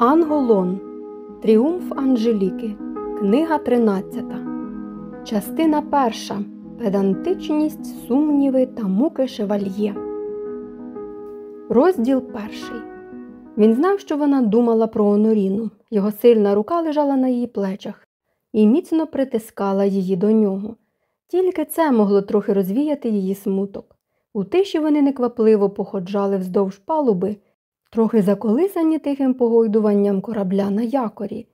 Анголон. Тріумф Анжеліки. Книга 13. Частина 1. Педантичність, сумніви та муки шевальє. Розділ перший. Він знав, що вона думала про Оноріну. Його сильна рука лежала на її плечах і міцно притискала її до нього. Тільки це могло трохи розвіяти її смуток. У тиші вони неквапливо походжали вздовж палуби трохи заколисані тихим погойдуванням корабля на якорі.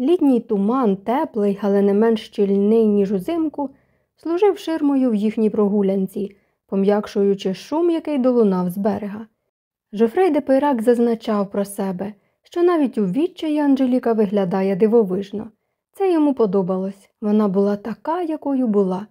Літній туман, теплий, але не менш щільний, ніж узимку, служив ширмою в їхній прогулянці, пом'якшуючи шум, який долунав з берега. Жофрей де Пейрак зазначав про себе, що навіть у відчаї Анжеліка виглядає дивовижно. Це йому подобалось. Вона була така, якою була.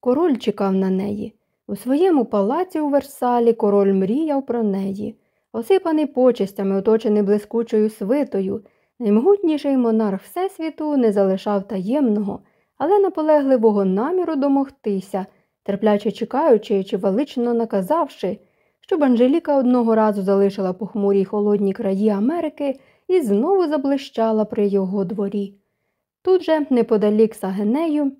Король чекав на неї. У своєму палаці у Версалі король мріяв про неї. Осипаний почестями, оточений блискучою свитою, наймогутніший монарх Всесвіту не залишав таємного, але наполегливого наміру домогтися, терпляче чекаючи чи велично наказавши, щоб Анжеліка одного разу залишила похмурі й холодні краї Америки і знову заблищала при його дворі. Тут же, неподалік Сагенею,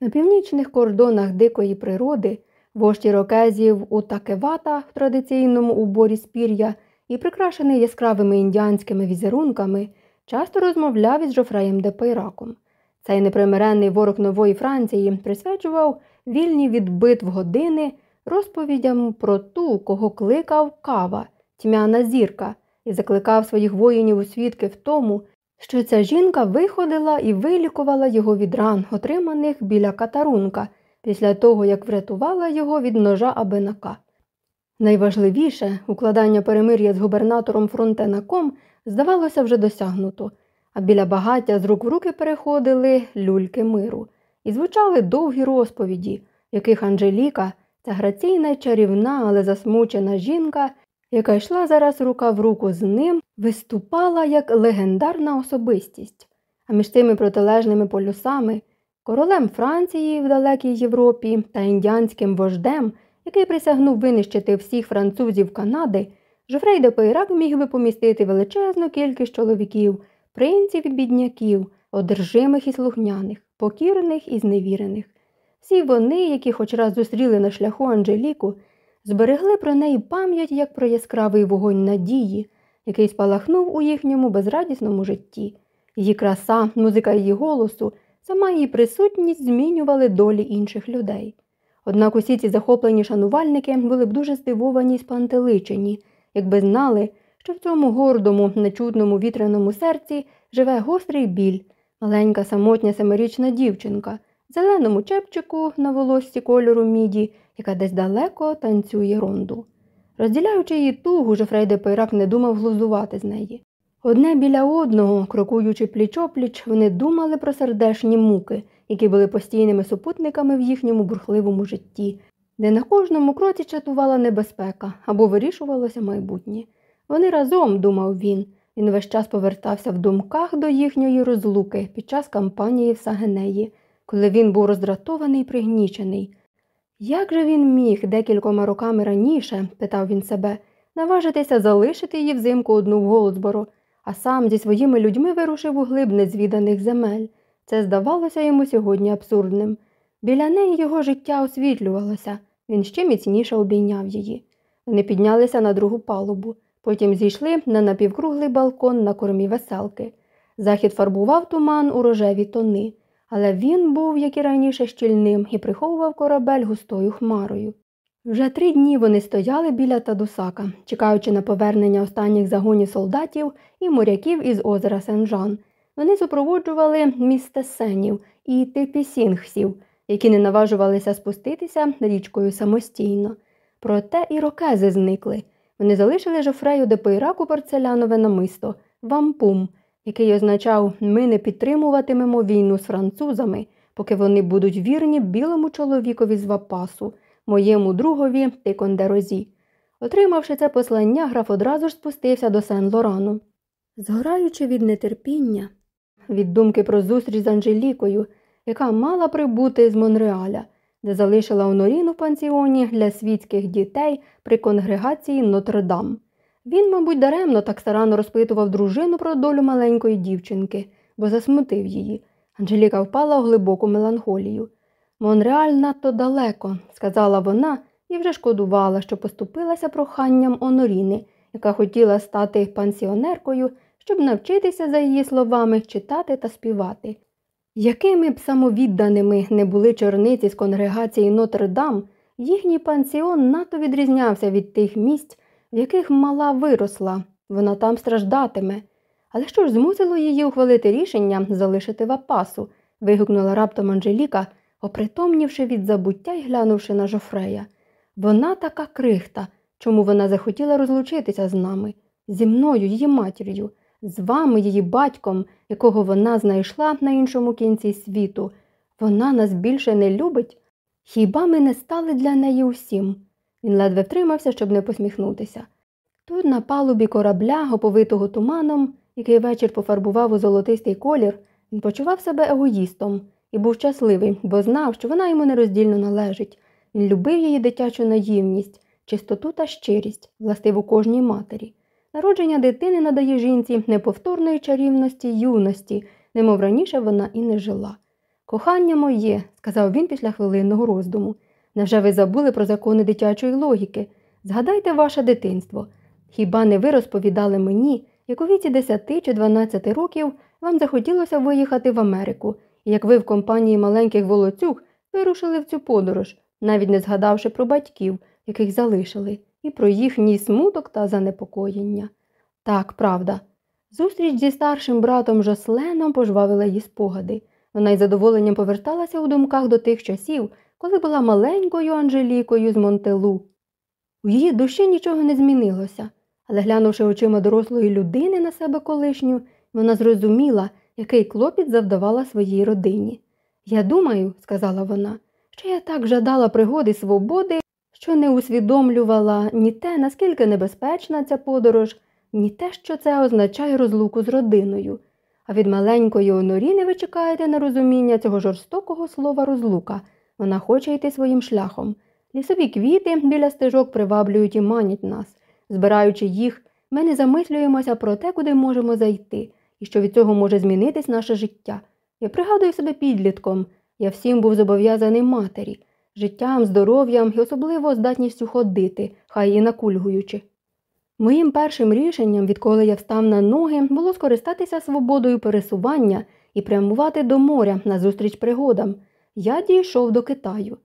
на північних кордонах дикої природи, Вождь ірокезів у такевата в традиційному уборі спір'я і прикрашений яскравими індіанськими візерунками, часто розмовляв із Жофреєм де Пейраком. Цей непримиренний ворог нової Франції присвячував вільні від битв години розповідям про ту, кого кликав кава, тьмяна зірка, і закликав своїх воїнів у свідки в тому, що ця жінка виходила і вилікувала його від ран, отриманих біля катарунка після того, як врятувала його від ножа Абенака. Найважливіше укладання перемир'я з губернатором Фронтенаком здавалося вже досягнуто, а біля багаття з рук в руки переходили люльки миру і звучали довгі розповіді, яких Анжеліка, ця граційна чарівна, але засмучена жінка, яка йшла зараз рука в руку з ним, виступала як легендарна особистість, а між тими протилежними полюсами королем Франції в далекій Європі та індіанським вождем, який присягнув винищити всіх французів Канади, Жофрей де Пейрак міг би помістити величезну кількість чоловіків, принців і бідняків, одержимих і слухняних, покірних і зневірених. Всі вони, які хоч раз зустріли на шляху Анжеліку, зберегли про неї пам'ять як про яскравий вогонь надії, який спалахнув у їхньому безрадісному житті. Її краса, музика її голосу Сама її присутність змінювали долі інших людей. Однак усі ці захоплені шанувальники були б дуже здивовані й спантеличені, якби знали, що в цьому гордому, нечутному вітряному серці живе гострий біль, маленька самотня семирічна дівчинка, зеленому чепчику на волоссі кольору міді, яка десь далеко танцює ронду. Розділяючи її тугу, Жофрей де Пейрак не думав глузувати з неї. Одне біля одного, крокуючи пліч вони думали про сердешні муки, які були постійними супутниками в їхньому бурхливому житті, де на кожному кроці чатувала небезпека або вирішувалося майбутнє. Вони разом, думав він, він весь час повертався в думках до їхньої розлуки під час кампанії в Сагенеї, коли він був роздратований і пригнічений. Як же він міг декількома роками раніше, питав він себе, наважитися залишити її взимку одну в Голдсборо, а сам зі своїми людьми вирушив у глиб незвіданих земель. Це здавалося йому сьогодні абсурдним. Біля неї його життя освітлювалося, він ще міцніше обійняв її. Вони піднялися на другу палубу, потім зійшли на напівкруглий балкон на кормі веселки. Захід фарбував туман у рожеві тони, але він був, як і раніше, щільним і приховував корабель густою хмарою. Вже три дні вони стояли біля Тадусака, чекаючи на повернення останніх загонів солдатів і моряків із озера Сен-Жан. Вони супроводжували містесенів і типісінгсів, які не наважувалися спуститися річкою самостійно. Проте і рокези зникли. Вони залишили жофрею де Пейраку порцелянове намисто, вампум, який означав ми не підтримуватимемо війну з французами, поки вони будуть вірні білому чоловікові з вапасу моєму другові Тикондерозі. Отримавши це послання, граф одразу ж спустився до Сен Лорану. Згораючи від нетерпіння, від думки про зустріч з Анжелікою, яка мала прибути з Монреаля, де залишила Оноріну в пансіоні для світських дітей при конгрегації Нотр-Дам. Він, мабуть, даремно так старанно розпитував дружину про долю маленької дівчинки, бо засмутив її. Анжеліка впала у глибоку меланхолію. Монреаль надто далеко, сказала вона і вже шкодувала, що поступилася проханням Оноріни, яка хотіла стати пансіонеркою, щоб навчитися, за її словами, читати та співати. Якими б самовідданими не були чорниці з конгрегації Нотр-Дам, їхній пансіон надто відрізнявся від тих місць, в яких мала виросла, вона там страждатиме. Але що ж змусило її ухвалити рішення залишити вапасу? вигукнула раптом Анжеліка, опритомнівши від забуття і глянувши на Жофрея. Вона така крихта, чому вона захотіла розлучитися з нами, зі мною, її матір'ю, з вами, її батьком, якого вона знайшла на іншому кінці світу. Вона нас більше не любить. Хіба ми не стали для неї усім? Він ледве втримався, щоб не посміхнутися. Тут, на палубі корабля, оповитого туманом, який вечір пофарбував у золотистий колір, він почував себе егоїстом і був щасливий, бо знав, що вона йому нероздільно належить. Він любив її дитячу наївність, чистоту та щирість, властиву кожній матері. Народження дитини надає жінці неповторної чарівності юності, немов раніше вона і не жила. Кохання моє, сказав він після хвилинного роздуму. Невже ви забули про закони дитячої логіки? Згадайте ваше дитинство. Хіба не ви розповідали мені, як у віці 10 чи 12 років вам захотілося виїхати в Америку, як ви в компанії маленьких волоцюг вирушили в цю подорож, навіть не згадавши про батьків, яких залишили, і про їхній смуток та занепокоєння. Так, правда. Зустріч зі старшим братом Жосленом пожвавила її спогади. Вона із задоволенням поверталася у думках до тих часів, коли була маленькою Анжелікою з Монтелу. У її душі нічого не змінилося, але глянувши очима дорослої людини на себе колишню, вона зрозуміла, який клопіт завдавала своїй родині. Я думаю, сказала вона, що я так жадала пригоди свободи, що не усвідомлювала ні те, наскільки небезпечна ця подорож, ні те, що це означає розлуку з родиною. А від маленької Оноріни ви чекаєте на розуміння цього жорстокого слова розлука. Вона хоче йти своїм шляхом. Лісові квіти біля стежок приваблюють і манять нас. Збираючи їх, ми не замислюємося про те, куди можемо зайти, і що від цього може змінитись наше життя. Я пригадую себе підлітком. Я всім був зобов'язаний матері, життям, здоров'ям і особливо здатністю ходити, хай і накульгуючи. Моїм першим рішенням, відколи я встав на ноги, було скористатися свободою пересування і прямувати до моря назустріч пригодам. Я дійшов до Китаю.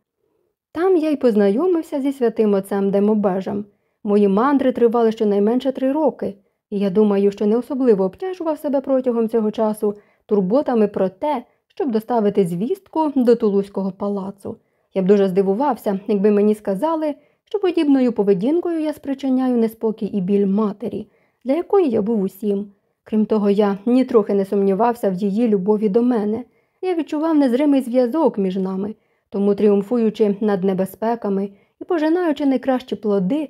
Там я й познайомився зі святим отцем Демобежем. Мої мандри тривали щонайменше три роки, і я думаю, що не особливо обтяжував себе протягом цього часу турботами про те, щоб доставити звістку до Тулузького палацу. Я б дуже здивувався, якби мені сказали, що подібною поведінкою я спричиняю неспокій і біль матері, для якої я був усім. Крім того, я нітрохи не сумнівався в її любові до мене. Я відчував незримий зв'язок між нами, тому, тріумфуючи над небезпеками і пожинаючи найкращі плоди,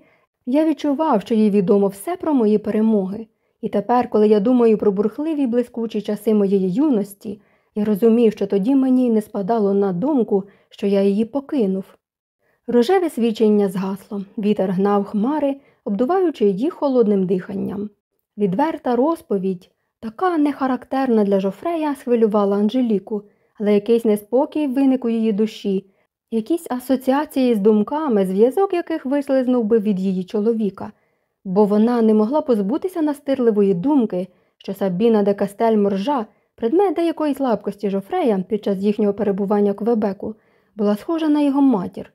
я відчував, що їй відомо все про мої перемоги. І тепер, коли я думаю про бурхливі блискучі часи моєї юності, я розумію, що тоді мені не спадало на думку, що я її покинув. Рожеве свічення згасло, вітер гнав хмари, обдуваючи їх холодним диханням. Відверта розповідь, така нехарактерна для Жофрея, схвилювала Анжеліку, але якийсь неспокій виник у її душі, якісь асоціації з думками, зв'язок яких вислизнув би від її чоловіка, бо вона не могла позбутися настирливої думки, що Сабіна де Кастель Моржа, предмет деякої слабкості Жофрея під час їхнього перебування Квебеку, була схожа на його матір.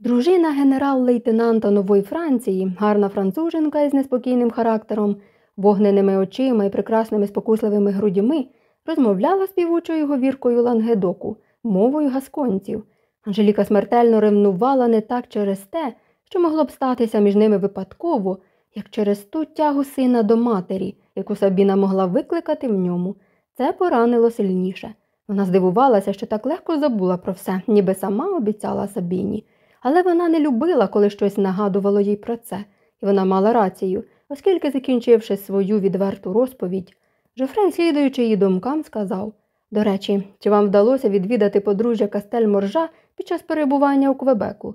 Дружина генерал-лейтенанта Нової Франції, гарна француженка із неспокійним характером, вогненими очима і прекрасними спокусливими грудьми, розмовляла співучою говіркою лангедоку, мовою гасконців. Анжеліка смертельно ревнувала не так через те, що могло б статися між ними випадково, як через ту тягу сина до матері, яку Сабіна могла викликати в ньому. Це поранило сильніше. Вона здивувалася, що так легко забула про все, ніби сама обіцяла Сабіні. Але вона не любила, коли щось нагадувало їй про це, і вона мала рацію, оскільки, закінчивши свою відверту розповідь, Жофрей, слідуючи її думкам, сказав До речі, чи вам вдалося відвідати подружжя Кастель Моржа під час перебування у Квебеку?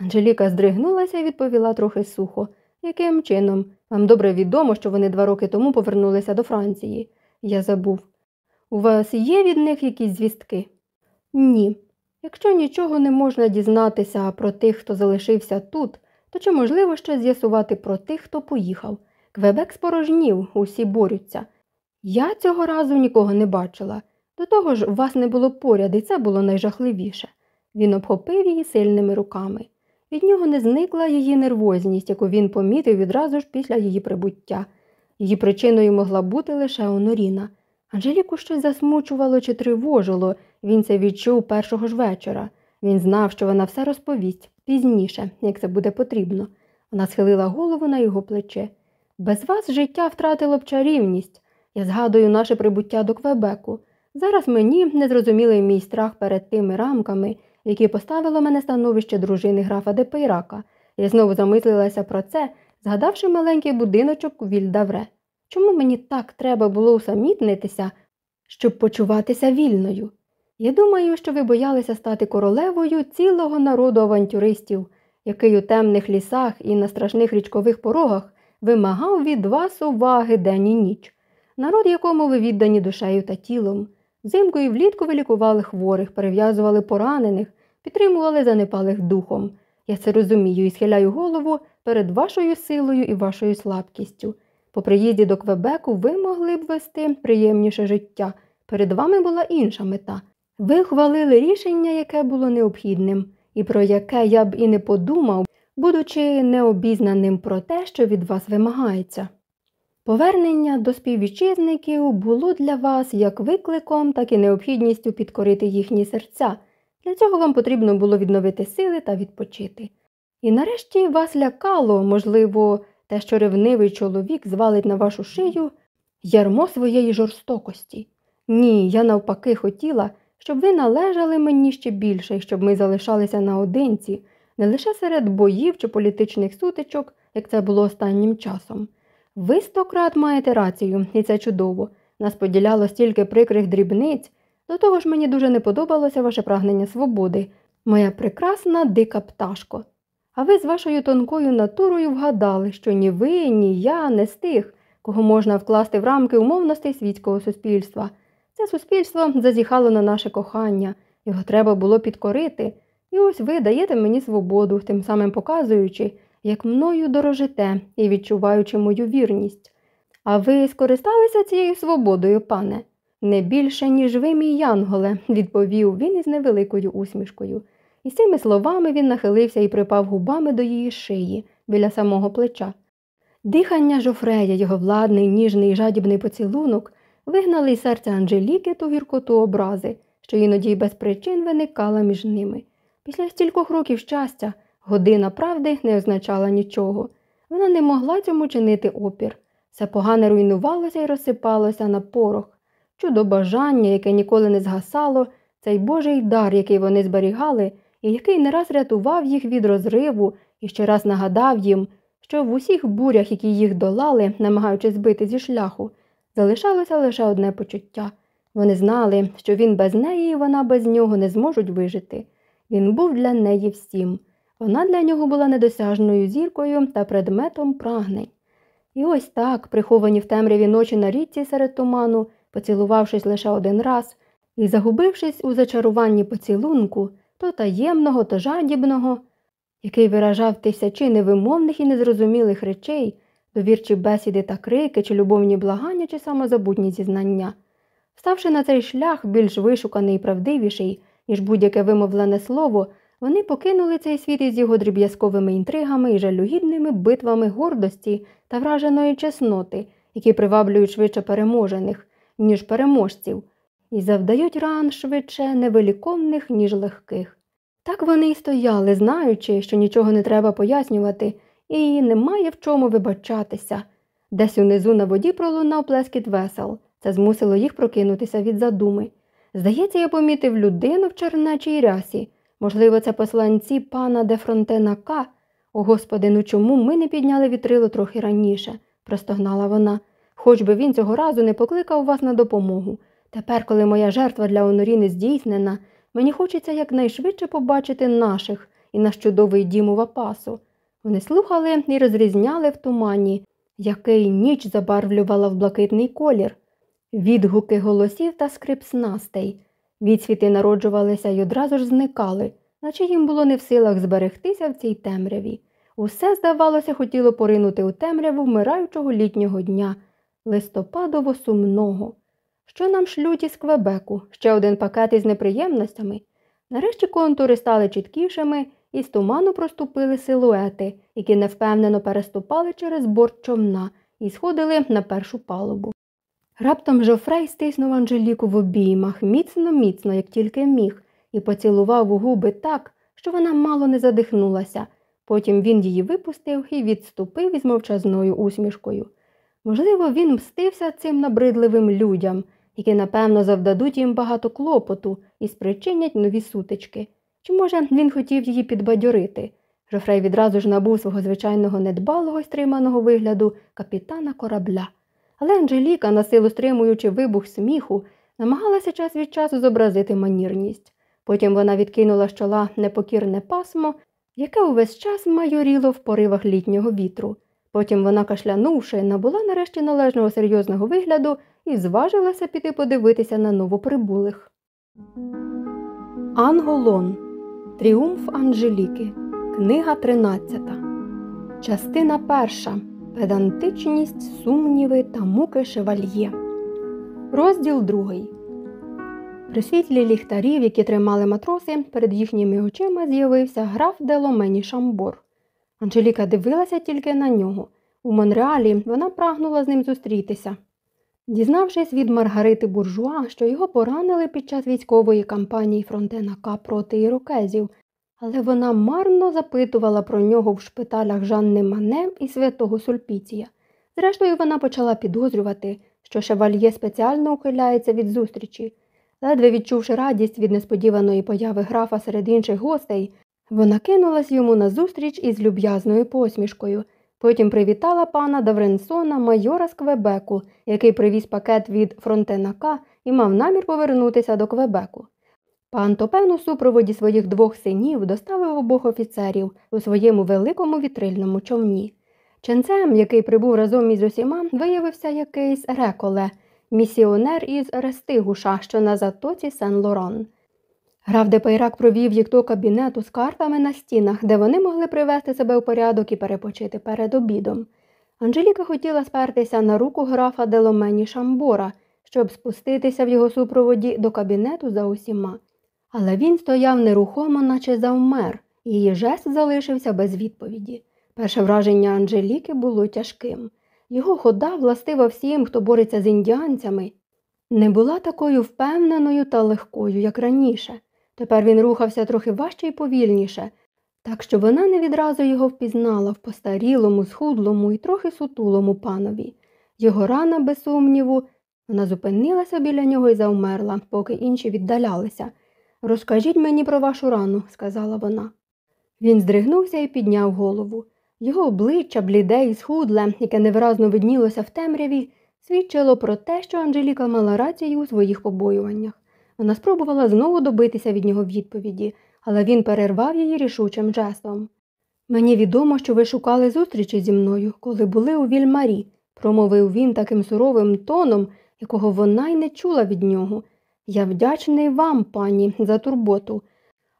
Анжеліка здригнулася і відповіла трохи сухо, яким чином Вам добре відомо, що вони два роки тому повернулися до Франції. Я забув. У вас є від них якісь звістки? Ні. Якщо нічого не можна дізнатися про тих, хто залишився тут, то чи можливо ще з'ясувати про тих, хто поїхав? Квебек спорожнів, усі борються. Я цього разу нікого не бачила. До того ж, вас не було поряд, і це було найжахливіше. Він обхопив її сильними руками. Від нього не зникла її нервозність, яку він помітив відразу ж після її прибуття. Її причиною могла бути лише Оноріна. Анжеліку щось засмучувало чи тривожило, він це відчув першого ж вечора. Він знав, що вона все розповість пізніше, як це буде потрібно. Вона схилила голову на його плече. Без вас життя втратило б чарівність. Я згадую наше прибуття до Квебеку. Зараз мені незрозумілий мій страх перед тими рамками, які поставило мене становище дружини графа де Пейрака. Я знову замислилася про це, згадавши маленький будиночок у Вільдавре. Чому мені так треба було усамітнитися, щоб почуватися вільною? Я думаю, що ви боялися стати королевою цілого народу авантюристів, який у темних лісах і на страшних річкових порогах вимагав від вас уваги день і ніч, народ, якому ви віддані душею та тілом. Взимку і влітку ви лікували хворих, перев'язували поранених, підтримували занепалих духом. Я це розумію і схиляю голову перед вашою силою і вашою слабкістю. По приїзді до Квебеку ви могли б вести приємніше життя. Перед вами була інша мета. Ви хвалили рішення, яке було необхідним, і про яке я б і не подумав, будучи необізнаним про те, що від вас вимагається. Повернення до співвітчизників було для вас як викликом, так і необхідністю підкорити їхні серця. Для цього вам потрібно було відновити сили та відпочити. І нарешті вас лякало, можливо, те, що ревнивий чоловік звалить на вашу шию ярмо своєї жорстокості. Ні, я навпаки хотіла, щоб ви належали мені ще більше і щоб ми залишалися наодинці, не лише серед боїв чи політичних сутичок, як це було останнім часом. Ви стократ маєте рацію, і це чудово. Нас поділяло стільки прикрих дрібниць, до того ж мені дуже не подобалося ваше прагнення свободи, моя прекрасна дика пташко. А ви з вашою тонкою натурою вгадали, що ні ви, ні я не з тих, кого можна вкласти в рамки умовностей світського суспільства. Це суспільство зазіхало на наше кохання, його треба було підкорити, і ось ви даєте мені свободу, тим самим показуючи, як мною дорожите і відчуваючи мою вірність. А ви скористалися цією свободою, пане? Не більше, ніж ви, мій Янголе, відповів він із невеликою усмішкою. І з цими словами він нахилився і припав губами до її шиї біля самого плеча. Дихання жофрея, його владний, ніжний, жадібний поцілунок вигнали із серця Анжеліки ту гіркоту образи, що іноді й без причин виникала між ними. Після стількох років щастя година правди не означала нічого. Вона не могла цьому чинити опір. Все погане руйнувалося і розсипалося на порох. Чудо бажання, яке ніколи не згасало, цей божий дар, який вони зберігали, і який не раз рятував їх від розриву і ще раз нагадав їм, що в усіх бурях, які їх долали, намагаючись збити зі шляху, залишалося лише одне почуття. Вони знали, що він без неї і вона без нього не зможуть вижити. Він був для неї всім. Вона для нього була недосяжною зіркою та предметом прагнень. І ось так, приховані в темряві ночі на річці серед туману, поцілувавшись лише один раз і загубившись у зачаруванні поцілунку, то таємного, то жадібного, який виражав тисячі невимовних і незрозумілих речей, довірчі бесіди та крики, чи любовні благання, чи самозабутні зізнання. Ставши на цей шлях більш вишуканий і правдивіший, ніж будь-яке вимовлене слово, вони покинули цей світ із його дріб'язковими інтригами і жалюгідними битвами гордості та враженої чесноти, які приваблюють швидше переможених, ніж переможців, і завдають ран швидше невеликовних, ніж легких. Так вони й стояли, знаючи, що нічого не треба пояснювати, і немає в чому вибачатися. Десь унизу на воді пролунав плескіт весел. Це змусило їх прокинутися від задуми. Здається, я помітив людину в чернечій рясі. Можливо, це посланці пана де Фронтена К. О господи, ну чому ми не підняли вітрило трохи раніше, простогнала вона. Хоч би він цього разу не покликав вас на допомогу. Тепер, коли моя жертва для Оноріни здійснена, мені хочеться якнайшвидше побачити наших і наш чудовий дім у Вапасу. Вони слухали і розрізняли в тумані який ніч забарвлювала в блакитний колір, відгуки голосів та скрип снастей. Відсвіти народжувалися й одразу ж зникали, наче їм було не в силах зберегтися в цій темряві. Усе, здавалося, хотіло поринути у темряву вмираючого літнього дня, листопадово сумного. Що нам шлють із Квебеку? Ще один пакет із неприємностями. Нарешті контури стали чіткішими, і з туману проступили силуети, які невпевнено переступали через борт човна і сходили на першу палубу. Раптом Жофрей стиснув Анжеліку в обіймах, міцно, міцно, як тільки міг, і поцілував у губи так, що вона мало не задихнулася. Потім він її випустив і відступив із мовчазною усмішкою. Можливо, він мстився цим набридливим людям, які, напевно, завдадуть їм багато клопоту і спричинять нові сутички. Чи, може, він хотів її підбадьорити? Жофрей відразу ж набув свого звичайного недбалого стриманого вигляду капітана корабля. Але Анжеліка, насилу стримуючи вибух сміху, намагалася час від часу зобразити манірність. Потім вона відкинула з чола непокірне пасмо, яке увесь час майоріло в поривах літнього вітру. Потім вона, кашлянувши, набула нарешті належного серйозного вигляду і зважилася піти подивитися на новоприбулих. Анголон. Тріумф Анжеліки. Книга 13. Частина перша. Педантичність, сумніви та муки шевальє. Розділ другий. При світлі ліхтарів, які тримали матроси, перед їхніми очима з'явився граф Деломені Шамбор. Анжеліка дивилася тільки на нього. У Монреалі вона прагнула з ним зустрітися. Дізнавшись від Маргарити Буржуа, що його поранили під час військової кампанії Фронтенака проти ірокезів, але вона марно запитувала про нього в шпиталях Жанни Мане і святого Сульпіція. Зрештою, вона почала підозрювати, що шевальє спеціально ухиляється від зустрічі. Ледве відчувши радість від несподіваної появи графа серед інших гостей, вона кинулась йому назустріч із люб'язною посмішкою. Потім привітала пана Давренсона, майора з Квебеку, який привіз пакет від Фронтенака і мав намір повернутися до Квебеку. Пан Топен у супроводі своїх двох синів доставив обох офіцерів у своєму великому вітрильному човні. Ченцем, який прибув разом із усіма, виявився якийсь реколе, місіонер із Рестигуша, що на затоці Сен Лоран. Граф Депейрак провів їх до кабінету з картами на стінах, де вони могли привести себе у порядок і перепочити перед обідом. Анжеліка хотіла спертися на руку графа де Ломені-Шамбора, щоб спуститися в його супроводі до кабінету за усіма. Але він стояв нерухомо, наче завмер, її жест залишився без відповіді. Перше враження Анжеліки було тяжким. Його хода властива всім, хто бореться з індіанцями, не була такою впевненою та легкою, як раніше. Тепер він рухався трохи важче і повільніше, так що вона не відразу його впізнала в постарілому, схудлому і трохи сутулому панові. Його рана, без сумніву, вона зупинилася біля нього і завмерла, поки інші віддалялися. Розкажіть мені про вашу рану, сказала вона. Він здригнувся і підняв голову. Його обличчя, бліде і схудле, яке невиразно виднілося в темряві, свідчило про те, що Анжеліка мала рацію у своїх побоюваннях. Вона спробувала знову добитися від нього відповіді, але він перервав її рішучим жестом. Мені відомо, що ви шукали зустрічі зі мною, коли були у Вільмарі, промовив він таким суровим тоном, якого вона й не чула від нього. Я вдячний вам, пані, за турботу.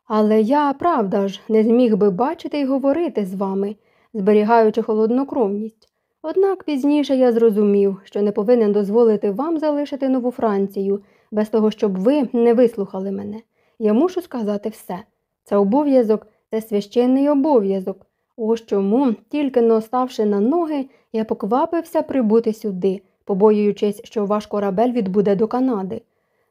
Але я, правда ж, не зміг би бачити і говорити з вами, зберігаючи холоднокровність. Однак пізніше я зрозумів, що не повинен дозволити вам залишити нову Францію, без того, щоб ви не вислухали мене. Я мушу сказати все. Це обов'язок, це священний обов'язок. Ось чому, тільки не оставши на ноги, я поквапився прибути сюди, побоюючись, що ваш корабель відбуде до Канади.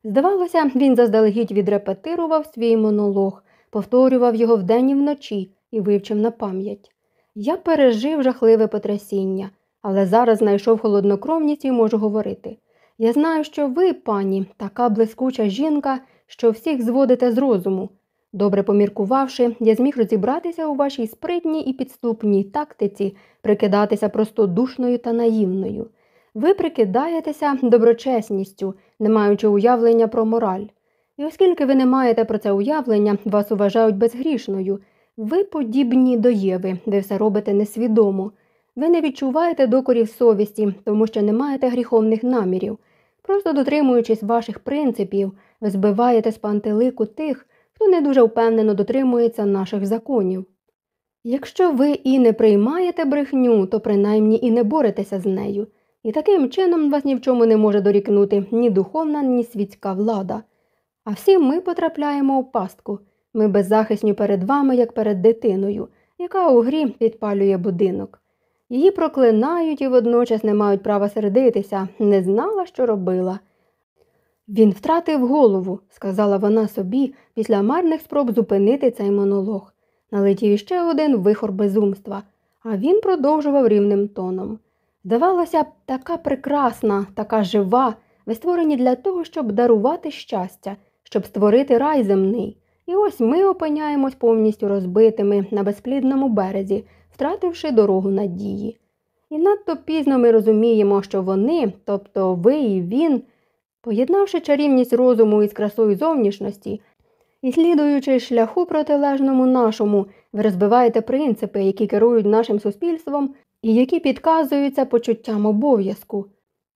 Здавалося, він заздалегідь відрепетирував свій монолог, повторював його вдень і вночі і вивчив на пам'ять. Я пережив жахливе потрясіння, але зараз знайшов холоднокровність і можу говорити. Я знаю, що ви, пані, така блискуча жінка, що всіх зводите з розуму. Добре поміркувавши, я зміг розібратися у вашій спритній і підступній тактиці, прикидатися простодушною та наївною. Ви прикидаєтеся доброчесністю, не маючи уявлення про мораль. І оскільки ви не маєте про це уявлення, вас вважають безгрішною. Ви подібні до Єви, де все робите несвідомо. Ви не відчуваєте докорів совісті, тому що не маєте гріховних намірів. Просто дотримуючись ваших принципів, ви збиваєте з пантелику тих, хто не дуже впевнено дотримується наших законів. Якщо ви і не приймаєте брехню, то принаймні і не боретеся з нею, і таким чином вас ні в чому не може дорікнути ні духовна, ні світська влада. А всі ми потрапляємо у пастку. Ми беззахисні перед вами, як перед дитиною, яка у грі підпалює будинок. Її проклинають і водночас не мають права сердитися, не знала, що робила. Він втратив голову, сказала вона собі після марних спроб зупинити цей монолог. Налетів іще один вихор безумства, а він продовжував рівним тоном. Здавалося б, така прекрасна, така жива, ви створені для того, щоб дарувати щастя, щоб створити рай земний. І ось ми опиняємось повністю розбитими на безплідному березі, втративши дорогу надії. І надто пізно ми розуміємо, що вони, тобто ви і він, поєднавши чарівність розуму із красою зовнішності, і слідуючи шляху протилежному нашому, ви розбиваєте принципи, які керують нашим суспільством і які підказуються почуттям обов'язку.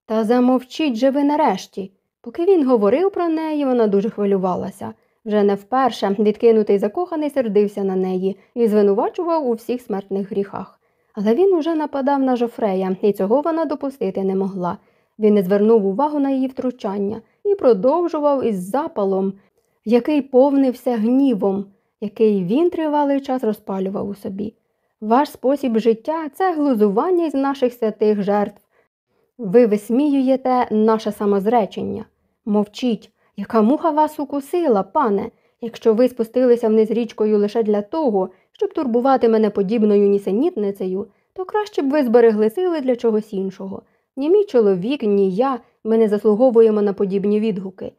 Та замовчіть же ви нарешті. Поки він говорив про неї, вона дуже хвилювалася. Вже не вперше відкинутий закоханий сердився на неї і звинувачував у всіх смертних гріхах. Але він уже нападав на Жофрея, і цього вона допустити не могла. Він не звернув увагу на її втручання і продовжував із запалом, який повнився гнівом, який він тривалий час розпалював у собі. Ваш спосіб життя це глузування із наших святих жертв. Ви висміюєте наше самозречення. Мовчіть, яка муха вас укусила, пане, якщо ви спустилися вниз річкою лише для того, щоб турбувати мене подібною нісенітницею, то краще б ви зберегли сили для чогось іншого. Ні мій чоловік, ні я ми не заслуговуємо на подібні відгуки.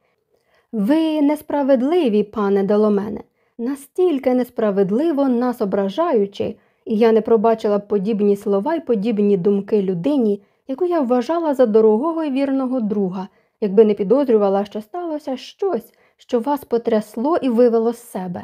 Ви несправедливі, пане Доломене, настільки несправедливо нас ображаючи, і я не пробачила б подібні слова й подібні думки людині, яку я вважала за дорогого і вірного друга, якби не підозрювала, що сталося щось, що вас потрясло і вивело з себе.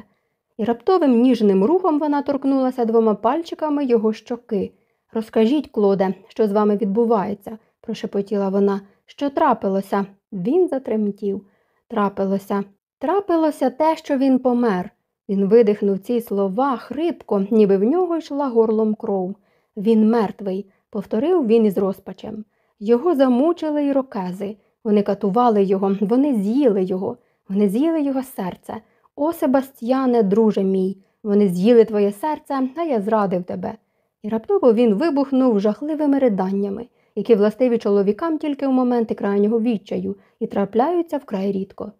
І раптовим ніжним рухом вона торкнулася двома пальчиками його щоки. Розкажіть, Клоде, що з вами відбувається, прошепотіла вона. Що трапилося? Він затремтів. Трапилося. Трапилося те, що він помер. Він видихнув ці слова хрипко, ніби в нього йшла горлом кров. Він мертвий, повторив він із розпачем. Його замучили й рокези. Вони катували його, вони з'їли його, вони з'їли його серце. О, Себастьяне, друже мій, вони з'їли твоє серце, а я зрадив тебе. І раптово він вибухнув жахливими riданнями, які властиві чоловікам тільки в моменти крайнього відчаю і трапляються вкрай рідко.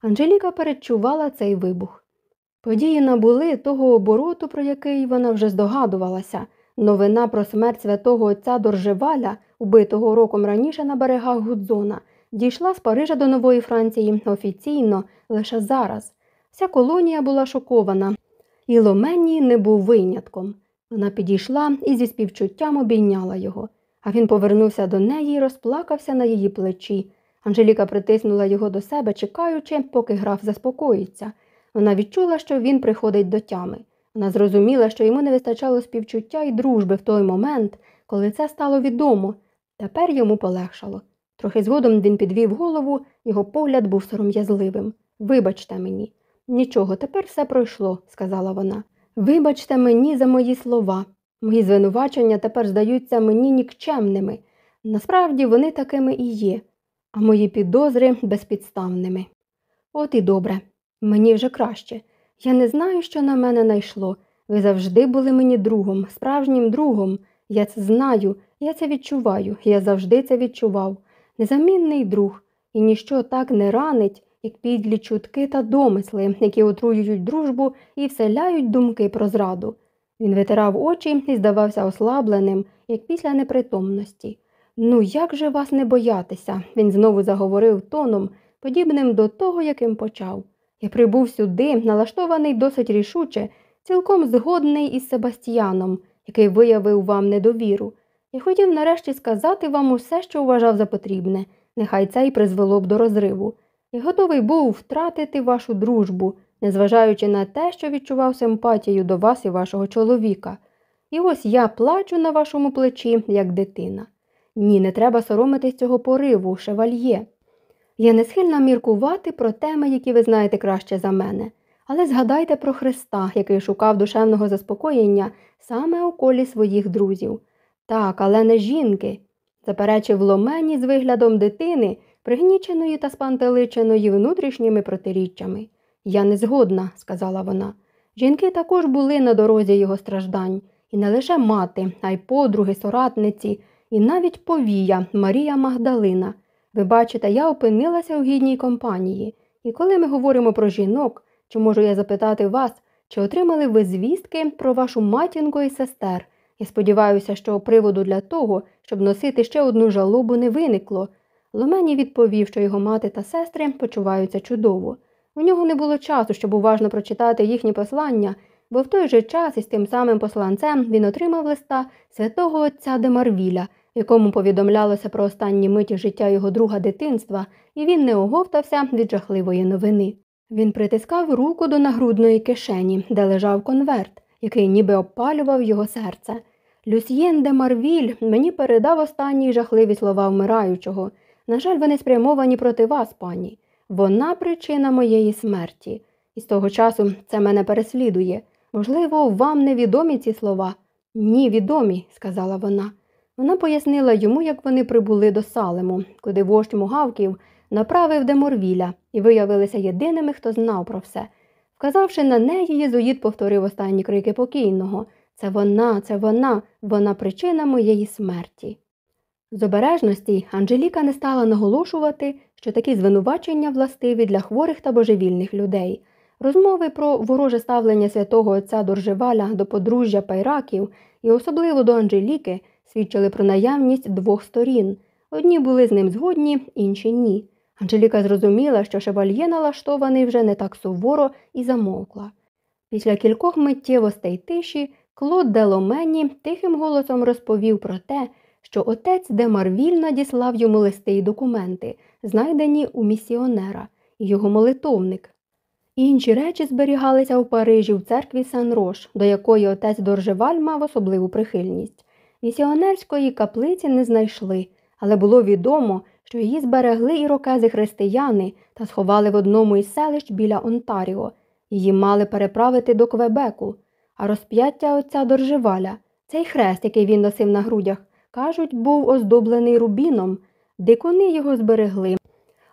Анжеліка передчувала цей вибух. Події набули того обороту, про який вона вже здогадувалася. Новина про смерть святого отця Доржеваля, убитого роком раніше на берегах Гудзона, дійшла з Парижа до Нової Франції офіційно лише зараз. Вся колонія була шокована, і Ломенні не був винятком. Вона підійшла і зі співчуттям обійняла його, а він повернувся до неї і розплакався на її плечі. Анжеліка притиснула його до себе, чекаючи, поки граф заспокоїться. Вона відчула, що він приходить до тями. Вона зрозуміла, що йому не вистачало співчуття і дружби в той момент, коли це стало відомо. Тепер йому полегшало. Трохи згодом він підвів голову, його погляд був сором'язливим. Вибачте мені. Нічого, тепер все пройшло, сказала вона. Вибачте мені за мої слова. Мої звинувачення тепер здаються мені нікчемними. Насправді вони такими і є, а мої підозри безпідставними. От і добре, мені вже краще. Я не знаю, що на мене найшло. Ви завжди були мені другом, справжнім другом. Я це знаю, я це відчуваю, я завжди це відчував. Незамінний друг, і ніщо так не ранить, як підлі чутки та домисли, які отруюють дружбу і вселяють думки про зраду. Він витирав очі і здавався ослабленим, як після непритомності. Ну, як же вас не боятися? Він знову заговорив тоном, подібним до того, яким почав. Я прибув сюди, налаштований досить рішуче, цілком згодний із Себастьяном, який виявив вам недовіру. Я хотів нарешті сказати вам усе, що вважав за потрібне, нехай це й призвело б до розриву. Я готовий був втратити вашу дружбу, незважаючи на те, що відчував симпатію до вас і вашого чоловіка. І ось я плачу на вашому плечі, як дитина. Ні, не треба соромитись цього пориву, шевальє. Я не схильна міркувати про теми, які ви знаєте краще за мене, але згадайте про Христа, який шукав душевного заспокоєння саме у колі своїх друзів. Так, але не жінки, заперечив ломені з виглядом дитини, пригніченої та спантеличеної внутрішніми протиріччями. Я не згодна, сказала вона. Жінки також були на дорозі його страждань, і не лише мати, а й подруги, соратниці, і навіть повія Марія Магдалина. Ви бачите, я опинилася у гідній компанії, і коли ми говоримо про жінок, чи можу я запитати вас, чи отримали ви звістки про вашу матінку і сестер? Я сподіваюся, що приводу для того, щоб носити ще одну жалобу, не виникло. Ломені відповів, що його мати та сестри почуваються чудово. У нього не було часу, щоб уважно прочитати їхні послання, бо в той же час із тим самим посланцем він отримав листа святого отця Демарвіля, якому повідомлялося про останні миті життя його друга дитинства, і він не оговтався від жахливої новини. Він притискав руку до нагрудної кишені, де лежав конверт, який ніби опалював його серце. Люсьєн де Марвіль мені передав останні жахливі слова вмираючого. На жаль, вони спрямовані проти вас, пані. Вона причина моєї смерті. І з того часу це мене переслідує. Можливо, вам невідомі ці слова? Ні, відомі, сказала вона. Вона пояснила йому, як вони прибули до Салему, куди вождь мугавків направив Деморвіля і виявилися єдиними, хто знав про все. Вказавши на неї, єзуїт повторив останні крики покійного це вона, це вона, вона причина моєї смерті. З обережності Анжеліка не стала наголошувати, що такі звинувачення властиві для хворих та божевільних людей. Розмови про вороже ставлення святого отця Доржеваля до подружжя пайраків і особливо до Анжеліки свідчили про наявність двох сторін. Одні були з ним згодні, інші ні. Анжеліка зрозуміла, що шевальє налаштований вже не так суворо і замовкла. Після кількох миттєвостей тиші Клод Деломені тихим голосом розповів про те, що отець Демарвіль надіслав йому листи й документи, знайдені у місіонера, і його молитовник. Інші речі зберігалися у Парижі в церкві Сан Рош, до якої отець Доржеваль мав особливу прихильність. Місіонерської каплиці не знайшли, але було відомо, що її зберегли ірокези християни та сховали в одному із селищ біля Онтаріо. Її мали переправити до Квебеку, а розп'яття отця Доржеваля, цей хрест, який він носив на грудях, кажуть, був оздоблений рубіном, дикуни його зберегли.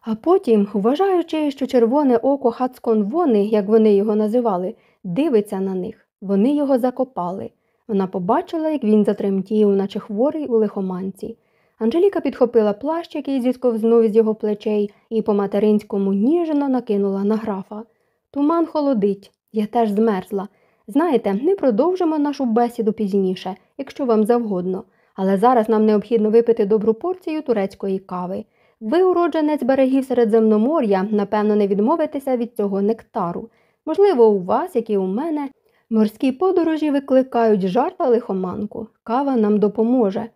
А потім, вважаючи, що червоне око Хацконвони, як вони його називали, дивиться на них, вони його закопали. Вона побачила, як він затремтів, наче хворий у лихоманці. Анжеліка підхопила плащ, який зісковзнув з його плечей, і по материнському ніжно накинула на графа. Туман холодить, я теж змерзла. Знаєте, ми продовжимо нашу бесіду пізніше, якщо вам завгодно, але зараз нам необхідно випити добру порцію турецької кави. Ви, уродженець берегів Середземномор'я, напевно, не відмовитеся від цього нектару. Можливо, у вас, як і у мене, морські подорожі викликають жар та лихоманку. Кава нам допоможе.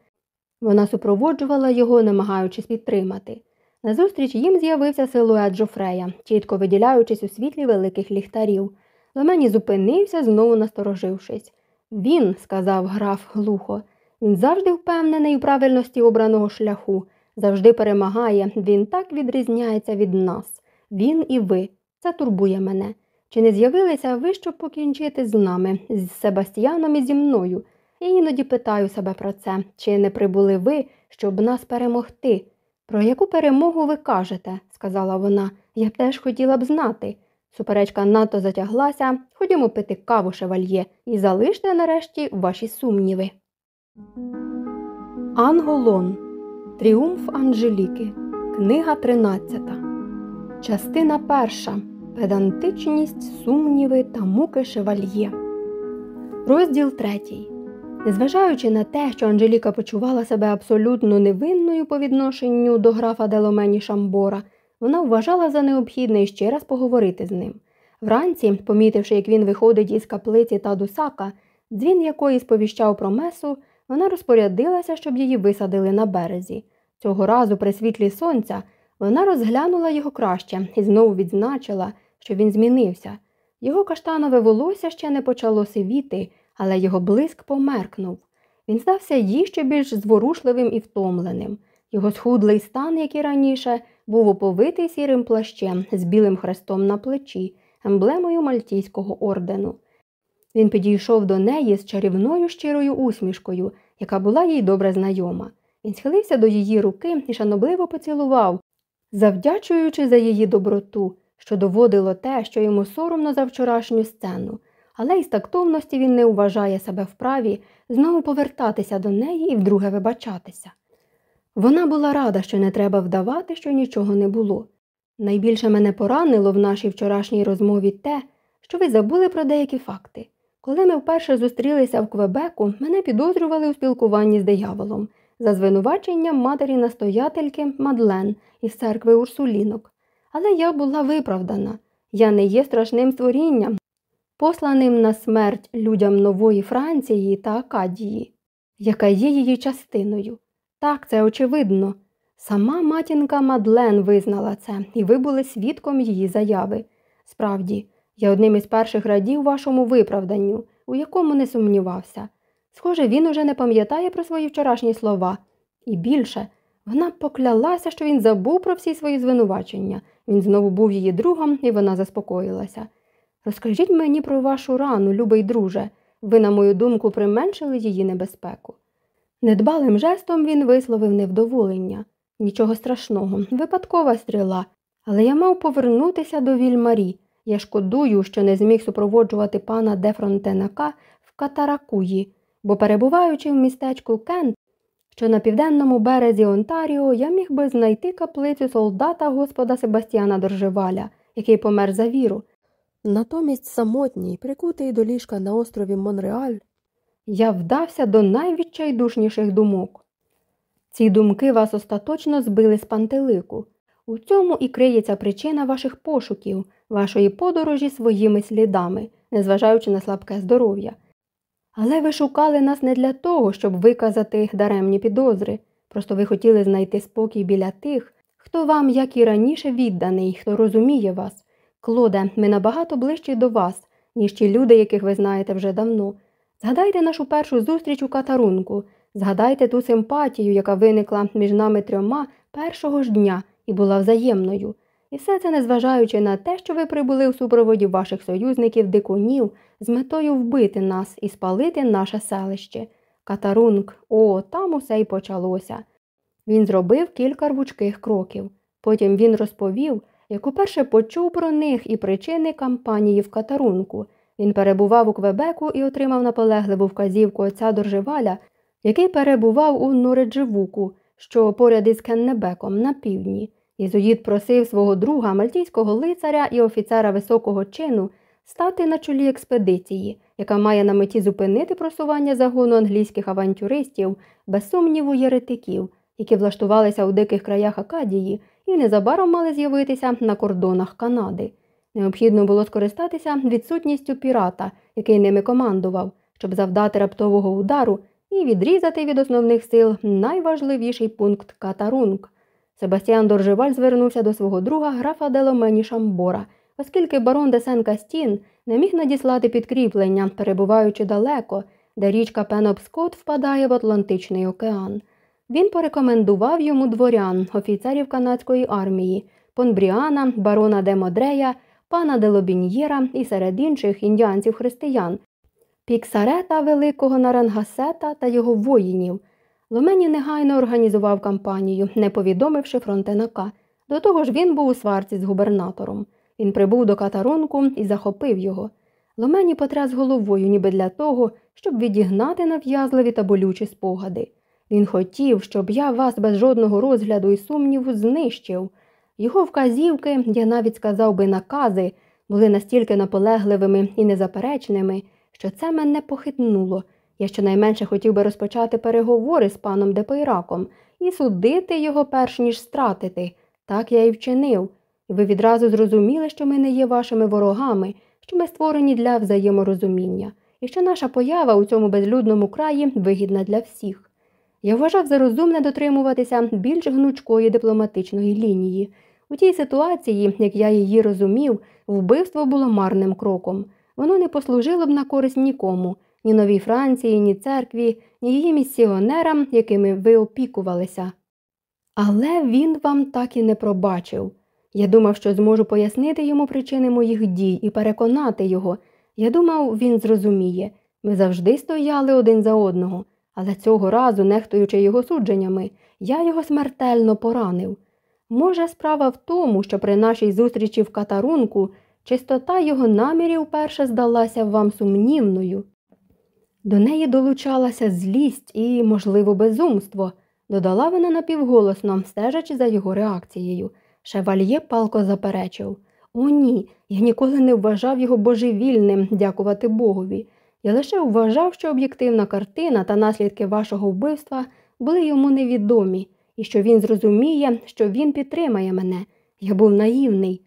Вона супроводжувала його, намагаючись підтримати. Назустріч їм з'явився силует Джофрея, чітко виділяючись у світлі великих ліхтарів. Лемені зупинився, знову насторожившись. Він, сказав граф глухо, він завжди впевнений у правильності обраного шляху, завжди перемагає, він так відрізняється від нас. Він і ви. Це турбує мене. Чи не з'явилися ви, щоб покінчити з нами, з Себастьяном і зі мною? Я іноді питаю себе про це, чи не прибули ви, щоб нас перемогти? Про яку перемогу ви кажете? сказала вона. Я теж хотіла б знати. Суперечка надто затяглася, ходімо пити каву шевальє і залиште нарешті ваші сумніви. Анголон. Тріумф Анжеліки. Книга 13. Частина перша. Педантичність, сумніви та муки шевальє. Розділ третій. Незважаючи на те, що Анжеліка почувала себе абсолютно невинною по відношенню до графа Деломені Шамбора, вона вважала за необхідне ще раз поговорити з ним. Вранці, помітивши, як він виходить із каплиці та дусака, дзвін якої сповіщав про месу, вона розпорядилася, щоб її висадили на березі. Цього разу, при світлі сонця, вона розглянула його краще і знову відзначила, що він змінився. Його каштанове волосся ще не почало сивіти, але його блиск померкнув. Він здався їй ще більш зворушливим і втомленим. Його схудлий стан, як і раніше, був оповитий сірим плащем з білим хрестом на плечі, емблемою Мальтійського ордену. Він підійшов до неї з чарівною щирою усмішкою, яка була їй добре знайома. Він схилився до її руки і шанобливо поцілував, завдячуючи за її доброту, що доводило те, що йому соромно за вчорашню сцену, але із тактовності він не вважає себе вправі знову повертатися до неї і вдруге вибачатися. Вона була рада, що не треба вдавати, що нічого не було. Найбільше мене поранило в нашій вчорашній розмові те, що ви забули про деякі факти. Коли ми вперше зустрілися в Квебеку, мене підозрювали у спілкуванні з дияволом за звинуваченням матері настоятельки Мадлен із церкви Урсулінок. Але я була виправдана. Я не є страшним створінням, посланим на смерть людям нової Франції та Акадії, яка є її частиною. Так, це очевидно. Сама матінка Мадлен визнала це, і ви були свідком її заяви. Справді, я одним із перших радів вашому виправданню, у якому не сумнівався. Схоже, він уже не пам'ятає про свої вчорашні слова. І більше, вона поклялася, що він забув про всі свої звинувачення. Він знову був її другом, і вона заспокоїлася. Розкажіть мені про вашу рану, любий друже. Ви, на мою думку, применшили її небезпеку. Недбалим жестом він висловив невдоволення. Нічого страшного, випадкова стріла. Але я мав повернутися до Вільмарі. Я шкодую, що не зміг супроводжувати пана де Фронтенака в Катаракуї, бо, перебуваючи в містечку Кент, що на південному березі Онтаріо, я міг би знайти каплицю солдата господа Себастьяна Доржеваля, який помер за віру. Натомість самотній, прикутий до ліжка на острові Монреаль, я вдався до найвідчайдушніших думок. Ці думки вас остаточно збили з пантелику. У цьому і криється причина ваших пошуків, вашої подорожі своїми слідами, незважаючи на слабке здоров'я. Але ви шукали нас не для того, щоб виказати даремні підозри. Просто ви хотіли знайти спокій біля тих, хто вам, як і раніше, відданий, хто розуміє вас. Клоде, ми набагато ближчі до вас, ніж ті люди, яких ви знаєте вже давно. Згадайте нашу першу зустріч у катарунку, згадайте ту симпатію, яка виникла між нами трьома першого ж дня і була взаємною. І все це незважаючи на те, що ви прибули у супроводі ваших союзників дикунів з метою вбити нас і спалити наше селище. Катарунг, о, там усе й почалося. Він зробив кілька рвучких кроків. Потім він розповів, як уперше почув про них і причини кампанії в катарунку. Він перебував у Квебеку і отримав наполегливу вказівку отця Доржеваля, який перебував у Норедживуку, що поряд із Кеннебеком на півдні. Ізоїд просив свого друга, мальтійського лицаря і офіцера високого чину стати на чолі експедиції, яка має на меті зупинити просування загону англійських авантюристів, без сумніву єретиків, які влаштувалися у диких краях Акадії і незабаром мали з'явитися на кордонах Канади. Необхідно було скористатися відсутністю пірата, який ними командував, щоб завдати раптового удару і відрізати від основних сил найважливіший пункт Катарунг. Себастьян Доржеваль звернувся до свого друга графа Деломені Шамбора, оскільки барон де Сен Кастін не міг надіслати підкріплення, перебуваючи далеко, де річка Пенопскот впадає в Атлантичний океан. Він порекомендував йому дворян, офіцерів канадської армії, Понбріана, барона де Модрея, пана де Лобіньєра і серед інших індіанців-християн, Піксарета Великого Нарангасета та його воїнів. Ломені негайно організував кампанію, не повідомивши фронтенака. До того ж він був у сварці з губернатором. Він прибув до катарунку і захопив його. Ломені потряс головою, ніби для того, щоб відігнати нав'язливі та болючі спогади. Він хотів, щоб я вас без жодного розгляду і сумніву знищив. Його вказівки, я навіть сказав би накази, були настільки наполегливими і незаперечними, що це мене похитнуло. Я щонайменше хотів би розпочати переговори з паном Депейраком і судити його перш ніж стратити. Так я і вчинив. І ви відразу зрозуміли, що ми не є вашими ворогами, що ми створені для взаєморозуміння, і що наша поява у цьому безлюдному краї вигідна для всіх. Я вважав за розумне дотримуватися більш гнучкої дипломатичної лінії. У тій ситуації, як я її розумів, вбивство було марним кроком. Воно не послужило б на користь нікому, ні новій Франції, ні церкві, ні її місіонерам, якими ви опікувалися. Але він вам так і не пробачив. Я думав, що зможу пояснити йому причини моїх дій і переконати його. Я думав, він зрозуміє. Ми завжди стояли один за одного, але цього разу, нехтуючи його судженнями, я його смертельно поранив. Може, справа в тому, що при нашій зустрічі в катарунку чистота його намірів перше здалася вам сумнівною. До неї долучалася злість і, можливо, безумство, додала вона напівголосно, стежачи за його реакцією. Шевальє палко заперечив О, ні, я ніколи не вважав його божевільним, дякувати Богові. Я лише вважав, що об'єктивна картина та наслідки вашого вбивства були йому невідомі, і що він зрозуміє, що він підтримає мене. Я був наївний.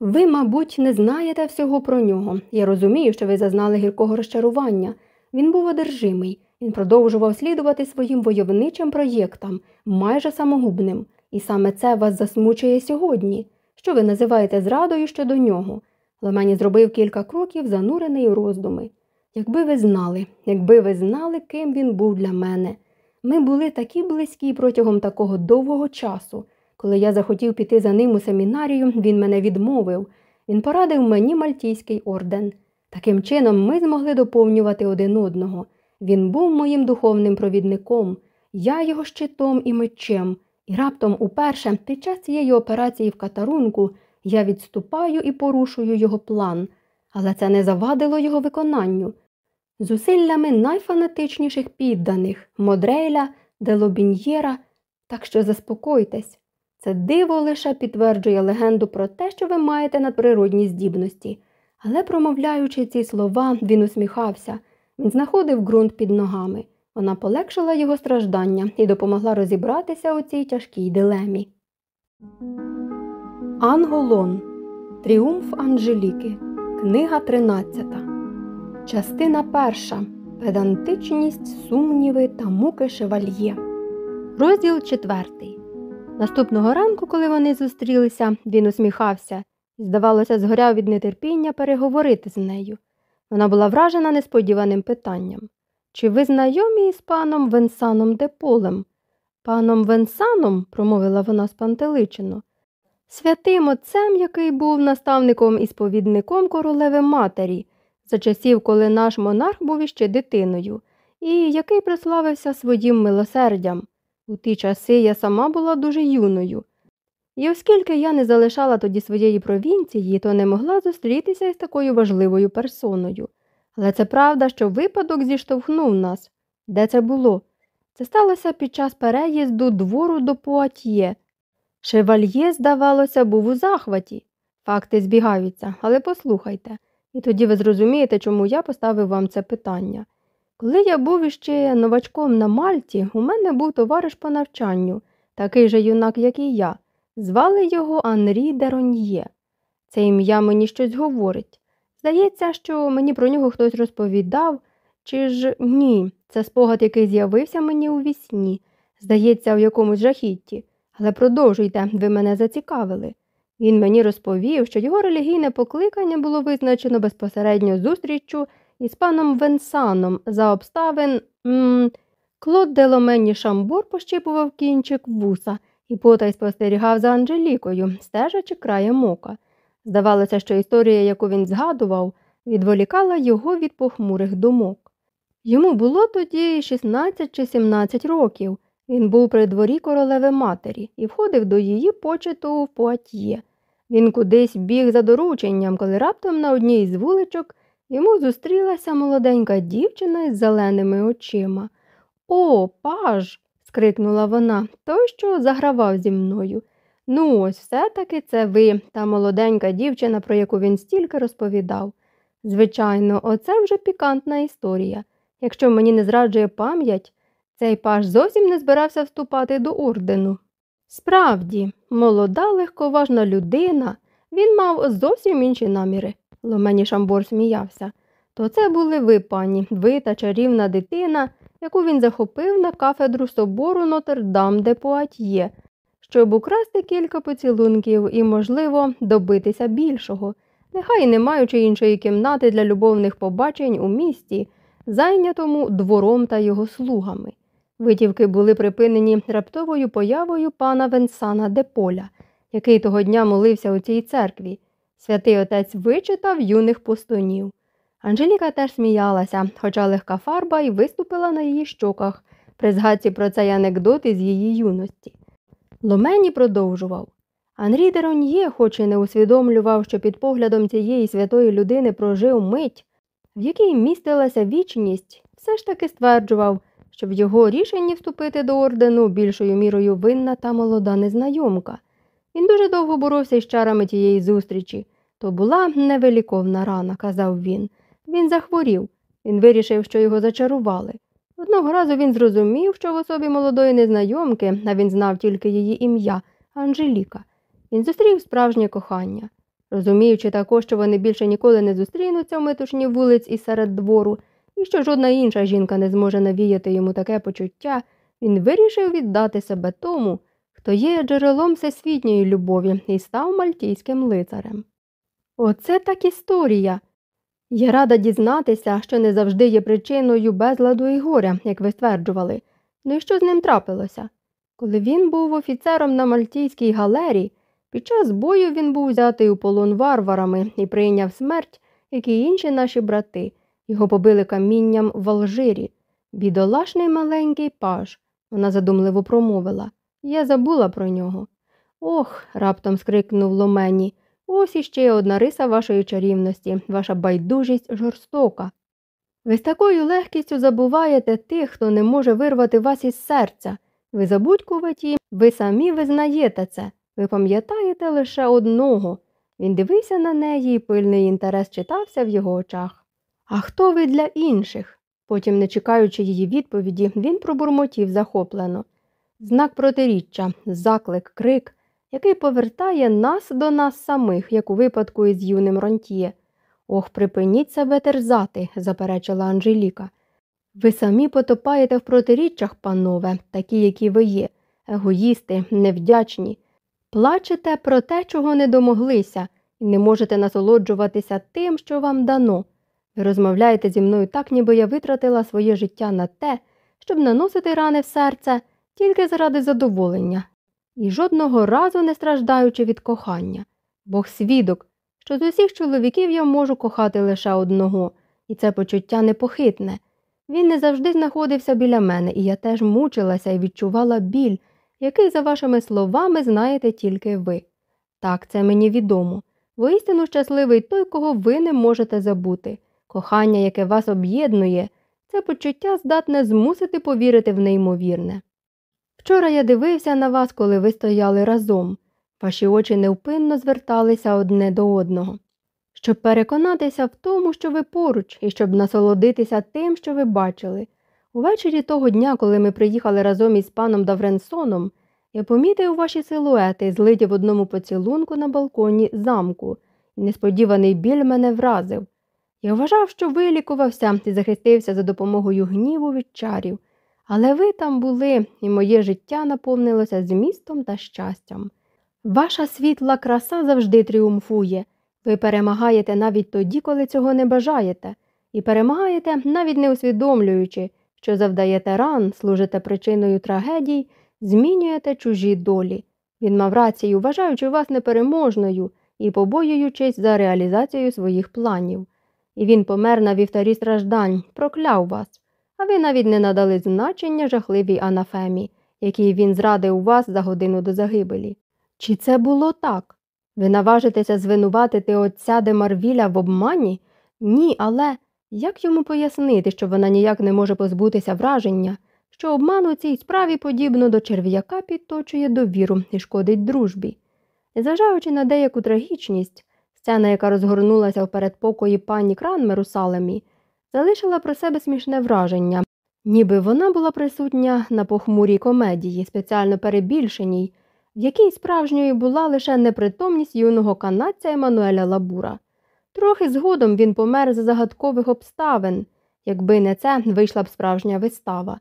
Ви, мабуть, не знаєте всього про нього. Я розумію, що ви зазнали гіркого розчарування. Він був одержимий, він продовжував слідувати своїм войовничим проєктам, майже самогубним, і саме це вас засмучує сьогодні. Що ви називаєте зрадою щодо нього? Лемені зробив кілька кроків, занурений у роздуми. Якби ви знали, якби ви знали, ким він був для мене. Ми були такі близькі протягом такого довгого часу. Коли я захотів піти за ним у семінарію, він мене відмовив. Він порадив мені Мальтійський орден. Таким чином, ми змогли доповнювати один одного. Він був моїм духовним провідником, я його щитом і мечем, і раптом, уперше, під час цієї операції в катарунку, я відступаю і порушую його план, але це не завадило його виконанню. Зусиллями найфанатичніших підданих Модрейля, Делобіньєра, так що заспокойтесь. Це диво лише підтверджує легенду про те, що ви маєте надприродні здібності. Але, промовляючи ці слова, він усміхався, він знаходив ґрунт під ногами. Вона полегшила його страждання і допомогла розібратися у цій тяжкій дилемі. Анголон. Тріумф Анжеліки. Книга 13. Частина перша. Педантичність, сумніви та муки шевальє. Розділ четвертий. Наступного ранку, коли вони зустрілися, він усміхався здавалося, згоряв від нетерпіння переговорити з нею. Вона була вражена несподіваним питанням. Чи ви знайомі з паном Венсаном Деполем? Паном Венсаном, промовила вона спантеличено, святим отцем, який був наставником і сповідником королеви матері, за часів, коли наш монарх був іще дитиною, і який прославився своїм милосердям. У ті часи я сама була дуже юною. І оскільки я не залишала тоді своєї провінції, то не могла зустрітися із такою важливою персоною. Але це правда, що випадок зіштовхнув нас. Де це було? Це сталося під час переїзду двору до Пуатьє. Шевальє, здавалося, був у захваті. Факти збігаються, але послухайте, і тоді ви зрозумієте, чому я поставив вам це питання. Коли я був іще новачком на Мальті, у мене був товариш по навчанню, такий же юнак, як і я. Звали його Анрі Дероньє. Це ім'я мені щось говорить. Здається, що мені про нього хтось розповідав, чи ж ні, це спогад, який з'явився мені у вісні, здається, в якомусь жахітті. Але продовжуйте, ви мене зацікавили. Він мені розповів, що його релігійне покликання було визначено безпосередньо зустріччю із паном Венсаном за обставин. М Клод Деломені Шамбор пощипував кінчик вуса і потай спостерігав за Анжелікою, стежачи краєм ока. Здавалося, що історія, яку він згадував, відволікала його від похмурих думок. Йому було тоді 16 чи 17 років. Він був при дворі королеви матері і входив до її почету в Пуатьє. Він кудись біг за дорученням, коли раптом на одній із вуличок йому зустрілася молоденька дівчина із зеленими очима. О, паж. Скрикнула вона, той, що загравав зі мною. Ну, ось все таки це ви, та молоденька дівчина, про яку він стільки розповідав. Звичайно, оце вже пікантна історія. Якщо мені не зраджує пам'ять, цей паж зовсім не збирався вступати до ордену. Справді, молода, легковажна людина, він мав зовсім інші наміри. Ломені Шамбор сміявся. То це були ви, пані, ви та чарівна дитина, яку він захопив на кафедру собору Нотр-Дам де Пуатьє, щоб украсти кілька поцілунків і, можливо, добитися більшого. Нехай не маючи іншої кімнати для любовних побачень у місті, зайнятому двором та його слугами. Витівки були припинені раптовою появою пана Венсана де Поля, який того дня молився у цій церкві. Святий отець вичитав юних пустунів. Анжеліка теж сміялася, хоча легка фарба й виступила на її щоках при згадці про цей анекдот із її юності. Ломені продовжував. Анрі Дероньє, хоч і не усвідомлював, що під поглядом цієї святої людини прожив мить, в якій містилася вічність, все ж таки стверджував, що в його рішенні вступити до ордену більшою мірою винна та молода незнайомка. Він дуже довго боровся із чарами тієї зустрічі. То була невеликовна рана, казав він. Він захворів. Він вирішив, що його зачарували. Одного разу він зрозумів, що в особі молодої незнайомки, а він знав тільки її ім'я Анжеліка. Він зустрів справжнє кохання. Розуміючи також, що вони більше ніколи не зустрінуться в метушні вулиць і серед двору, і що жодна інша жінка не зможе навіяти йому таке почуття, він вирішив віддати себе тому, хто є джерелом всесвітньої любові і став мальтійським лицарем. Оце так історія. Я рада дізнатися, що не завжди є причиною безладу і горя, як ви стверджували. Ну і що з ним трапилося? Коли він був офіцером на Мальтійській галері, під час бою він був взятий у полон варварами і прийняв смерть, як і інші наші брати. Його побили камінням в Алжирі. Бідолашний маленький паж, вона задумливо промовила. Я забула про нього. Ох, раптом скрикнув Ломені. Ось іще одна риса вашої чарівності, ваша байдужість жорстока. Ви з такою легкістю забуваєте тих, хто не може вирвати вас із серця. Ви забудькуваті, ви самі визнаєте це. Ви пам'ятаєте лише одного. Він дивився на неї, і пильний інтерес читався в його очах. А хто ви для інших? Потім, не чекаючи її відповіді, він пробурмотів захоплено. Знак протиріччя, заклик, крик, який повертає нас до нас самих, як у випадку із юним Ронтіє. Ох, припиніть себе терзати, заперечила Анжеліка. Ви самі потопаєте в протиріччях, панове, такі, які ви є, егоїсти, невдячні. Плачете про те, чого не домоглися, і не можете насолоджуватися тим, що вам дано. Ви розмовляєте зі мною так, ніби я витратила своє життя на те, щоб наносити рани в серце тільки заради задоволення, і жодного разу не страждаючи від кохання. Бог свідок, що з усіх чоловіків я можу кохати лише одного, і це почуття непохитне. Він не завжди знаходився біля мене, і я теж мучилася і відчувала біль, який, за вашими словами, знаєте тільки ви. Так, це мені відомо. Воістину щасливий той, кого ви не можете забути. Кохання, яке вас об'єднує, це почуття здатне змусити повірити в неймовірне. Вчора я дивився на вас, коли ви стояли разом. Ваші очі невпинно зверталися одне до одного. Щоб переконатися в тому, що ви поруч, і щоб насолодитися тим, що ви бачили. Увечері того дня, коли ми приїхали разом із паном Давренсоном, я помітив ваші силуети, злиті в одному поцілунку на балконі замку, і несподіваний біль мене вразив. Я вважав, що вилікувався і захистився за допомогою гніву від чарів. Але ви там були, і моє життя наповнилося змістом та щастям. Ваша світла краса завжди тріумфує. Ви перемагаєте навіть тоді, коли цього не бажаєте, і перемагаєте, навіть не усвідомлюючи, що завдаєте ран, служите причиною трагедій, змінюєте чужі долі. Він мав рацію, вважаючи вас непереможною і побоюючись за реалізацію своїх планів. І він помер на вівтарі страждань, прокляв вас а ви навіть не надали значення жахливій анафемі, якій він зрадив вас за годину до загибелі. Чи це було так? Ви наважитеся звинуватити отця де Марвіля в обмані? Ні, але як йому пояснити, що вона ніяк не може позбутися враження, що обман у цій справі подібно до черв'яка підточує довіру і шкодить дружбі? Незважаючи на деяку трагічність, сцена, яка розгорнулася в передпокої пані Кранмер у Салемі, залишила про себе смішне враження, ніби вона була присутня на похмурій комедії, спеціально перебільшеній, в якій справжньою була лише непритомність юного канадця Еммануеля Лабура. Трохи згодом він помер за загадкових обставин, якби не це вийшла б справжня вистава.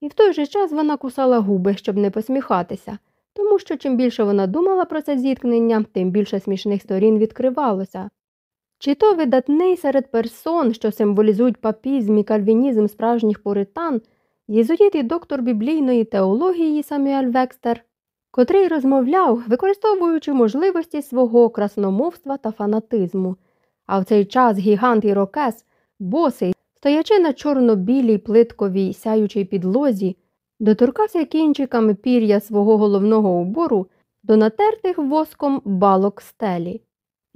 І в той же час вона кусала губи, щоб не посміхатися, тому що чим більше вона думала про це зіткнення, тим більше смішних сторін відкривалося. Чи то видатний серед персон, що символізують папізм і кальвінізм справжніх поритан, єзуїт і доктор біблійної теології Самюель Векстер, котрий розмовляв, використовуючи можливості свого красномовства та фанатизму. А в цей час гігант Ірокес, босий, стоячи на чорно-білій плитковій сяючій підлозі, доторкався кінчиками пір'я свого головного убору до натертих воском балок стелі,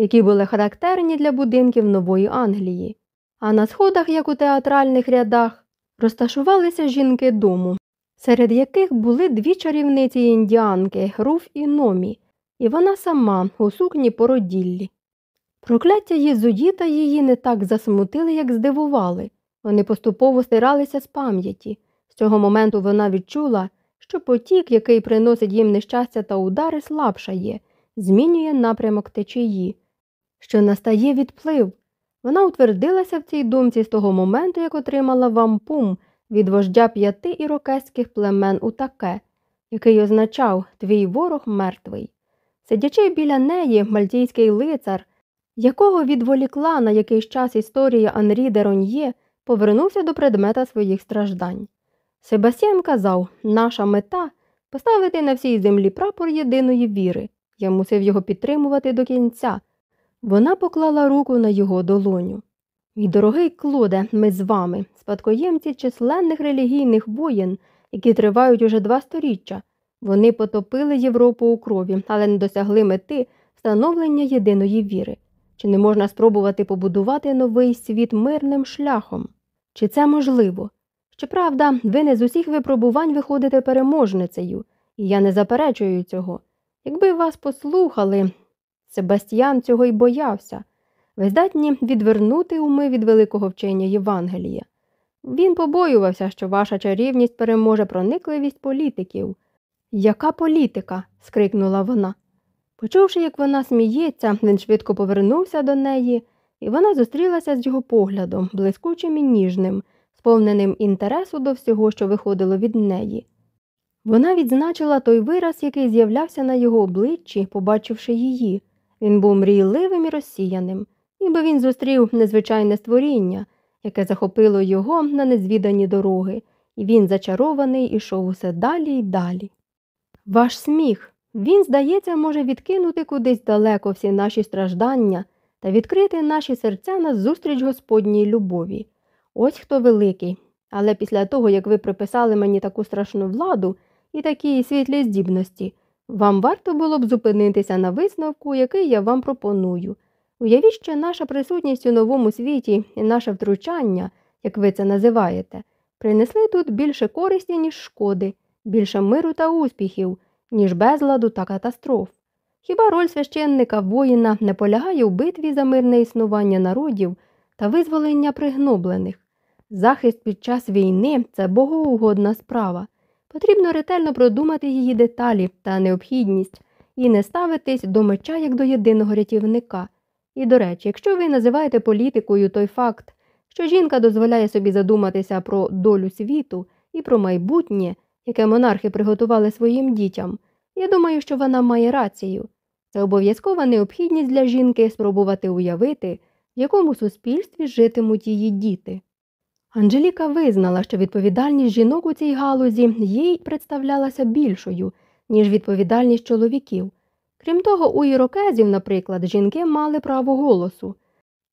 які були характерні для будинків Нової Англії. А на сходах, як у театральних рядах, розташувалися жінки дому, серед яких були дві чарівниці індіанки Руф і Номі, і вона сама у сукні породіллі. Прокляття єзуїта її не так засмутили, як здивували. Вони поступово стиралися з пам'яті. З цього моменту вона відчула, що потік, який приносить їм нещастя та удари, слабшає, змінює напрямок течії, що настає відплив. Вона утвердилася в цій думці з того моменту, як отримала вампум від вождя п'яти ірокезьких племен Утаке, який означав твій ворог мертвий. Сидячи біля неї, мальтійський лицар, якого відволікла на якийсь час історія Анрі де Роньє, повернувся до предмета своїх страждань. Себастьян казав, наша мета поставити на всій землі прапор єдиної віри. Я мусив його підтримувати до кінця. Вона поклала руку на його долоню. Мій дорогий Клоде, ми з вами, спадкоємці численних релігійних воєн, які тривають уже два сторіччя. Вони потопили Європу у крові, але не досягли мети встановлення єдиної віри. Чи не можна спробувати побудувати новий світ мирним шляхом? Чи це можливо? Щоправда, ви не з усіх випробувань виходите переможницею, і я не заперечую цього. Якби вас послухали, Себастьян цього й боявся. Ви здатні відвернути уми від великого вчення Євангелія. Він побоювався, що ваша чарівність переможе проникливість політиків. Яка політика? скрикнула вона. Почувши, як вона сміється, він швидко повернувся до неї, і вона зустрілася з його поглядом, блискучим і ніжним, сповненим інтересу до всього, що виходило від неї. Вона відзначила той вираз, який з'являвся на його обличчі, побачивши її. Він був мрійливим і розсіяним, ніби він зустрів незвичайне створіння, яке захопило його на незвідані дороги, і він, зачарований, ішов усе далі й далі. Ваш сміх, він, здається, може відкинути кудись далеко всі наші страждання та відкрити наші серця на зустріч Господній любові. Ось хто великий. Але після того, як ви приписали мені таку страшну владу і такі світлі здібності, вам варто було б зупинитися на висновку, який я вам пропоную. Уявіть, що наша присутність у новому світі і наше втручання, як ви це називаєте, принесли тут більше користі, ніж шкоди, більше миру та успіхів, ніж безладу та катастроф. Хіба роль священника воїна не полягає у битві за мирне існування народів та визволення пригноблених? Захист під час війни це богоугодна справа. Потрібно ретельно продумати її деталі та необхідність і не ставитись до меча як до єдиного рятівника. І, до речі, якщо ви називаєте політикою той факт, що жінка дозволяє собі задуматися про долю світу і про майбутнє, яке монархи приготували своїм дітям, я думаю, що вона має рацію. Це обов'язкова необхідність для жінки спробувати уявити, в якому суспільстві житимуть її діти. Анжеліка визнала, що відповідальність жінок у цій галузі їй представлялася більшою, ніж відповідальність чоловіків. Крім того, у ірокезів, наприклад, жінки мали право голосу.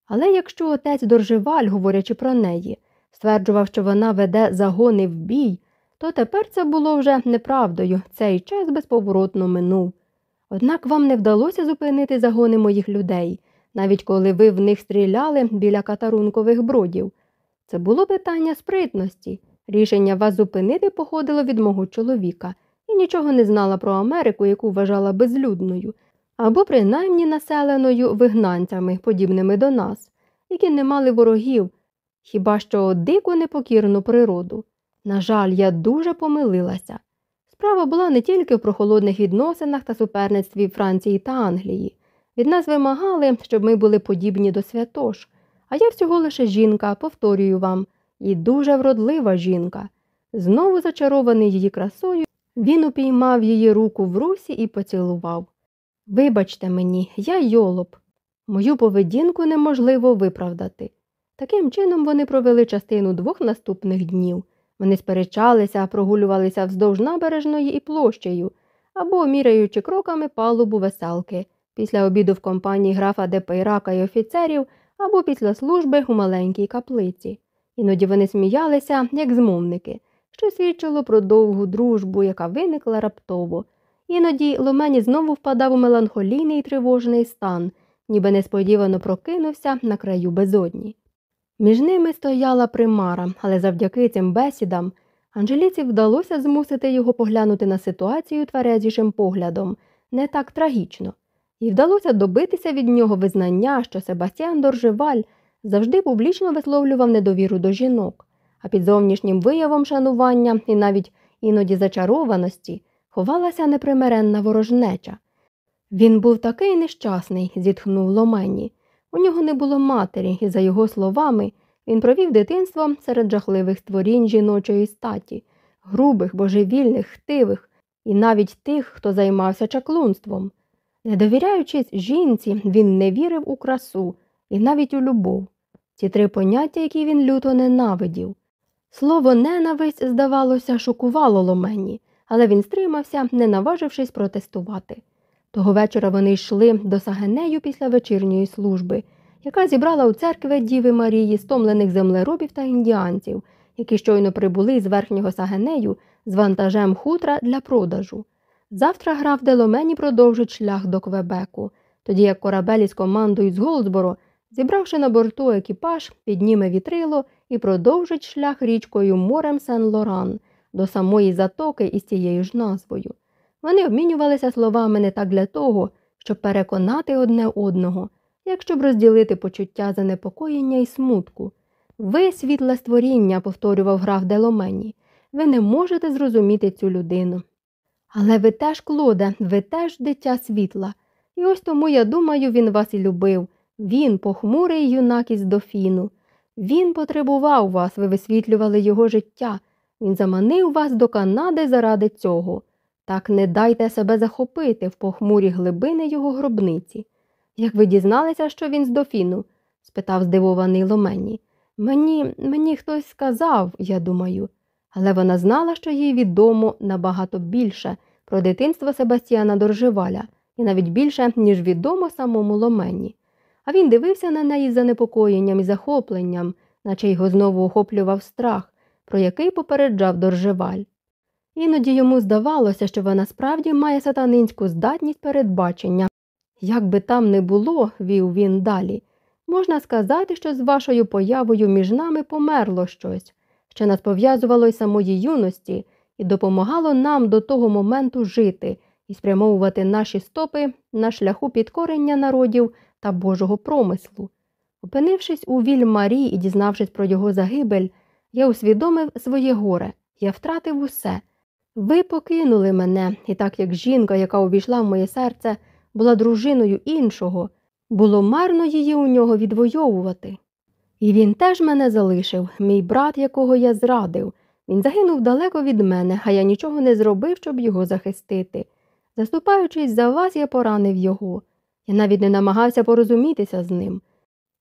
Але якщо отець Доржеваль, говорячи про неї, стверджував, що вона веде загони в бій, то тепер це було вже неправдою, цей час безповоротно минув. Однак вам не вдалося зупинити загони моїх людей, навіть коли ви в них стріляли біля катарункових бродів. Це було питання спритності. Рішення вас зупинити походило від мого чоловіка і нічого не знала про Америку, яку вважала безлюдною, або принаймні населеною вигнанцями, подібними до нас, які не мали ворогів, хіба що дику непокірну природу. На жаль, я дуже помилилася. Справа була не тільки в прохолодних відносинах та суперництві Франції та Англії. Від нас вимагали, щоб ми були подібні до святош. А я всього лише жінка, повторюю вам, і дуже вродлива жінка. Знову зачарований її красою, він упіймав її руку в русі і поцілував. Вибачте мені, я йолоп. Мою поведінку неможливо виправдати. Таким чином вони провели частину двох наступних днів. Вони сперечалися, прогулювалися вздовж набережної і площею, або міряючи кроками палубу веселки, після обіду в компанії графа Депейрака і офіцерів, або після служби у маленькій каплиці. Іноді вони сміялися, як змовники, що свідчило про довгу дружбу, яка виникла раптово. Іноді Ломені знову впадав у меланхолійний тривожний стан, ніби несподівано прокинувся на краю безодні. Між ними стояла примара, але завдяки цим бесідам Анжеліці вдалося змусити його поглянути на ситуацію тверезішим поглядом, не так трагічно, і вдалося добитися від нього визнання, що Себастьян Доржеваль завжди публічно висловлював недовіру до жінок, а під зовнішнім виявом шанування і навіть іноді зачарованості ховалася непримиренна ворожнеча. Він був такий нещасний, зітхнув Ломені. У нього не було матері, і, за його словами, він провів дитинство серед жахливих створінь жіночої статі, грубих, божевільних, хтивих і навіть тих, хто займався чаклунством. Не довіряючись жінці, він не вірив у красу і навіть у любов. Ці три поняття, які він люто ненавидів. Слово ненависть, здавалося, шокувало ломені, але він стримався, не наважившись протестувати. Того вечора вони йшли до Сагенею після вечірньої служби, яка зібрала у церкви Діви Марії стомлених землеробів та індіанців, які щойно прибули з верхнього Сагенею з вантажем хутра для продажу. Завтра граф Деломені продовжить шлях до Квебеку, тоді як корабель із командою з Голдсборо, зібравши на борту екіпаж, підніме вітрило і продовжить шлях річкою морем Сен-Лоран до самої затоки із цією ж назвою. Вони обмінювалися словами не так для того, щоб переконати одне одного, як щоб розділити почуття занепокоєння і смутку. Ви, світле створіння, повторював граф де Ломені, ви не можете зрозуміти цю людину. Але ви теж, Клоде, ви теж дитя світла. І ось тому, я думаю, він вас і любив. Він, похмурий юнак із дофіну. Він потребував вас, ви висвітлювали його життя. Він заманив вас до Канади заради цього. Так не дайте себе захопити в похмурі глибини його гробниці. Як ви дізналися, що він з дофіну? спитав здивований Ломені. Мені, мені хтось сказав, я думаю, але вона знала, що їй відомо набагато більше про дитинство Себастьяна Доржеваля, і навіть більше, ніж відомо самому Ломені. А він дивився на неї з занепокоєнням і захопленням, наче його знову охоплював страх, про який попереджав Доржеваль. Іноді йому здавалося, що вона справді має сатанинську здатність передбачення. Як би там не було, вів він далі, можна сказати, що з вашою появою між нами померло щось, що нас пов'язувало й самої юності і допомагало нам до того моменту жити і спрямовувати наші стопи на шляху підкорення народів та Божого промислу. Опинившись у віль Марі і дізнавшись про його загибель, я усвідомив своє горе, я втратив усе. Ви покинули мене, і так як жінка, яка увійшла в моє серце, була дружиною іншого, було марно її у нього відвоювати. І він теж мене залишив, мій брат, якого я зрадив. Він загинув далеко від мене, а я нічого не зробив, щоб його захистити. Заступаючись за вас, я поранив його. Я навіть не намагався порозумітися з ним.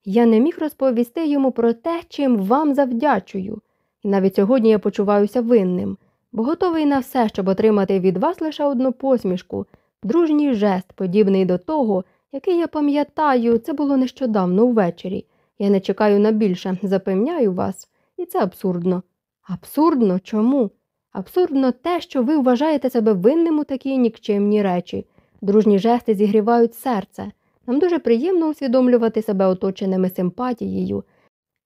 Я не міг розповісти йому про те, чим вам завдячую, і навіть сьогодні я почуваюся винним бо готовий на все, щоб отримати від вас лише одну посмішку, дружній жест, подібний до того, який я пам'ятаю, це було нещодавно ввечері. Я не чекаю на більше, запевняю вас, і це абсурдно. Абсурдно чому? Абсурдно те, що ви вважаєте себе винним у такій нікчемній речі. Дружні жести зігрівають серце. Нам дуже приємно усвідомлювати себе оточеними симпатією.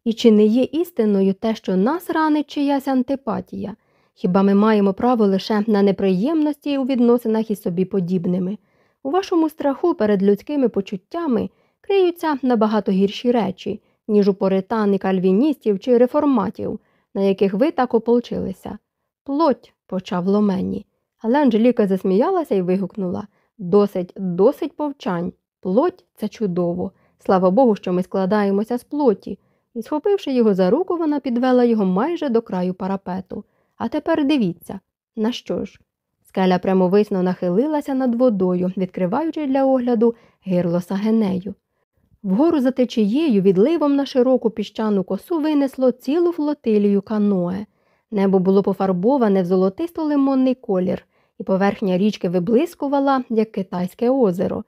І чи не є істиною те, що нас ранить чиясь антипатія? Хіба ми маємо право лише на неприємності у відносинах із собі подібними? У вашому страху перед людськими почуттями криються набагато гірші речі, ніж у поритан і кальвіністів чи реформатів, на яких ви так ополчилися. Плоть, почав ломені. Але Анжеліка засміялася і вигукнула Досить, досить повчань. Плоть це чудово. Слава Богу, що ми складаємося з плоті. І, схопивши його за руку, вона підвела його майже до краю парапету. А тепер дивіться, на що ж? Скеля прямовисно нахилилася над водою, відкриваючи для огляду гирло сагенею. Вгору за течією відливом на широку піщану косу винесло цілу флотилію каное. Небо було пофарбоване в золотисто лимонний колір, і поверхня річки виблискувала, як китайське озеро.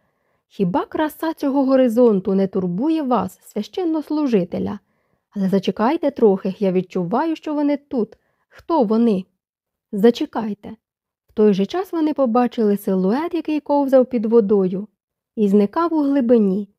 Хіба краса цього горизонту не турбує вас, священнослужителя? Але зачекайте трохи, я відчуваю, що вони тут. Хто вони? Зачекайте. В той же час вони побачили силует, який ковзав під водою, і зникав у глибині.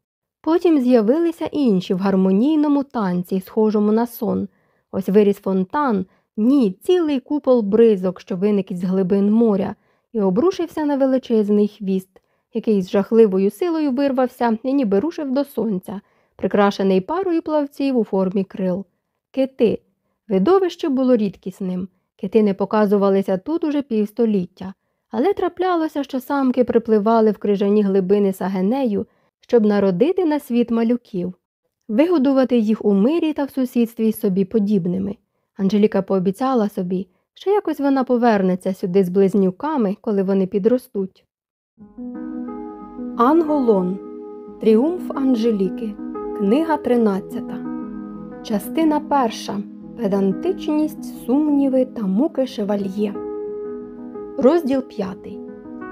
Потім з'явилися інші в гармонійному танці, схожому на сон. Ось виріс фонтан, ні, цілий купол бризок, що виник із глибин моря, і обрушився на величезний хвіст, який з жахливою силою вирвався і ніби рушив до сонця, прикрашений парою плавців у формі крил. Кити. Видовище було рідкісним. Кити не показувалися тут уже півстоліття, але траплялося, що самки припливали в крижані глибини сагенею, щоб народити на світ малюків, вигодувати їх у мирі та в сусідстві з собі подібними. Анжеліка пообіцяла собі, що якось вона повернеться сюди з близнюками, коли вони підростуть. Анголон. Тріумф Анжеліки. Книга 13. Частина перша. Педантичність, сумніви та муки шевальє. Розділ п'ятий.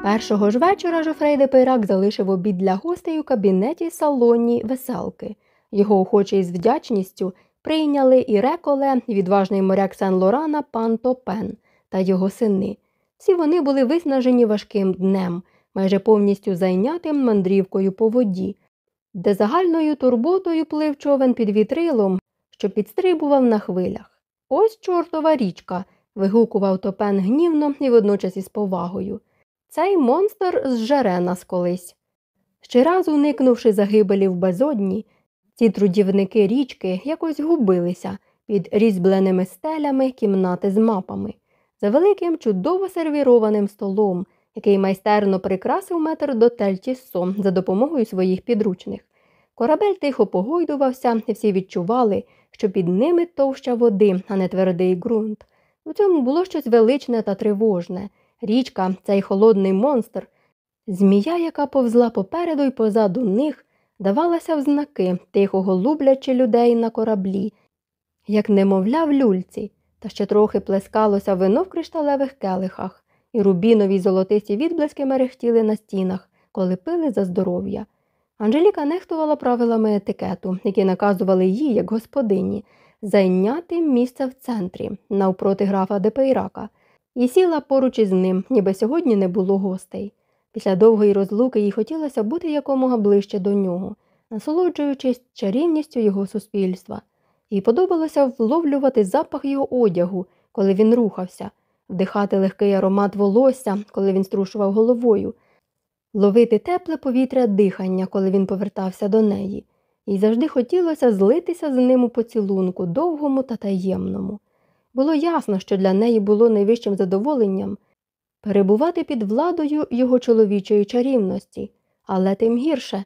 Першого ж вечора Жофрей де Пейрак залишив обід для гостей у кабінеті салоні веселки. Його охочі з вдячністю прийняли і реколе, відважний моряк Сен Лорана пан Топен та його сини. Всі вони були виснажені важким днем, майже повністю зайнятим мандрівкою по воді, де загальною турботою плив човен під вітрилом, що підстрибував на хвилях. Ось чортова річка. вигукував топен гнівно і водночас із повагою. Цей монстр зжере нас колись. Ще раз уникнувши загибелі в безодні, ці трудівники річки якось губилися під різьбленими стелями кімнати з мапами, за великим чудово сервірованим столом, який майстерно прикрасив метр до Тельтіссо за допомогою своїх підручних. Корабель тихо погойдувався, і всі відчували, що під ними товща води, а не твердий ґрунт. У цьому було щось величне та тривожне. Річка, цей холодний монстр, змія, яка повзла попереду й позаду них, давалася в знаки, тихо голублячи людей на кораблі, як немовля в люльці, та ще трохи плескалося вино в кришталевих келихах, і рубінові золотисті відблиски мерехтіли на стінах, коли пили за здоров'я. Анжеліка нехтувала правилами етикету, які наказували їй, як господині, зайняти місце в центрі, навпроти графа Депейрака, і сіла поруч із ним, ніби сьогодні не було гостей. Після довгої розлуки їй хотілося бути якомога ближче до нього, насолоджуючись чарівністю його суспільства. Їй подобалося вловлювати запах його одягу, коли він рухався, вдихати легкий аромат волосся, коли він струшував головою, ловити тепле повітря дихання, коли він повертався до неї. Їй завжди хотілося злитися з ним у поцілунку, довгому та таємному. Було ясно, що для неї було найвищим задоволенням перебувати під владою його чоловічої чарівності, але тим гірше.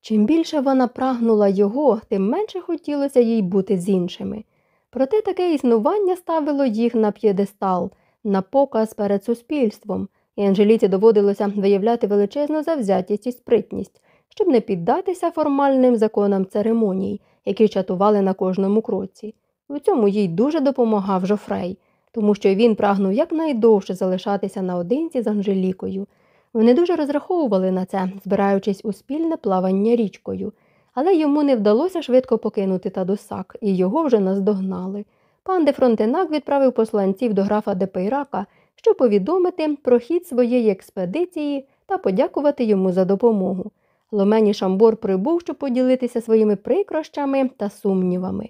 Чим більше вона прагнула його, тим менше хотілося їй бути з іншими. Проте таке існування ставило їх на п'єдестал, на показ перед суспільством, і Анжеліці доводилося виявляти величезну завзятість і спритність, щоб не піддатися формальним законам церемоній, які чатували на кожному кроці. У цьому їй дуже допомагав Жофрей тому що він прагнув якнайдовше залишатися наодинці з Анжелікою. Вони дуже розраховували на це, збираючись у спільне плавання річкою, але йому не вдалося швидко покинути Тадусак, і його вже наздогнали. Пан де Фронтенак відправив посланців до графа Депейрака, щоб повідомити про хід своєї експедиції та подякувати йому за допомогу. Ломені Шамбор прибув, щоб поділитися своїми прикрощами та сумнівами.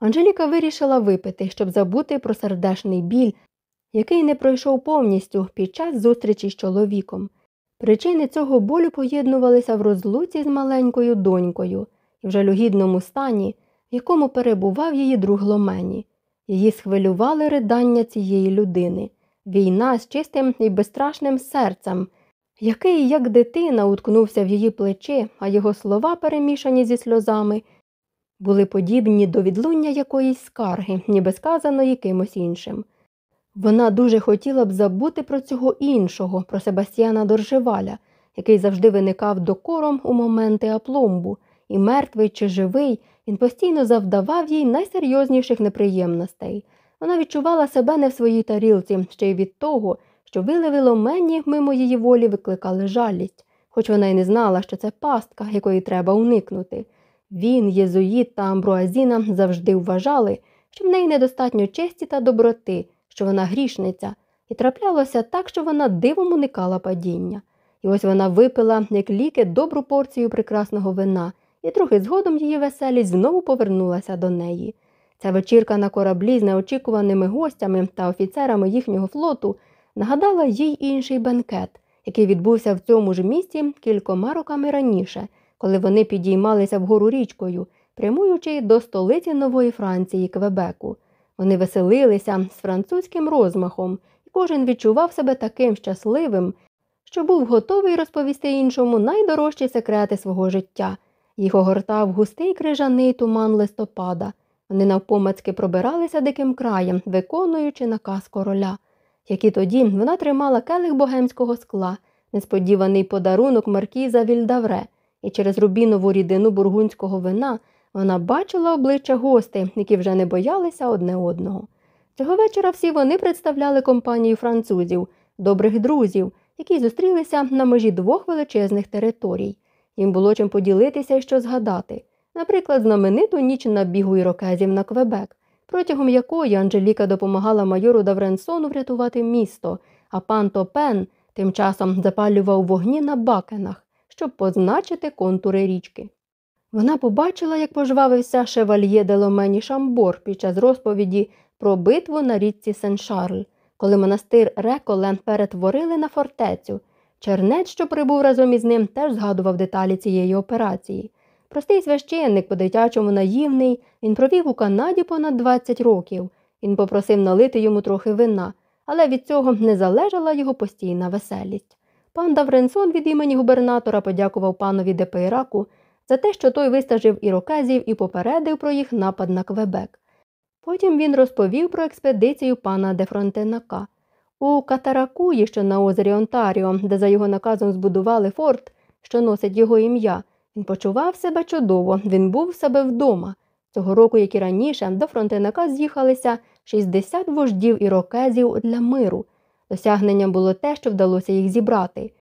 Анжеліка вирішила випити, щоб забути про сердешний біль, який не пройшов повністю під час зустрічі з чоловіком. Причини цього болю поєднувалися в розлуці з маленькою донькою і в жалюгідному стані, в якому перебував її друг Ломені. Її схвилювали ридання цієї людини, війна з чистим і безстрашним серцем, який, як дитина, уткнувся в її плечі, а його слова, перемішані зі сльозами, були подібні до відлуння якоїсь скарги, ніби сказаної кимось іншим. Вона дуже хотіла б забути про цього іншого, про Себастьяна Доржеваля, який завжди виникав докором у моменти апломбу і мертвий чи живий, він постійно завдавав їй найсерйозніших неприємностей. Вона відчувала себе не в своїй тарілці, ще й від того, що виливило мені мимо її волі викликали жалість, хоч вона й не знала, що це пастка, якої треба уникнути. Він, Єзуїт та Амбруазіна завжди вважали, що в неї недостатньо честі та доброти, що вона грішниця, і траплялося так, що вона дивом уникала падіння. І ось вона випила, як ліки, добру порцію прекрасного вина, і трохи згодом її веселість знову повернулася до неї. Ця вечірка на кораблі з неочікуваними гостями та офіцерами їхнього флоту нагадала їй інший бенкет, який відбувся в цьому ж місці кількома роками раніше, коли вони підіймалися вгору річкою, прямуючи до столиці Нової Франції Квебеку. Вони веселилися з французьким розмахом, і кожен відчував себе таким щасливим, що був готовий розповісти іншому найдорожчі секрети свого життя. Їх огортав густий крижаний туман листопада. Вони навпомацьки пробиралися диким краєм, виконуючи наказ короля. Як і тоді вона тримала келих богемського скла, несподіваний подарунок маркіза Вільдавре, і через рубінову рідину бургунського вина вона бачила обличчя гостей, які вже не боялися одне одного. Цього вечора всі вони представляли компанію французів, добрих друзів, які зустрілися на межі двох величезних територій. Їм було чим поділитися і що згадати. Наприклад, знамениту ніч набігу ірокезів на Квебек, протягом якої Анжеліка допомагала майору Давренсону врятувати місто, а пан Топен тим часом запалював вогні на бакенах, щоб позначити контури річки. Вона побачила, як пожвавився шевальє де Ломені-Шамбор під час розповіді про битву на річці Сен-Шарль, коли монастир реколе перетворили на фортецю. Чернець, що прибув разом із ним, теж згадував деталі цієї операції. Простий священник, по дитячому наївний, він провів у Канаді понад 20 років. Він попросив налити йому трохи вина, але від цього не залежала його постійна веселість. Пан Давренсон від імені губернатора подякував панові Депейраку за те, що той вистажив ірокезів і попередив про їх напад на Квебек. Потім він розповів про експедицію пана де Фронтенака. У Катаракуї, що на озері Онтаріо, де за його наказом збудували форт, що носить його ім'я, він почував себе чудово, він був в себе вдома. Цього року, як і раніше, до Фронтенака з'їхалися 60 вождів ірокезів для миру. Досягненням було те, що вдалося їх зібрати.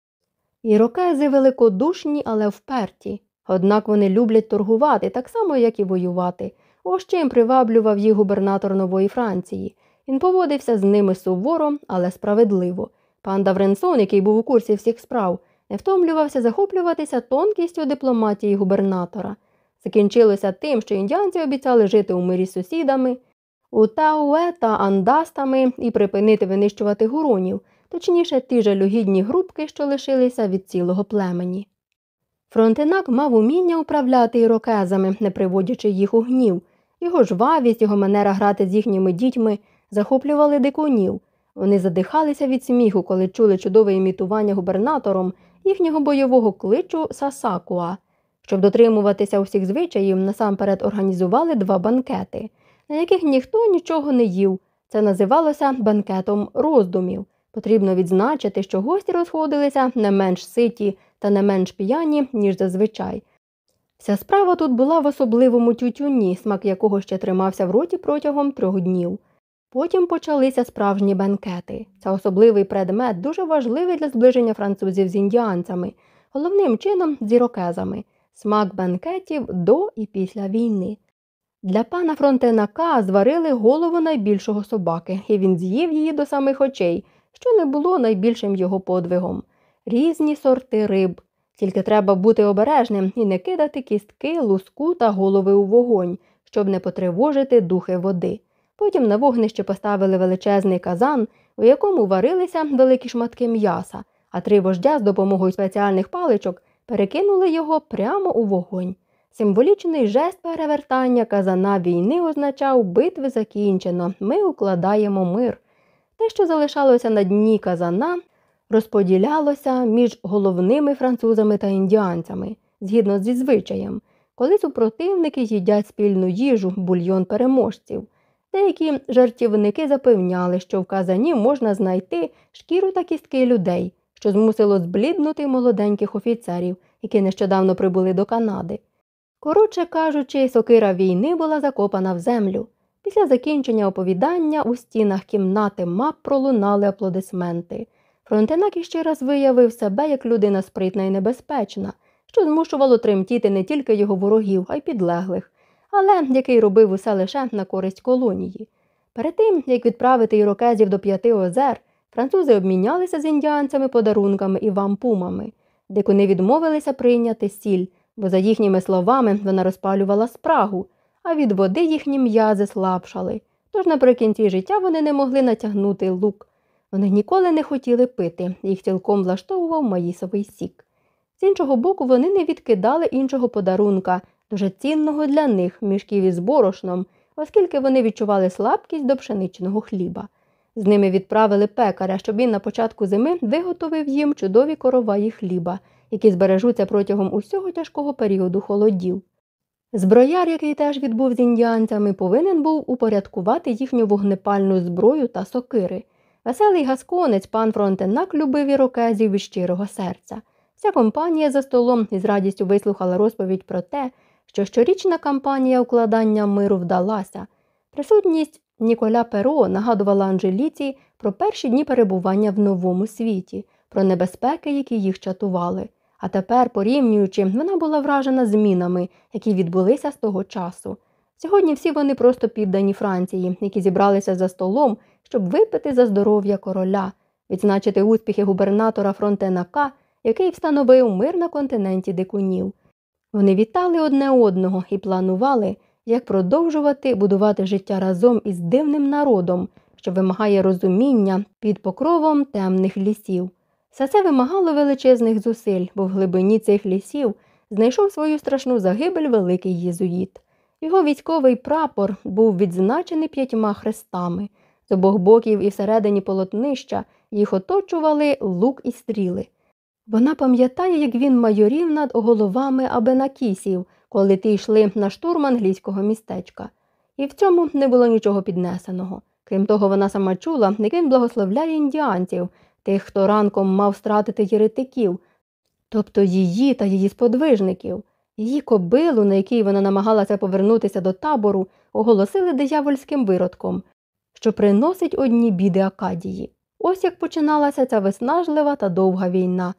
Ірокези великодушні, але вперті. Однак вони люблять торгувати так само, як і воювати. Ось чим приваблював їх губернатор Нової Франції. Він поводився з ними суворо, але справедливо. Пан Давренсон, який був у курсі всіх справ, не втомлювався захоплюватися тонкістю дипломатії губернатора. Закінчилося тим, що індіанці обіцяли жити у мирі з сусідами, у Тауе та андастами і припинити винищувати гуронів, точніше ті жалюгідні групки, що лишилися від цілого племені. Фронтенак мав уміння управляти ірокезами, не приводячи їх у гнів. Його жвавість, його манера грати з їхніми дітьми захоплювали дикунів. Вони задихалися від сміху, коли чули чудове імітування губернатором їхнього бойового кличу Сасакуа. Щоб дотримуватися усіх звичаїв, насамперед організували два банкети, на яких ніхто нічого не їв. Це називалося банкетом роздумів. Потрібно відзначити, що гості розходилися не менш ситі та не менш п'яні, ніж зазвичай. Вся справа тут була в особливому тютюні, смак якого ще тримався в роті протягом трьох днів. Потім почалися справжні бенкети. Це особливий предмет, дуже важливий для зближення французів з індіанцями, головним чином з ірокезами, смак бенкетів до і після війни. Для пана Фронтенака зварили голову найбільшого собаки, і він з'їв її до самих очей, що не було найбільшим його подвигом. Різні сорти риб. Тільки треба бути обережним і не кидати кістки, луску та голови у вогонь, щоб не потривожити духи води. Потім на вогнище поставили величезний казан, у якому варилися великі шматки м'яса, а три вождя з допомогою спеціальних паличок перекинули його прямо у вогонь. Символічний жест перевертання казана війни означав битви закінчено, ми укладаємо мир. Те, що залишалося на дні казана, розподілялося між головними французами та індіанцями, згідно зі звичаєм, коли супротивники їдять спільну їжу, бульйон переможців. Деякі жартівники запевняли, що в казані можна знайти шкіру та кістки людей, що змусило збліднути молоденьких офіцерів, які нещодавно прибули до Канади. Коротше кажучи, сокира війни була закопана в землю. Після закінчення оповідання у стінах кімнати мап пролунали аплодисменти. Фронтенак іще раз виявив себе як людина спритна і небезпечна, що змушувало тремтіти не тільки його ворогів, а й підлеглих, але який робив усе лише на користь колонії. Перед тим, як відправити ірокезів до п'яти озер, французи обмінялися з індіанцями подарунками і вампумами. Дикуни відмовилися прийняти сіль, бо, за їхніми словами, вона розпалювала спрагу, а від води їхні м'язи слабшали. Тож наприкінці життя вони не могли натягнути лук. Вони ніколи не хотіли пити, їх цілком влаштовував маїсовий сік. З іншого боку, вони не відкидали іншого подарунка, дуже цінного для них мішків із борошном, оскільки вони відчували слабкість до пшеничного хліба. З ними відправили пекаря, щоб він на початку зими виготовив їм чудові короваї хліба, які збережуться протягом усього тяжкого періоду холодів. Зброяр, який теж відбув з індіанцями, повинен був упорядкувати їхню вогнепальну зброю та сокири. Веселий гасконець пан Фронтенак любив ірокезів від щирого серця. Вся компанія за столом із радістю вислухала розповідь про те, що щорічна кампанія укладання миру вдалася. Присутність Ніколя Перо нагадувала Анжеліці про перші дні перебування в новому світі, про небезпеки, які їх чатували. А тепер, порівнюючи, вона була вражена змінами, які відбулися з того часу. Сьогодні всі вони просто піддані Франції, які зібралися за столом, щоб випити за здоров'я короля, відзначити успіхи губернатора Фронтенака, який встановив мир на континенті дикунів. Вони вітали одне одного і планували, як продовжувати будувати життя разом із дивним народом, що вимагає розуміння під покровом темних лісів. Все це вимагало величезних зусиль, бо в глибині цих лісів знайшов свою страшну загибель великий єзуїт. Його військовий прапор був відзначений п'ятьма хрестами. З обох боків і всередині полотнища їх оточували лук і стріли. Вона пам'ятає, як він майорів над головами абенакісів, коли ті йшли на штурм англійського містечка. І в цьому не було нічого піднесеного. Крім того, вона сама чула, як він благословляє індіанців, тих, хто ранком мав стратити єретиків, тобто її та її сподвижників. Її кобилу, на якій вона намагалася повернутися до табору, оголосили диявольським виродком, що приносить одні біди Акадії. Ось як починалася ця виснажлива та довга війна.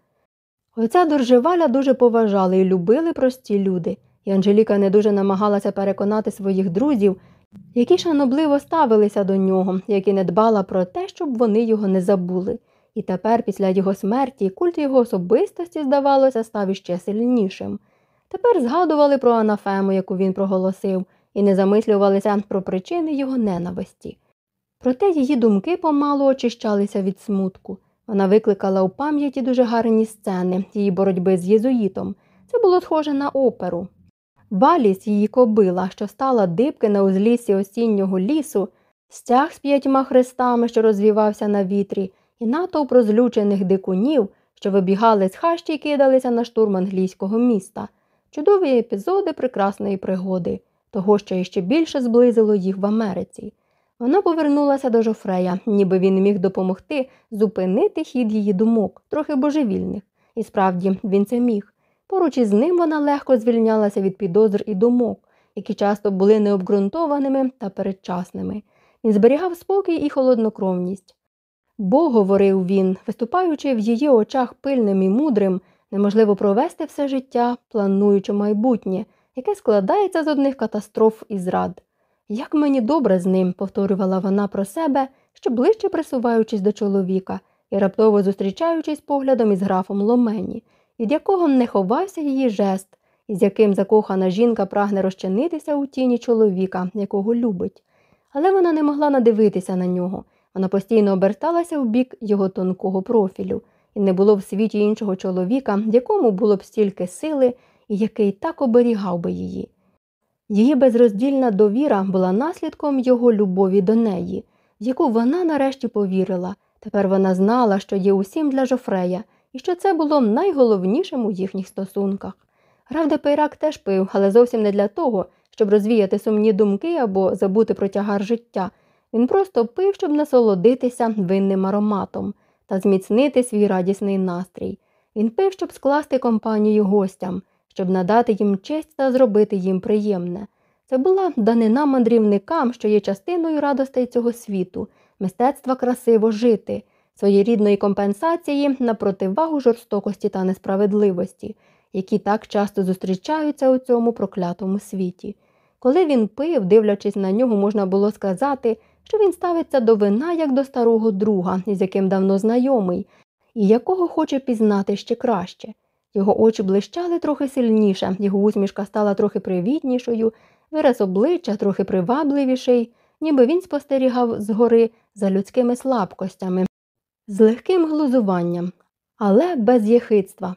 Оця доржеваля дуже поважали і любили прості люди, і Анжеліка не дуже намагалася переконати своїх друзів, які шанобливо ставилися до нього, які не дбала про те, щоб вони його не забули. І тепер, після його смерті, культ його особистості, здавалося, став іще сильнішим. Тепер згадували про анафему, яку він проголосив, і не замислювалися про причини його ненависті. Проте її думки помалу очищалися від смутку. Вона викликала у пам'яті дуже гарні сцени її боротьби з єзуїтом. Це було схоже на оперу. Валіс, її кобила, що стала дибки на узліссі осіннього лісу, стяг з п'ятьма хрестами, що розвівався на вітрі, і натовп розлючених дикунів, що вибігали з хащі і кидалися на штурм англійського міста, чудові епізоди прекрасної пригоди, того, що іще більше зблизило їх в Америці. Вона повернулася до Жофрея, ніби він міг допомогти зупинити хід її думок, трохи божевільних, і справді він це міг. Поруч із ним вона легко звільнялася від підозр і думок, які часто були необґрунтованими та передчасними. Він зберігав спокій і холоднокровність. Бо, говорив він, виступаючи в її очах пильним і мудрим, неможливо провести все життя, плануючи майбутнє, яке складається з одних катастроф і зрад. Як мені добре з ним, повторювала вона про себе, що ближче присуваючись до чоловіка і раптово зустрічаючись поглядом із графом Ломені, від якого не ховався її жест, із яким закохана жінка прагне розчинитися у тіні чоловіка, якого любить. Але вона не могла надивитися на нього. Вона постійно оберталася в бік його тонкого профілю, і не було в світі іншого чоловіка, якому було б стільки сили і який так оберігав би її. Її безроздільна довіра була наслідком його любові до неї, в яку вона нарешті повірила. Тепер вона знала, що є усім для Жофрея, і що це було найголовнішим у їхніх стосунках. Граф де Пейрак теж пив, але зовсім не для того, щоб розвіяти сумні думки або забути про тягар життя. Він просто пив, щоб насолодитися винним ароматом та зміцнити свій радісний настрій. Він пив, щоб скласти компанію гостям, щоб надати їм честь та зробити їм приємне. Це була данина мандрівникам, що є частиною радостей цього світу, мистецтва красиво жити, своєрідної компенсації на противагу жорстокості та несправедливості, які так часто зустрічаються у цьому проклятому світі. Коли він пив, дивлячись на нього, можна було сказати, що він ставиться до вина як до старого друга, із яким давно знайомий, і якого хоче пізнати ще краще. Його очі блищали трохи сильніше, його усмішка стала трохи привітнішою, вираз обличчя трохи привабливіший, ніби він спостерігав згори за людськими слабкостями, з легким глузуванням, але без єхидства.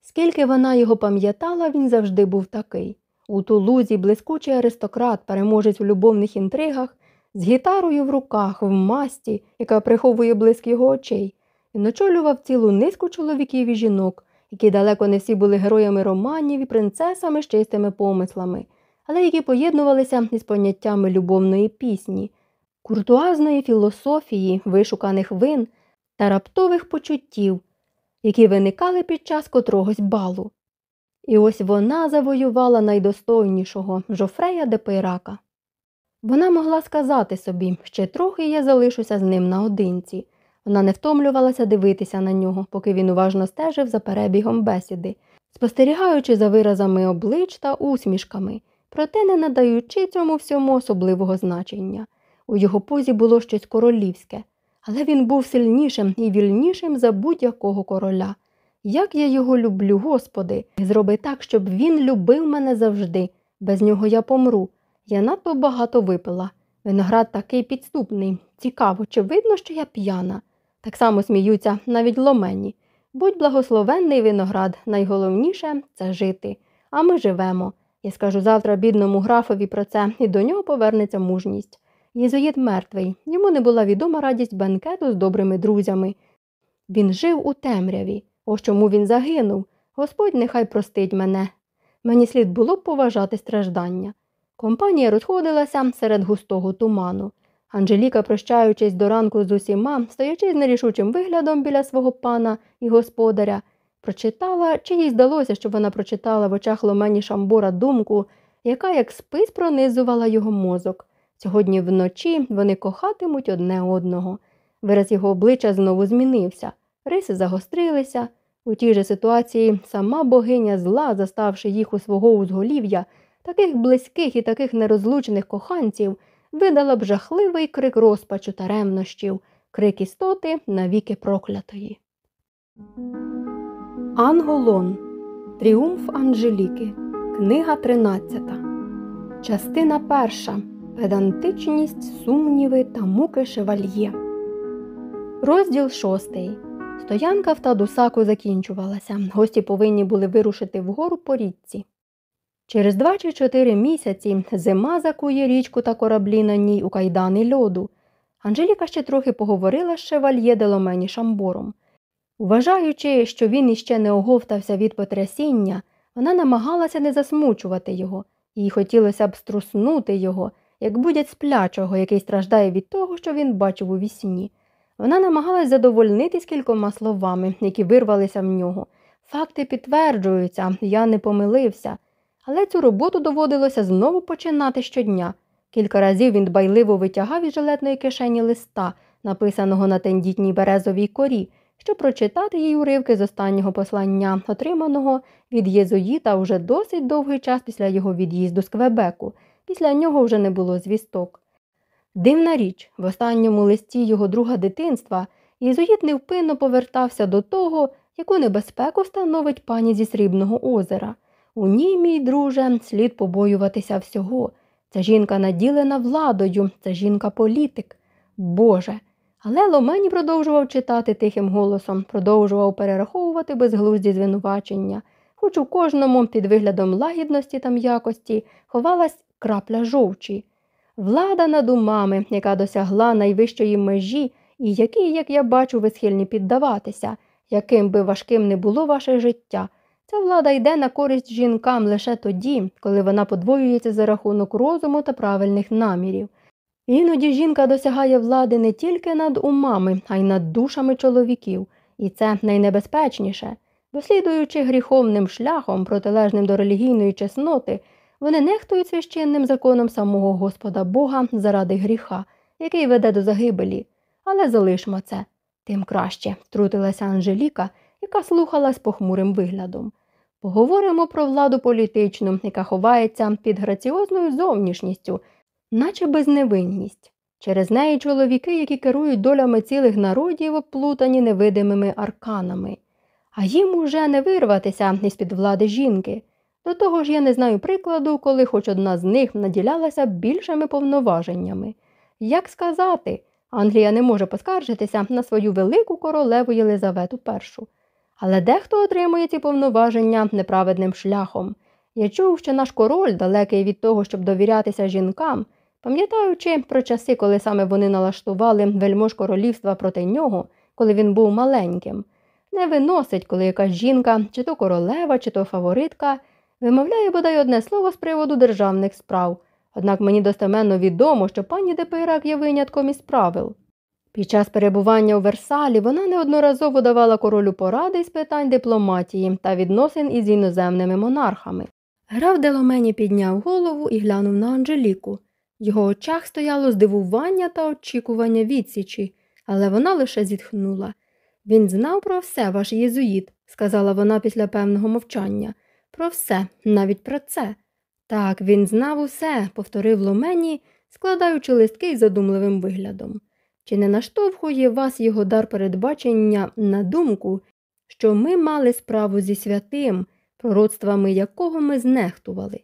Скільки вона його пам'ятала, він завжди був такий. У тулузі блискучий аристократ, переможець у любовних інтригах, з гітарою в руках, в масті, яка приховує блиск його очей, він очолював цілу низку чоловіків і жінок, які далеко не всі були героями романів і принцесами з чистими помислами, але які поєднувалися із поняттями любовної пісні, куртуазної філософії, вишуканих вин та раптових почуттів, які виникали під час котрогось балу. І ось вона завоювала найдостойнішого Жофрея де Пейрака. Вона могла сказати собі, ще трохи я залишуся з ним наодинці. Вона не втомлювалася дивитися на нього, поки він уважно стежив за перебігом бесіди, спостерігаючи за виразами облич та усмішками, проте не надаючи цьому всьому особливого значення. У його позі було щось королівське, але він був сильнішим і вільнішим за будь-якого короля. Як я його люблю, Господи, зроби так, щоб він любив мене завжди. Без нього я помру. Я надто багато випила. Виноград такий підступний. Цікаво, чи видно, що я п'яна. Так само сміються навіть ломені. Будь благословенний виноград, найголовніше це жити. А ми живемо. Я скажу завтра бідному графові про це, і до нього повернеться мужність. Єзуїт мертвий, йому не була відома радість бенкету з добрими друзями. Він жив у темряві, ось чому він загинув. Господь нехай простить мене. Мені слід було б поважати страждання. Компанія розходилася серед густого туману. Анжеліка, прощаючись до ранку з усіма, стоячи з нерішучим виглядом біля свого пана і господаря, прочитала, чи їй здалося, що вона прочитала в очах ломені Шамбора думку, яка як спис пронизувала його мозок. Сьогодні вночі вони кохатимуть одне одного. Вираз його обличчя знову змінився, риси загострилися. У тій же ситуації сама богиня зла, заставши їх у свого узголів'я, таких близьких і таких нерозлучених коханців, видала б жахливий крик розпачу та ревнощів, крик істоти навіки проклятої. Анголон. Тріумф Анжеліки. Книга 13. Частина перша. Педантичність, сумніви та муки шевальє. Розділ шостий. Стоянка в Тадусаку закінчувалася. Гості повинні були вирушити вгору по річці. Через два чи чотири місяці зима закує річку та кораблі на ній у кайдани льоду. Анжеліка ще трохи поговорила з шевальє Деломені Шамбором. Вважаючи, що він іще не оговтався від потрясіння, вона намагалася не засмучувати його, їй хотілося б струснути його, як будять сплячого, який страждає від того, що він бачив у вісні. Вона намагалась задовольнитись кількома словами, які вирвалися в нього. Факти підтверджуються, я не помилився. Але цю роботу доводилося знову починати щодня. Кілька разів він дбайливо витягав із жилетної кишені листа, написаного на тендітній березовій корі, щоб прочитати їй уривки з останнього послання, отриманого від єзуїта уже досить довгий час після його від'їзду з Квебеку. Після нього вже не було звісток. Дивна річ, в останньому листі його друга дитинства єзуїт невпинно повертався до того, яку небезпеку становить пані зі Срібного озера. У ній, мій друже, слід побоюватися всього. Ця жінка наділена владою, це жінка політик. Боже. Але Ломені продовжував читати тихим голосом, продовжував перераховувати безглузді звинувачення, хоч у кожному, під виглядом лагідності та м'якості, ховалась крапля жовчі. Влада над умами, яка досягла найвищої межі, і якій, як я бачу, ви схильні піддаватися, яким би важким не було ваше життя. Ця влада йде на користь жінкам лише тоді, коли вона подвоюється за рахунок розуму та правильних намірів. Іноді жінка досягає влади не тільки над умами, а й над душами чоловіків, і це найнебезпечніше. Дослідуючи гріховним шляхом, протилежним до релігійної чесноти, вони нехтують священним законом самого Господа Бога заради гріха, який веде до загибелі. Але залишмо це тим краще, втрутилася Анжеліка, яка слухала з похмурим виглядом. Поговоримо про владу політичну, яка ховається під граціозною зовнішністю, наче безневинність. Через неї чоловіки, які керують долями цілих народів, оплутані невидимими арканами, а їм уже не вирватися із під влади жінки. До того ж, я не знаю прикладу, коли хоч одна з них наділялася більшими повноваженнями. Як сказати, Англія не може поскаржитися на свою велику королеву Єлизавету І. Але дехто отримує ці повноваження неправедним шляхом. Я чув, що наш король, далекий від того, щоб довірятися жінкам, пам'ятаючи про часи, коли саме вони налаштували вельмож королівства проти нього, коли він був маленьким, не виносить, коли якась жінка, чи то королева, чи то фаворитка, вимовляє бодай одне слово з приводу державних справ. Однак мені достеменно відомо, що пані Депирак є винятком із правил. Під час перебування у Версалі вона неодноразово давала королю поради з питань дипломатії та відносин із іноземними монархами. Граф Деломені підняв голову і глянув на Анжеліку. В його очах стояло здивування та очікування відсічі, але вона лише зітхнула. Він знав про все, ваш єзуїт, сказала вона після певного мовчання. Про все, навіть про це. Так, він знав усе, повторив Ломені, складаючи листки із задумливим виглядом. Чи не наштовхує вас його дар передбачення на думку, що ми мали справу зі святим, пророцтвами якого ми знехтували?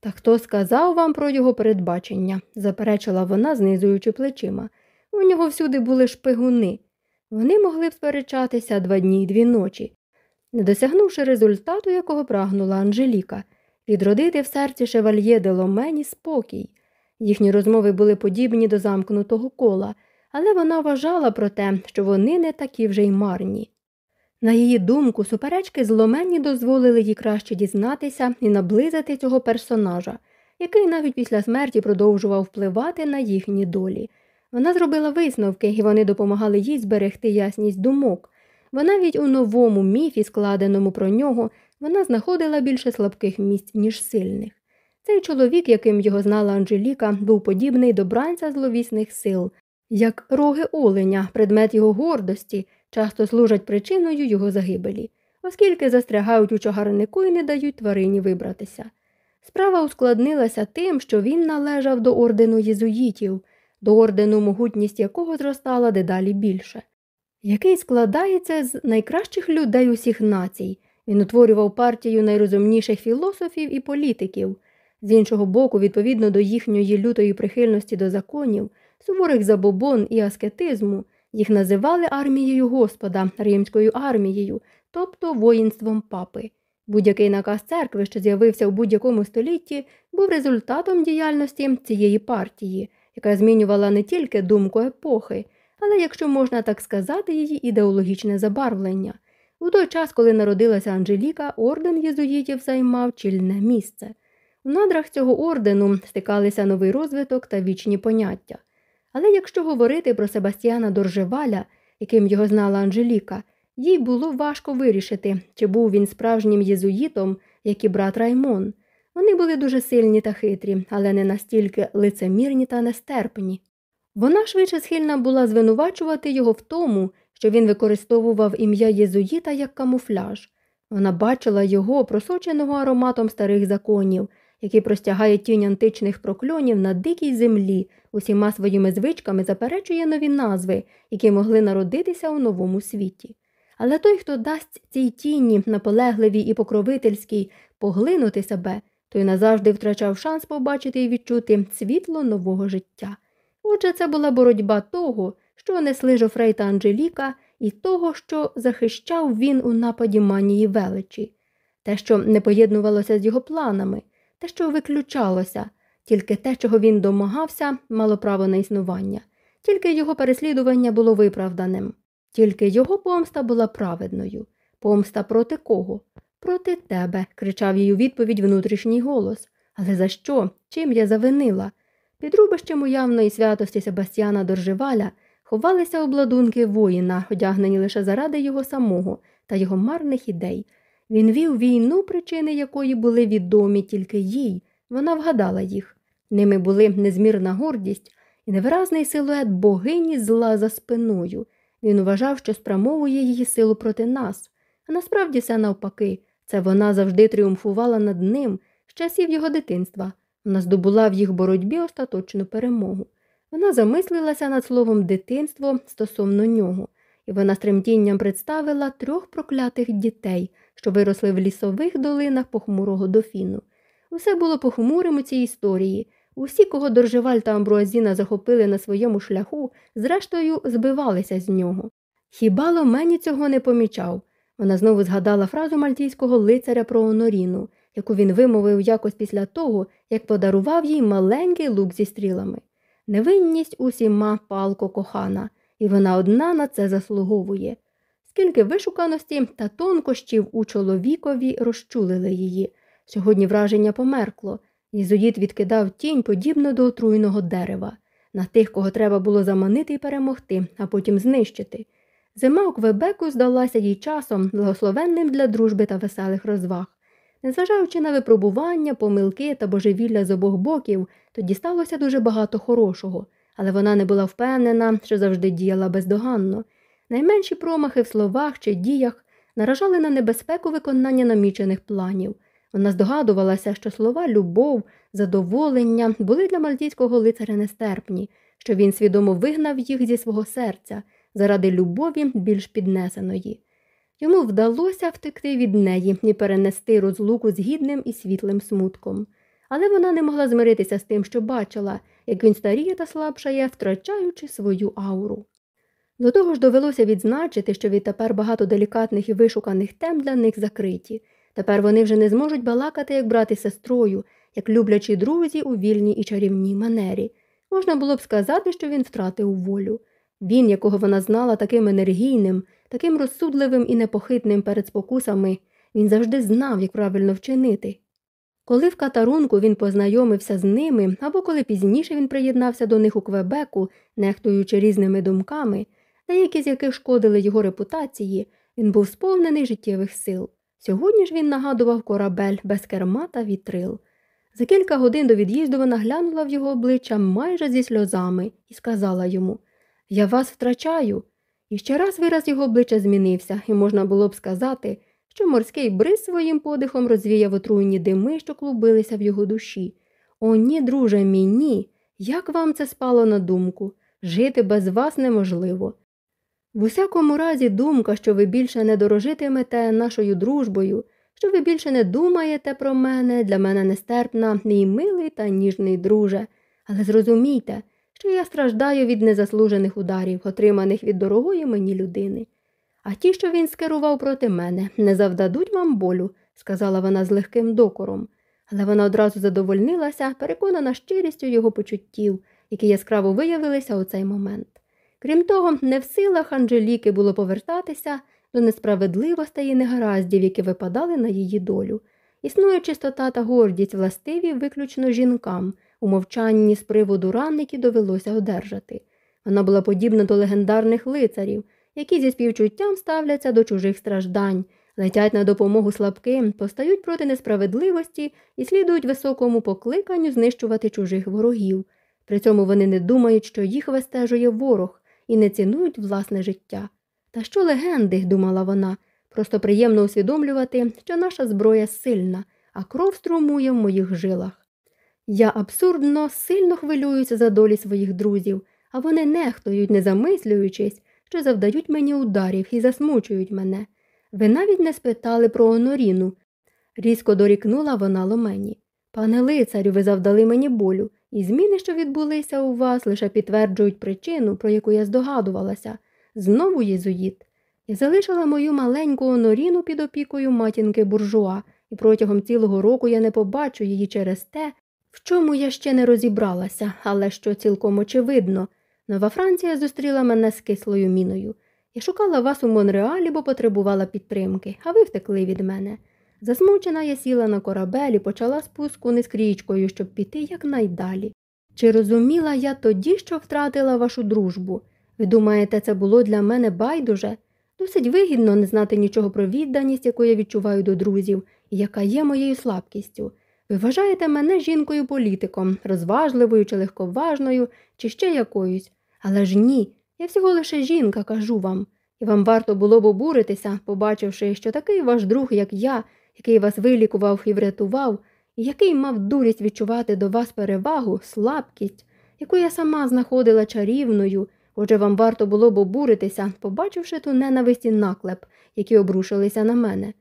Та хто сказав вам про його передбачення? заперечила вона, знизуючи плечима. У нього всюди були шпигуни. Вони могли б сперечатися два дні й дві ночі, не досягнувши результату, якого прагнула Анжеліка, відродити в серці шевальє де Ломені спокій. Їхні розмови були подібні до замкнутого кола але вона вважала про те, що вони не такі вже й марні. На її думку, суперечки зломені дозволили їй краще дізнатися і наблизити цього персонажа, який навіть після смерті продовжував впливати на їхні долі. Вона зробила висновки, і вони допомагали їй зберегти ясність думок, бо навіть у новому міфі, складеному про нього, вона знаходила більше слабких місць, ніж сильних. Цей чоловік, яким його знала Анжеліка, був подібний до бранця зловісних сил, як роги оленя, предмет його гордості, часто служать причиною його загибелі, оскільки застрягають у чагарнику і не дають тварині вибратися. Справа ускладнилася тим, що він належав до ордену єзуїтів, до ордену, могутність якого зростала дедалі більше, який складається з найкращих людей усіх націй. Він утворював партію найрозумніших філософів і політиків. З іншого боку, відповідно до їхньої лютої прихильності до законів, суворих забобон і аскетизму, їх називали армією Господа, римською армією, тобто воїнством папи. Будь-який наказ церкви, що з'явився у будь-якому столітті, був результатом діяльності цієї партії, яка змінювала не тільки думку епохи, але, якщо можна так сказати, її ідеологічне забарвлення. У той час, коли народилася Анжеліка, орден єзуїтів займав чільне місце. У надрах цього ордену стикалися новий розвиток та вічні поняття. Але якщо говорити про Себастьяна Доржеваля, яким його знала Анжеліка, їй було важко вирішити, чи був він справжнім єзуїтом, як і брат Раймон. Вони були дуже сильні та хитрі, але не настільки лицемірні та нестерпні. Вона швидше схильна була звинувачувати його в тому, що він використовував ім'я Єзуїта як камуфляж. Вона бачила його, просоченого ароматом старих законів, який простягає тінь античних прокльонів на дикій землі, усіма своїми звичками заперечує нові назви, які могли народитися у новому світі. Але той, хто дасть цій тіні, наполегливій і покровительській, поглинути себе, той назавжди втрачав шанс побачити і відчути світло нового життя. Отже, це була боротьба того, що несли Жофрей та Анжеліка, і того, що захищав він у нападі манії величі, те, що не поєднувалося з його планами, те, що виключалося, тільки те, чого він домагався, мало право на існування, тільки його переслідування було виправданим, тільки його помста була праведною. Помста проти кого? Проти тебе, кричав їй у відповідь внутрішній голос. Але за що? Чим я завинила? Під рубищем уявної святості Себастьяна Доржеваля ховалися обладунки воїна, одягнені лише заради його самого, та його марних ідей. Він вів війну, причини якої були відомі тільки їй. Вона вгадала їх. Ними були незмірна гордість і невиразний силует богині зла за спиною. Він вважав, що спрямовує її силу проти нас. А насправді все навпаки, це вона завжди тріумфувала над ним з часів його дитинства. Вона здобула в їх боротьбі остаточну перемогу. Вона замислилася над словом дитинство стосовно нього, і вона тремтінням представила трьох проклятих дітей, що виросли в лісових долинах похмурого дофіну. Усе було похмурим у цій історії. Усі, кого Доржеваль та Амбруазіна захопили на своєму шляху, зрештою збивалися з нього. Хіба Ломені цього не помічав? Вона знову згадала фразу мальтійського лицаря про Оноріну, яку він вимовив якось після того, як подарував їй маленький лук зі стрілами. Невинність усіма палко кохана, і вона одна на це заслуговує. Скільки вишуканості та тонкощів у чоловікові розчулили її. Сьогодні враження померкло. Єзуїт відкидав тінь подібно до отруйного дерева, на тих, кого треба було заманити і перемогти, а потім знищити. Зима у Квебеку здалася їй часом благословенним для дружби та веселих розваг. Незважаючи на випробування, помилки та божевілля з обох боків, тоді сталося дуже багато хорошого, але вона не була впевнена, що завжди діяла бездоганно. Найменші промахи в словах чи діях наражали на небезпеку виконання намічених планів. Вона здогадувалася, що слова любов, задоволення були для мальтійського лицаря нестерпні, що він свідомо вигнав їх зі свого серця заради любові більш піднесеної. Йому вдалося втекти від неї і перенести розлуку з гідним і світлим смутком. Але вона не могла змиритися з тим, що бачила, як він старіє та слабшає, втрачаючи свою ауру. До того ж довелося відзначити, що відтепер багато делікатних і вишуканих тем для них закриті. Тепер вони вже не зможуть балакати, як брат і сестрою, як люблячі друзі у вільній і чарівній манері. Можна було б сказати, що він втратив волю. Він, якого вона знала таким енергійним, таким розсудливим і непохитним перед спокусами, він завжди знав, як правильно вчинити. Коли в катарунку він познайомився з ними, або коли пізніше він приєднався до них у Квебеку, нехтуючи різними думками, деякі з яких шкодили його репутації, він був сповнений життєвих сил. Сьогодні ж він нагадував корабель без керма та вітрил. За кілька годин до від'їзду вона глянула в його обличчя майже зі сльозами і сказала йому Я вас втрачаю. І ще раз вираз його обличчя змінився, і можна було б сказати, що морський бриз своїм подихом розвіяв отруйні дими, що клубилися в його душі. О, ні, друже мій, ні. Як вам це спало на думку? Жити без вас неможливо. В усякому разі, думка, що ви більше не дорожитимете нашою дружбою, що ви більше не думаєте про мене, для мене нестерпна, мій милий та ніжний друже. Але зрозумійте, що я страждаю від незаслужених ударів, отриманих від дорогої мені людини. А ті, що він скерував проти мене, не завдадуть вам болю, сказала вона з легким докором. Але вона одразу задовольнилася, переконана щирістю його почуттів, які яскраво виявилися у цей момент. Крім того, не в силах Анжеліки було повертатися до несправедливостей і негараздів, які випадали на її долю. Існує чистота та гордість властиві виключно жінкам, у мовчанні з приводу ран, які довелося одержати. Вона була подібна до легендарних лицарів, які зі співчуттям ставляться до чужих страждань, летять на допомогу слабким, постають проти несправедливості і слідують високому покликанню знищувати чужих ворогів. При цьому вони не думають, що їх вистежує ворог, і не цінують власне життя. Та що легенди, думала вона, просто приємно усвідомлювати, що наша зброя сильна, а кров струмує в моїх жилах. Я абсурдно сильно хвилююся за долі своїх друзів, а вони нехтують, не замислюючись, що завдають мені ударів і засмучують мене. Ви навіть не спитали про Оноріну. Різко дорікнула вона ломені. Пане лицарю, ви завдали мені болю, і зміни, що відбулися у вас, лише підтверджують причину, про яку я здогадувалася. Знову єзуїт. Я залишила мою маленьку оноріну під опікою матінки буржуа, і протягом цілого року я не побачу її через те, в чому я ще не розібралася, але що цілком очевидно. Нова Франція зустріла мене з кислою міною. Я шукала вас у Монреалі, бо потребувала підтримки, а ви втекли від мене. Засмучена я сіла на корабель і почала спуску не з річкою, щоб піти якнайдалі. Чи розуміла я тоді, що втратила вашу дружбу? Ви думаєте, це було для мене байдуже? Досить вигідно не знати нічого про відданість, яку я відчуваю до друзів, і яка є моєю слабкістю. Ви вважаєте мене жінкою політиком, розважливою чи легковажною, чи ще якоюсь. Але ж ні, я всього лише жінка, кажу вам. І вам варто було б обуритися, побачивши, що такий ваш друг, як я, який вас вилікував і врятував, і який мав дурість відчувати до вас перевагу, слабкість, яку я сама знаходила чарівною, отже вам варто було б обуритися, побачивши ту ненависть і наклеп, які обрушилися на мене.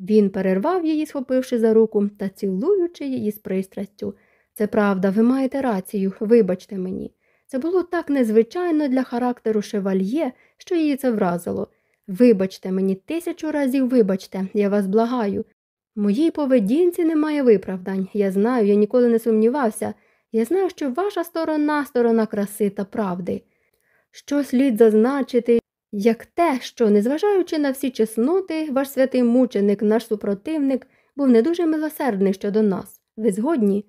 Він перервав її, схопивши за руку та цілуючи її з пристрастю. Це правда, ви маєте рацію, вибачте мені. Це було так незвичайно для характеру шевальє, що її це вразило. Вибачте мені, тисячу разів вибачте, я вас благаю. Моїй поведінці немає виправдань. Я знаю, я ніколи не сумнівався. Я знаю, що ваша сторона сторона краси та правди. Що слід зазначити, як те, що, незважаючи на всі чесноти, ваш святий мученик, наш супротивник, був не дуже милосердний щодо нас. Ви згодні?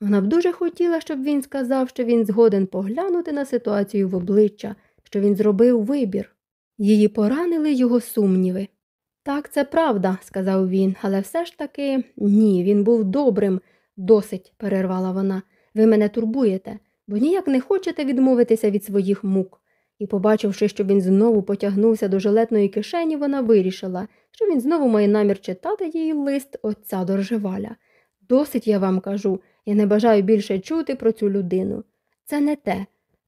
Вона б дуже хотіла, щоб він сказав, що він згоден поглянути на ситуацію в обличчя, що він зробив вибір. Її поранили його сумніви. Так, це правда, сказав він, але все ж таки ні, він був добрим. Досить, перервала вона. Ви мене турбуєте, бо ніяк не хочете відмовитися від своїх мук. І, побачивши, що він знову потягнувся до жилетної кишені, вона вирішила, що він знову має намір читати її лист отця Доржеваля. Досить я вам кажу, я не бажаю більше чути про цю людину. Це не те.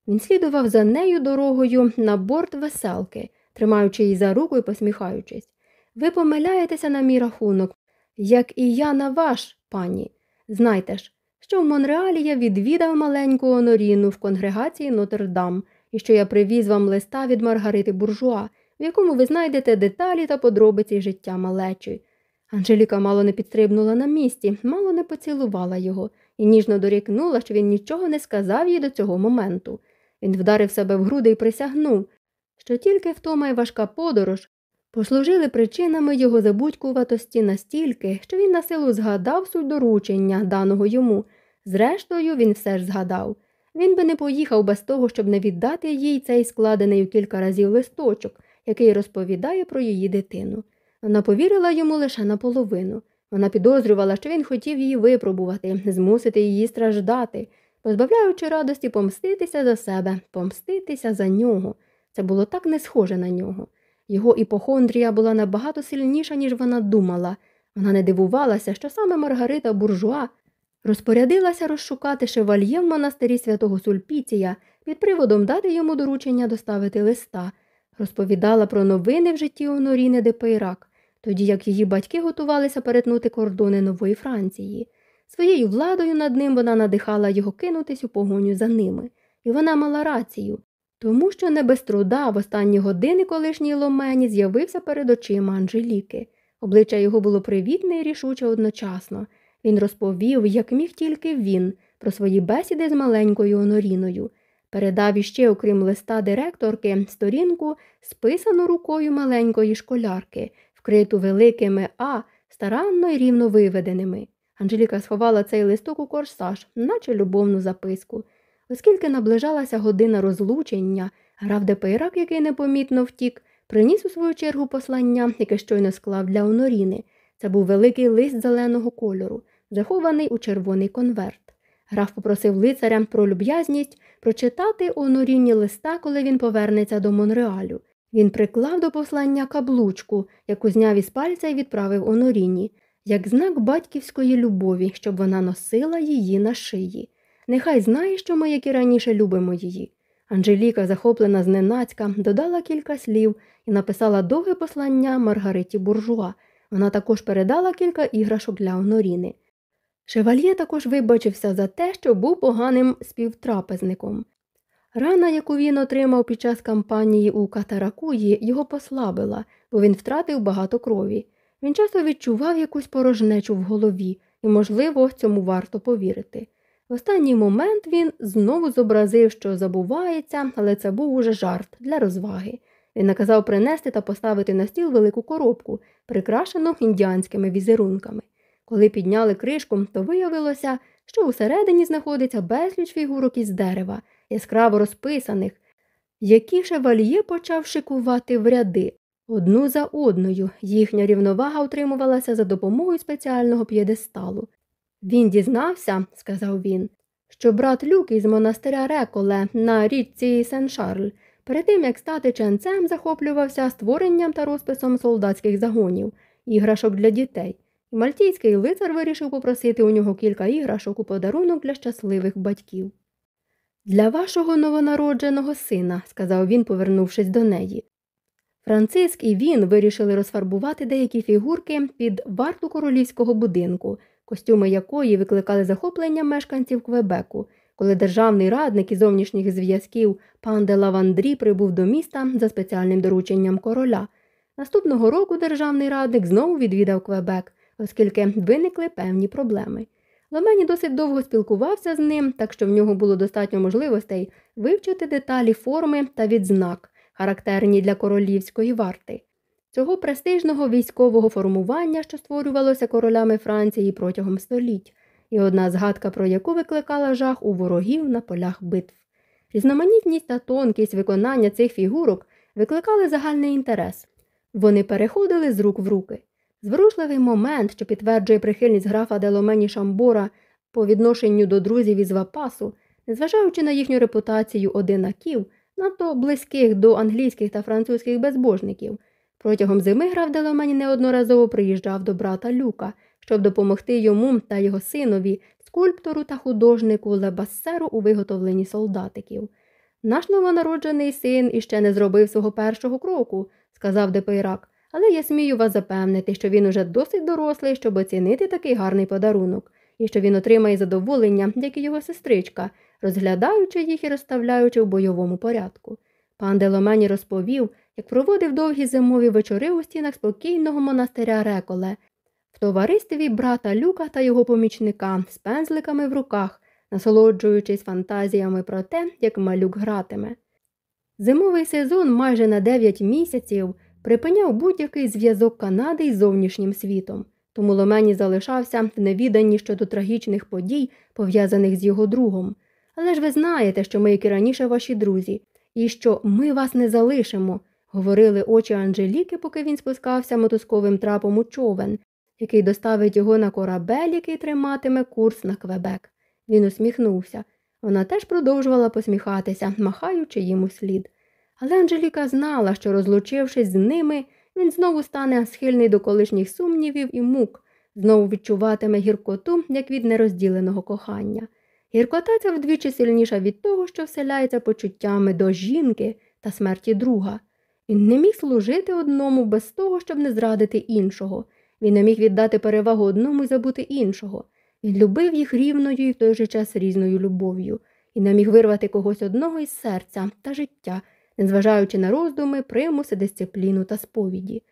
Він слідував за нею дорогою на борт веселки, тримаючи її за руку і посміхаючись. Ви помиляєтеся на мій рахунок, як і я на ваш, пані. Знайте ж, що в Монреалі я відвідав маленьку Оноріну в конгрегації Нотр-Дам і що я привіз вам листа від Маргарити Буржуа, в якому ви знайдете деталі та подробиці життя малечі. Анжеліка мало не підстрибнула на місці, мало не поцілувала його і ніжно дорікнула, що він нічого не сказав їй до цього моменту. Він вдарив себе в груди і присягнув, що тільки втома й важка подорож послужили причинами його забудькуватості настільки, що він на силу згадав суть доручення, даного йому. Зрештою, він все ж згадав. Він би не поїхав без того, щоб не віддати їй цей складений у кілька разів листочок, який розповідає про її дитину. Вона повірила йому лише наполовину. Вона підозрювала, що він хотів її випробувати, змусити її страждати, позбавляючи радості помститися за себе, помститися за нього. Це було так не схоже на нього. Його іпохондрія була набагато сильніша, ніж вона думала. Вона не дивувалася, що саме Маргарита Буржуа розпорядилася розшукати шевальє в монастирі святого Сульпіція під приводом дати йому доручення доставити листа, розповідала про новини в житті Оноріни де Пейрак, тоді як її батьки готувалися перетнути кордони нової Франції. Своєю владою над ним вона надихала його кинутись у погоню за ними, і вона мала рацію. Тому що не без труда в останні години колишній ломені з'явився перед очима Анжеліки. Обличчя його було привітне і рішуче одночасно. Він розповів, як міг тільки він, про свої бесіди з маленькою Оноріною. Передав іще, окрім листа директорки, сторінку, списану рукою маленької школярки, вкриту великими А, старанно й рівно виведеними. Анжеліка сховала цей листок у корсаж, наче любовну записку. Оскільки наближалася година розлучення, граф Депейрак, який непомітно втік, приніс у свою чергу послання, яке щойно склав для Оноріни. Це був великий лист зеленого кольору, захований у червоний конверт. Граф попросив лицаря про люб'язність прочитати Оноріні листа, коли він повернеться до Монреалю. Він приклав до послання каблучку, яку зняв із пальця і відправив Оноріні, як знак батьківської любові, щоб вона носила її на шиї. Нехай знає, що ми, як і раніше, любимо її. Анжеліка, захоплена зненацька, додала кілька слів і написала довге послання Маргариті Буржуа. Вона також передала кілька іграшок для Оноріни. Шевальє також вибачився за те, що був поганим співтрапезником. Рана, яку він отримав під час кампанії у Катаракуї, його послабила, бо він втратив багато крові. Він часто відчував якусь порожнечу в голові, і, можливо, цьому варто повірити. В останній момент він знову зобразив, що забувається, але це був уже жарт для розваги. Він наказав принести та поставити на стіл велику коробку, прикрашену індіанськими візерунками. Коли підняли кришку, то виявилося, що усередині знаходиться безліч фігурок із дерева, яскраво розписаних, які шевальє почав шикувати в ряди. Одну за одною їхня рівновага утримувалася за допомогою спеціального п'єдесталу. Він дізнався, сказав він, що брат Люк із монастиря Реколе на річці Сен-Шарль перед тим як стати ченцем захоплювався створенням та розписом солдатських загонів, іграшок для дітей, і мальтійський лицар вирішив попросити у нього кілька іграшок у подарунок для щасливих батьків. Для вашого новонародженого сина, сказав він, повернувшись до неї. Франциск і він вирішили розфарбувати деякі фігурки під варту королівського будинку, костюми якої викликали захоплення мешканців Квебеку, коли державний радник із зовнішніх зв'язків пан де Лавандрі прибув до міста за спеціальним дорученням короля. Наступного року державний радник знову відвідав Квебек, оскільки виникли певні проблеми. Ломені досить довго спілкувався з ним, так що в нього було достатньо можливостей вивчити деталі форми та відзнак, характерні для королівської варти. Цього престижного військового формування, що створювалося королями Франції протягом століть, і одна згадка про яку викликала жах у ворогів на полях битв. Різноманітність та тонкість виконання цих фігурок викликали загальний інтерес. Вони переходили з рук в руки. Зворушливий момент, що підтверджує прихильність графа Деломені Шамбора по відношенню до друзів із Вапасу, незважаючи на їхню репутацію одинаків, надто близьких до англійських та французьких безбожників. Протягом зими граф Деломені неодноразово приїжджав до брата Люка, щоб допомогти йому та його синові, скульптору та художнику Лебассеру у виготовленні солдатиків. Наш новонароджений син ще не зробив свого першого кроку, сказав Депейрак але я смію вас запевнити, що він уже досить дорослий, щоб оцінити такий гарний подарунок, і що він отримає задоволення, як і його сестричка, розглядаючи їх і розставляючи в бойовому порядку. Пан де Ломені розповів, як проводив довгі зимові вечори у стінах спокійного монастиря Реколе, в товаристві брата Люка та його помічника з пензликами в руках, насолоджуючись фантазіями про те, як малюк гратиме. Зимовий сезон майже на 9 місяців припиняв будь-який зв'язок Канади із зовнішнім світом, тому Ломені залишався в невіданні щодо трагічних подій, пов'язаних з його другом. Але ж ви знаєте, що ми, як і раніше, ваші друзі, і що ми вас не залишимо, говорили очі Анжеліки, поки він спускався мотузковим трапом у човен, який доставить його на корабель, який триматиме курс на Квебек. Він усміхнувся. Вона теж продовжувала посміхатися, махаючи йому слід. Але Анжеліка знала, що, розлучившись з ними, він знову стане схильний до колишніх сумнівів і мук, знову відчуватиме гіркоту, як від нерозділеного кохання. Гіркота ця вдвічі сильніша від того, що вселяється почуттями до жінки та смерті друга. Він не міг служити одному без того, щоб не зрадити іншого. Він не міг віддати перевагу одному і забути іншого. Він любив їх рівною і в той же час різною любов'ю, і не міг вирвати когось одного із серця та життя незважаючи на роздуми, примуси, дисципліну та сповіді.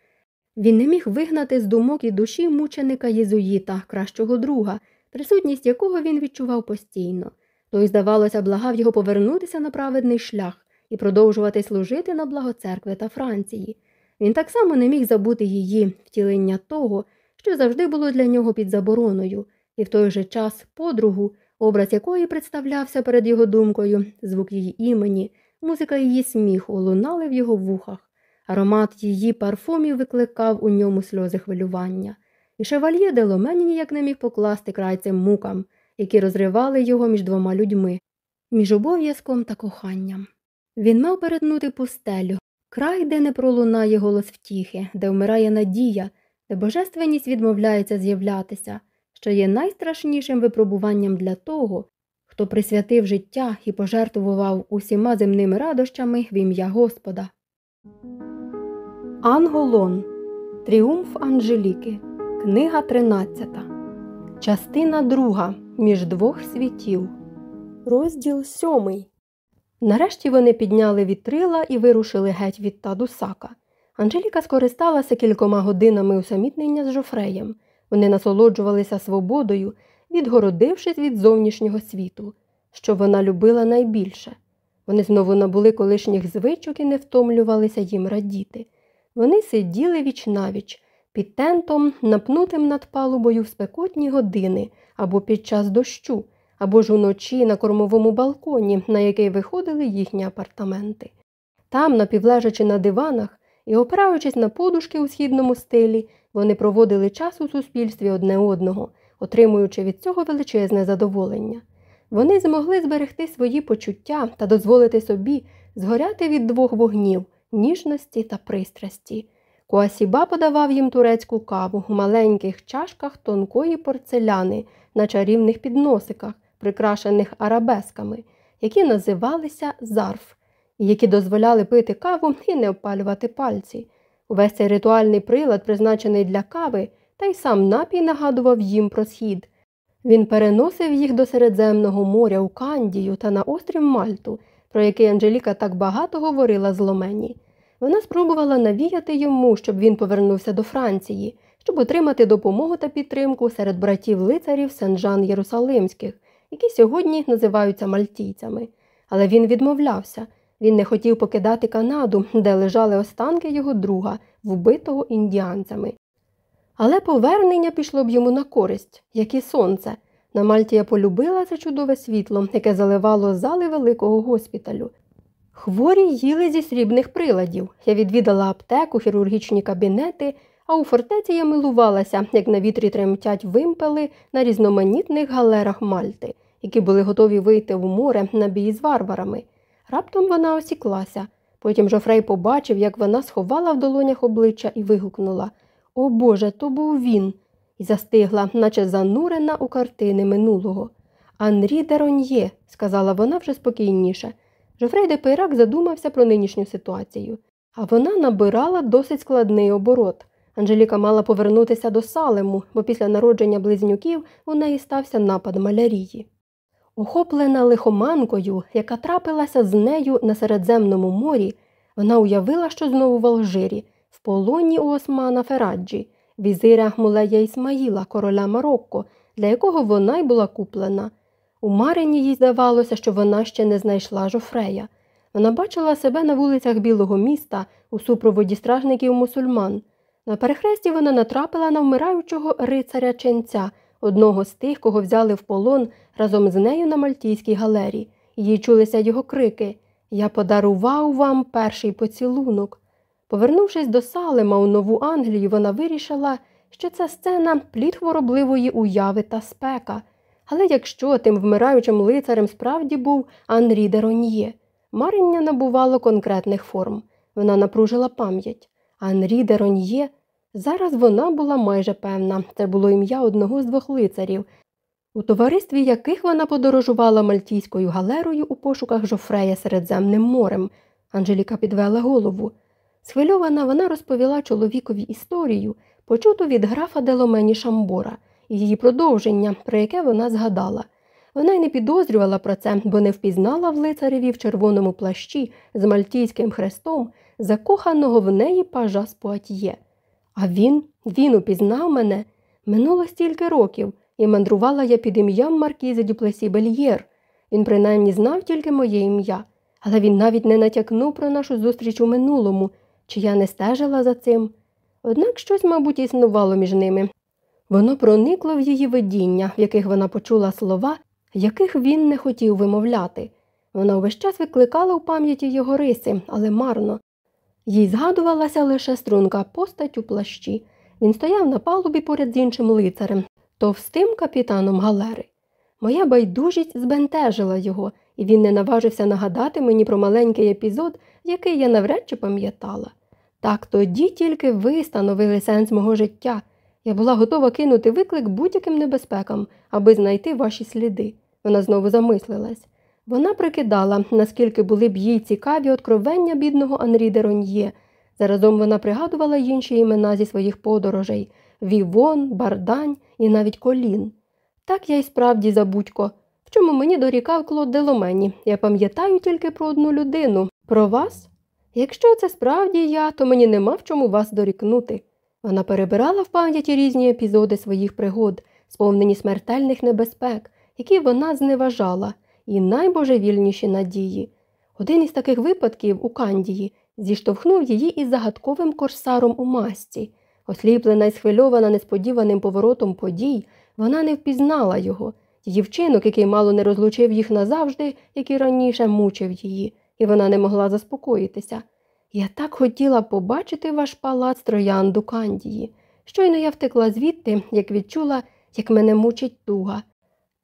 Він не міг вигнати з думок і душі мученика Єзуїта, кращого друга, присутність якого він відчував постійно. Той, здавалося, благав його повернутися на праведний шлях і продовжувати служити на благо церкви та Франції. Він так само не міг забути її, втілення того, що завжди було для нього під забороною, і в той же час подругу, образ якої представлявся перед його думкою, звук її імені, Музика її сміху лунали в його вухах, аромат її парфумів викликав у ньому сльози хвилювання, і шевальє Деломені ніяк не міг покласти край цим мукам, які розривали його між двома людьми, між обов'язком та коханням. Він мав перетнути пустелю, край, де не пролунає голос втіхи, де вмирає надія, де божественність відмовляється з'являтися, що є найстрашнішим випробуванням для того, хто присвятив життя і пожертвував усіма земними радощами в ім'я Господа. Анголон. Тріумф Анжеліки. Книга 13. Частина 2. Між двох світів. Розділ 7. Нарешті вони підняли вітрила і вирушили геть від Тадусака. Анжеліка скористалася кількома годинами усамітнення з жофреєм. Вони насолоджувалися свободою відгородившись від зовнішнього світу, що вона любила найбільше. Вони знову набули колишніх звичок і не втомлювалися їм радіти. Вони сиділи віч навіч, під тентом, напнутим над палубою в спекотні години або під час дощу, або ж уночі на кормовому балконі, на який виходили їхні апартаменти. Там, напівлежачи на диванах, і, опираючись на подушки у східному стилі, вони проводили час у суспільстві одне одного, отримуючи від цього величезне задоволення. Вони змогли зберегти свої почуття та дозволити собі згоряти від двох вогнів ніжності та пристрасті. Куасіба подавав їм турецьку каву в маленьких чашках тонкої порцеляни на чарівних підносиках, прикрашених арабесками, які називалися зарф, і які дозволяли пити каву і не опалювати пальці. Увесь цей ритуальний прилад, призначений для кави, та й сам напій нагадував їм про схід. Він переносив їх до Середземного моря у Кандію та на острів Мальту, про який Анжеліка так багато говорила з Ломені. Вона спробувала навіяти йому, щоб він повернувся до Франції, щоб отримати допомогу та підтримку серед братів лицарів Сен-Жан Єрусалимських, які сьогодні називаються мальтійцями. Але він відмовлявся. Він не хотів покидати Канаду, де лежали останки його друга, вбитого індіанцями. Але повернення пішло б йому на користь, як і сонце. На Мальтія полюбила це чудове світло, яке заливало зали великого госпіталю. Хворі їли зі срібних приладів. Я відвідала аптеку, хірургічні кабінети, а у фортеці я милувалася, як на вітрі тремтять вимпели на різноманітних галерах Мальти, які були готові вийти в море на бій з варварами. Раптом вона осіклася. Потім Жофрей побачив, як вона сховала в долонях обличчя і вигукнула О Боже, то був він. І застигла, наче занурена у картини минулого. Анрі Дероньє, сказала вона вже спокійніше. Жофрей де Пейрак задумався про нинішню ситуацію, а вона набирала досить складний оборот. Анжеліка мала повернутися до Салему, бо після народження близнюків у неї стався напад малярії. Охоплена лихоманкою, яка трапилася з нею на Середземному морі, вона уявила, що знову в Алжирі, в полоні у Османа Фераджі, візиря Мулея Ісмаїла, короля Марокко, для якого вона й була куплена. У Марині їй здавалося, що вона ще не знайшла жофрея. Вона бачила себе на вулицях Білого міста у супроводі стражників мусульман. На перехресті вона натрапила на вмираючого рицаря ченця, одного з тих, кого взяли в полон разом з нею на Мальтійській галері. Їй чулися його крики Я подарував вам перший поцілунок. Повернувшись до Салема у Нову Англію, вона вирішила, що це сцена плід хворобливої уяви та спека. Але якщо тим вмираючим лицарем справді був Анрі Дероньє, марення набувало конкретних форм. Вона напружила пам'ять. Анрі Дероньє зараз вона була майже певна, це було ім'я одного з двох лицарів, у товаристві яких вона подорожувала мальтійською галерою у пошуках жофрея Середземним морем. Анжеліка підвела голову. Схвильована вона розповіла чоловікові історію, почуту від графа Деломені Шамбора і її продовження, про яке вона згадала. Вона й не підозрювала про це, бо не впізнала в лицареві в червоному плащі з мальтійським хрестом, закоханого в неї пажа з Пуатьє. А він, він упізнав мене. Минуло стільки років, і мандрувала я під ім'ям Маркізи Дюплесі Бельєр. Він принаймні знав тільки моє ім'я, але він навіть не натякнув про нашу зустріч у минулому, чи я не стежила за цим. Однак щось, мабуть, існувало між ними. Воно проникло в її видіння, в яких вона почула слова, яких він не хотів вимовляти. Вона увесь час викликала у пам'яті його риси, але марно. Їй згадувалася лише струнка постать у плащі. Він стояв на палубі поряд з іншим лицарем, товстим капітаном галери. Моя байдужість збентежила його, і він не наважився нагадати мені про маленький епізод, який я навряд чи пам'ятала. Так тоді тільки ви становили сенс мого життя. Я була готова кинути виклик будь-яким небезпекам, аби знайти ваші сліди. Вона знову замислилась. Вона прикидала, наскільки були б їй цікаві откровення бідного Анрі Дероньє. Заразом вона пригадувала інші імена зі своїх подорожей Вівон, Бардань і навіть Колін. Так я й справді забудько. В чому мені дорікав Клод Деломені. Я пам'ятаю тільки про одну людину. Про вас? Якщо це справді я, то мені нема в чому вас дорікнути. Вона перебирала в пам'яті різні епізоди своїх пригод, сповнені смертельних небезпек, які вона зневажала, і найбожевільніші надії. Один із таких випадків у Кандії зіштовхнув її із загадковим корсаром у масці. Осліплена і схвильована несподіваним поворотом подій, вона не впізнала його. Її вчинок, який мало не розлучив їх назавжди, який раніше мучив її, і вона не могла заспокоїтися. Я так хотіла побачити ваш палац троянду Кандії. Щойно я втекла звідти, як відчула, як мене мучить туга.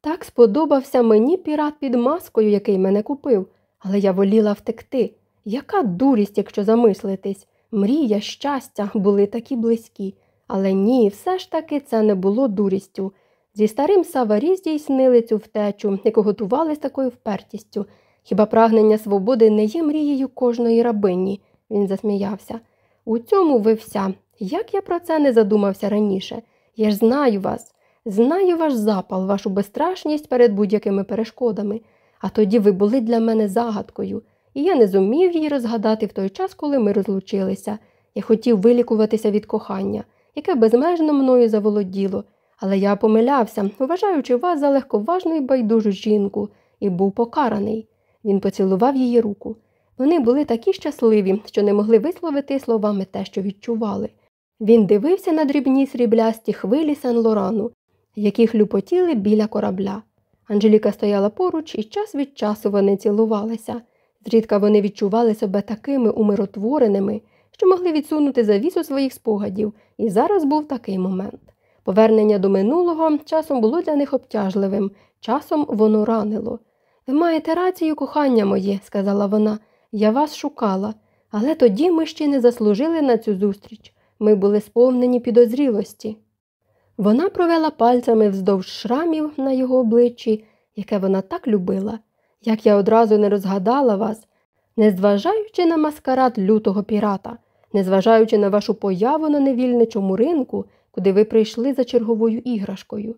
Так сподобався мені пірат під маскою, який мене купив, але я воліла втекти. Яка дурість, якщо замислитись, мрія, щастя були такі близькі. Але ні, все ж таки це не було дурістю. Зі старим Саварі здійснили цю втечу, яку готували з такою впертістю. Хіба прагнення свободи не є мрією кожної рабині? Він засміявся. У цьому ви вся. Як я про це не задумався раніше? Я ж знаю вас, знаю ваш запал, вашу безстрашність перед будь-якими перешкодами, а тоді ви були для мене загадкою, і я не зумів її розгадати в той час, коли ми розлучилися. Я хотів вилікуватися від кохання, яке безмежно мною заволоділо, але я помилявся, вважаючи вас за легковажну і байдужу жінку, і був покараний. Він поцілував її руку. Вони були такі щасливі, що не могли висловити словами те, що відчували. Він дивився на дрібні сріблясті хвилі Сен Лорану, які хлюпотіли біля корабля. Анжеліка стояла поруч, і час від часу вони цілувалися. Зрідка вони відчували себе такими умиротвореними, що могли відсунути завісу своїх спогадів, і зараз був такий момент. Повернення до минулого часом було для них обтяжливим, часом воно ранило. Ви маєте рацію, кохання моє, сказала вона, я вас шукала, але тоді ми ще не заслужили на цю зустріч. Ми були сповнені підозрілості. Вона провела пальцями вздовж шрамів на його обличчі, яке вона так любила, як я одразу не розгадала вас, незважаючи на маскарад лютого пірата, незважаючи на вашу появу на невільничому ринку, куди ви прийшли за черговою іграшкою.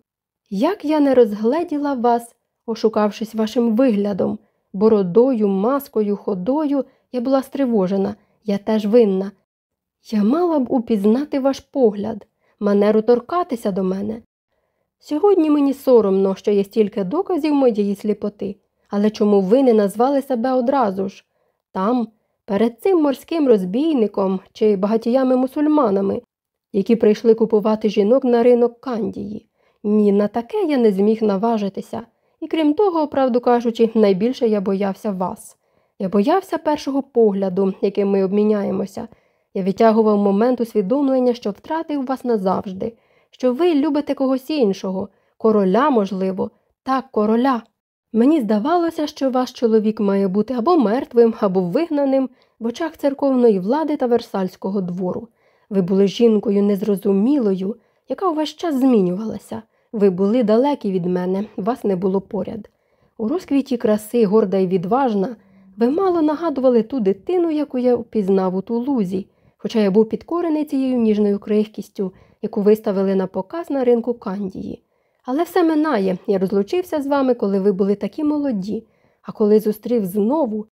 Як я не розгледіла вас, ошукавшись вашим виглядом, бородою, маскою, ходою, я була стривожена, я теж винна. Я мала б упізнати ваш погляд, манеру торкатися до мене. Сьогодні мені соромно, що є стільки доказів моєї сліпоти, але чому ви не назвали себе одразу ж? Там, перед цим морським розбійником чи багатіями-мусульманами, які прийшли купувати жінок на ринок Кандії. Ні, на таке я не зміг наважитися. І крім того, правду кажучи, найбільше я боявся вас. Я боявся першого погляду, яким ми обміняємося. Я відтягував момент усвідомлення, що втратив вас назавжди, що ви любите когось іншого, короля, можливо, так, короля. Мені здавалося, що ваш чоловік має бути або мертвим, або вигнаним в очах церковної влади та версальського двору. Ви були жінкою незрозумілою, яка увесь час змінювалася. Ви були далекі від мене, вас не було поряд. У розквіті краси, горда і відважна, ви мало нагадували ту дитину, яку я впізнав у Тулузі, хоча я був підкорений цією ніжною крихкістю, яку виставили на показ на ринку Кандії. Але все минає, я розлучився з вами, коли ви були такі молоді, а коли зустрів знову,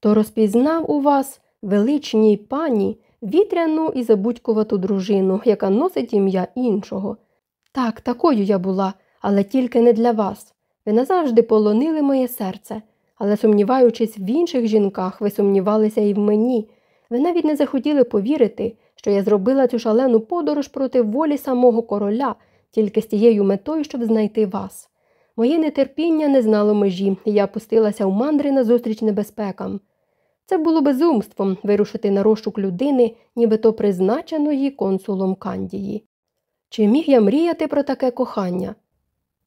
то розпізнав у вас величній пані вітряну і забудькувату дружину, яка носить ім'я іншого. Так, такою я була, але тільки не для вас. Ви назавжди полонили моє серце, але, сумніваючись в інших жінках, ви сумнівалися і в мені. Ви навіть не захотіли повірити, що я зробила цю шалену подорож проти волі самого короля, тільки з тією метою, щоб знайти вас. Моє нетерпіння не знало межі, і я пустилася в мандри назустріч небезпекам. Це було безумством вирушити на розшук людини, нібито призначеної консулом Кандії. Чи міг я мріяти про таке кохання?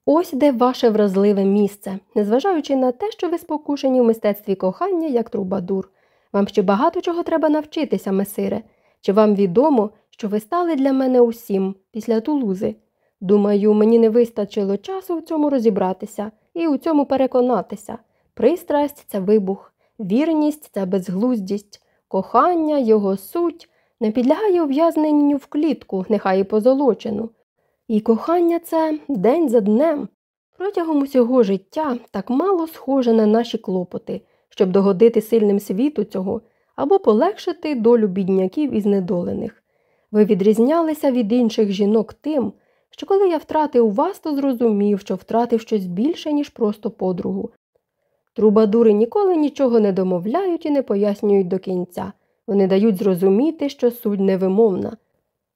Ось де ваше вразливе місце, незважаючи на те, що ви спокушені в мистецтві кохання, як трубадур. Вам ще багато чого треба навчитися, месире. Чи вам відомо, що ви стали для мене усім після тулузи? Думаю, мені не вистачило часу в цьому розібратися і у цьому переконатися. Пристрасть це вибух, вірність це безглуздість, кохання, його суть не підлягає ув'язненню в клітку, нехай і позолочену. І кохання це день за днем. Протягом усього життя так мало схоже на наші клопоти, щоб догодити сильним світу цього або полегшити долю бідняків і знедолених. Ви відрізнялися від інших жінок тим, що коли я втратив вас, то зрозумів, що втратив щось більше, ніж просто подругу. Трубадури ніколи нічого не домовляють і не пояснюють до кінця. Вони дають зрозуміти, що суть невимовна.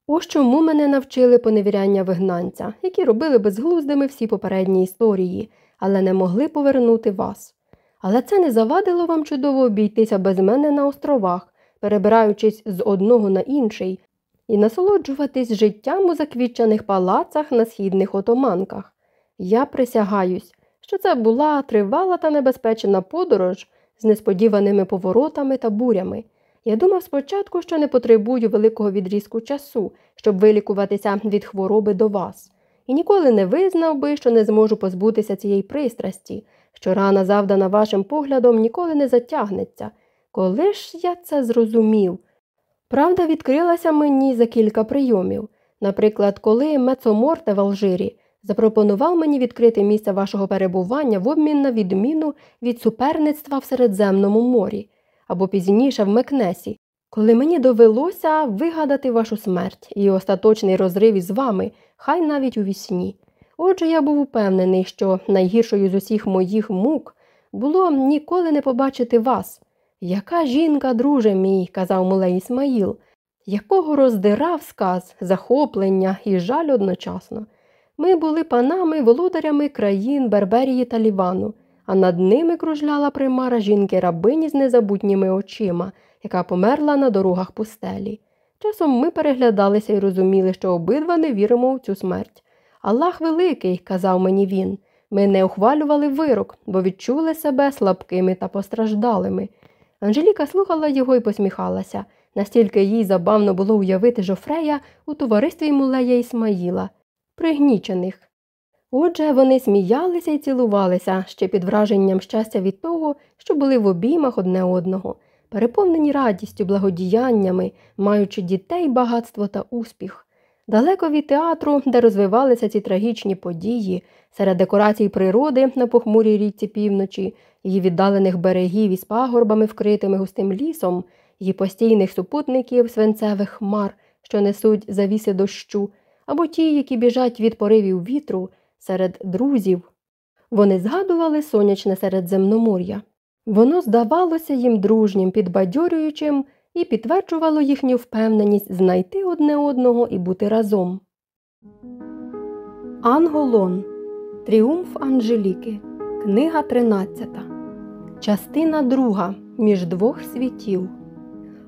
Ось чому мене навчили поневіряння вигнанця, які робили безглуздими всі попередні історії, але не могли повернути вас. Але це не завадило вам чудово обійтися без мене на островах, перебираючись з одного на інший, і насолоджуватись життям у заквітчених палацах на східних отоманках. Я присягаюсь, що це була тривала та небезпечна подорож з несподіваними поворотами та бурями. Я думав спочатку, що не потребую великого відрізку часу, щоб вилікуватися від хвороби до вас, і ніколи не визнав би, що не зможу позбутися цієї пристрасті, що рана, завдана вашим поглядом, ніколи не затягнеться. Коли ж я це зрозумів? Правда відкрилася мені за кілька прийомів. Наприклад, коли Мецоморте в Алжирі запропонував мені відкрити місце вашого перебування в обмін на відміну від суперництва в Середземному морі, або пізніше в Мекнесі, коли мені довелося вигадати вашу смерть і остаточний розрив із вами, хай навіть у вісні. Отже, я був упевнений, що найгіршою з усіх моїх мук було ніколи не побачити вас. Яка жінка, друже мій, казав Мулей Ісмаїл, якого роздирав сказ, захоплення і жаль одночасно. Ми були панами, володарями країн Берберії та Лівану, а над ними кружляла примара жінки рабині з незабутніми очима, яка померла на дорогах пустелі. Часом ми переглядалися і розуміли, що обидва не віримо в цю смерть. Аллах великий, казав мені він, ми не ухвалювали вирок, бо відчули себе слабкими та постраждалими. Анжеліка слухала його і посміхалася, настільки їй забавно було уявити Жофрея у товаристві Мулея Ісмаїла, пригнічених. Отже, вони сміялися і цілувалися ще під враженням щастя від того, що були в обіймах одне одного, переповнені радістю, благодіяннями, маючи дітей, багатство та успіх. Далеко від театру, де розвивалися ці трагічні події, серед декорацій природи на похмурій річці півночі, її віддалених берегів із пагорбами, вкритими густим лісом, її постійних супутників свинцевих хмар, що несуть завіси дощу, або ті, які біжать від поривів вітру серед друзів. Вони згадували сонячне середземномор'я. Воно здавалося їм дружнім, підбадьорюючим і підтверджувало їхню впевненість знайти одне одного і бути разом. Анголон Тріумф Анжеліки. Книга 13. Частина 2. Між двох світів.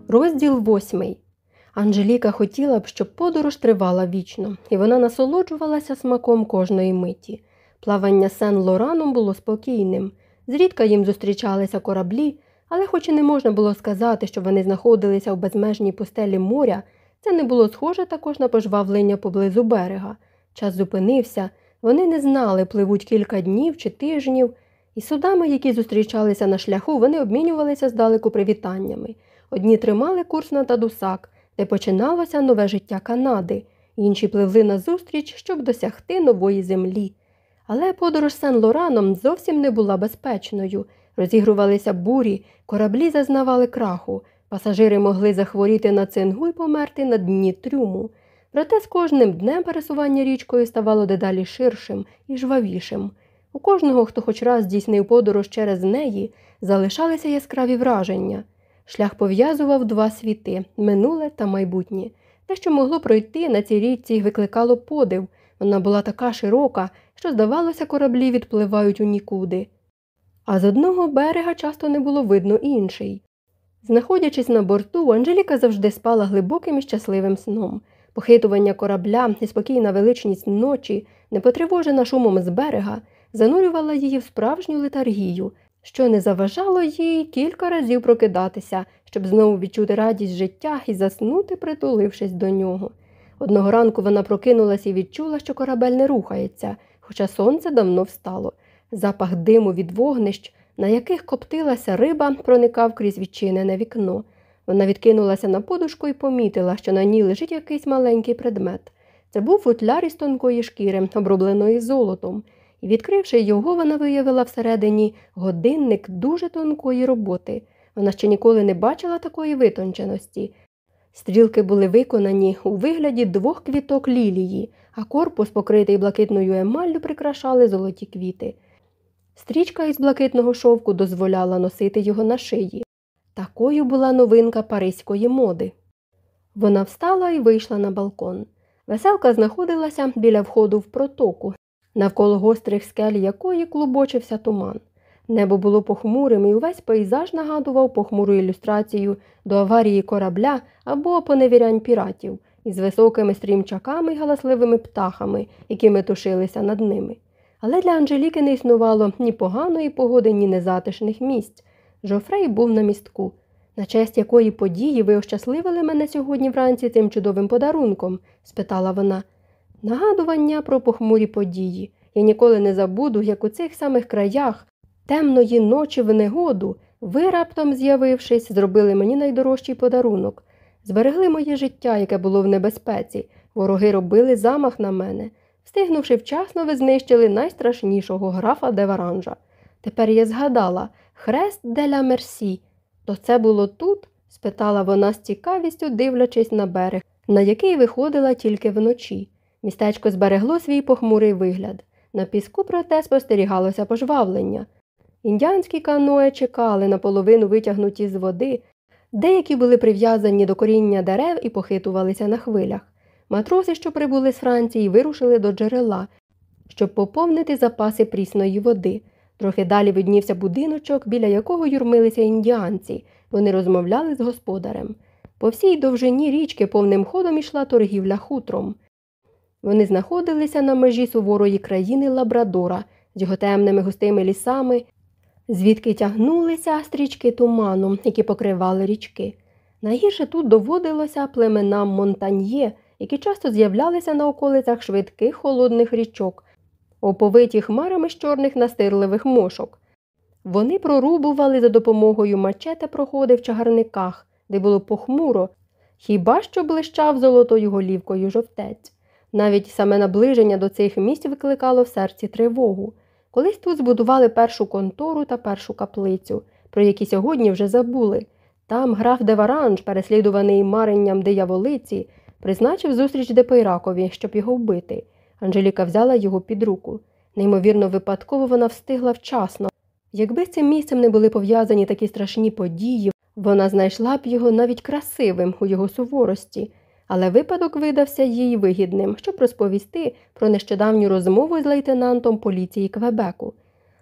Розділ 8. Анжеліка хотіла б, щоб подорож тривала вічно, і вона насолоджувалася смаком кожної миті. Плавання Сен Лораном було спокійним. Зрідка їм зустрічалися кораблі, але, хоч і не можна було сказати, що вони знаходилися в безмежній пустелі моря, це не було схоже також на пожвавлення поблизу берега. Час зупинився, вони не знали, пливуть кілька днів чи тижнів, і судами, які зустрічалися на шляху, вони обмінювалися здалеку привітаннями. Одні тримали курс на Тадусак, де починалося нове життя Канади, інші пливли назустріч, щоб досягти нової землі. Але подорож Сен Лораном зовсім не була безпечною. Розігрувалися бурі, кораблі зазнавали краху, пасажири могли захворіти на цингу і померти на дні трюму. Проте з кожним днем пересування річкою ставало дедалі ширшим і жвавішим. У кожного, хто хоч раз здійснив подорож через неї, залишалися яскраві враження. Шлях пов'язував два світи минуле та майбутнє. Те, що могло пройти на цій річці, викликало подив. Вона була така широка, що, здавалося, кораблі відпливають у нікуди. А з одного берега часто не було видно інший. Знаходячись на борту, Анжеліка завжди спала глибоким і щасливим сном. Похитування корабля і спокійна величність ночі, не потривожена шумом з берега, занурювала її в справжню летаргію, що не заважало їй кілька разів прокидатися, щоб знову відчути радість життя і заснути, притулившись до нього. Одного ранку вона прокинулась і відчула, що корабель не рухається, хоча сонце давно встало. Запах диму від вогнищ, на яких коптилася риба, проникав крізь відчинене вікно. Вона відкинулася на подушку і помітила, що на ній лежить якийсь маленький предмет. Це був футляр із тонкої шкіри, обробленої золотом, і, відкривши його, вона виявила всередині годинник дуже тонкої роботи. Вона ще ніколи не бачила такої витонченості. Стрілки були виконані у вигляді двох квіток лілії, а корпус, покритий блакитною емаллю, прикрашали золоті квіти. Стрічка із блакитного шовку дозволяла носити його на шиї. Такою була новинка паризької моди. Вона встала і вийшла на балкон. Веселка знаходилася біля входу в протоку, навколо гострих скель якої клубочився туман. Небо було похмурим і увесь пейзаж нагадував похмуру ілюстрацію до аварії корабля або поневірянь піратів із високими стрімчаками і галасливими птахами, які метушилися над ними. Але для Анжеліки не існувало ні поганої погоди, ні незатишних місць. Жофрей був на містку. На честь якої події ви ощасливили мене сьогодні вранці цим чудовим подарунком? спитала вона. Нагадування про похмурі події. Я ніколи не забуду, як у цих самих краях темної ночі в негоду ви, раптом з'явившись, зробили мені найдорожчий подарунок. Зберегли моє життя, яке було в небезпеці. Вороги робили замах на мене. Встигнувши вчасно, ви знищили найстрашнішого графа Деваранжа. Тепер я згадала хрест деля Мерсі. То це було тут? спитала вона з цікавістю, дивлячись на берег, на який виходила тільки вночі. Містечко зберегло свій похмурий вигляд. На піску, проте спостерігалося пожвавлення. Індіанські каное чекали наполовину витягнуті з води, деякі були прив'язані до коріння дерев і похитувалися на хвилях. Матроси, що прибули з Франції, вирушили до джерела, щоб поповнити запаси прісної води. Трохи далі виднівся будиночок, біля якого юрмилися індіанці. Вони розмовляли з господарем. По всій довжині річки повним ходом ішла торгівля хутром. Вони знаходилися на межі суворої країни Лабрадора з його темними густими лісами, звідки тягнулися стрічки туману, які покривали річки. Найгірше тут доводилося племенам Монтаньє, які часто з'являлися на околицях швидких холодних річок, оповиті хмарами з чорних настирливих мошок. Вони прорубували за допомогою мачете проходи в чагарниках, де було похмуро, хіба що блищав золотою голівкою жовтець. Навіть саме наближення до цих місць викликало в серці тривогу. Колись тут збудували першу контору та першу каплицю, про які сьогодні вже забули. Там граф Деваранж, переслідуваний маренням дияволиці, призначив зустріч Депейракові, щоб його вбити. Анжеліка взяла його під руку. Неймовірно, випадково вона встигла вчасно. Якби цим місцем не були пов'язані такі страшні події, вона знайшла б його навіть красивим у його суворості, але випадок видався їй вигідним, щоб розповісти про нещодавню розмову з лейтенантом поліції Квебеку.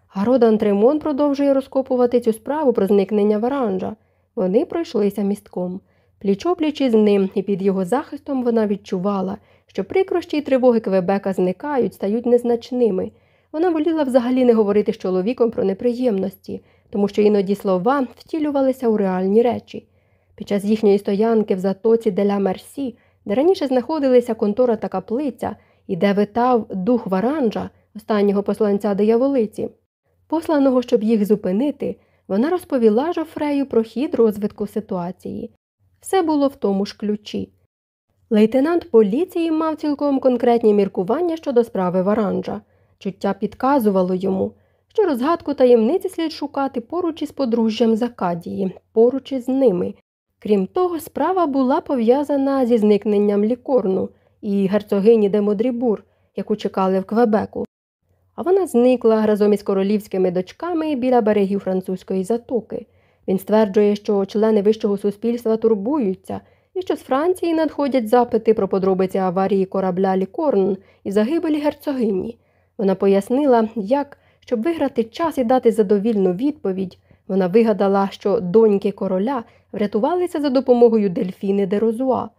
Гародан Тремон продовжує розкопувати цю справу про зникнення Варанжа. Вони пройшлися містком. Пліч-опліч із ним, і під його захистом вона відчувала, що прикрощі й тривоги Квебека зникають, стають незначними. Вона воліла взагалі не говорити з чоловіком про неприємності, тому що іноді слова втілювалися у реальні речі. Під час їхньої стоянки в затоці Деля Мерсі, де раніше знаходилися контора та каплиця, і де витав дух Варанжа, останнього посланця дияволиці, посланого, щоб їх зупинити, вона розповіла Жофрею про хід розвитку ситуації. Все було в тому ж ключі. Лейтенант поліції мав цілком конкретні міркування щодо справи Варанжа. Чуття підказувало йому, що розгадку таємниці слід шукати поруч із подружжям Закадії, поруч із ними. Крім того, справа була пов'язана зі зникненням лікорну і герцогині де Модрібур, яку чекали в Квебеку. А вона зникла разом із королівськими дочками біля берегів французької затоки. Він стверджує, що члени вищого суспільства турбуються і що з Франції надходять запити про подробиці аварії корабля Лікорн і загибелі герцогині. Вона пояснила, як, щоб виграти час і дати задовільну відповідь, вона вигадала, що доньки короля врятувалися за допомогою дельфіни де Розуа.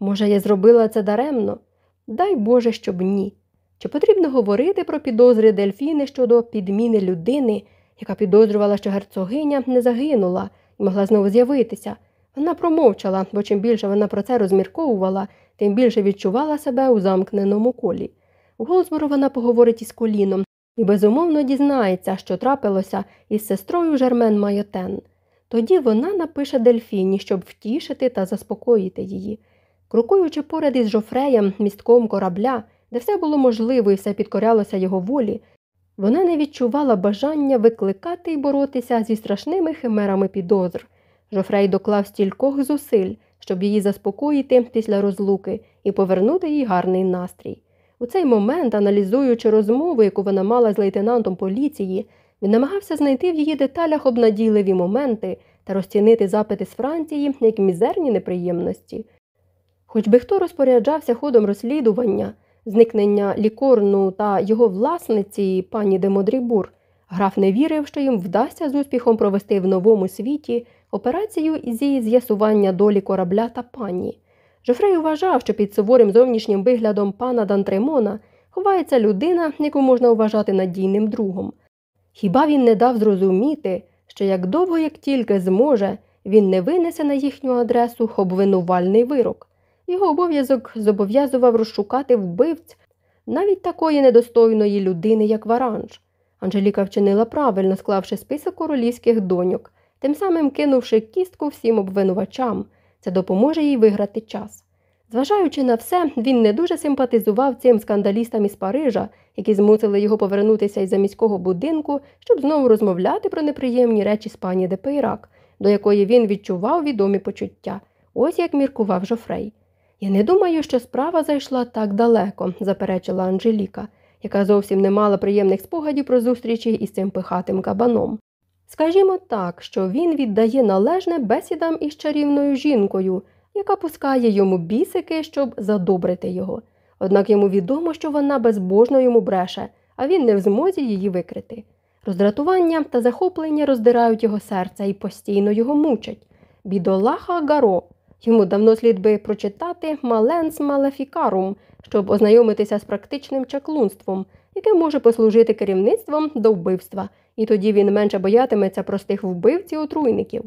Може, я зробила це даремно? Дай Боже, щоб ні. Чи потрібно говорити про підозри дельфіни щодо підміни людини, яка підозрювала, що герцогиня не загинула і могла знову з'явитися? Вона промовчала, бо чим більше вона про це розмірковувала, тим більше відчувала себе у замкненому колі. У Голсбору вона поговорить із коліном і безумовно дізнається, що трапилося із сестрою Жермен Майотен. Тоді вона напише дельфіні, щоб втішити та заспокоїти її. Крокуючи поряд із жофреєм, містком корабля, де все було можливо і все підкорялося його волі, вона не відчувала бажання викликати і боротися зі страшними химерами підозр. Жофрей доклав стількох зусиль, щоб її заспокоїти після розлуки і повернути їй гарний настрій. У цей момент, аналізуючи розмову, яку вона мала з лейтенантом поліції, він намагався знайти в її деталях обнадійливі моменти та розцінити запити з Франції як мізерні неприємності. Хоч би хто розпоряджався ходом розслідування, зникнення лікорну та його власниці пані де Модрібур, Граф не вірив, що їм вдасться з успіхом провести в новому світі операцію зі з'ясування долі корабля та пані. Жофрей вважав, що під суворим зовнішнім виглядом пана Дантремона ховається людина, яку можна вважати надійним другом. Хіба він не дав зрозуміти, що як довго, як тільки зможе, він не винесе на їхню адресу обвинувальний вирок. Його обов'язок зобов'язував розшукати вбивць навіть такої недостойної людини, як Варанж. Анжеліка вчинила правильно, склавши список королівських доньок, тим самим кинувши кістку всім обвинувачам. Це допоможе їй виграти час. Зважаючи на все, він не дуже симпатизував цим скандалістам із Парижа, які змусили його повернутися із заміського будинку, щоб знову розмовляти про неприємні речі з пані Депейрак, до якої він відчував відомі почуття. Ось як міркував Жофрей. Я не думаю, що справа зайшла так далеко, заперечила Анжеліка, яка зовсім не мала приємних спогадів про зустрічі із цим пихатим кабаном. Скажімо так, що він віддає належне бесідам із чарівною жінкою, яка пускає йому бісики, щоб задобрити його. Однак йому відомо, що вона безбожно йому бреше, а він не в змозі її викрити. Роздратування та захоплення роздирають його серце і постійно його мучать. Бідолаха Гаро. Йому давно слід би прочитати Маленс Малефікарум, щоб ознайомитися з практичним чаклунством, яке може послужити керівництвом до вбивства, і тоді він менше боятиметься простих вбивців отруйників.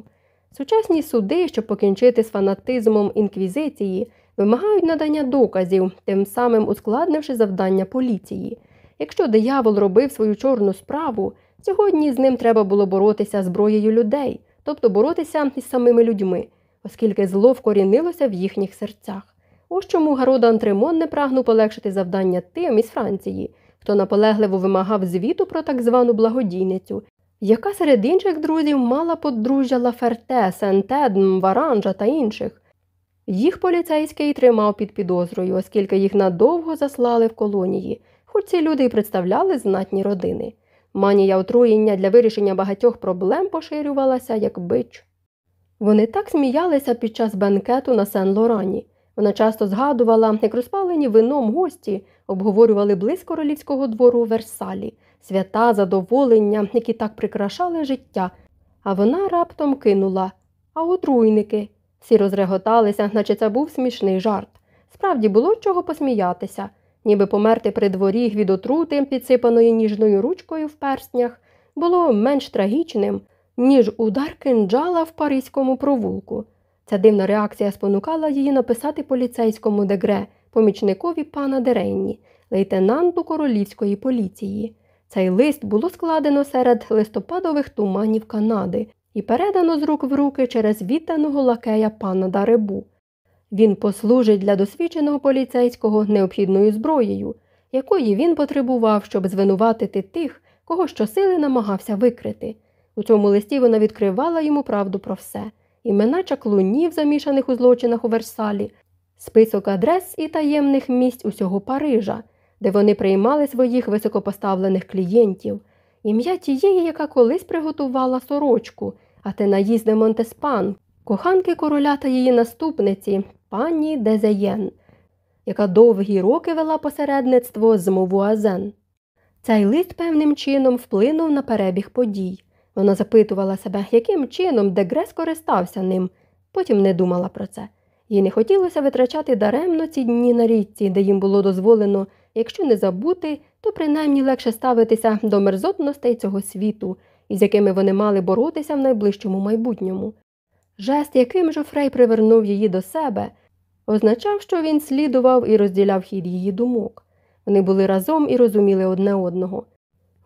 Сучасні суди, щоб покінчити з фанатизмом інквізиції, вимагають надання доказів, тим самим ускладнивши завдання поліції. Якщо диявол робив свою чорну справу, сьогодні з ним треба було боротися зброєю людей, тобто боротися із самими людьми, оскільки зло вкорінилося в їхніх серцях. Ось чому Гарода Антримон не прагнув полегшити завдання тим із Франції, хто наполегливо вимагав звіту про так звану благодійницю, яка серед інших друзів мала подружжя Лаферте, Сентедм, Варанжа та інших. Їх поліцейський тримав під підозрою, оскільки їх надовго заслали в колонії, хоч ці люди й представляли знатні родини. Манія отруєння для вирішення багатьох проблем поширювалася як бич. Вони так сміялися під час бенкету на Сен Лорані. Вона часто згадувала, як розпалені вином гості обговорювали близь королівського двору у Версалі, свята, задоволення, які так прикрашали життя, а вона раптом кинула а отруйники. Всі розреготалися, наче це був смішний жарт. Справді було чого посміятися, ніби померти при дворі від отрути, підсипаної ніжною ручкою в перстнях, було менш трагічним, ніж удар кинджала в паризькому провулку. Ця дивна реакція спонукала її написати поліцейському дегре, помічникові пана Деренні, лейтенанту королівської поліції. Цей лист було складено серед листопадових туманів Канади і передано з рук в руки через відданого лакея пана Даребу. Він послужить для досвідченого поліцейського необхідною зброєю, якої він потребував, щоб звинуватити тих, кого щосили намагався викрити. У цьому листі вона відкривала йому правду про все імена чаклунів, замішаних у злочинах у Версалі, список адрес і таємних місць усього Парижа, де вони приймали своїх високопоставлених клієнтів, ім'я тієї, яка колись приготувала сорочку, а те наїзде Монтеспан, коханки короля та її наступниці, пані Дезеєн, яка довгі роки вела посередництво з Мовуазен. Цей лист певним чином вплинув на перебіг подій. Вона запитувала себе, яким чином Дегре скористався ним, потім не думала про це. Їй не хотілося витрачати даремно ці дні на річці, де їм було дозволено, якщо не забути, то принаймні легше ставитися до мерзотностей цього світу, із якими вони мали боротися в найближчому майбутньому. Жест, яким Жофрей привернув її до себе, означав, що він слідував і розділяв хід її думок. Вони були разом і розуміли одне одного.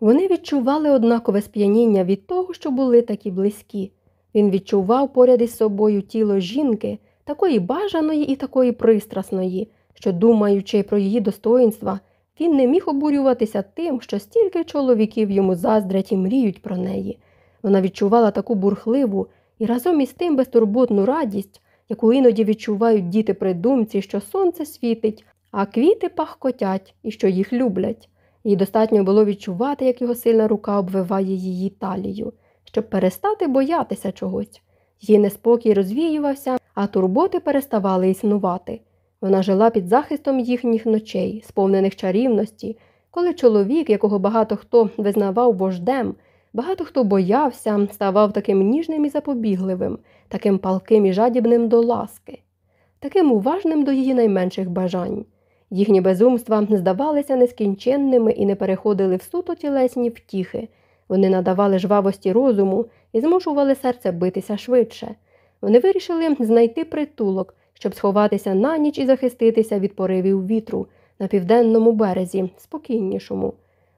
Вони відчували однакове сп'яніння від того, що були такі близькі. Він відчував поряд із собою тіло жінки, такої бажаної і такої пристрасної, що, думаючи про її достоїнства, він не міг обурюватися тим, що стільки чоловіків йому заздрять і мріють про неї. Вона відчувала таку бурхливу і разом із тим безтурботну радість, яку іноді відчувають діти при думці, що сонце світить, а квіти пахкотять і що їх люблять. Їй достатньо було відчувати, як його сильна рука обвиває її талію, щоб перестати боятися чогось. Її неспокій розвіювався, а турботи переставали існувати. Вона жила під захистом їхніх ночей, сповнених чарівності, коли чоловік, якого багато хто визнавав вождем, Багато хто боявся, ставав таким ніжним і запобігливим, таким палким і жадібним до ласки, таким уважним до її найменших бажань. Їхні безумства здавалися нескінченними і не переходили в суто тілесні втіхи. Вони надавали жвавості розуму і змушували серце битися швидше. Вони вирішили знайти притулок, щоб сховатися на ніч і захиститися від поривів вітру на південному березі, спокійнішому.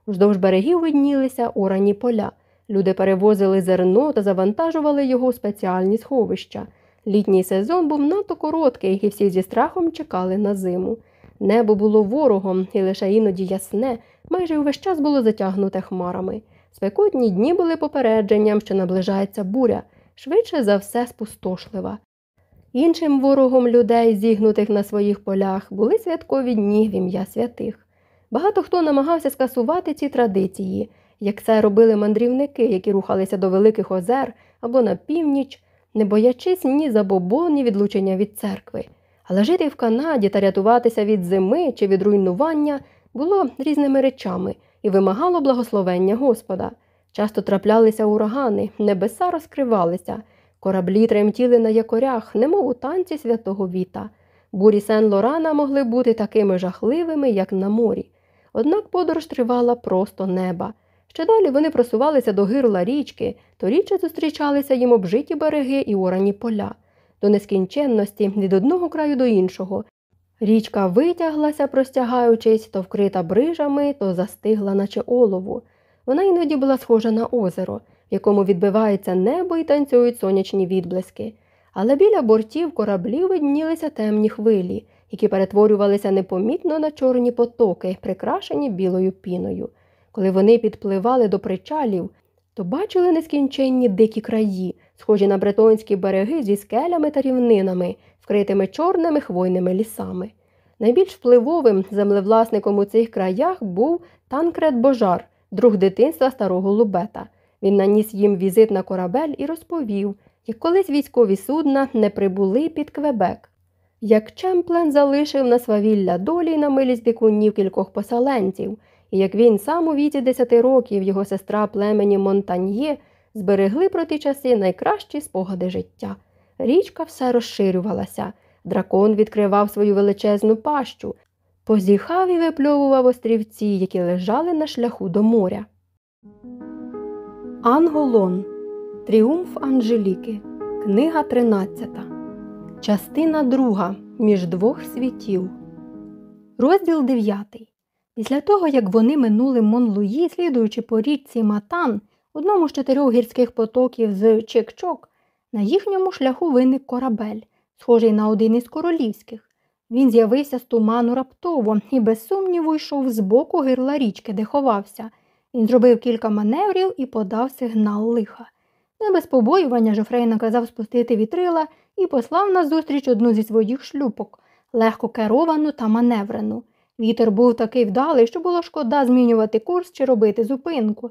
Вздовж берегів виднілися орані поля. Люди перевозили зерно та завантажували його у спеціальні сховища. Літній сезон був надто короткий, і всі зі страхом чекали на зиму. Небо було ворогом, і лише іноді ясне, майже увесь час було затягнуте хмарами. Спекотні дні були попередженням, що наближається буря, швидше за все спустошлива. Іншим ворогом людей, зігнутих на своїх полях, були святкові дні в ім'я святих. Багато хто намагався скасувати ці традиції, як це робили мандрівники, які рухалися до Великих Озер або на північ, не боячись ні забобон, ні відлучення від церкви. Але жити в Канаді та рятуватися від зими чи від руйнування було різними речами і вимагало благословення Господа. Часто траплялися урагани, небеса розкривалися, кораблі тремтіли на якорях, немов у танці святого віта. Бурі Сен Лорана могли бути такими жахливими, як на морі. Однак подорож тривала просто неба. Ще далі вони просувалися до гирла річки, то зустрічалися їм обжиті береги і орані поля, до нескінченності від одного краю до іншого. Річка витяглася, простягаючись, то вкрита брижами, то застигла, наче олову. Вона іноді була схожа на озеро, в якому відбивається небо і танцюють сонячні відблиски. Але біля бортів кораблів виднілися темні хвилі, які перетворювалися непомітно на чорні потоки, прикрашені білою піною. Коли вони підпливали до причалів, то бачили нескінченні дикі краї, схожі на бретонські береги зі скелями та рівнинами, вкритими чорними хвойними лісами. Найбільш впливовим землевласником у цих краях був Танкред Божар, друг дитинства старого Лубета. Він наніс їм візит на корабель і розповів, як колись військові судна не прибули під Квебек. Як Чемплен залишив на свавілля долі на милість дикунів кількох поселенців, і як він сам у віці десяти років, його сестра племені Монтаньє, зберегли про ті часи найкращі спогади життя. Річка все розширювалася, дракон відкривав свою величезну пащу, позіхав і випльовував острівці, які лежали на шляху до моря. Анголон Тріумф Анжеліки. Книга 13. Частина 2. Між двох світів. Розділ 9. Після того, як вони минули Мон-Луї, слідуючи по річці Матан, одному з чотирьох гірських потоків з Чик-Чок, на їхньому шляху виник корабель, схожий на один із королівських. Він з'явився з туману раптово і без сумніву йшов з боку гирла річки, де ховався. Він зробив кілька маневрів і подав сигнал лиха. Не без побоювання Жофрей наказав спустити вітрила і послав назустріч одну зі своїх шлюпок, легко керовану та маневрену. Вітер був такий вдалий, що було шкода змінювати курс чи робити зупинку.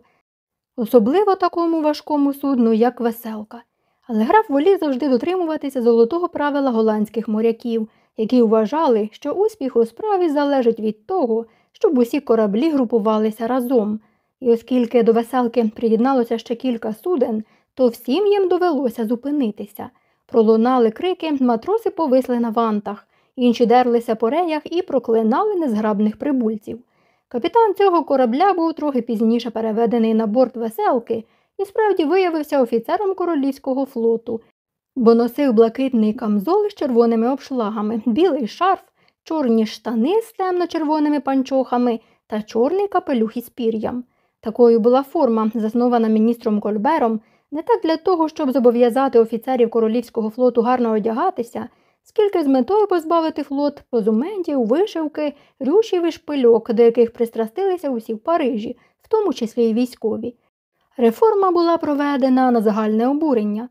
Особливо такому важкому судну, як веселка. Але граф волів завжди дотримуватися золотого правила голландських моряків, які вважали, що успіх у справі залежить від того, щоб усі кораблі групувалися разом. І оскільки до веселки приєдналося ще кілька суден, то всім їм довелося зупинитися. Пролунали крики, матроси повисли на вантах, інші дерлися по реях і проклинали незграбних прибульців. Капітан цього корабля був трохи пізніше переведений на борт веселки і справді виявився офіцером королівського флоту, бо носив блакитний камзол з червоними обшлагами, білий шарф, чорні штани з темно-червоними панчохами та чорний капелюх із пір'ям. Такою була форма, заснована міністром Кольбером, не так для того, щоб зобов'язати офіцерів королівського флоту гарно одягатися, скільки з метою позбавити флот позументів, вишивки, рюшів і шпильок, до яких пристрастилися усі в Парижі, в тому числі й військові. Реформа була проведена на загальне обурення.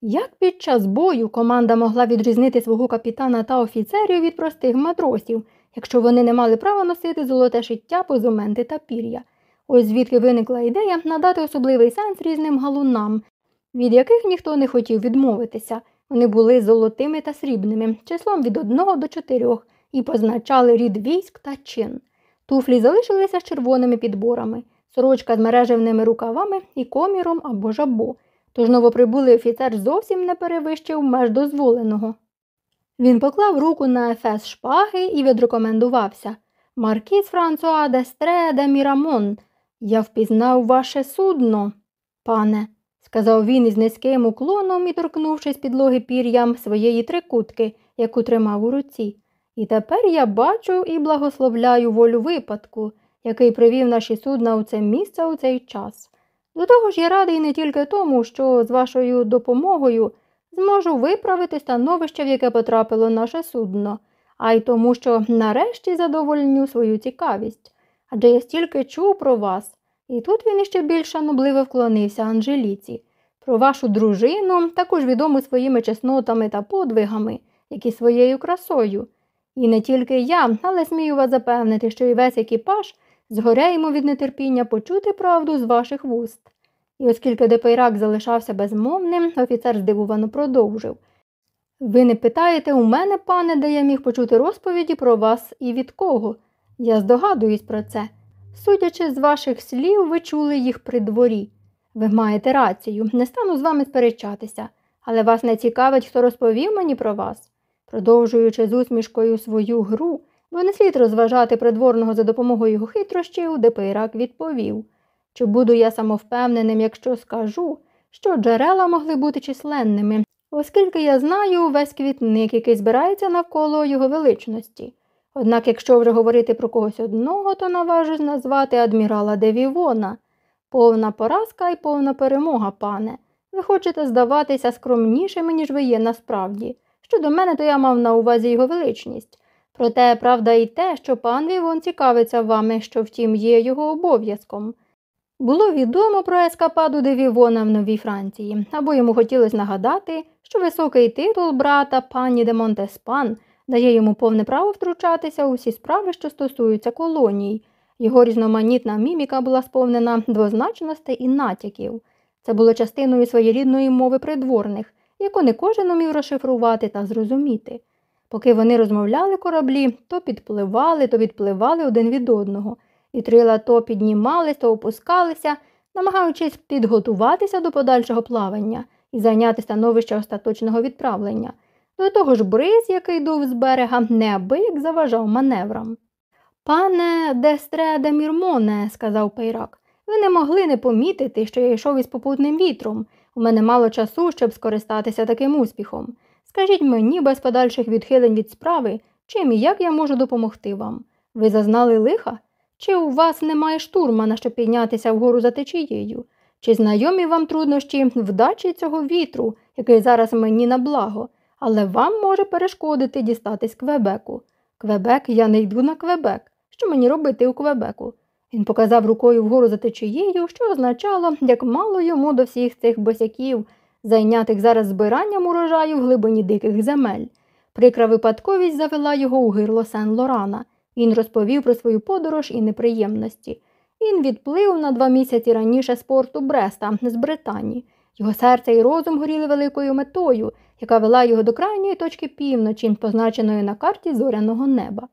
Як під час бою команда могла відрізнити свого капітана та офіцерів від простих матросів, якщо вони не мали права носити золоте шиття, позументи та пір'я? Ось звідки виникла ідея надати особливий сенс різним галунам, від яких ніхто не хотів відмовитися. Вони були золотими та срібними, числом від одного до чотирьох, і позначали рід військ та чин. Туфлі залишилися з червоними підборами. сорочка з мережевними рукавами і коміром або жабо, тож новоприбулий офіцер зовсім не перевищив меж дозволеного. Він поклав руку на ефес шпаги і відрекомендувався Маркіз Франсуа д'Естре де Мірамон, я впізнав ваше судно, пане, сказав він із низьким уклоном і торкнувшись підлоги пір'ям своєї трикутки, яку тримав у руці. І тепер я бачу і благословляю волю випадку, який привів наші судна у це місце у цей час. До того ж я радий не тільки тому, що з вашою допомогою зможу виправити становище, в яке потрапило наше судно, а й тому, що нарешті задовольню свою цікавість. Адже я стільки чув про вас. І тут він іще більш шанобливо вклонився Анжеліці, про вашу дружину, також відому своїми чеснотами та подвигами, як і своєю красою. І не тільки я, але смію вас запевнити, що і весь екіпаж згоряємо від нетерпіння почути правду з ваших вуст. І оскільки Депейрак залишався безмовним, офіцер здивовано продовжив. Ви не питаєте у мене, пане, де я міг почути розповіді про вас і від кого? Я здогадуюсь про це. Судячи з ваших слів, ви чули їх при дворі. Ви маєте рацію, не стану з вами сперечатися, але вас не цікавить, хто розповів мені про вас. Продовжуючи з усмішкою свою гру, бо не слід розважати придворного за допомогою його хитрощів, Депейрак відповів, чи буду я самовпевненим, якщо скажу, що джерела могли бути численними, оскільки я знаю весь квітник, який збирається навколо його величності. Однак, якщо вже говорити про когось одного, то наважусь назвати адмірала Девівона. Повна поразка і повна перемога, пане. Ви хочете здаватися скромнішими, ніж ви є насправді. Щодо мене, то я мав на увазі його величність. Проте правда і те, що пан Вівон цікавиться вами, що втім є його обов'язком. Було відомо про ескападу Девівона в Новій Франції, або йому хотілося нагадати, що високий титул брата пані де Монтеспан дає йому повне право втручатися у всі справи, що стосуються колоній. Його різноманітна міміка була сповнена двозначностей і натяків. Це було частиною своєрідної мови придворних, яку не кожен умів розшифрувати та зрозуміти. Поки вони розмовляли кораблі, то підпливали, то відпливали один від одного. Вітрила то піднімались, то опускалися, намагаючись підготуватися до подальшого плавання і зайняти становище остаточного відправлення. До того ж бриз, який дув з берега, неабияк заважав маневрам. Пане Дестре де Мірмоне, сказав Пейрак, ви не могли не помітити, що я йшов із попутним вітром. У мене мало часу, щоб скористатися таким успіхом. Скажіть мені, без подальших відхилень від справи, чим і як я можу допомогти вам? Ви зазнали лиха? Чи у вас немає штурмана, щоб піднятися вгору за течією? Чи знайомі вам труднощі вдачі цього вітру, який зараз мені на благо, але вам може перешкодити дістатись Квебеку? Квебек, я не йду на Квебек. Що мені робити у Квебеку? Він показав рукою вгору за течією, що означало, як мало йому до всіх цих босяків, зайнятих зараз збиранням урожаю в глибині диких земель. Прикра випадковість завела його у гирло Сен Лорана. Він розповів про свою подорож і неприємності. Він відплив на два місяці раніше з порту Бреста з Британії. Його серце і розум горіли великою метою, яка вела його до крайньої точки півночі, позначеної на карті зоряного неба.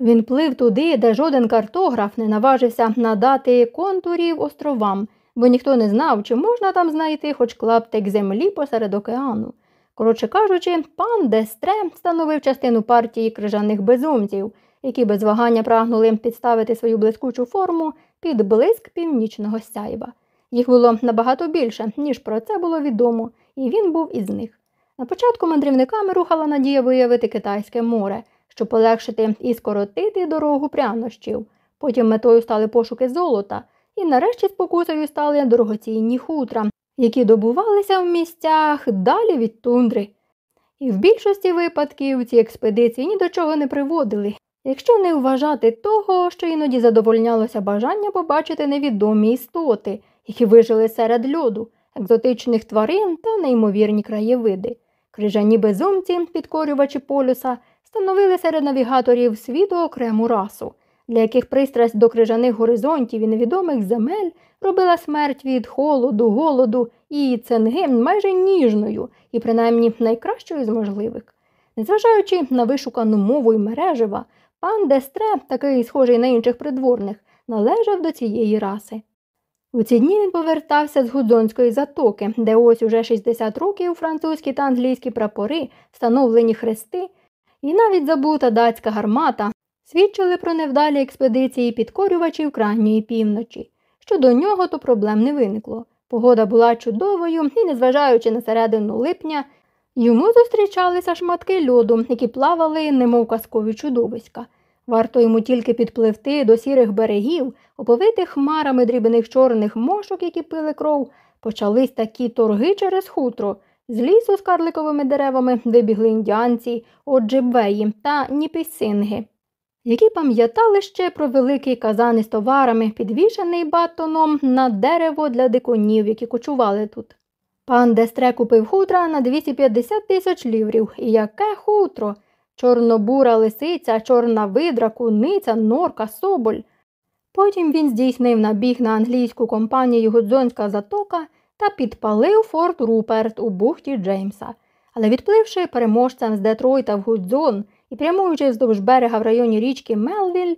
Він плив туди, де жоден картограф не наважився надати контурів островам, бо ніхто не знав, чи можна там знайти хоч клаптик землі посеред океану. Коротше кажучи, пан Дестре становив частину партії крижаних безумців, які без вагання прагнули підставити свою блискучу форму під блиск північного сяйва. Їх було набагато більше, ніж про це було відомо, і він був із них. На початку мандрівниками рухала надія виявити Китайське море, щоб полегшити і скоротити дорогу прянощів. Потім метою стали пошуки золота, і нарешті спокусою стали дорогоцінні хутра, які добувалися в місцях далі від тундри. І в більшості випадків ці експедиції ні до чого не приводили, якщо не вважати того, що іноді задовольнялося бажання побачити невідомі істоти, які вижили серед льоду, екзотичних тварин та неймовірні краєвиди. Крижані безумці, підкорювачі полюса, становили серед навігаторів світу окрему расу, для яких пристрасть до крижаних горизонтів і невідомих земель робила смерть від холоду, голоду і ценги майже ніжною і, принаймні, найкращою з можливих. Незважаючи на вишукану мову і мережева, пан Дестре, такий схожий на інших придворних, належав до цієї раси. У ці дні він повертався з Гудзонської затоки, де ось уже 60 років французькі та англійські прапори, встановлені хрести, і навіть забута датська гармата свідчили про невдалі експедиції підкорювачів крайньої півночі. Щодо нього, то проблем не виникло. Погода була чудовою і, незважаючи на середину липня, йому зустрічалися шматки льоду, які плавали, немов казкові чудовиська. Варто йому тільки підпливти до сірих берегів, оповитих хмарами дрібних чорних мошок, які пили кров, почались такі торги через хутро. З лісу з карликовими деревами вибігли індіанці, оджибеї та ніпісинги, які пам'ятали ще про великий казан із товарами, підвішений батоном на дерево для дикунів, які кочували тут. Пан Дестре купив хутра на 250 тисяч ліврів. І яке хутро? Чорнобура лисиця, чорна видра, куниця, норка, соболь. Потім він здійснив набіг на англійську компанію Гудзонська затока та підпалив Форт Руперт у бухті Джеймса. Але відпливши переможцем з Детройта в Гудзон і прямуючи вздовж берега в районі річки Мелвіль,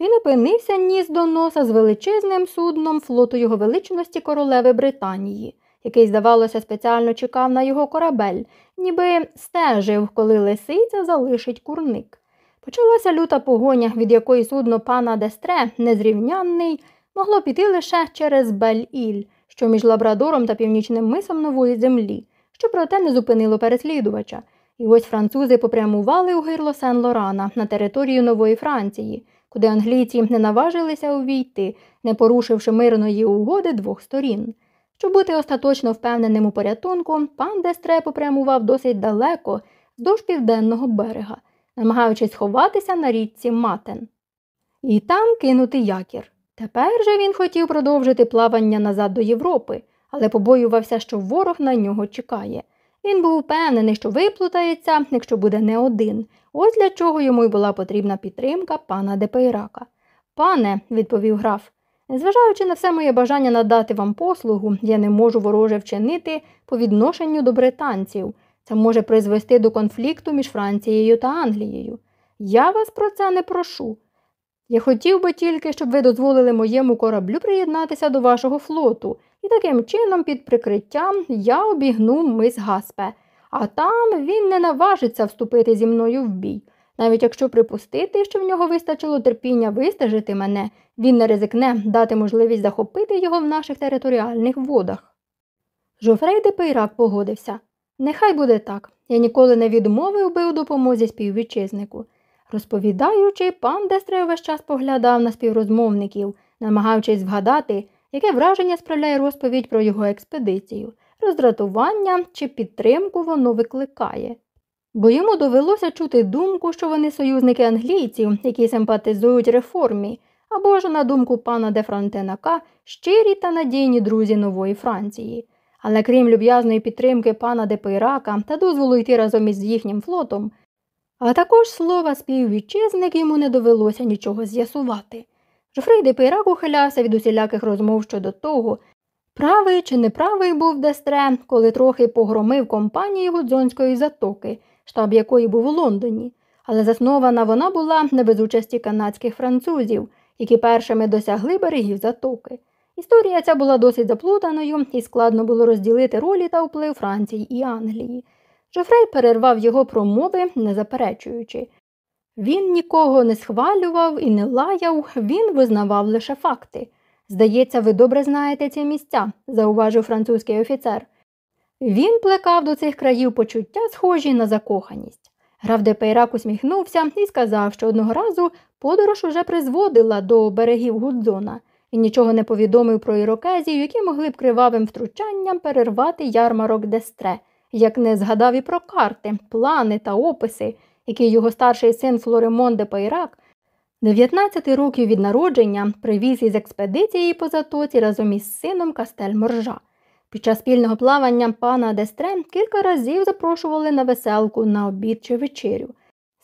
він опинився ніс до носа з величезним судном флоту його величності королеви Британії який, здавалося, спеціально чекав на його корабель, ніби стежив, коли лисиця залишить курник. Почалася люта погоня, від якої судно пана Дестре, незрівнянний, могло піти лише через Бель-Іль, що між Лабрадором та північним мисом нової землі, що проте не зупинило переслідувача. І ось французи попрямували у гирло Сен-Лорана на територію Нової Франції, куди англійці не наважилися увійти, не порушивши мирної угоди двох сторін. Щоб бути остаточно впевненим у порятунку, пан Дестре попрямував досить далеко вздовж південного берега, намагаючись ховатися на річці Матен. І там кинути якір. Тепер же він хотів продовжити плавання назад до Європи, але побоювався, що ворог на нього чекає. Він був впевнений, що виплутається, якщо буде не один. Ось для чого йому й була потрібна підтримка пана Депейрака. Пане, відповів граф, Незважаючи на все моє бажання надати вам послугу, я не можу вороже вчинити по відношенню до британців. Це може призвести до конфлікту між Францією та Англією. Я вас про це не прошу. Я хотів би тільки, щоб ви дозволили моєму кораблю приєднатися до вашого флоту, і таким чином, під прикриттям, я обігну мис Гаспе, а там він не наважиться вступити зі мною в бій. Навіть якщо припустити, що в нього вистачило терпіння вистежити мене, він не ризикне дати можливість захопити його в наших територіальних водах. Жофрей де Пейрак погодився. Нехай буде так. Я ніколи не відмовив би у допомозі співвітчизнику. Розповідаючи, пан Дестре весь час поглядав на співрозмовників, намагаючись згадати, яке враження справляє розповідь про його експедицію, роздратування чи підтримку воно викликає бо йому довелося чути думку, що вони союзники англійців, які симпатизують реформі, або ж, на думку пана де Фронтенака, щирі та надійні друзі нової Франції. Але крім люб'язної підтримки пана де Пейрака та дозволу йти разом із їхнім флотом, а також слова співвітчизник йому не довелося нічого з'ясувати. Жофрей де Пейрак ухилявся від усіляких розмов щодо того, правий чи неправий був Дестре, коли трохи погромив компанії Гудзонської затоки штаб якої був у Лондоні, але заснована вона була не без участі канадських французів, які першими досягли берегів затоки. Історія ця була досить заплутаною і складно було розділити ролі та вплив Франції і Англії. Жофрей перервав його промови, не заперечуючи. Він нікого не схвалював і не лаяв, він визнавав лише факти. Здається, ви добре знаєте ці місця, зауважив французький офіцер. Він плекав до цих країв почуття, схожі на закоханість. Граф де Пейрак усміхнувся і сказав, що одного разу подорож уже призводила до берегів Гудзона і нічого не повідомив про ірокезів, які могли б кривавим втручанням перервати ярмарок Дестре, як не згадав і про карти, плани та описи, які його старший син Флоремон де Пейрак 19 років від народження привіз із експедиції по затоці разом із сином Кастель Моржа. Під час спільного плавання пана Дестре кілька разів запрошували на веселку на обід чи вечерю.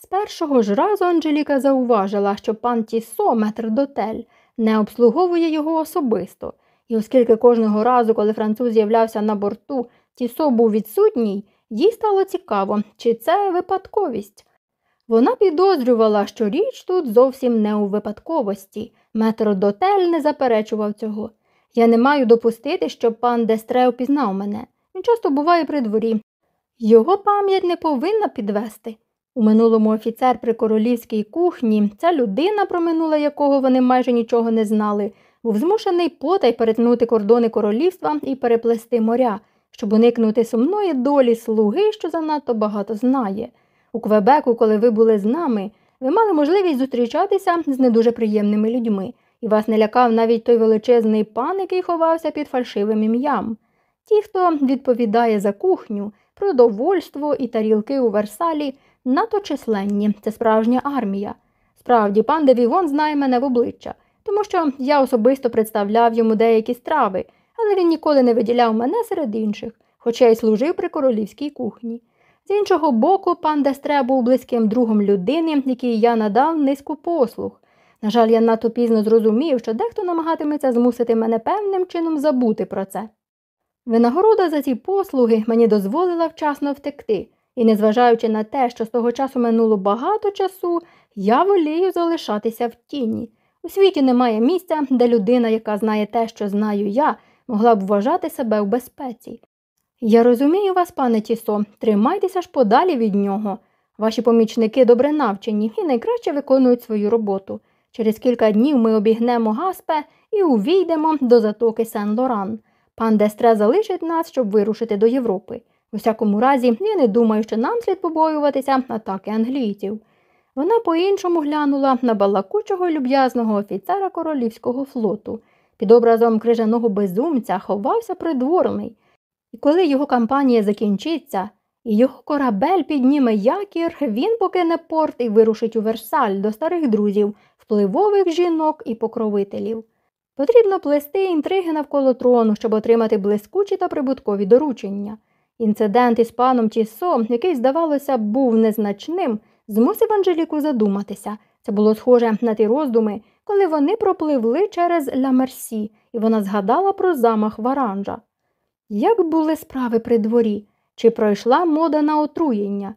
З першого ж разу Анжеліка зауважила, що пан Тісо, метр дотель, не обслуговує його особисто, і оскільки кожного разу, коли француз з'являвся на борту, Тісо був відсутній, їй стало цікаво, чи це випадковість. Вона підозрювала, що річ тут зовсім не у випадковості. Метр дотель не заперечував цього. Я не маю допустити, щоб пан Дестре опізнав мене. Він часто буває при дворі. Його пам'ять не повинна підвести. У минулому офіцер при королівській кухні, ця людина, про минуле якого вони майже нічого не знали, був змушений потай перетнути кордони королівства і переплести моря, щоб уникнути сумної долі слуги, що занадто багато знає. У Квебеку, коли ви були з нами, ви мали можливість зустрічатися з не дуже приємними людьми, і вас не лякав навіть той величезний пан, який ховався під фальшивим ім'ям. Ті, хто відповідає за кухню, продовольство і тарілки у Версалі, надто численні, це справжня армія. Справді, пан Девігон знає мене в обличчя, тому що я особисто представляв йому деякі страви, але він ніколи не виділяв мене серед інших, хоча й служив при королівській кухні. З іншого боку, пан Дестре був близьким другом людини, якій я надав низку послуг. На жаль, я надто пізно зрозумів, що дехто намагатиметься змусити мене певним чином забути про це. Винагорода за ці послуги мені дозволила вчасно втекти, і, незважаючи на те, що з того часу минуло багато часу, я волію залишатися в тіні. У світі немає місця, де людина, яка знає те, що знаю я, могла б вважати себе в безпеці. Я розумію вас, пане Тісо, тримайтеся ж подалі від нього. Ваші помічники добре навчені і найкраще виконують свою роботу. Через кілька днів ми обігнемо Гаспе і увійдемо до затоки Сен Лоран. Пан Дестре залишить нас, щоб вирушити до Європи. У всякому разі, я не думаю, що нам слід побоюватися атаки англійців. Вона по-іншому глянула на балакучого люб'язного офіцера королівського флоту. Під образом крижаного безумця ховався придворний. І коли його кампанія закінчиться, і його корабель підніме якір, він покине порт і вирушить у Версаль до старих друзів, впливових жінок і покровителів. Потрібно плести інтриги навколо трону, щоб отримати блискучі та прибуткові доручення. Інцидент із паном Тісо, який, здавалося, був незначним, змусив Анжеліку задуматися. Це було схоже на ті роздуми, коли вони пропливли через Ля Мерсі, і вона згадала про замах Варанжа. Як були справи при дворі? Чи пройшла мода на отруєння?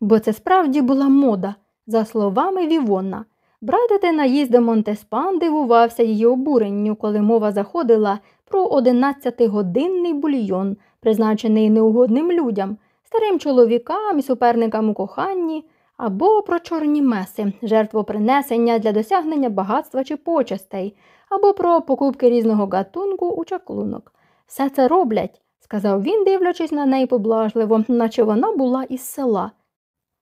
Бо це справді була мода, за словами Вівона. Братите наїзд до Монтеспан дивувався її обуренню, коли мова заходила про 11-годинний бульйон, призначений неугодним людям, старим чоловікам і суперникам у коханні, або про чорні меси, жертвопринесення для досягнення багатства чи почестей, або про покупки різного гатунку у чаклунок. Все це роблять, сказав він, дивлячись на неї поблажливо, наче вона була із села.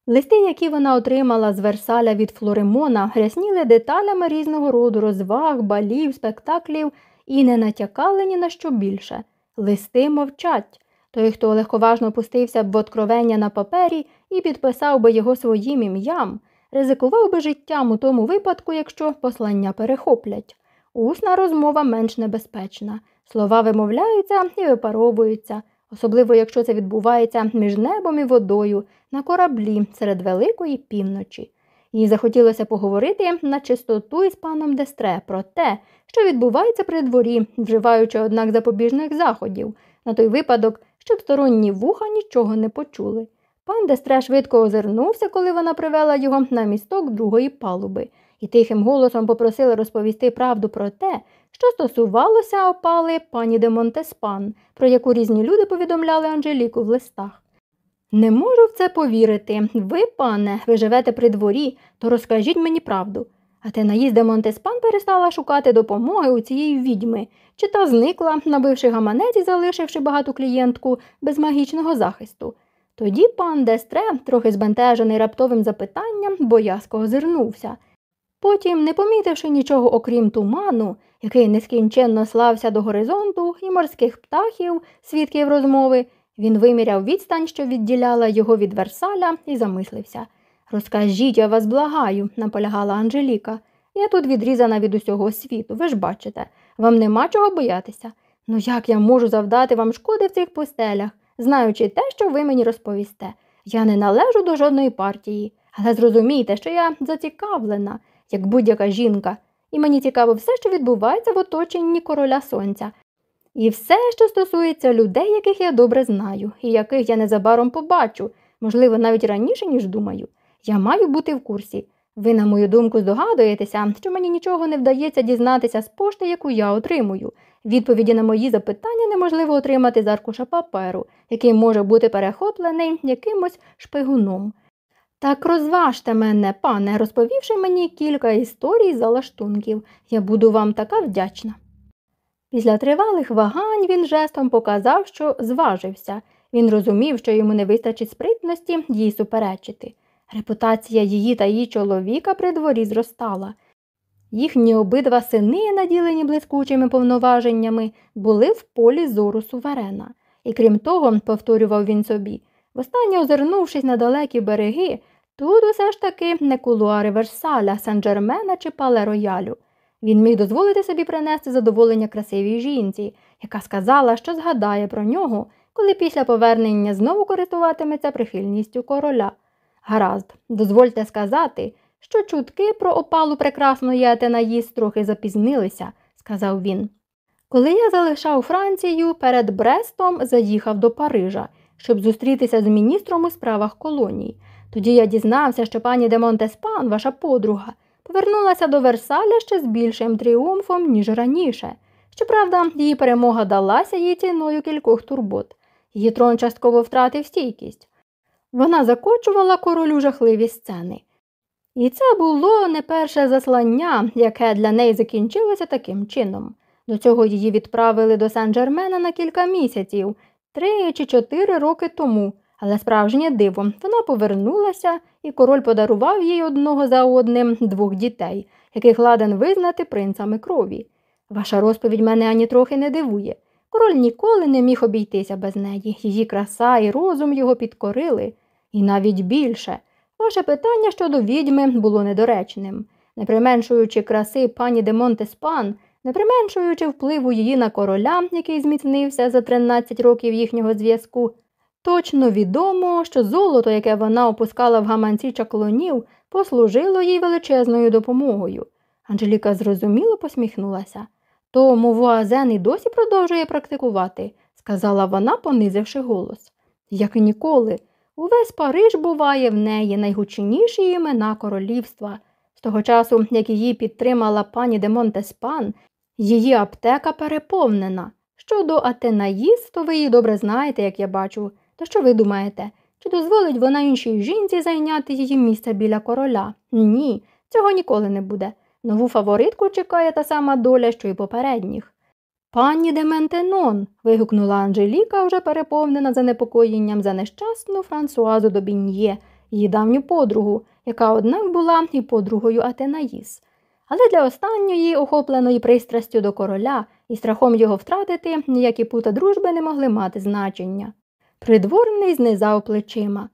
Листи, які вона отримала з Версаля від Флоремона, грясніли деталями різного роду розваг, балів, спектаклів і не натякали ні на що більше. Листи мовчать. Той, хто легковажно пустився б в откровення на папері і підписав би його своїм ім'ям, ризикував би життям у тому випадку, якщо послання перехоплять. Усна розмова менш небезпечна. Слова вимовляються і випаровуються, особливо якщо це відбувається між небом і водою на кораблі серед великої півночі. Їй захотілося поговорити на чистоту із паном Дестре про те, що відбувається при дворі, вживаючи, однак, запобіжних заходів, на той випадок, щоб сторонні вуха нічого не почули. Пан Дестре швидко озирнувся, коли вона привела його на місток другої палуби, і тихим голосом попросили розповісти правду про те, що стосувалося опали пані де Монтеспан, про яку різні люди повідомляли Анжеліку в листах. Не можу в це повірити. Ви, пане, ви живете при дворі, то розкажіть мені правду. А те наїзде Монтеспан перестала шукати допомоги у цієї відьми, чи та зникла, набивши гаманець і залишивши багату клієнтку без магічного захисту. Тоді пан Дестре, трохи збентежений раптовим запитанням, боязко озирнувся. Потім, не помітивши нічого окрім туману, який нескінченно слався до горизонту і морських птахів, свідків розмови, він виміряв відстань, що відділяла його від Версаля, і замислився. Розкажіть, я вас благаю, наполягала Анжеліка. Я тут відрізана від усього світу, ви ж бачите, вам нема чого боятися. Ну як я можу завдати вам шкоди в цих пустелях, знаючи те, що ви мені розповісте? Я не належу до жодної партії, але зрозумійте, що я зацікавлена, як будь-яка жінка, і мені цікаво все, що відбувається в оточенні короля сонця. І все, що стосується людей, яких я добре знаю, і яких я незабаром побачу, можливо, навіть раніше, ніж думаю. Я маю бути в курсі. Ви, на мою думку, здогадуєтеся, що мені нічого не вдається дізнатися з пошти, яку я отримую. Відповіді на мої запитання неможливо отримати з аркуша паперу, який може бути перехоплений якимось шпигуном. Так розважте мене, пане, розповівши мені кілька історій за лаштунків. Я буду вам така вдячна. Після тривалих вагань він жестом показав, що зважився. Він розумів, що йому не вистачить спритності їй суперечити. Репутація її та її чоловіка при дворі зростала. Їхні обидва сини, наділені блискучими повноваженнями, були в полі зору суверена. І крім того, повторював він собі, востаннє озирнувшись на далекі береги, тут усе ж таки не кулуари Версаля, Сен-Джермена чи Пале Роялю. Він міг дозволити собі принести задоволення красивій жінці, яка сказала, що згадає про нього, коли після повернення знову користуватиметься прихильністю короля. Гаразд, дозвольте сказати, що чутки про опалу прекрасної Атенаїс трохи запізнилися, сказав він. Коли я залишав Францію, перед Брестом заїхав до Парижа, щоб зустрітися з міністром у справах колоній. Тоді я дізнався, що пані де Монтеспан, ваша подруга, повернулася до Версаля ще з більшим тріумфом, ніж раніше. Щоправда, її перемога далася їй ціною кількох турбот. Її трон частково втратив стійкість. Вона закочувала королю жахливі сцени. І це було не перше заслання, яке для неї закінчилося таким чином. До цього її відправили до Сен-Джермена на кілька місяців, три чи чотири роки тому, але справжнє диво вона повернулася, і король подарував їй одного за одним двох дітей, яких ладен визнати принцами крові. Ваша розповідь мене ані трохи не дивує. Король ніколи не міг обійтися без неї, її краса і розум його підкорили, і навіть більше. Ваше питання щодо відьми було недоречним. Не применшуючи краси пані де Монтеспан, не применшуючи впливу її на короля, який зміцнився за 13 років їхнього зв'язку, точно відомо, що золото, яке вона опускала в гаманці чаклунів, послужило їй величезною допомогою. Анжеліка зрозуміло посміхнулася. То Мовуазен і досі продовжує практикувати, сказала вона, понизивши голос. Як і ніколи. Увесь Париж буває в неї найгучніші імена королівства. З того часу, як її підтримала пані де Монтеспан, її аптека переповнена. Щодо Атенаїс, то ви її добре знаєте, як я бачу. То що ви думаєте? Чи дозволить вона іншій жінці зайняти її місце біля короля? Ні, цього ніколи не буде. Нову фаворитку чекає та сама доля, що й попередніх. Пані Дементенон. вигукнула Анжеліка, вже переповнена занепокоєнням за нещасну Франсуазу Добін'є, її давню подругу, яка, однак, була і подругою Атенаїс. Але для останньої, охопленої пристрастю до короля і страхом його втратити, ніякі пута дружби не могли мати значення. Придворний знизав плечима.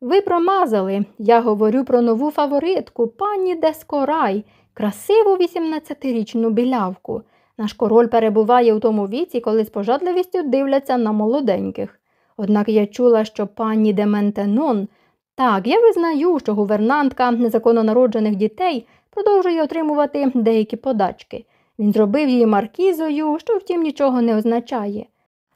Ви промазали, я говорю про нову фаворитку, пані Дескорай, красиву 18-річну білявку. Наш король перебуває у тому віці, коли з пожадливістю дивляться на молоденьких. Однак я чула, що пані Дементенон, так, я визнаю, що гувернантка незаконно народжених дітей продовжує отримувати деякі подачки. Він зробив її маркізою, що втім нічого не означає.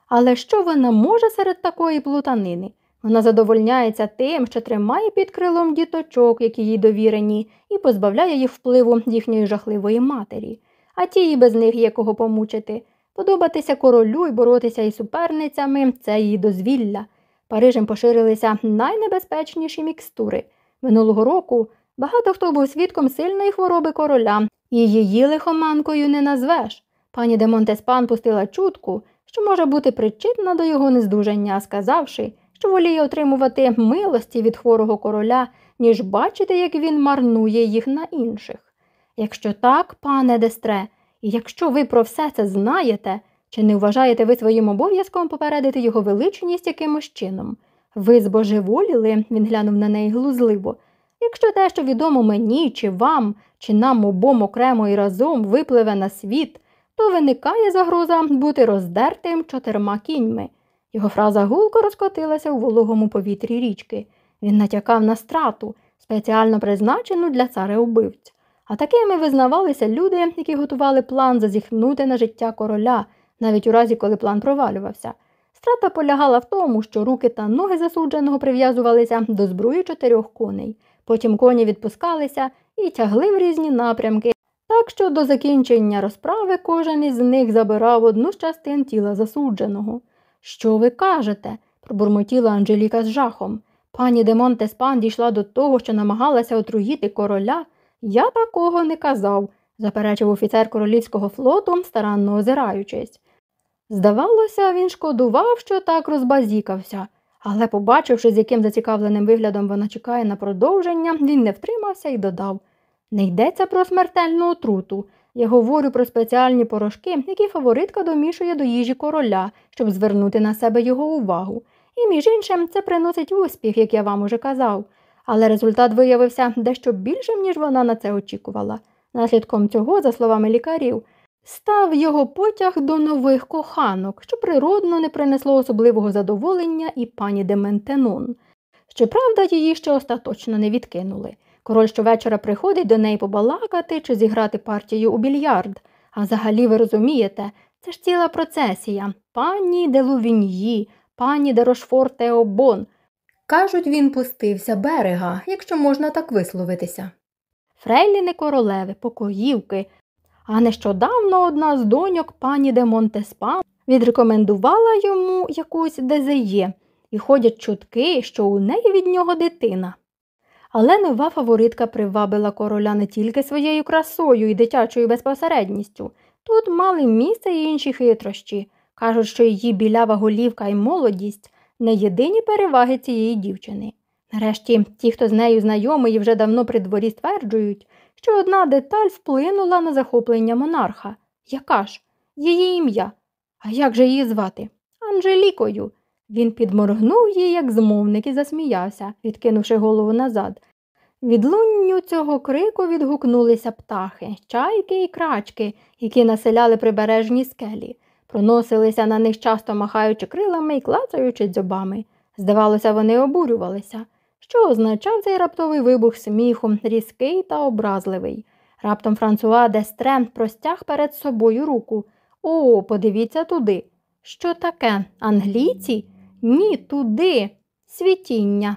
Але що вона може серед такої плутанини? Вона задовольняється тим, що тримає під крилом діточок, які їй довірені, і позбавляє їх впливу їхньої жахливої матері а ті і без них є кого помучити. Подобатися королю і боротися із суперницями це її дозвілля. Парижем поширилися найнебезпечніші мікстури. Минулого року багато хто був свідком сильної хвороби короля, і її лихоманкою не назвеш. Пані де Монтеспан пустила чутку, що може бути причетна до його нездужання, сказавши, що воліє отримувати милості від хворого короля, ніж бачити, як він марнує їх на інших. Якщо так, пане Дестре, і якщо ви про все це знаєте, чи не вважаєте ви своїм обов'язком попередити його величність якимось чином? Ви збожеволіли, він глянув на неї глузливо. Якщо те, що відомо мені, чи вам, чи нам обом окремо і разом випливе на світ, то виникає загроза бути роздертим чотирма кіньми. Його фраза гулко розкотилася у вологому повітрі річки. Він натякав на страту, спеціально призначену для царе убивць. А такими визнавалися люди, які готували план зазіхнути на життя короля, навіть у разі, коли план провалювався. Страта полягала в тому, що руки та ноги засудженого прив'язувалися до зброї чотирьох коней. Потім коні відпускалися і тягли в різні напрямки, Так що до закінчення розправи кожен із них забирав одну з частин тіла засудженого. Що ви кажете? пробурмотіла Анжеліка з жахом. Пані де Монтеспан дійшла до того, що намагалася отруїти короля. Я такого не казав, заперечив офіцер королівського флоту, старанно озираючись. Здавалося, він шкодував, що так розбазікався, але, побачивши, з яким зацікавленим виглядом вона чекає на продовження, він не втримався і додав не йдеться про смертельну отруту. Я говорю про спеціальні порошки, які фаворитка домішує до їжі короля, щоб звернути на себе його увагу. І, між іншим, це приносить успіх, як я вам уже казав. Але результат виявився дещо більшим, ніж вона на це очікувала. Наслідком цього, за словами лікарів, став його потяг до нових коханок, що природно не принесло особливого задоволення і пані Дементенон. Щоправда, її ще остаточно не відкинули. Король щовечора приходить до неї побалакати чи зіграти партію у більярд. А взагалі, ви розумієте, це ж ціла процесія. Пані де Лувіньї, пані де Рошфор. Кажуть, він пустився берега, якщо можна так висловитися. Фрейліни королеви, покоївки. А нещодавно одна з доньок пані де Монтеспан відрекомендувала йому якусь дезеє, і ходять чутки, що у неї від нього дитина. Але нова фаворитка привабила короля не тільки своєю красою і дитячою безпосередністю. Тут мали місце й інші хитрощі. Кажуть, що її білява голівка і молодість не єдині переваги цієї дівчини. Нарешті, ті, хто з нею знайомий і вже давно при дворі стверджують, що одна деталь вплинула на захоплення монарха. Яка ж? Її ім'я. А як же її звати? Анжелікою. Він підморгнув їй, як змовник, і засміявся, відкинувши голову назад. Від лунню цього крику відгукнулися птахи, чайки і крачки, які населяли прибережні скелі, проносилися на них часто махаючи крилами і клацаючи дзьобами. Здавалося, вони обурювалися. Що означав цей раптовий вибух сміху, різкий та образливий. Раптом Франсуа Дестре простяг перед собою руку. О, подивіться туди. Що таке? Англійці? Ні, туди, світіння.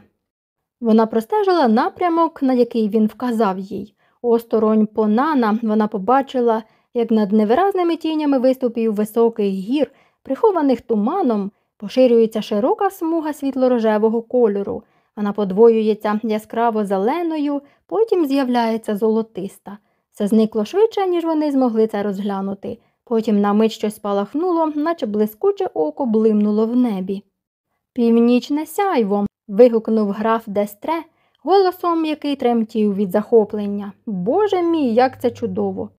Вона простежила напрямок, на який він вказав їй. Осторонь понана вона побачила, як над невиразними тінями виступів високих гір, прихованих туманом, поширюється широка смуга світло-рожевого кольору. Вона подвоюється яскраво зеленою, потім з'являється золотиста. Все зникло швидше, ніж вони змогли це розглянути. Потім на мить щось спалахнуло, наче блискуче око блимнуло в небі. Північне сяйво. вигукнув граф Дестре, голосом який тремтів від захоплення. Боже мій, як це чудово!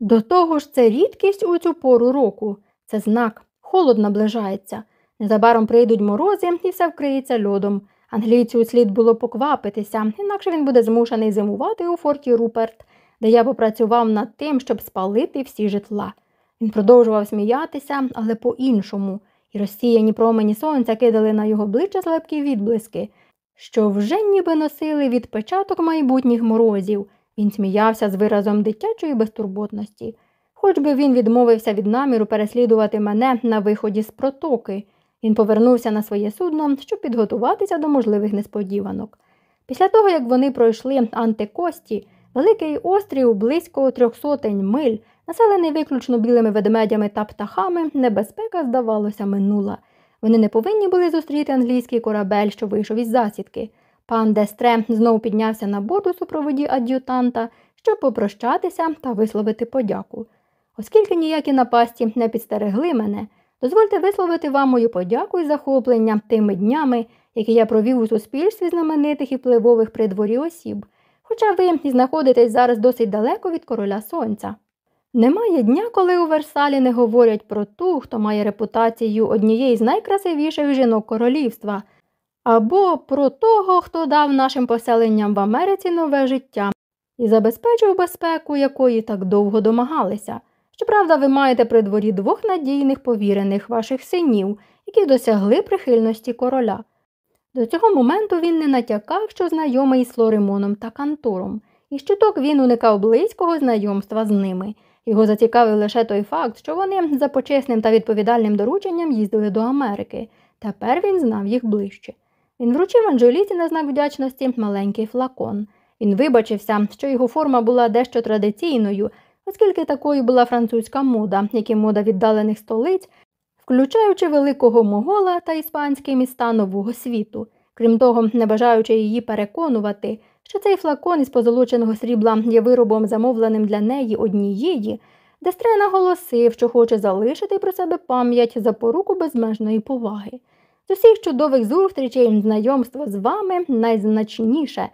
До того ж, це рідкість у цю пору року, це знак, холод наближається. Незабаром прийдуть морози і все вкриється льодом. Англійцю слід було поквапитися, інакше він буде змушений зимувати у форті Руперт, де я попрацював над тим, щоб спалити всі житла. Він продовжував сміятися, але по-іншому і розсіяні промені сонця кидали на його обличчя слабкі відблиски, що вже ніби носили відпечаток майбутніх морозів. Він сміявся з виразом дитячої безтурботності. Хоч би він відмовився від наміру переслідувати мене на виході з протоки. Він повернувся на своє судно, щоб підготуватися до можливих несподіванок. Після того, як вони пройшли антикості, великий острів близько трьох сотень миль Населений виключно білими ведмедями та птахами, небезпека, здавалося, минула. Вони не повинні були зустріти англійський корабель, що вийшов із засідки. Пан Дестре знову піднявся на борт у супроводі ад'ютанта, щоб попрощатися та висловити подяку. Оскільки ніякі напасті не підстерегли мене, дозвольте висловити вам мою подяку і захоплення тими днями, які я провів у суспільстві знаменитих і впливових при дворі осіб, хоча ви і знаходитесь зараз досить далеко від короля сонця. Немає дня, коли у Версалі не говорять про ту, хто має репутацію однієї з найкрасивіших жінок королівства, або про того, хто дав нашим поселенням в Америці нове життя і забезпечив безпеку, якої так довго домагалися. Щоправда, ви маєте при дворі двох надійних повірених ваших синів, які досягли прихильності короля. До цього моменту він не натякав, що знайомий з Флоримоном та Кантором, і щуток він уникав близького знайомства з ними. Його зацікавив лише той факт, що вони за почесним та відповідальним дорученням їздили до Америки. Тепер він знав їх ближче. Він вручив Анжеліці на знак вдячності маленький флакон. Він вибачився, що його форма була дещо традиційною, оскільки такою була французька мода, як і мода віддалених столиць, включаючи великого могола та іспанські міста нового світу. Крім того, не бажаючи її переконувати, що цей флакон із позолоченого срібла є виробом, замовленим для неї однієї, Дестре наголосив, що хоче залишити про себе пам'ять за поруку безмежної поваги. З усіх чудових зустрічей знайомство з вами найзначніше.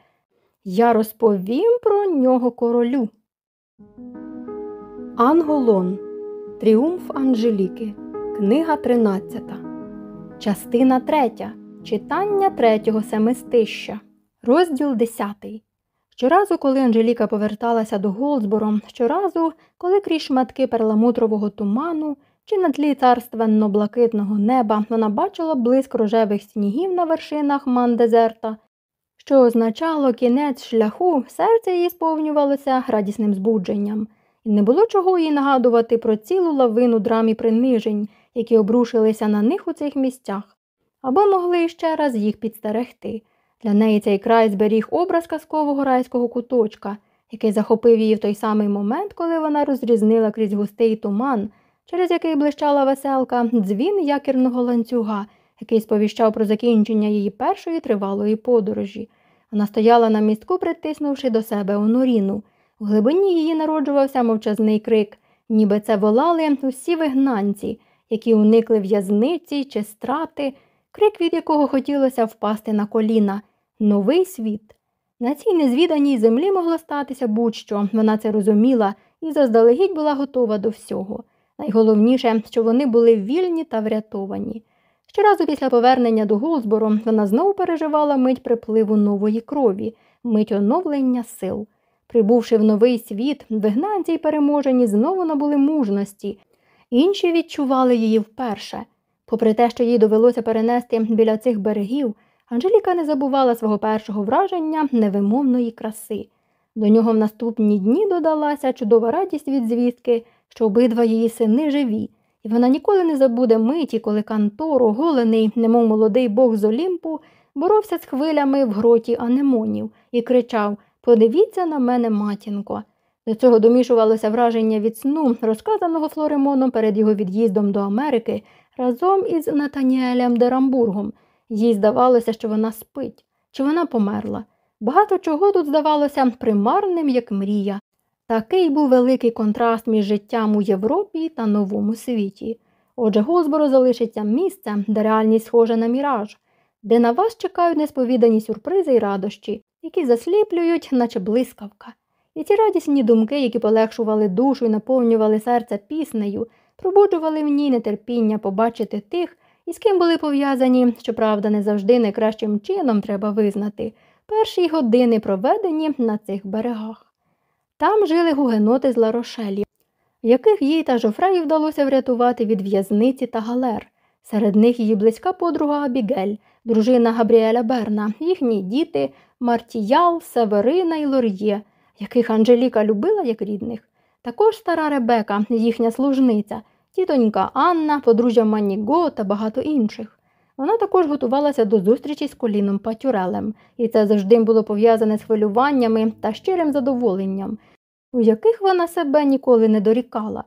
Я розповім про нього королю. Анголон. Тріумф Анжеліки. Книга 13. Частина 3. Читання третього семистища. Розділ 10. Щоразу, коли Анжеліка поверталася до Голдсборо, щоразу, коли крізь шматки перламутрового туману чи на тлі царственно блакитного неба вона бачила блиск рожевих снігів на вершинах мандезерта, що означало кінець шляху, серце її сповнювалося радісним збудженням, і не було чого їй нагадувати про цілу лавину драм і принижень, які обрушилися на них у цих місцях, або могли ще раз їх підстерегти. Для неї цей край зберіг образ казкового райського куточка, який захопив її в той самий момент, коли вона розрізнила крізь густий туман, через який блищала веселка, дзвін якірного ланцюга, який сповіщав про закінчення її першої тривалої подорожі. Вона стояла на містку, притиснувши до себе оноріну. В глибині її народжувався мовчазний крик, ніби це волали усі вигнанці, які уникли в'язниці чи страти крик, від якого хотілося впасти на коліна, новий світ. На цій незвіданій землі могло статися будь-що, вона це розуміла і заздалегідь була готова до всього. Найголовніше, що вони були вільні та врятовані. Щоразу після повернення до Голсбору вона знову переживала мить припливу нової крові, мить оновлення сил. Прибувши в новий світ, вигнанці й переможені знову набули мужності, інші відчували її вперше. Попри те, що їй довелося перенести біля цих берегів, Анжеліка не забувала свого першого враження невимовної краси. До нього в наступні дні додалася чудова радість від звістки, що обидва її сини живі, і вона ніколи не забуде миті, коли Кантор, оголений, немов молодий бог з Олімпу, боровся з хвилями в гроті анемонів і кричав Подивіться на мене, матінко. До цього домішувалося враження від сну, розказаного Флоремоном перед його від'їздом до Америки разом із Натаніелем Дерамбургом. Їй здавалося, що вона спить, чи вона померла. Багато чого тут здавалося примарним, як мрія. Такий був великий контраст між життям у Європі та новому світі. Отже, Голсборо залишиться місце, де реальність схожа на міраж, де на вас чекають несповідані сюрпризи й радощі, які засліплюють, наче блискавка. І ці радісні думки, які полегшували душу і наповнювали серце піснею, пробуджували в ній нетерпіння побачити тих, із ким були пов'язані, щоправда, не завжди найкращим чином треба визнати, перші години проведені на цих берегах. Там жили гугеноти з Ларошелі, яких їй та Жофреї вдалося врятувати від в'язниці та галер. Серед них її близька подруга Абігель, дружина Габріеля Берна, їхні діти Мартіял, Северина і Лор'є, яких Анжеліка любила як рідних. Також стара Ребека, їхня служниця, тітонька Анна, подружжя Маніго та багато інших. Вона також готувалася до зустрічі з коліном Патюрелем, і це завжди було пов'язане з хвилюваннями та щирим задоволенням, у яких вона себе ніколи не дорікала.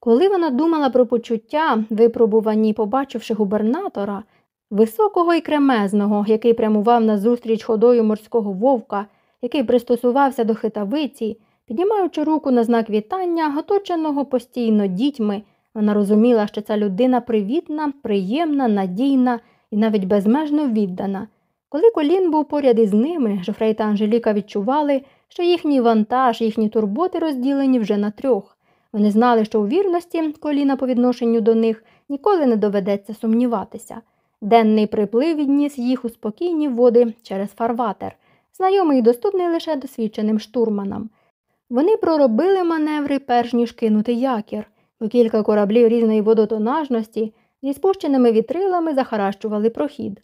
Коли вона думала про почуття, випробувані, побачивши губернатора, високого і кремезного, який прямував на зустріч ходою морського вовка, який пристосувався до хитавиці, Піднімаючи руку на знак вітання, оточеного постійно дітьми, вона розуміла, що ця людина привітна, приємна, надійна і навіть безмежно віддана. Коли колін був поряд із ними, Жофрей та Анжеліка відчували, що їхній вантаж, їхні турботи розділені вже на трьох. Вони знали, що у вірності коліна по відношенню до них ніколи не доведеться сумніватися. Денний приплив відніс їх у спокійні води через фарватер, знайомий і доступний лише досвідченим штурманам. Вони проробили маневри, перш ніж кинути якір, бо кілька кораблів різної водотонажності зі спущеними вітрилами захаращували прохід.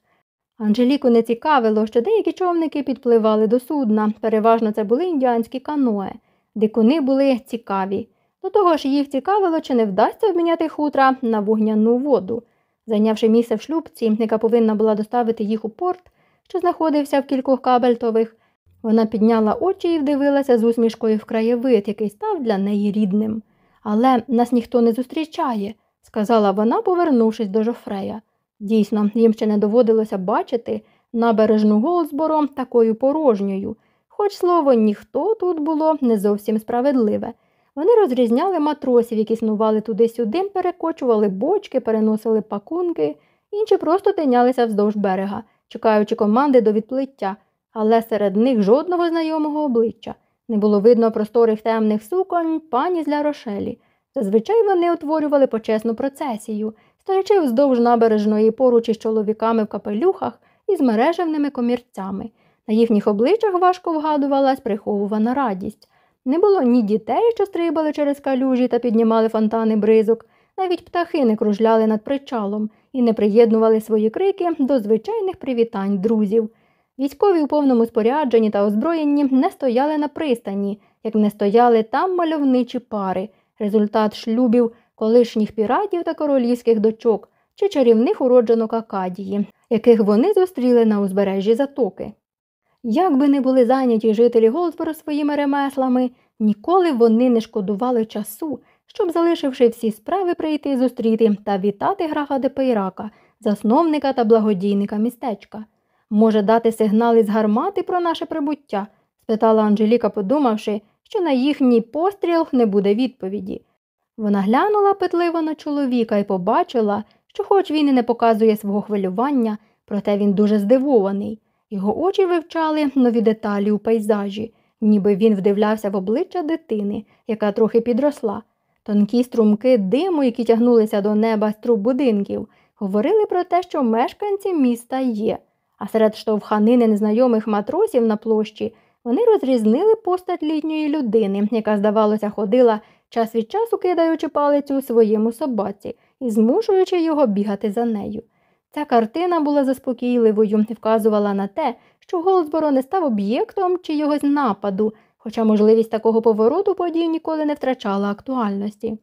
Анжеліку не цікавило, що деякі човники підпливали до судна, переважно це були індіанські каное, дикуни були цікаві. До того ж їх цікавило, чи не вдасться обміняти хутра на вогняну воду. Зайнявши місце в шлюбці, яка повинна була доставити їх у порт, що знаходився в кількох кабельтових, Вона підняла очі і вдивилася з усмішкою в краєвид, який став для неї рідним. Але нас ніхто не зустрічає, сказала вона, повернувшись до Жофрея. Дійсно, їм ще не доводилося бачити набережну Голсборо такою порожньою, хоч слово ніхто тут було не зовсім справедливе. Вони розрізняли матросів, які снували туди-сюди, перекочували бочки, переносили пакунки, інші просто тинялися вздовж берега, чекаючи команди до відплиття, але серед них жодного знайомого обличчя. Не було видно просторих темних суконь, пані з лярошелі. Зазвичай вони утворювали почесну процесію, стоячи вздовж набережної поруч із чоловіками в капелюхах і з мережевними комірцями. На їхніх обличчях важко вгадувалась приховувана радість. Не було ні дітей, що стрибали через калюжі та піднімали фонтани бризок, навіть птахи не кружляли над причалом і не приєднували свої крики до звичайних привітань друзів. Військові у повному спорядженні та озброєнні не стояли на пристані, як не стояли там мальовничі пари, результат шлюбів колишніх піратів та королівських дочок чи чарівних уродженок Акадії, яких вони зустріли на узбережжі затоки. Як би не були зайняті жителі Голдсборо своїми ремеслами, ніколи вони не шкодували часу, щоб, залишивши всі справи, прийти зустріти та вітати графа Депейрака, засновника та благодійника містечка. Може, дати сигнали з гармати про наше прибуття? спитала Анжеліка, подумавши, що на їхній постріл не буде відповіді. Вона глянула питливо на чоловіка і побачила, що, хоч він і не показує свого хвилювання, проте він дуже здивований. Його очі вивчали нові деталі у пейзажі, ніби він вдивлявся в обличчя дитини, яка трохи підросла. Тонкі струмки диму, які тягнулися до неба з труб будинків, говорили про те, що мешканці міста є, а серед штовханини незнайомих матросів на площі вони розрізнили постать літньої людини, яка, здавалося, ходила час від часу кидаючи палицю своєму собаці і змушуючи його бігати за нею. Ця картина була заспокійливою і вказувала на те, що Голдсборо не став об'єктом чийогось нападу, хоча можливість такого повороту подій ніколи не втрачала актуальності.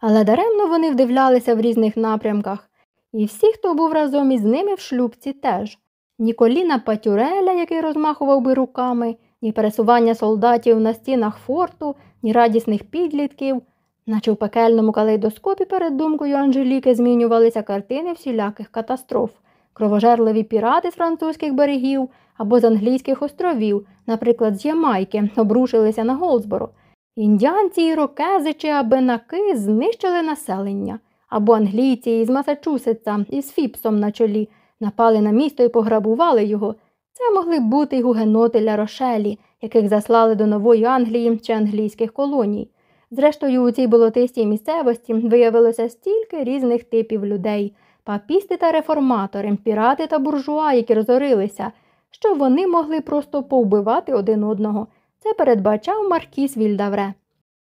Але даремно вони вдивлялися в різних напрямках, і всі, хто був разом із ними в шлюбці, теж ні коліна Патюреля, який розмахував би руками, ні пересування солдатів на стінах форту, ні радісних підлітків, наче в пекельному калейдоскопі перед думкою Анжеліки змінювалися картини всіляких катастроф, кровожерливі пірати з французьких берегів або з англійських островів, наприклад, з Ямайки, обрушилися на Голдсборо. Індіанці, ірокези чи абенаки знищили населення, або англійці із Масачусетса із Фіпсом на чолі напали на місто і пограбували його. Це могли бути й гугеноти Ля Рошелі, яких заслали до Нової Англії чи англійських колоній. Зрештою, у цій болотистій місцевості виявилося стільки різних типів людей папісти та реформатори, пірати та буржуа, які розорилися, що вони могли просто повбивати один одного. Це передбачав Маркіс Вільдавре.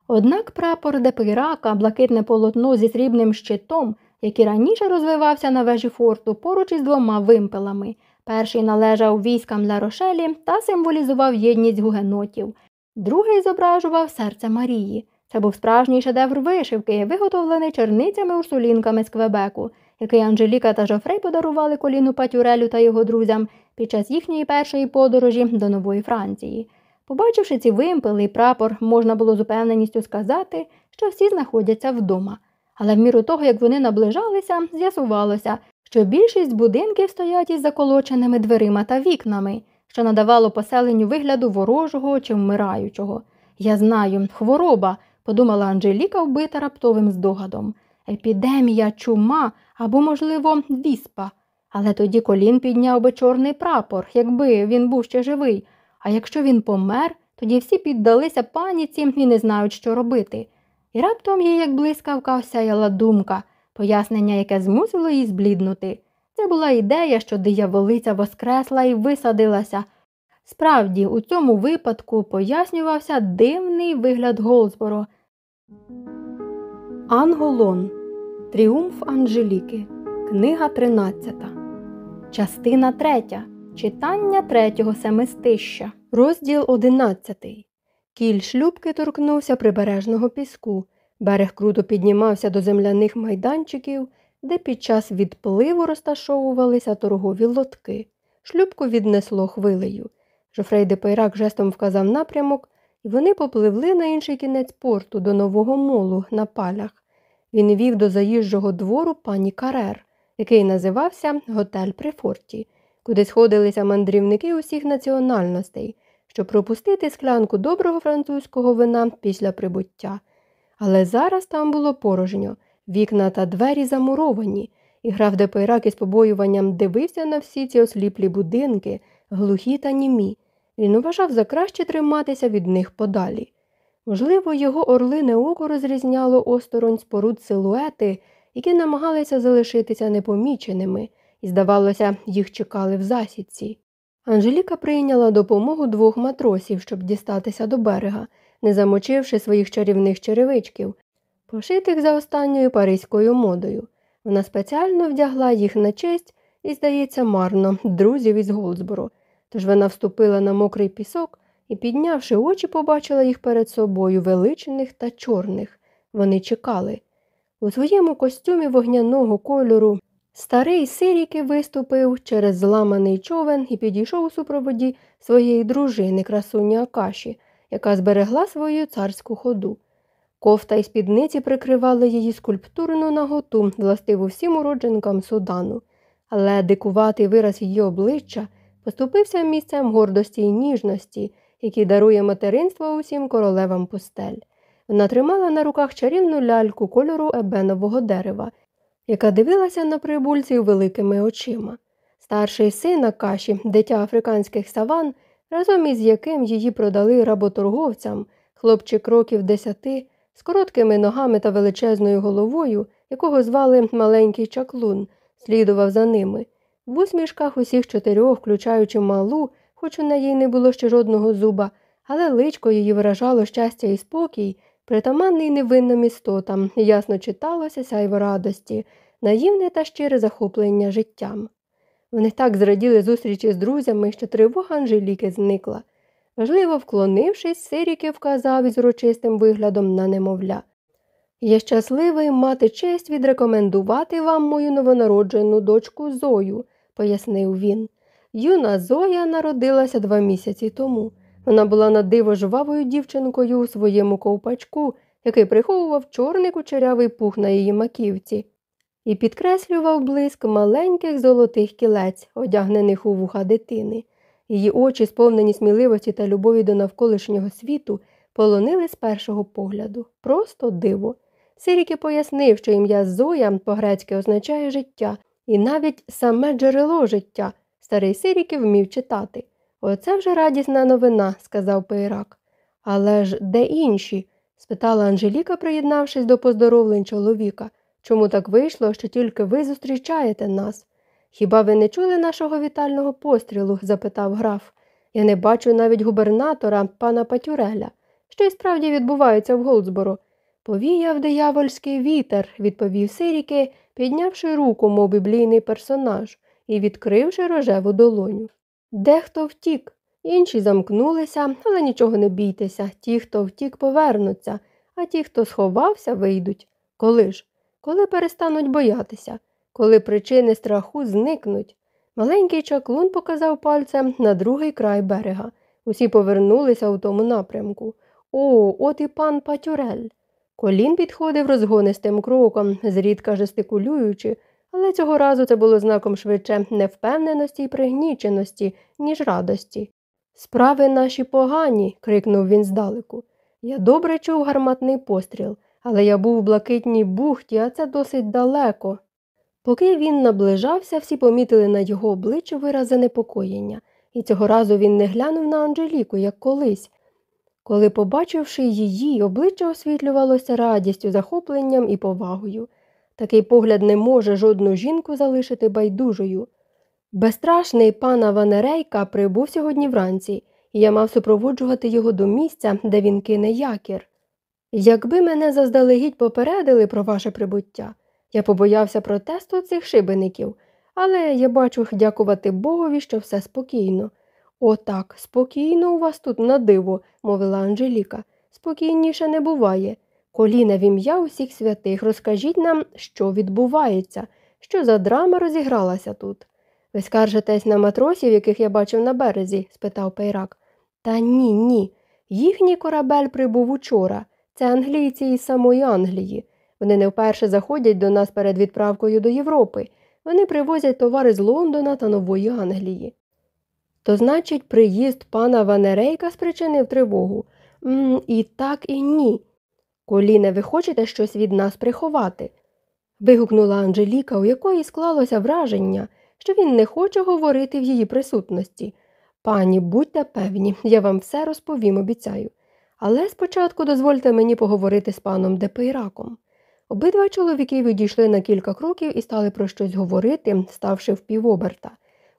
Однак прапор Депирака, блакитне полотно зі срібним щитом, який раніше розвивався на вежі форту поруч із двома вимпелами. Перший належав військам Ля Рошелі та символізував єдність гугенотів, другий зображував серце Марії. Це був справжній шедевр вишивки, виготовлений черницями урсулінками з Квебеку, який Анжеліка та Жофрей подарували коліну Патюрелю та його друзям під час їхньої першої подорожі до Нової Франції. Побачивши ці вимпели і прапор, можна було з упевненістю сказати, що всі знаходяться вдома. Але в міру того, як вони наближалися, з'ясувалося, що більшість будинків стоять із заколоченими дверима та вікнами, що надавало поселенню вигляду ворожого чи вмираючого. Я знаю, хвороба, подумала Анжеліка, вбита раптовим здогадом. Епідемія, чума або, можливо, віспа. Але тоді колін підняв би чорний прапор, якби він був ще живий. А якщо він помер, тоді всі піддалися паніці і не знають, що робити. І раптом їй, як блискавка, осяяла думка, пояснення, яке змусило її збліднути. Це була ідея, що дияволиця воскресла і висадилася. Справді, у цьому випадку пояснювався дивний вигляд Голсборо. Анголон. Тріумф Анжеліки. Книга 13. Частина 3. Читання третього семистища. Розділ 11. Кіль шлюбки торкнувся прибережного піску. Берег круто піднімався до земляних майданчиків, де під час відпливу розташовувалися торгові лотки. Шлюбку віднесло хвилею. Жофрей де Пейрак жестом вказав напрямок, і вони попливли на інший кінець порту до нового молу на палях. Він вів до заїжджого двору пані Карер, який називався Готель при форті, куди сходилися мандрівники усіх національностей, щоб пропустити склянку доброго французького вина після прибуття. Але зараз там було порожньо, вікна та двері замуровані, і граф Депейрак із побоюванням дивився на всі ці осліплі будинки, глухі та німі. Він вважав за краще триматися від них подалі. Можливо, його орлине око розрізняло осторонь споруд силуети, які намагалися залишитися непоміченими, і, здавалося, їх чекали в засідці. Анжеліка прийняла допомогу двох матросів, щоб дістатися до берега, не замочивши своїх чарівних черевичків, пошитих за останньою паризькою модою. Вона спеціально вдягла їх на честь і, здається, марно, друзів із Голдсборо. Тож вона вступила на мокрий пісок і, піднявши очі, побачила їх перед собою величних та чорних. Вони чекали. У своєму костюмі вогняного кольору старий сиріки виступив через зламаний човен і підійшов у супроводі своєї дружини, красуні Акаші, яка зберегла свою царську ходу. Кофта і спідниці прикривали її скульптурну наготу, властиву всім уродженкам судану, але дикуватий вираз її обличчя поступився місцем гордості і ніжності, які дарує материнство усім королевам пустель. Вона тримала на руках чарівну ляльку кольору ебенового дерева, яка дивилася на прибульців великими очима. Старший син Акаші, дитя африканських саван, разом із яким її продали работорговцям, хлопчик років десяти, з короткими ногами та величезною головою, якого звали маленький чаклун, слідував за ними. В усмішках усіх чотирьох, включаючи малу, хоч у неї не було ще жодного зуба, але личко її виражало щастя і спокій, притаманний невинним істотам, ясно читалося сяйво радості, наївне та щире захоплення життям. Вони так зраділи зустрічі з друзями, що тривога Анжеліки зникла. Важливо вклонившись, Сиріки вказав із урочистим виглядом на немовля. Я щасливий мати честь відрекомендувати вам мою новонароджену дочку Зою, пояснив він. Юна Зоя народилася два місяці тому. Вона була на диво жвавою дівчинкою у своєму ковпачку, який приховував чорний кучерявий пух на її маківці, і підкреслював блиск маленьких золотих кілець, одягнених у вуха дитини. Її очі, сповнені сміливості та любові до навколишнього світу, полонили з першого погляду. Просто диво. Сиріки пояснив, що ім'я Зоя по-грецьки означає життя, і навіть саме джерело життя. Старий Сиріки вмів читати. Оце вже радісна новина, сказав Пейрак. Але ж де інші? спитала Анжеліка, приєднавшись до поздоровлень чоловіка. Чому так вийшло, що тільки ви зустрічаєте нас? Хіба ви не чули нашого вітального пострілу? запитав граф. Я не бачу навіть губернатора, пана Патюреля. Що й справді відбувається в Голдсборо? Повіяв диявольський вітер, відповів Сиріки, піднявши руку, мов біблійний персонаж, і відкривши рожеву долоню. Дехто втік, інші замкнулися, але нічого не бійтеся. Ті, хто втік, повернуться, а ті, хто сховався, вийдуть. Коли ж? Коли перестануть боятися, коли причини страху зникнуть. Маленький чаклун показав пальцем на другий край берега. Усі повернулися у тому напрямку. О, от і пан Патюрель. Колін підходив розгонистим кроком, зрідка жестикулюючи, але цього разу це було знаком швидше невпевненості й пригніченості, ніж радості. Справи наші погані, крикнув він здалеку. Я добре чув гарматний постріл, але я був в блакитній бухті, а це досить далеко. Поки він наближався, всі помітили на його обличчю вираз занепокоєння, і цього разу він не глянув на Анжеліку, як колись. Коли, побачивши її, обличчя освітлювалося радістю, захопленням і повагою. Такий погляд не може жодну жінку залишити байдужою. Безстрашний пана Ванерейка прибув сьогодні вранці, і я мав супроводжувати його до місця, де він кине якір. Якби мене заздалегідь попередили про ваше прибуття, я побоявся протесту цих шибеників, але я бачу дякувати Богові, що все спокійно. Отак, спокійно у вас тут на диво, мовила Анжеліка. Спокійніше не буває. Коліна в ім'я усіх святих, розкажіть нам, що відбувається, що за драма розігралася тут. Ви скаржитесь на матросів, яких я бачив на березі? спитав Пейрак. Та ні, ні. Їхній корабель прибув учора. Це англійці із самої Англії. Вони не вперше заходять до нас перед відправкою до Європи. Вони привозять товари з Лондона та Нової Англії. То значить, приїзд пана Ванерейка спричинив тривогу. М і так, і ні. Коліне, ви хочете щось від нас приховати? вигукнула Анжеліка, у якої склалося враження, що він не хоче говорити в її присутності. Пані, будьте певні, я вам все розповім, обіцяю. Але спочатку дозвольте мені поговорити з паном Депейраком. Обидва чоловіки відійшли на кілька кроків і стали про щось говорити, ставши в півоберта.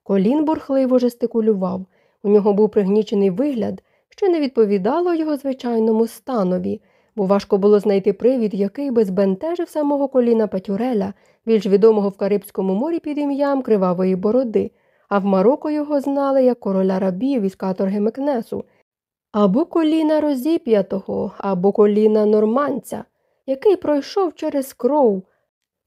Колін бурхливо жестикулював. У нього був пригнічений вигляд, що не відповідало його звичайному станові, бо важко було знайти привід, який би збентежив самого коліна Патюреля, більш відомого в Карибському морі під ім'ям Кривавої Бороди, а в Марокко його знали як короля рабів із каторги Мекнесу, або коліна розіп'ятого, або коліна норманця, який пройшов через кров,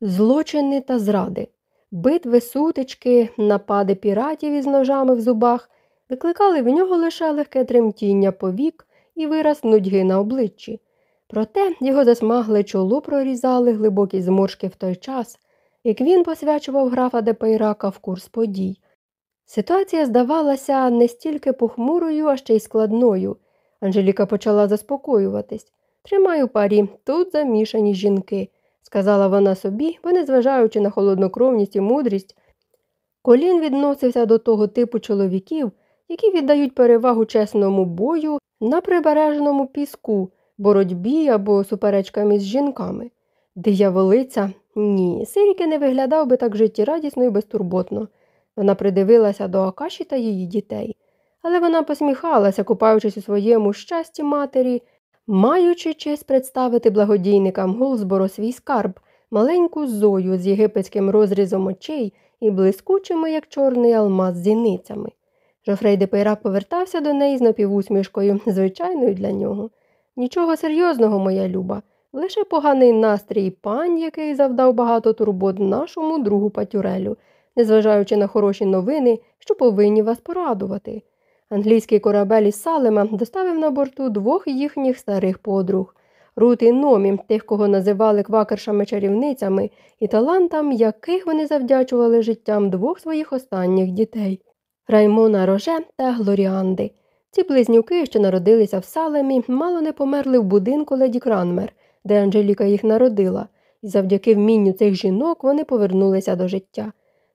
злочини та зради. Битви, сутички, напади піратів із ножами в зубах викликали в нього лише легке тремтіння повік і вираз нудьги на обличчі. Проте його засмагле чоло прорізали глибокі зморшки в той час, як він посвячував графа Депейрака в курс подій. Ситуація здавалася не стільки похмурою, а ще й складною. Анжеліка почала заспокоюватись. Тримаю парі, тут замішані жінки, сказала вона собі, бо, незважаючи на холоднокровність і мудрість, колін відносився до того типу чоловіків, які віддають перевагу чесному бою на прибережному піску, боротьбі або суперечкам із жінками. Дияволиця ні, Сиріки не виглядав би так життєрадісно і безтурботно. Вона придивилася до Акаші та її дітей, але вона посміхалася, купаючись у своєму щасті матері, маючи честь представити благодійникам Голзборо свій скарб, маленьку зою з єгипетським розрізом очей і блискучими, як чорний алмаз, зіницями. Жофрей де повертався до неї з напівусмішкою, звичайною для нього. Нічого серйозного, моя люба, лише поганий настрій пань, який завдав багато турбот нашому другу патюрелю, незважаючи на хороші новини, що повинні вас порадувати. Англійський корабель із Салема доставив на борту двох їхніх старих подруг Рут і Номі, тих, кого називали квакершами-чарівницями, і талантам, яких вони завдячували життям двох своїх останніх дітей Раймона Роже та Глоріанди. Ці близнюки, що народилися в Салемі, мало не померли в будинку леді Кранмер, де Анжеліка їх народила, і завдяки вмінню цих жінок вони повернулися до життя.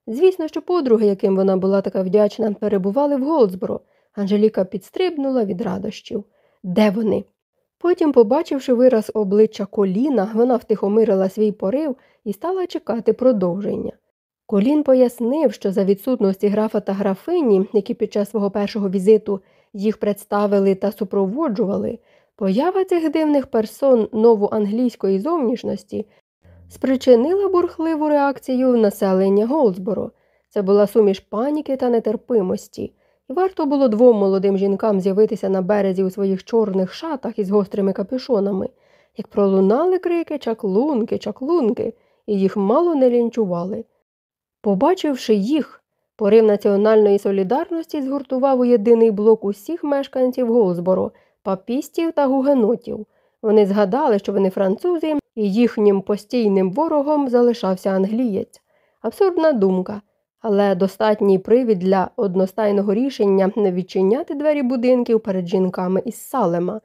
Звісно, що подруги, яким вона була така вдячна, перебували в Голдсборо. Анжеліка підстрибнула від радощів. Де вони? Потім, побачивши вираз обличчя коліна, вона втихомирила свій порив і стала чекати продовження. Колін пояснив, що за відсутності графа та графині, які під час свого першого візиту їх представили та супроводжували, поява цих дивних персон новоанглійської зовнішності спричинила бурхливу реакцію населення Голдсборо. Це була суміш паніки та нетерпимості, і варто було двом молодим жінкам з'явитися на березі у своїх чорних шатах із гострими капюшонами, як пролунали крики чаклунки, чаклунки, і їх мало не лінчували. Побачивши їх, порив національної солідарності згуртував у єдиний блок усіх мешканців Голзборо, папістів та гугенотів. Вони згадали, що вони французи, і їхнім постійним ворогом залишався англієць. Абсурдна думка, але достатній привід для одностайного рішення не відчиняти двері будинків перед жінками із Салема.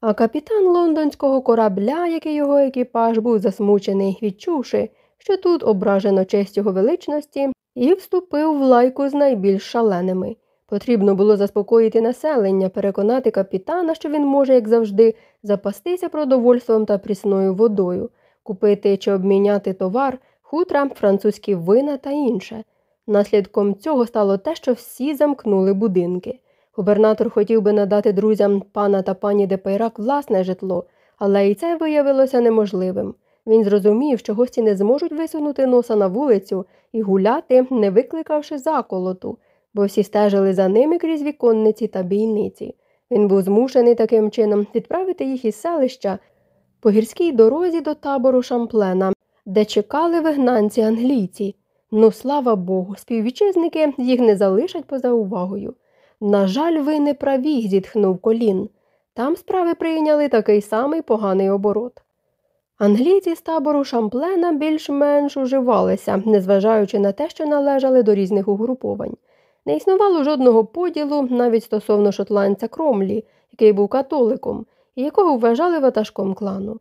А капітан лондонського корабля, який його екіпаж був засмучений, відчувши, що тут ображено честь його величності, і вступив в лайку з найбільш шаленими. Потрібно було заспокоїти населення, переконати капітана, що він може, як завжди, запастися продовольством та прісною водою, купити чи обміняти товар, хутра, французькі вина та інше. Наслідком цього стало те, що всі замкнули будинки. Губернатор хотів би надати друзям пана та пані Депейрак власне житло, але і це виявилося неможливим. Він зрозумів, що гості не зможуть висунути носа на вулицю і гуляти, не викликавши заколоту, бо всі стежили за ними крізь віконниці та бійниці. Він був змушений таким чином відправити їх із селища по гірській дорозі до табору Шамплена, де чекали вигнанці англійці. Ну, слава Богу, співвітчизники їх не залишать поза увагою. На жаль, ви не праві, зітхнув колін. Там справи прийняли такий самий поганий оборот. Англійці з табору Шамплена більш-менш уживалися, незважаючи на те, що належали до різних угруповань. Не існувало жодного поділу навіть стосовно шотландця Кромлі, який був католиком, і якого вважали ватажком клану.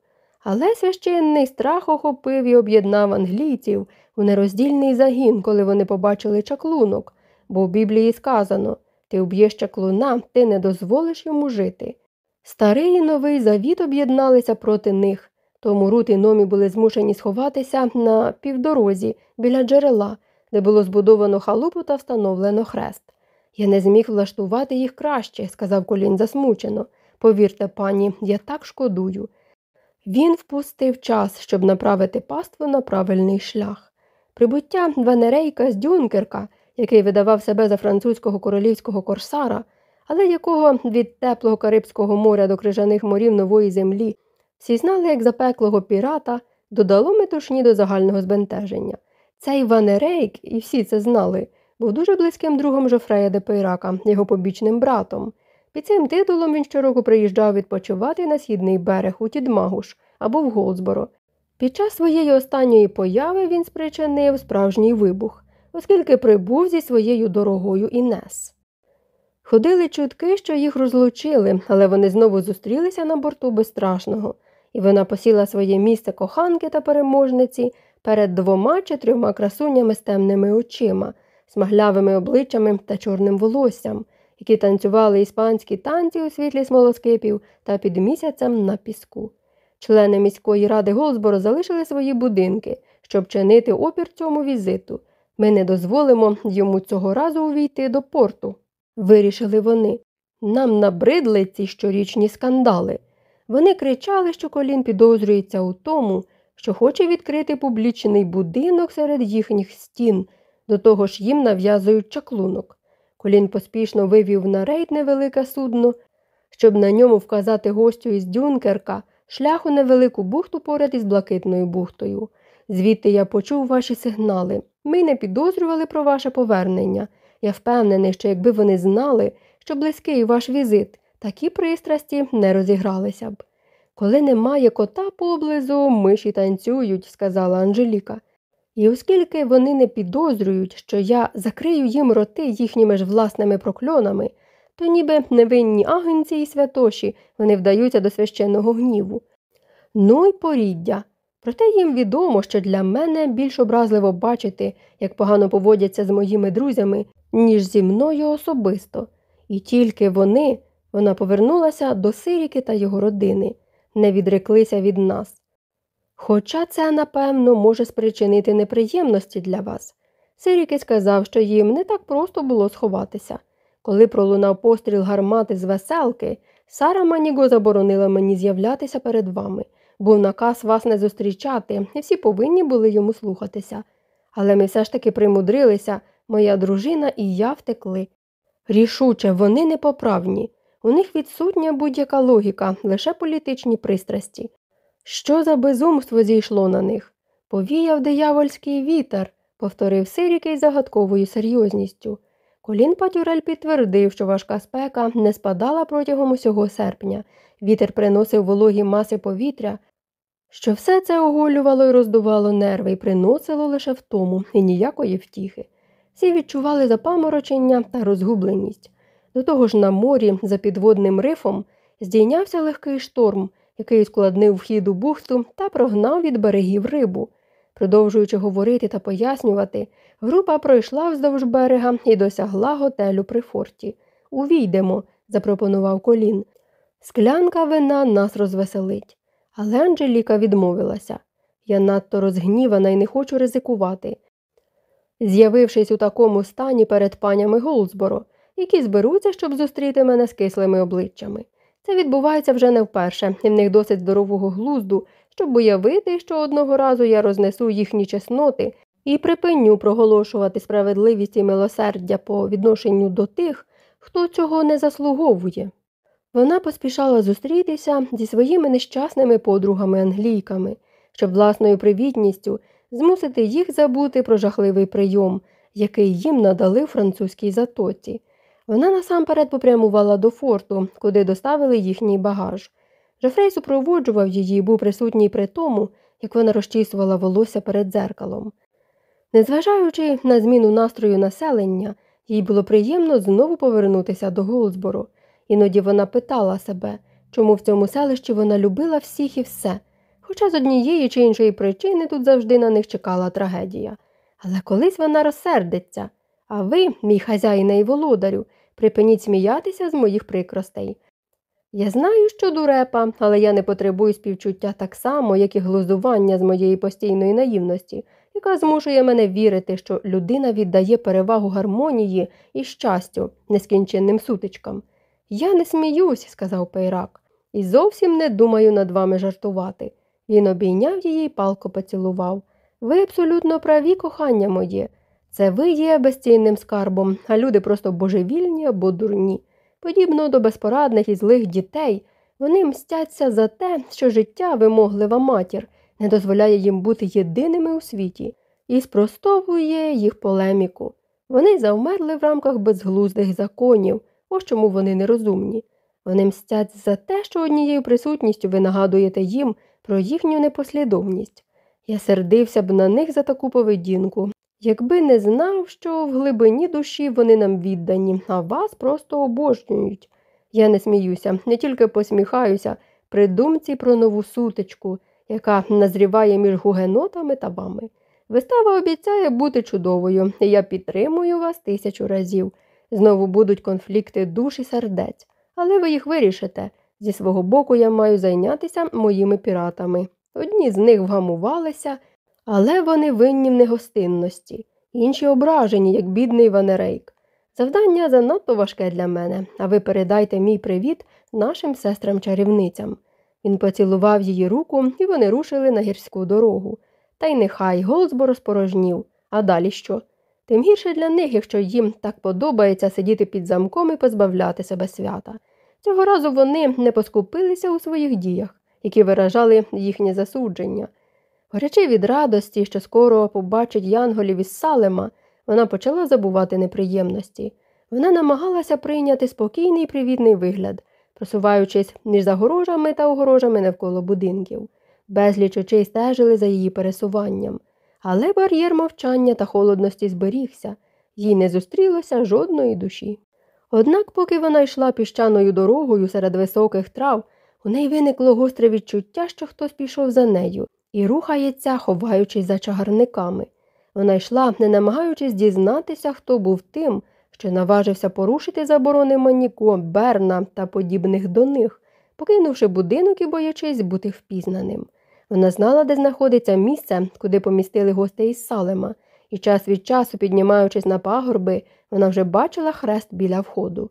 Але священний страх охопив і об'єднав англійців у нероздільний загін, коли вони побачили чаклунок, бо в Біблії сказано ти вб'єш чаклуна, ти не дозволиш йому жити. Старий і новий завіт об'єдналися проти них, тому Рут і номі були змушені сховатися на півдорозі біля джерела, де було збудовано халупу та встановлено хрест. Я не зміг влаштувати їх краще, сказав колін засмучено. Повірте, пані, я так шкодую. Він впустив час, щоб направити паству на правильний шлях. Прибуття Венерейка з Дюнкерка, який видавав себе за французького королівського корсара, але якого від теплого Карибського моря до крижаних морів нової землі всі знали як запеклого пірата, додало метушні до загального збентеження. Цей Ванерейк, і всі це знали, був дуже близьким другом Жофрея де Пейрака, його побічним братом. Під цим титулом він щороку приїжджав відпочивати на східний берег у Тідмагуш або в Голдсборо. Під час своєї останньої появи він спричинив справжній вибух, оскільки прибув зі своєю дорогою Інес. Ходили чутки, що їх розлучили, але вони знову зустрілися на борту безстрашного, і вона посіла своє місце коханки та переможниці перед двома чи трьома красунями з темними очима, смаглявими обличчями та чорним волоссям які танцювали іспанські танці у світлі смолоскипів та під місяцем на піску. Члени міської ради Голсборо залишили свої будинки, щоб чинити опір цьому візиту. Ми не дозволимо йому цього разу увійти до порту. Вирішили вони. Нам набридли ці щорічні скандали. Вони кричали, що колін підозрюється у тому, що хоче відкрити публічний будинок серед їхніх стін, до того ж їм нав'язують чаклунок. Колін поспішно вивів на рейд невелике судно, щоб на ньому вказати гостю із Дюнкерка шлях у невелику бухту поряд із Блакитною бухтою. Звідти я почув ваші сигнали. Ми не підозрювали про ваше повернення. Я впевнений, що якби вони знали, що близький ваш візит, такі пристрасті не розігралися б. Коли немає кота поблизу, миші танцюють, сказала Анжеліка. І оскільки вони не підозрюють, що я закрию їм роти їхніми ж власними прокльонами, то ніби невинні агенці і святоші вони вдаються до священного гніву. Ну й поріддя. Проте їм відомо, що для мене більш образливо бачити, як погано поводяться з моїми друзями, ніж зі мною особисто. І тільки вони, вона повернулася до Сиріки та його родини, не відреклися від нас. Хоча це, напевно, може спричинити неприємності для вас. Сиріки сказав, що їм не так просто було сховатися. Коли пролунав постріл гармати з веселки, Сара Маніго заборонила мені з'являтися перед вами, був наказ вас не зустрічати, і всі повинні були йому слухатися. Але ми все ж таки примудрилися, моя дружина і я втекли. Рішуче, вони непоправні. У них відсутня будь-яка логіка, лише політичні пристрасті. Що за безумство зійшло на них? Повіяв диявольський вітер, повторив Сирікий загадковою серйозністю. Колін Патюрель підтвердив, що важка спека не спадала протягом усього серпня. Вітер приносив вологі маси повітря, що все це оголювало і роздувало нерви і приносило лише втому і ніякої втіхи. Всі відчували запаморочення та розгубленість. До того ж, на морі, за підводним рифом, здійнявся легкий шторм який складнив вхід у бухту та прогнав від берегів рибу. Продовжуючи говорити та пояснювати, група пройшла вздовж берега і досягла готелю при форті. Увійдемо, запропонував колін. Склянка вина нас розвеселить. Але Анжеліка відмовилася. Я надто розгнівана і не хочу ризикувати. З'явившись у такому стані перед панями Голдсборо, які зберуться, щоб зустріти мене з кислими обличчями. Це відбувається вже не вперше, і в них досить здорового глузду, щоб уявити, що одного разу я рознесу їхні чесноти і припиню проголошувати справедливість і милосердя по відношенню до тих, хто цього не заслуговує. Вона поспішала зустрітися зі своїми нещасними подругами англійками, щоб власною привітністю змусити їх забути про жахливий прийом, який їм надали французькій затоці. Вона насамперед попрямувала до форту, куди доставили їхній багаж. Жофрей супроводжував її, був присутній при тому, як вона розчісувала волосся перед дзеркалом. Незважаючи на зміну настрою населення, їй було приємно знову повернутися до Голдсбору. Іноді вона питала себе, чому в цьому селищі вона любила всіх і все, хоча з однієї чи іншої причини тут завжди на них чекала трагедія. Але колись вона розсердиться. А ви, мій хазяїне і володарю, припиніть сміятися з моїх прикростей. Я знаю, що дурепа, але я не потребую співчуття так само, як і глузування з моєї постійної наївності, яка змушує мене вірити, що людина віддає перевагу гармонії і щастю нескінченним сутичкам. Я не сміюсь, сказав Пейрак, і зовсім не думаю над вами жартувати. Він обійняв її і палко поцілував. Ви абсолютно праві, кохання моє. Це ви є безцінним скарбом, а люди просто божевільні або дурні. Подібно до безпорадних і злих дітей, вони мстяться за те, що життя вимоглива матір не дозволяє їм бути єдиними у світі і спростовує їх полеміку. Вони завмерли в рамках безглуздих законів, ось чому вони нерозумні. Вони мстять за те, що однією присутністю ви нагадуєте їм про їхню непослідовність. Я сердився б на них за таку поведінку, якби не знав, що в глибині душі вони нам віддані, а вас просто обожнюють. Я не сміюся, не тільки посміхаюся при думці про нову сутичку, яка назріває між гугенотами та вами. Вистава обіцяє бути чудовою, і я підтримую вас тисячу разів. Знову будуть конфлікти душ і сердець, але ви їх вирішите. Зі свого боку я маю зайнятися моїми піратами. Одні з них вгамувалися, але вони винні в негостинності, інші ображені, як бідний Ванерейк. Завдання занадто важке для мене, а ви передайте мій привіт нашим сестрам-чарівницям. Він поцілував її руку, і вони рушили на гірську дорогу. Та й нехай Голдсбо розпорожнів. А далі що? Тим гірше для них, якщо їм так подобається сидіти під замком і позбавляти себе свята. Цього разу вони не поскупилися у своїх діях, які виражали їхнє засудження. Горячи від радості, що скоро побачить янголів із Салема, вона почала забувати неприємності. Вона намагалася прийняти спокійний і привітний вигляд, просуваючись між загорожами та огорожами навколо будинків. Безліч очей стежили за її пересуванням. Але бар'єр мовчання та холодності зберігся, їй не зустрілося жодної душі. Однак, поки вона йшла піщаною дорогою серед високих трав, у неї виникло гостре відчуття, що хтось пішов за нею, і рухається, ховаючись за чагарниками. Вона йшла, не намагаючись дізнатися, хто був тим, що наважився порушити заборони Маніко, Берна та подібних до них, покинувши будинок і боячись бути впізнаним. Вона знала, де знаходиться місце, куди помістили гостей із Салема, і час від часу, піднімаючись на пагорби, вона вже бачила хрест біля входу.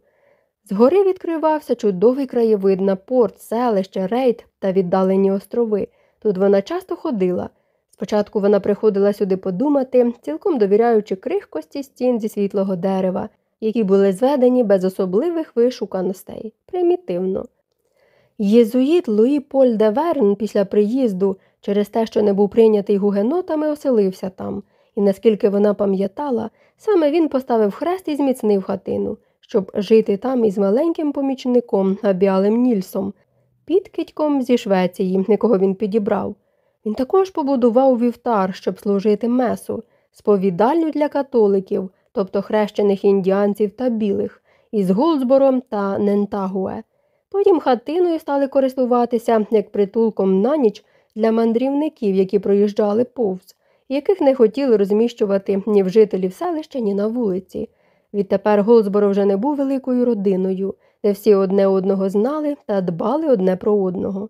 Згори відкривався чудовий краєвид на порт, селище, рейд та віддалені острови. Тут вона часто ходила. Спочатку вона приходила сюди подумати, цілком довіряючи крихкості стін зі світлого дерева, які були зведені без особливих вишуканостей, примітивно. Єзуїт Луї Поль де Верн після приїзду, через те, що не був прийнятий гугенотами, оселився там, і наскільки вона пам'ятала, саме він поставив хрест і зміцнив хатину, щоб жити там із маленьким помічником Абіалем Нільсом, підкидьком зі Швеції, якого він підібрав. Він також побудував вівтар, щоб служити месу, сповідальню для католиків, тобто хрещених індіанців та білих, із Голдсбором та Нентагуе. Потім хатиною стали користуватися як притулком на ніч для мандрівників, які проїжджали повз, яких не хотіли розміщувати ні в жителів селища, ні на вулиці. Відтепер Голдсборо вже не був великою родиною, де всі одне одного знали та дбали одне про одного.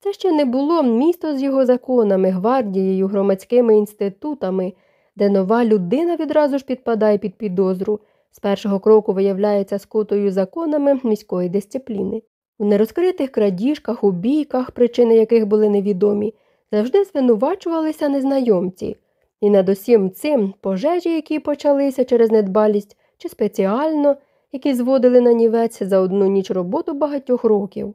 Це ще не було місто з його законами, гвардією, громадськими інститутами, де нова людина відразу ж підпадає під підозру, з першого кроку виявляється скутою законами міської дисципліни. У нерозкритих крадіжках, у бійках, причини яких були невідомі, завжди звинувачувалися незнайомці, і над усім цим пожежі, які почалися через недбалість чи спеціально, які зводили на нівець за одну ніч роботу багатьох років.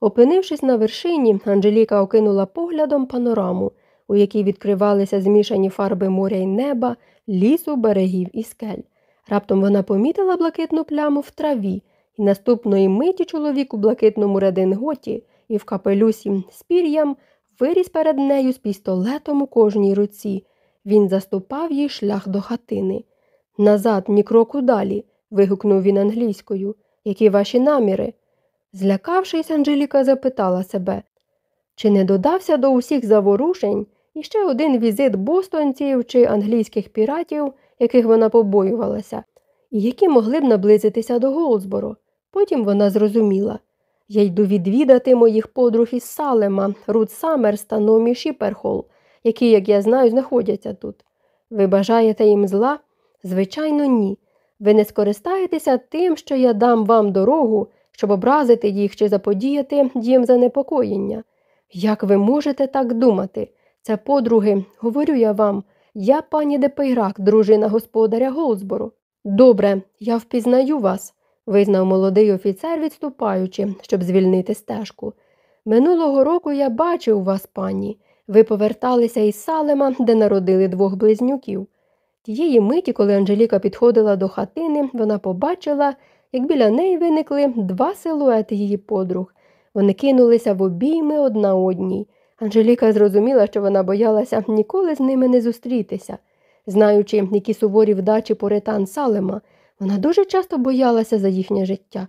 Опинившись на вершині, Анжеліка окинула поглядом панораму. у якій відкривалися змішані фарби моря й неба, лісу, берегів і скель. Раптом вона помітила блакитну пляму в траві, і наступної миті чоловік у блакитному рединготі і в капелюсі з пір'ям виріс перед нею з пістолетом у кожній руці. Він заступав їй шлях до хатини. Назад, ні кроку далі. Вигукнув він англійською. Які ваші наміри? Злякавшись, Анжеліка запитала себе, чи не додався до усіх заворушень іще один візит бостонців чи англійських піратів, яких вона побоювалася, і які могли б наблизитися до Голсборо. Потім вона зрозуміла я йду відвідати моїх подруг із Салема, Рут Саммерс та Номі Шіперхол, які, як я знаю, знаходяться тут. Ви бажаєте їм зла? Звичайно, ні. Ви не скористаєтеся тим, що я дам вам дорогу, щоб образити їх чи заподіяти їм занепокоєння. Як ви можете так думати? Це подруги, говорю я вам, я пані Депейрак, дружина господаря Голсбору. Добре, я впізнаю вас, визнав молодий офіцер, відступаючи, щоб звільнити стежку. Минулого року я бачив вас, пані. Ви поверталися із Салема, де народили двох близнюків. Тієї миті, коли Анжеліка підходила до хатини, вона побачила, як біля неї виникли два силуети її подруг. Вони кинулися в обійми одна одній. Анжеліка зрозуміла, що вона боялася ніколи з ними не зустрітися. Знаючи, які суворі вдачі поритан Салема, вона дуже часто боялася за їхнє життя.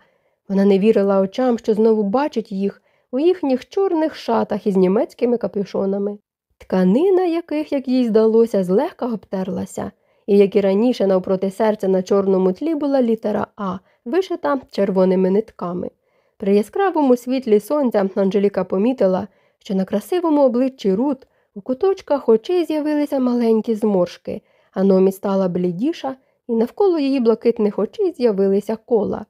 Вона не вірила очам, що знову бачить їх у їхніх чорних шатах із німецькими капюшонами. Тканина яких, як їй здалося, злегка обтерлася, і як і раніше навпроти серця на чорному тлі була літера А, вишита червоними нитками. При яскравому світлі сонця Анжеліка помітила, що на красивому обличчі Рут у куточках очей з'явилися маленькі зморшки, а номі стала блідіша, і навколо її блакитних очей з'явилися кола.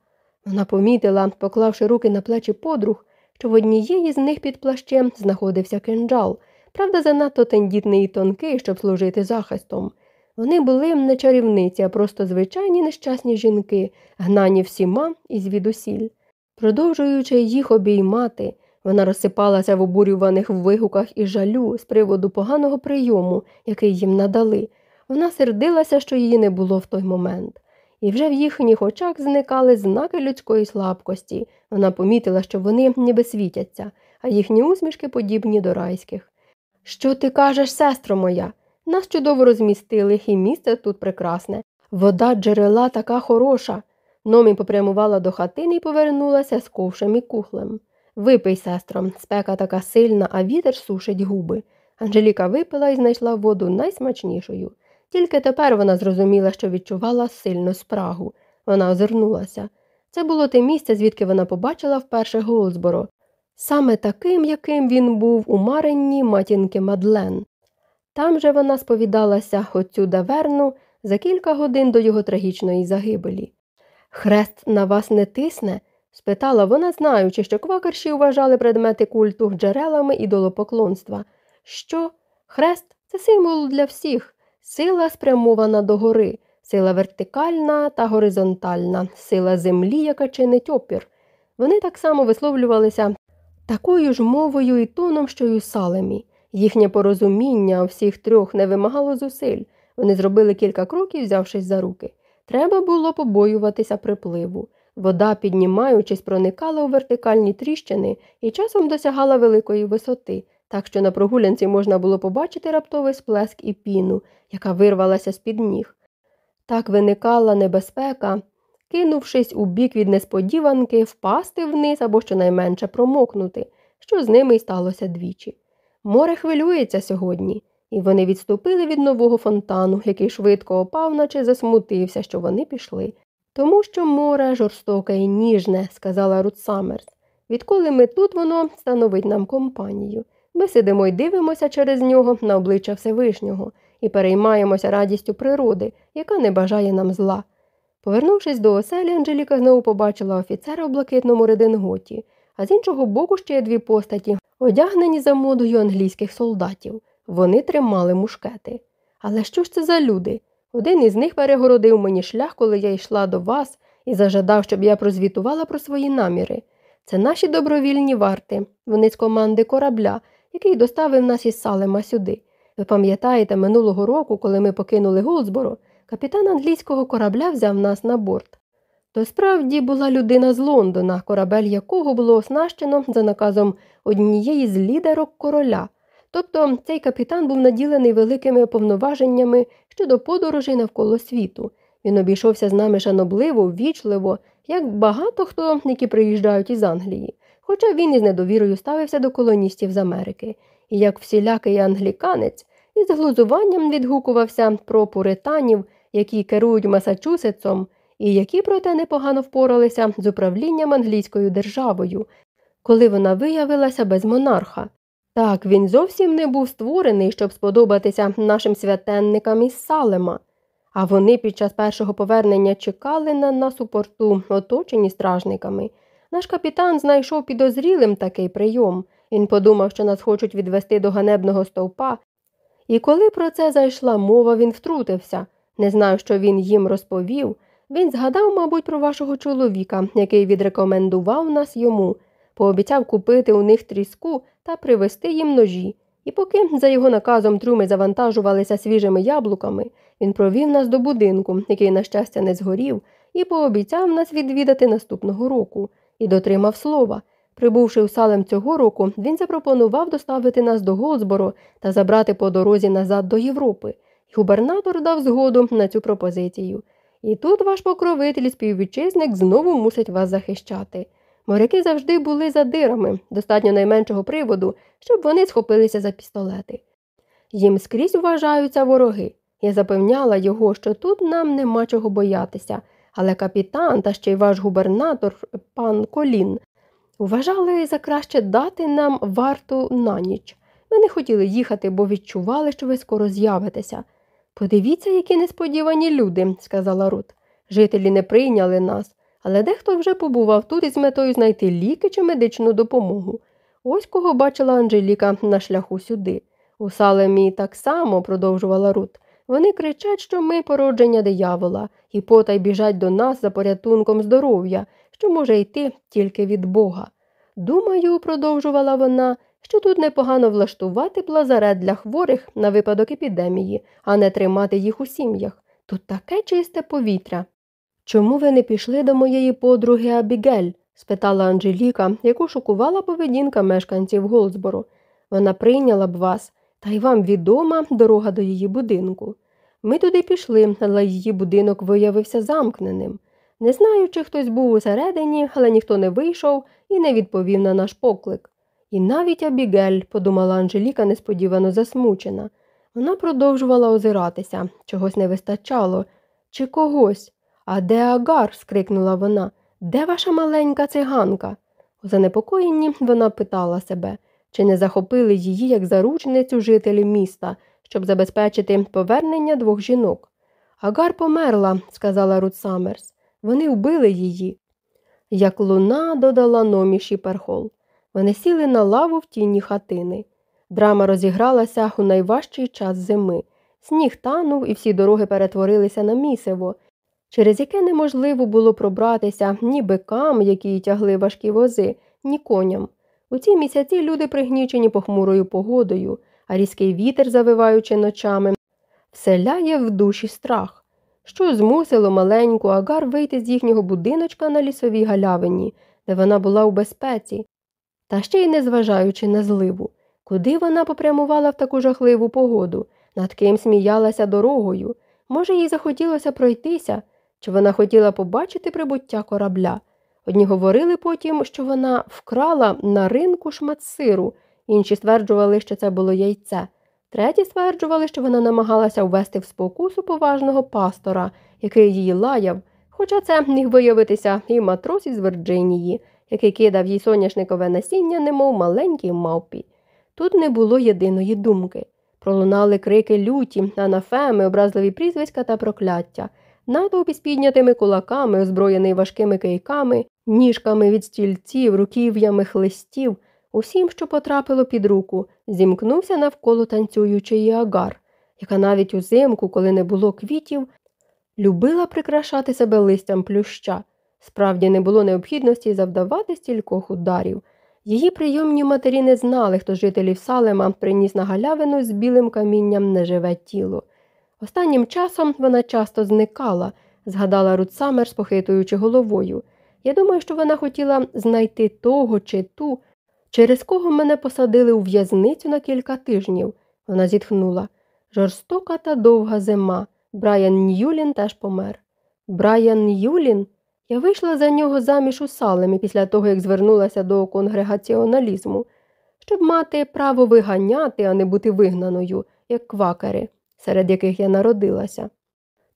Вона помітила, поклавши руки на плечі подруг, що в однієї з них під плащем знаходився кинджал, правда, занадто тендітний і тонкий, щоб служити захистом. Вони були не чарівниці, а просто звичайні нещасні жінки, гнані всіма і звідусіль. Продовжуючи їх обіймати, вона розсипалася в обурюваних вигуках і жалю з приводу поганого прийому, який їм надали. Вона сердилася, що її не було в той момент. І вже в їхніх очах зникали знаки людської слабкості. Вона помітила, що вони ніби світяться, а їхні усмішки подібні до райських. Що ти кажеш, сестро моя? Нас чудово розмістили, і місце тут прекрасне. Вода джерела така хороша. Номі попрямувала до хатини і повернулася з ковшем і кухлем. Випий, сестро, спека така сильна, а вітер сушить губи. Анжеліка випила і знайшла воду найсмачнішою. Тільки тепер вона зрозуміла, що відчувала сильну спрагу. Вона озирнулася. Це було те місце, звідки вона побачила вперше Голсборо, саме таким, яким він був у маренні матінки Мадлен. Там же вона сповідалася отцю Даверну за кілька годин до його трагічної загибелі. Хрест на вас не тисне? спитала вона, знаючи, що квакерші вважали предмети культу джерелами ідолопоклонства. Що? Хрест це символ для всіх, сила спрямована догори, сила вертикальна та горизонтальна, сила землі, яка чинить опір. Вони так само висловлювалися такою ж мовою і тоном, що й у салемі. Їхнє порозуміння всіх трьох не вимагало зусиль. Вони зробили кілька кроків, взявшись за руки. Треба було побоюватися припливу. Вода, піднімаючись, проникала у вертикальні тріщини і часом досягала великої висоти, так що на прогулянці можна було побачити раптовий сплеск і піну, яка вирвалася з під ніг. Так виникала небезпека, кинувшись у бік від несподіванки, впасти вниз або щонайменше промокнути, що з ними й сталося двічі. Море хвилюється сьогодні, і вони відступили від нового фонтану, який швидко опав, наче засмутився, що вони пішли. Тому що море жорстоке і ніжне, сказала Рут Саммерс. Відколи ми тут, воно становить нам компанію. Ми сидимо і дивимося через нього на обличчя Всевишнього і переймаємося радістю природи, яка не бажає нам зла. Повернувшись до оселі, Анжеліка знову побачила офіцера в блакитному рединготі, а з іншого боку ще дві постаті, одягнені за модою англійських солдатів. Вони тримали мушкети. Але що ж це за люди? Один із них перегородив мені шлях, коли я йшла до вас, і зажадав, щоб я прозвітувала про свої наміри. Це наші добровільні варти, вони з команди корабля, який доставив нас із Салема сюди. Ви пам'ятаєте, минулого року, коли ми покинули Голдсборо, капітан англійського корабля взяв нас на борт. То справді була людина з Лондона, корабель якого було оснащено за наказом однієї з лідерок короля. Тобто цей капітан був наділений великими повноваженнями щодо подорожей навколо світу. Він обійшовся з нами шанобливо, ввічливо, як багато хто, які приїжджають із Англії. Хоча він із недовірою ставився до колоністів з Америки, і як всілякий англіканець, із глузуванням відгукувався про пуританів, які керують Масачусетсом, і які, проте, непогано впоралися з управлінням англійською державою, коли вона виявилася без монарха. Так, він зовсім не був створений, щоб сподобатися нашим святенникам із Салема, а вони під час першого повернення чекали на нас у порту, оточені стражниками. Наш капітан знайшов підозрілим такий прийом. Він подумав, що нас хочуть відвести до ганебного стовпа. І коли про це зайшла мова, він втрутився. Не знаю, що він їм розповів. Він згадав, мабуть, про вашого чоловіка, який відрекомендував нас йому, пообіцяв купити у них тріску та привезти їм ножі. І поки за його наказом трюми завантажувалися свіжими яблуками, він провів нас до будинку, який, на щастя, не згорів, і пообіцяв нас відвідати наступного року, і дотримав слова. Прибувши у салем цього року, він запропонував доставити нас до Голдсборо та забрати по дорозі назад до Європи. Губернатор дав згоду на цю пропозицію. І тут ваш покровитель і співвітчизник знову мусить вас захищати. Моряки завжди були задирами, достатньо найменшого приводу, щоб вони схопилися за пістолети. Їм скрізь вважаються вороги. Я запевняла його, що тут нам нема чого боятися, але капітан та ще й ваш губернатор, пан Колін, вважали за краще дати нам варту на ніч. Ми не хотіли їхати, бо відчували, що ви скоро з'явитеся. Подивіться, які несподівані люди, сказала Рут. Жителі не прийняли нас, але дехто вже побував тут із метою знайти ліки чи медичну допомогу. Ось кого бачила Анжеліка на шляху сюди. У Салемі так само, продовжувала Рут. Вони кричать, що ми породження диявола, і потай біжать до нас за порятунком здоров'я, що може йти тільки від Бога. Думаю, продовжувала вона, що тут непогано влаштувати плазарет для хворих на випадок епідемії, а не тримати їх у сім'ях. Тут таке чисте повітря. Чому ви не пішли до моєї подруги Абігель? спитала Анжеліка, яку шокувала поведінка мешканців Голдсбору. Вона прийняла б вас, та й вам відома дорога до її будинку. Ми туди пішли, але її будинок виявився замкненим. Не знаю, чи хтось був усередині, але ніхто не вийшов і не відповів на наш поклик. І навіть Абігель, подумала Анжеліка, несподівано засмучена. Вона продовжувала озиратися, чогось не вистачало, чи когось. А де Агар? скрикнула вона. Де ваша маленька циганка? У занепокоєнні вона питала себе, чи не захопили її як заручницю жителі міста, щоб забезпечити повернення двох жінок. Агар померла, сказала Рут Саммерс. Вони вбили її. Як луна додала номі Шіперхол. Вони сіли на лаву в тіні хатини. Драма розігралася у найважчий час зими. Сніг танув і всі дороги перетворилися на місиво, через яке неможливо було пробратися ні бикам, які тягли важкі вози, ні коням. У ці місяці люди пригнічені похмурою погодою, а різкий вітер, завиваючи ночами, вселяє в душі страх, що змусило маленьку агар вийти з їхнього будиночка на лісовій галявині, де вона була у безпеці, та ще й незважаючи на зливу, куди вона попрямувала в таку жахливу погоду, над ким сміялася дорогою. Може, їй захотілося пройтися, чи вона хотіла побачити прибуття корабля. Одні говорили потім, що вона вкрала на ринку шмат сиру, інші стверджували, що це було яйце. Треті стверджували, що вона намагалася ввести в спокусу поважного пастора, який її лаяв, хоча це міг виявитися і матрос із Вірджинії, який кидав їй соняшникове насіння, немов маленькій мавпі. Тут не було єдиної думки. Пролунали крики люті, анафеми, образливі прізвиська та прокляття. Натовп із піднятими кулаками, озброєний важкими кийками, ніжками від стільців, руків'ями хлистів, усім, що потрапило під руку, зімкнувся навколо танцюючої агар, яка навіть узимку, коли не було квітів, любила прикрашати себе листям плюща. Справді не було необхідності завдавати стількох ударів. Її прийомні матері не знали, хто жителів Салема приніс на галявину з білим камінням неживе тіло. Останнім часом вона часто зникала, згадала Рут Саммерс, похитуючи головою. Я думаю, що вона хотіла знайти того чи ту, через кого мене посадили у в'язницю на кілька тижнів. Вона зітхнула. Жорстока та довга зима. Брайан Ньюлін теж помер. Брайан Ньюлін? Я вийшла за нього заміж у Салемі після того, як звернулася до конгрегаціоналізму, щоб мати право виганяти, а не бути вигнаною, як квакери, серед яких я народилася.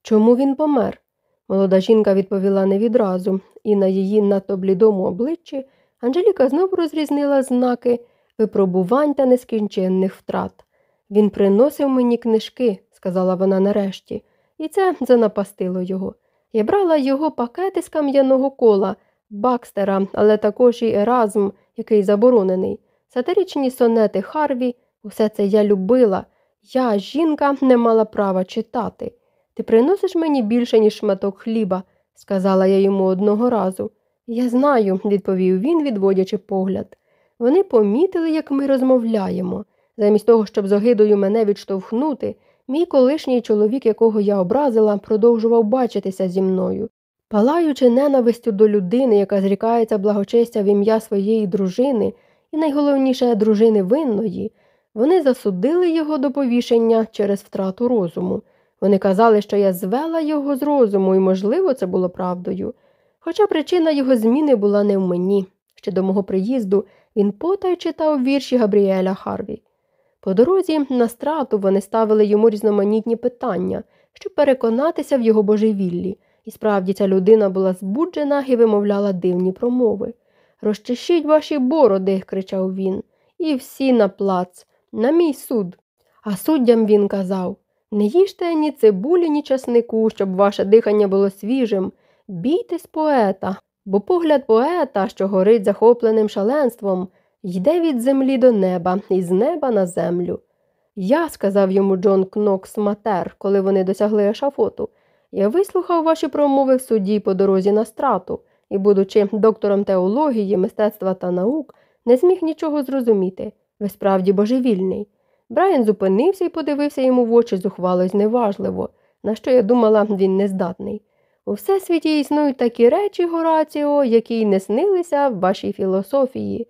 Чому він помер? Молода жінка відповіла не відразу, і на її надто блідому обличчі Анжеліка знову розрізнила знаки випробувань та нескінченних втрат. Він приносив мені книжки, сказала вона нарешті, і це занапастило його. Я брала його пакети з кам'яного кола, Бакстера, але також і Еразм, який заборонений, сатиричні сонети Харві, усе це я любила. Я, жінка, не мала права читати. Ти приносиш мені більше, ніж шматок хліба, сказала я йому одного разу. Я знаю, відповів він, відводячи погляд. Вони помітили, як ми розмовляємо. Замість того, щоб з огидою мене відштовхнути, мій колишній чоловік, якого я образила, продовжував бачитися зі мною. Палаючи ненавистю до людини, яка зрікається благочестя в ім'я своєї дружини, і найголовніше дружини винної, вони засудили його до повішення через втрату розуму. Вони казали, що я звела його з розуму, і, можливо, це було правдою. Хоча причина його зміни була не в мені. Ще до мого приїзду він потай читав вірші Габріеля Харві. По дорозі на страту вони ставили йому різноманітні питання, щоб переконатися в його божевіллі, і справді ця людина була збуджена і вимовляла дивні промови. Розчешіть ваші бороди, кричав він, і всі на плац, на мій суд. А суддям він казав не їжте ні цибулі, ні часнику, щоб ваше дихання було свіжим. Бійтесь поета, бо погляд поета, що горить захопленим шаленством, йде від землі до неба і з неба на землю. Я, сказав йому Джон Кнокс Матер, коли вони досягли ешафоту, я вислухав ваші промови в суді по дорозі на страту і, будучи доктором теології, мистецтва та наук, не зміг нічого зрозуміти. Ви справді божевільний. Брайан зупинився і подивився йому в очі зухвало й зневажливо, на що я думала, він нездатний. У всесвіті існують такі речі, Гораціо, які й не снилися в вашій філософії.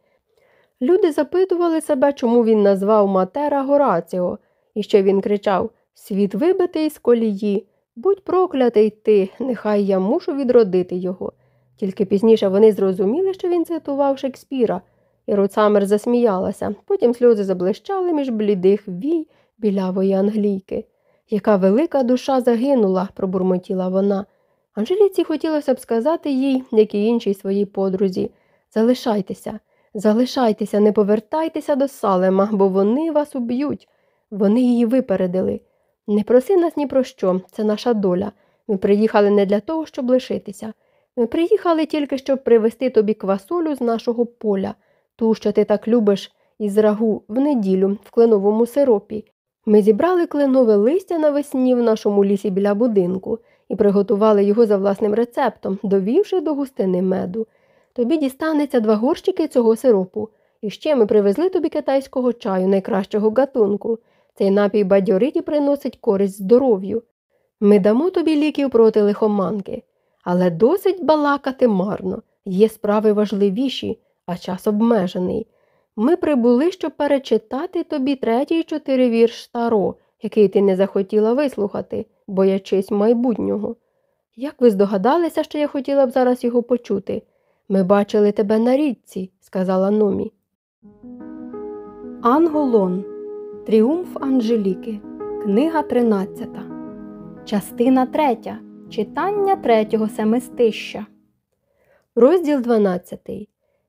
Люди запитували себе, чому він назвав Матера Гораціо, і ще він кричав Світ вибитий з колії, будь проклятий ти, нехай я мушу відродити його. Тільки пізніше вони зрозуміли, що він цитував Шекспіра, і Руцамер засміялася, потім сльози заблищали між блідих вій білявої англійки. Яка велика душа загинула, пробурмотіла вона. Анжеліці хотілося б сказати їй, як і іншій своїй подрузі залишайтеся, залишайтеся, не повертайтеся до Салема, бо вони вас уб'ють. Вони її випередили. Не проси нас ні про що, це наша доля. Ми приїхали не для того, щоб лишитися. Ми приїхали тільки, щоб привезти тобі квасолю з нашого поля, ту, що ти так любиш, із рагу в неділю в кленовому сиропі. Ми зібрали кленове листя навесні в нашому лісі біля будинку і приготували його за власним рецептом, довівши до густини меду. Тобі дістанеться два горщики цього сиропу. І ще ми привезли тобі китайського чаю найкращого гатунку. Цей напій бадьорить і приносить користь здоров'ю. Ми дамо тобі ліків проти лихоманки, але досить балакати марно, є справи важливіші, а час обмежений. Ми прибули, щоб перечитати тобі третій чотири вірш Таро, який ти не захотіла вислухати, боячись майбутнього. Як ви здогадалися, що я хотіла б зараз його почути? Ми бачили тебе на річці, сказала Номі. Анголон. Тріумф Анжеліки. Книга 13. Частина 3. Читання третього семистища. Розділ 12.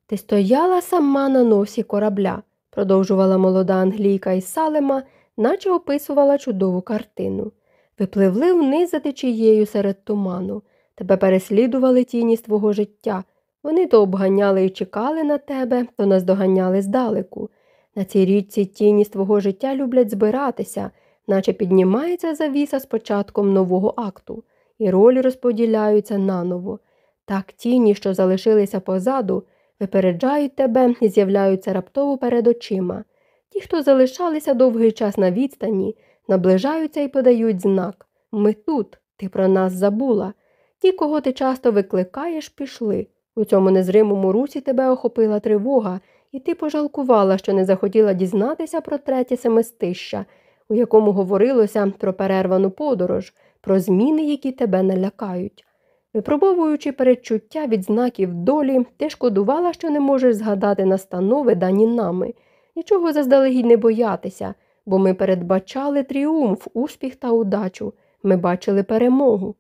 Ти стояла сама на носі корабля, продовжувала молода англійка із Салема, наче описувала чудову картину. Випливли вниз за течією серед туману. Тебе переслідували тіні з твого життя. Вони то обганяли і чекали на тебе, то наздоганяли здалеку. На цій річці тіні з твого життя люблять збиратися, наче піднімається завіса з початком нового акту, і ролі розподіляються наново. Так тіні, що залишилися позаду, випереджають тебе і з'являються раптово перед очима. Ті, хто залишалися довгий час на відстані, наближаються і подають знак ми тут, ти про нас забула. Ті, кого ти часто викликаєш, пішли. У цьому незримому русі тебе охопила тривога, і ти пожалкувала, що не захотіла дізнатися про третє семистища, у якому говорилося про перервану подорож, про зміни, які тебе налякають. Випробовуючи передчуття від знаків долі, ти шкодувала, що не можеш згадати настанови дані нами, нічого заздалегідь не боятися, бо ми передбачали тріумф, успіх та удачу, ми бачили перемогу.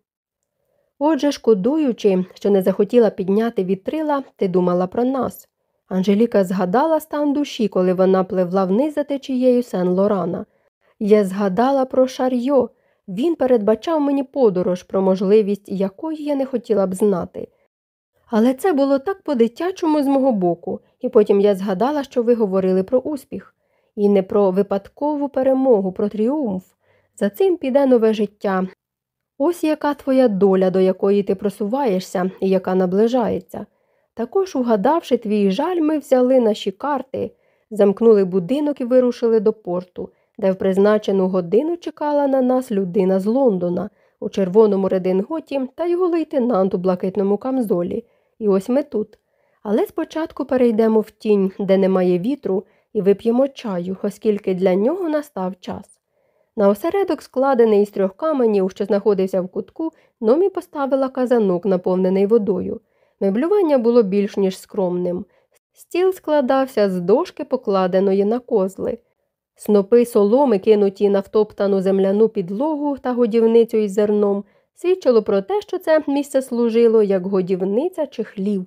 Отже, шкодуючи, що не захотіла підняти вітрила, ти думала про нас. Анжеліка згадала стан душі, коли вона пливла вниз за течією Сен Лорана. Я згадала про Шарйо. Він передбачав мені подорож, про можливість якої я не хотіла б знати. Але це було так по-дитячому з мого боку, і потім я згадала, що ви говорили про успіх, і не про випадкову перемогу, про тріумф. За цим піде нове життя. Ось яка твоя доля, до якої ти просуваєшся і яка наближається. Також, угадавши твій жаль, ми взяли наші карти, замкнули будинок і вирушили до порту, де в призначену годину чекала на нас людина з Лондона у червоному рединготі та його лейтенант у блакитному камзолі. І ось ми тут. Але спочатку перейдемо в тінь, де немає вітру, і вип'ємо чаю, оскільки для нього настав час. На осередок, складений із трьох каменів, що знаходився в кутку, номі поставила казанок, наповнений водою. Меблювання було більш ніж скромним. Стіл складався з дошки, покладеної на козли. Снопи соломи, кинуті на втоптану земляну підлогу та годівницю із зерном, свідчило про те, що це місце служило як годівниця чи хлів.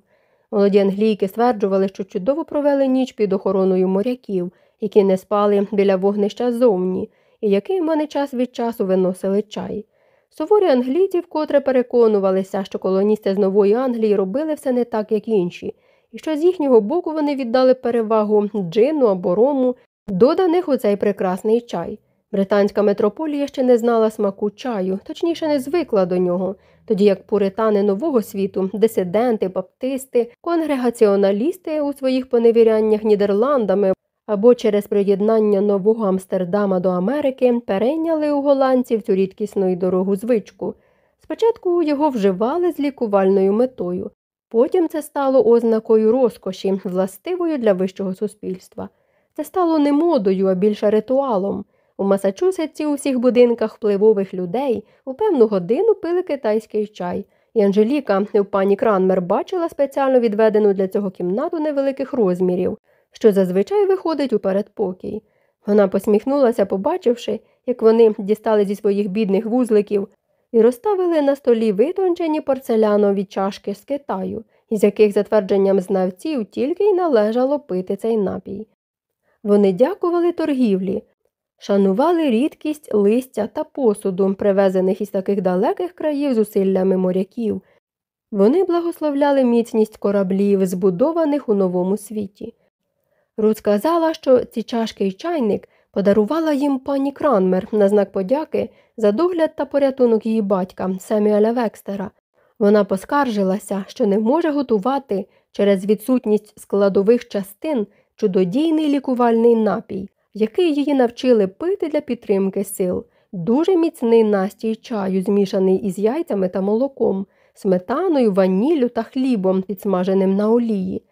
Молоді англійки стверджували, що чудово провели ніч під охороною моряків, які не спали біля вогнища зовні, і яким вони час від часу виносили чай. Суворі англійці вкотре переконувалися, що колоністи з Нової Англії робили все не так, як інші, і що з їхнього боку вони віддали перевагу джину або рому, доданих у цей прекрасний чай. Британська метрополія ще не знала смаку чаю, точніше не звикла до нього, тоді як пуритани нового світу, дисиденти, баптисти, конгрегаціоналісти у своїх поневіряннях Нідерландами або через приєднання нового Амстердама до Америки перейняли у голландців цю рідкісну і дорогу звичку. Спочатку його вживали з лікувальною метою, потім це стало ознакою розкоші, властивою для вищого суспільства. Це стало не модою, а більше ритуалом. У Масачусетсі у всіх будинках впливових людей у певну годину пили китайський чай, і Анжеліка у пані Кранмер бачила спеціально відведену для цього кімнату невеликих розмірів, що зазвичай виходить у передпокій. Вона посміхнулася, побачивши, як вони дістали зі своїх бідних вузликів і розставили на столі витончені порцелянові чашки з Китаю, із яких, за твердженням знавців, тільки й належало пити цей напій. Вони дякували торгівлі, шанували рідкість листя та посуду, привезених із таких далеких країв зусиллями моряків. Вони благословляли міцність кораблів, збудованих у новому світі. Рут сказала, що ці чашки й чайник подарувала їм пані Кранмер на знак подяки за догляд та порятунок її батька Семюеля Векстера. Вона поскаржилася, що не може готувати через відсутність складових частин чудодійний лікувальний напій, який її навчили пити для підтримки сил, дуже міцний настій чаю, змішаний із яйцями та молоком, сметаною, ваніллю та хлібом, підсмаженим на олії.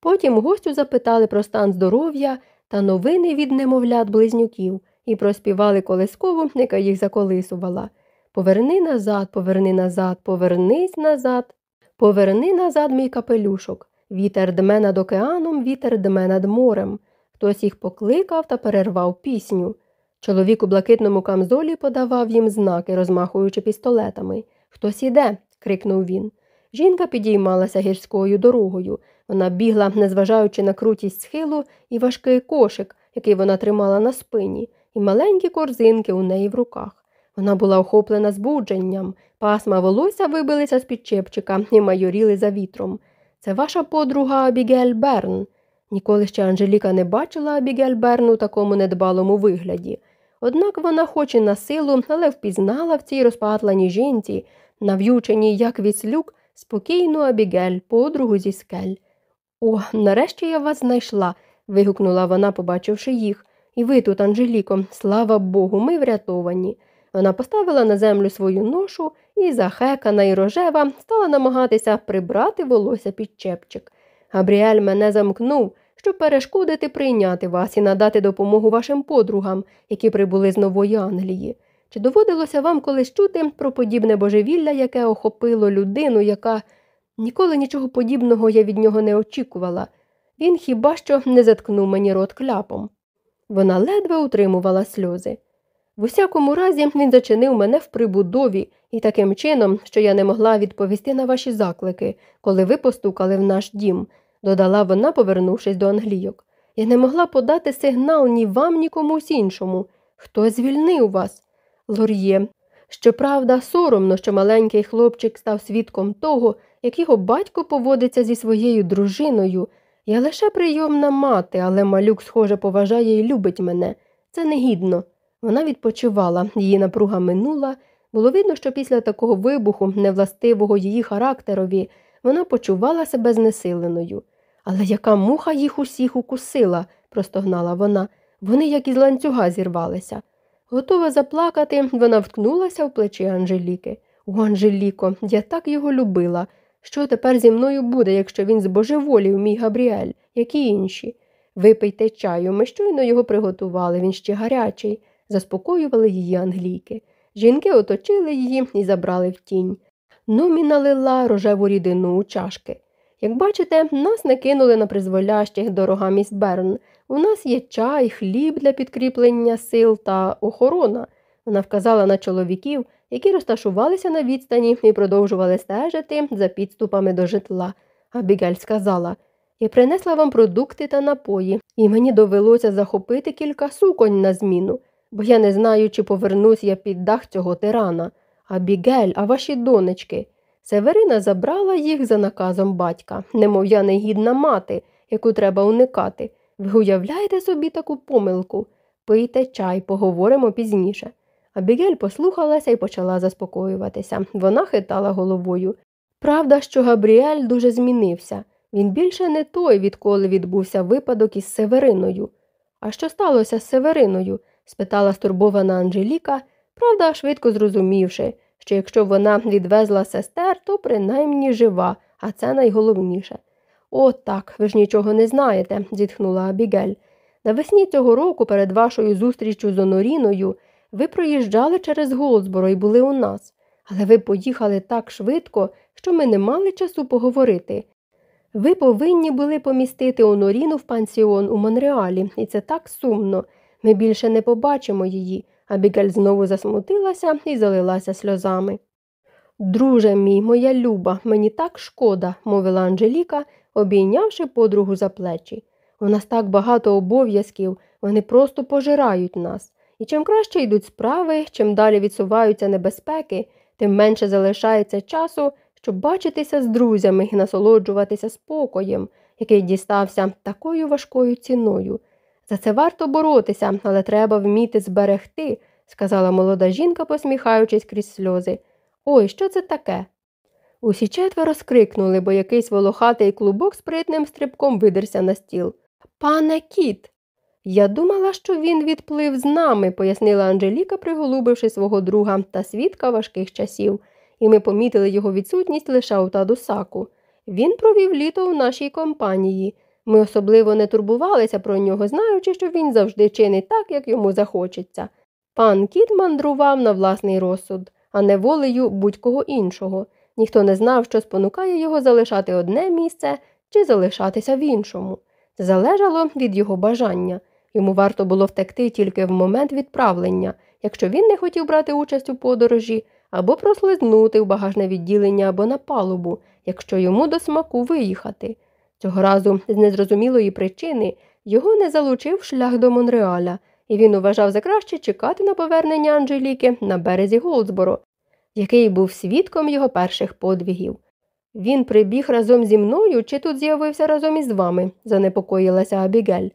Потім гостю запитали про стан здоров'я та новини від немовлят близнюків і проспівали колискову, яка їх заколисувала. Поверни назад, поверни назад, повернись назад, поверни назад, мій капелюшок. Вітер дме над океаном, вітер дме над морем. Хтось їх покликав та перервав пісню. Чоловік у блакитному камзолі подавав їм знаки, розмахуючи пістолетами. Хтось іде, крикнув він. Жінка підіймалася гірською дорогою. Вона бігла, незважаючи на крутість схилу і важкий кошик, який вона тримала на спині, і маленькі корзинки у неї в руках. Вона була охоплена збудженням, пасма волосся вибилися з під чепчика і майоріли за вітром. Це ваша подруга Абігель Берн. Ніколи ще Анжеліка не бачила Абігель Берн у такому недбалому вигляді. Однак вона, хоч і на силу, але впізнала в цій розпатланій жінці, нав'юченій, як віслюк, спокійну Абігель, подругу зі скель. О, нарешті я вас знайшла. вигукнула вона, побачивши їх. І ви тут, Анжеліко, слава Богу, ми врятовані. Вона поставила на землю свою ношу і, захекана і рожева, стала намагатися прибрати волосся під чепчик. Габріель мене замкнув, щоб перешкодити прийняти вас і надати допомогу вашим подругам, які прибули з Нової Англії. Чи доводилося вам колись чути про подібне божевілля, яке охопило людину, яка ніколи нічого подібного я від нього не очікувала? Він хіба що не заткнув мені рот кляпом. Вона ледве утримувала сльози. В усякому разі, він зачинив мене в прибудові і таким чином, що я не могла відповісти на ваші заклики, коли ви постукали в наш дім, додала вона, повернувшись до англійок. Я не могла подати сигнал ні вам, ні комусь іншому. Хто звільнив вас? Лор'є. Щоправда, соромно, що маленький хлопчик став свідком того, як його батько поводиться зі своєю дружиною. Я лише прийомна мати, але малюк, схоже, поважає і любить мене. Це негідно. Вона відпочивала, її напруга минула. Було видно, що після такого вибуху, невластивого її характерові, вона почувала себе знесиленою. Але яка муха їх усіх укусила, простогнала вона. Вони, як із ланцюга, зірвалися. Готова заплакати, вона вткнулася в плечі Анжеліки. О, Анжеліко, я так його любила. Що тепер зі мною буде, якщо він збожеволів, мій Габріель, як і інші? Випийте чаю, ми щойно його приготували, він ще гарячий, заспокоювали її англійки. Жінки оточили її і забрали в тінь. Номі налила рожеву рідину у чашки. Як бачите, нас не кинули на призволящих дорога міс Берн. У нас є чай, хліб для підкріплення сил та охорона. Вона вказала на чоловіків, які розташувалися на відстані і продовжували стежити за підступами до житла. Абігель сказала Я принесла вам продукти та напої, і мені довелося захопити кілька суконь на зміну, бо я не знаю, чи повернусь я під дах цього тирана. Абігель, а ваші донечки. Северина забрала їх за наказом батька, немов я негідна мати, яку треба уникати. Ви уявляєте собі таку помилку? Пийте чай, поговоримо пізніше. Абігель послухалася і почала заспокоюватися. Вона хитала головою. Правда, що Габріель дуже змінився. Він більше не той, відколи відбувся випадок із Севериною. А що сталося з Севериною? спитала стурбована Анжеліка, правда, швидко зрозумівши, що якщо вона відвезла сестер, то принаймні жива, а це найголовніше. О, так, ви ж нічого не знаєте, зітхнула Абігель. Навесні цього року перед вашою зустрічю з Оноріною ви проїжджали через Голдсборо і були у нас, але ви поїхали так швидко, що ми не мали часу поговорити. Ви повинні були помістити Оноріну в пансіон у Монреалі, і це так сумно. Ми більше не побачимо її. Абігель знову засмутилася і залилася сльозами. Друже мій, моя люба, мені так шкода, мовила Анжеліка, обійнявши подругу за плечі. У нас так багато обов'язків, вони просто пожирають нас. І чим краще йдуть справи, чим далі відсуваються небезпеки, тим менше залишається часу, щоб бачитися з друзями і насолоджуватися спокоєм, який дістався такою важкою ціною. За це варто боротися, але треба вміти зберегти, сказала молода жінка, посміхаючись крізь сльози. Ой, що це таке? Усі четверо скрикнули, бо якийсь волохатий клубок спритним стрибком видерся на стіл. Пане кіт. Я думала, що він відплив з нами, пояснила Анжеліка, приголубивши свого друга та свідка важких часів, і ми помітили його відсутність лише у Тадусаку. Він провів літо в нашій компанії. Ми особливо не турбувалися про нього, знаючи, що він завжди чинить так, як йому захочеться. Пан кіт мандрував на власний розсуд, а не волею будь-кого іншого. Ніхто не знав, що спонукає його залишати одне місце чи залишатися в іншому. Залежало від його бажання. Йому варто було втекти тільки в момент відправлення, якщо він не хотів брати участь у подорожі, або прослизнути в багажне відділення або на палубу, якщо йому до смаку виїхати. Цього разу, з незрозумілої причини, його не залучив шлях до Монреаля, і він вважав за краще чекати на повернення Анжеліки на березі Голдсборо, який був свідком його перших подвігів. Він прибіг разом зі мною чи тут з'явився разом із вами, занепокоїлася Абігель.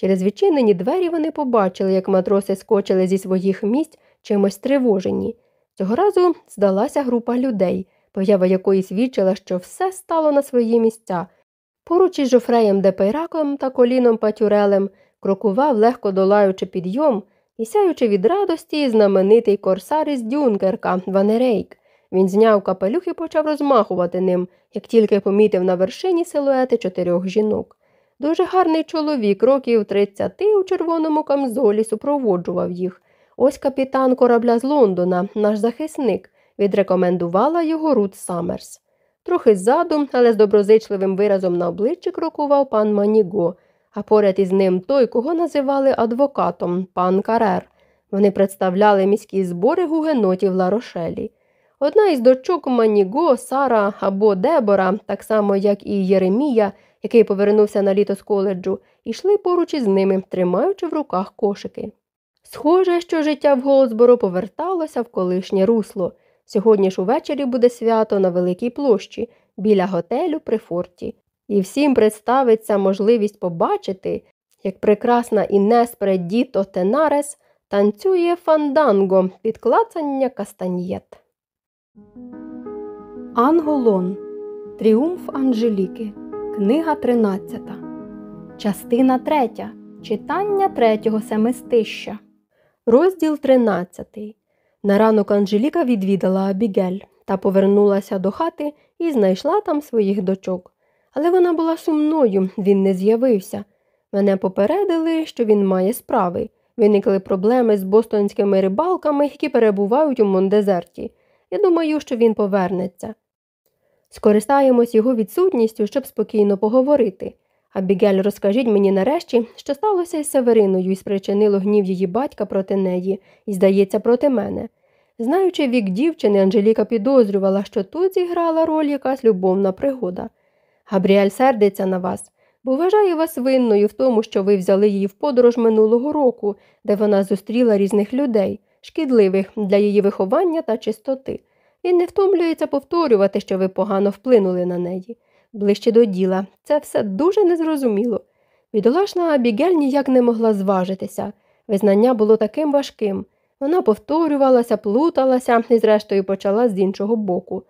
Через відчинені двері вони побачили, як матроси скочили зі своїх місць чимось тривожені. Цього разу здалася група людей, поява якої свідчила, що все стало на свої місця. Поруч із Жофреєм Депейраком та Коліном Патюрелем крокував, легко долаючи підйом і сяючи від радості знаменитий корсар із Дюнкерка Ванерейк. Він зняв капелюх і почав розмахувати ним, як тільки помітив на вершині силуети чотирьох жінок. Дуже гарний чоловік, років тридцяти у червоному камзолі супроводжував їх. Ось капітан корабля з Лондона, наш захисник, відрекомендувала його Рут Саммерс. Трохи ззаду, але з доброзичливим виразом на обличчі крокував пан Маніго, а поряд із ним той, кого називали адвокатом, пан Карер. Вони представляли міські збори гугенотів Ларошелі. Одна із дочок Маніго, Сара або Дебора, так само як і Єремія, який повернувся на літо з коледжу, йшли поруч із ними, тримаючи в руках кошики. Схоже, що життя в Голдсборо поверталося в колишнє русло. Сьогодні ж увечері буде свято на Великій площі біля готелю при форті, і всім представиться можливість побачити, як прекрасна Інес Предіто Тенарес танцює фанданго під клацання кастаньєт. Анголон. Тріумф Анжеліки. Книга 13. Частина 3. Читання 3 семистища. Розділ 13. На ранок Анжеліка відвідала Абігель та повернулася до хати і знайшла там своїх дочок. Але вона була сумною, він не з'явився. Мене попередили, що він має справи. Виникли проблеми з бостонськими рибалками, які перебувають у Мондезерті. Я думаю, що він повернеться. Скористаємось його відсутністю, щоб спокійно поговорити. Абігель, розкажіть мені нарешті, що сталося із Севериною і спричинило гнів її батька проти неї і, здається, проти мене. Знаючи вік дівчини, Анжеліка підозрювала, що тут зіграла роль якась любовна пригода. Габріель сердиться на вас, бо вважає вас винною в тому, що ви взяли її в подорож минулого року, де вона зустріла різних людей, шкідливих для її виховання та чистоти. Він не втомлюється повторювати, що ви погано вплинули на неї. Ближче до діла, це все дуже незрозуміло. Бідолашна Абігель ніяк не могла зважитися. Визнання було таким важким. Вона повторювалася, плуталася і, зрештою, почала з іншого боку.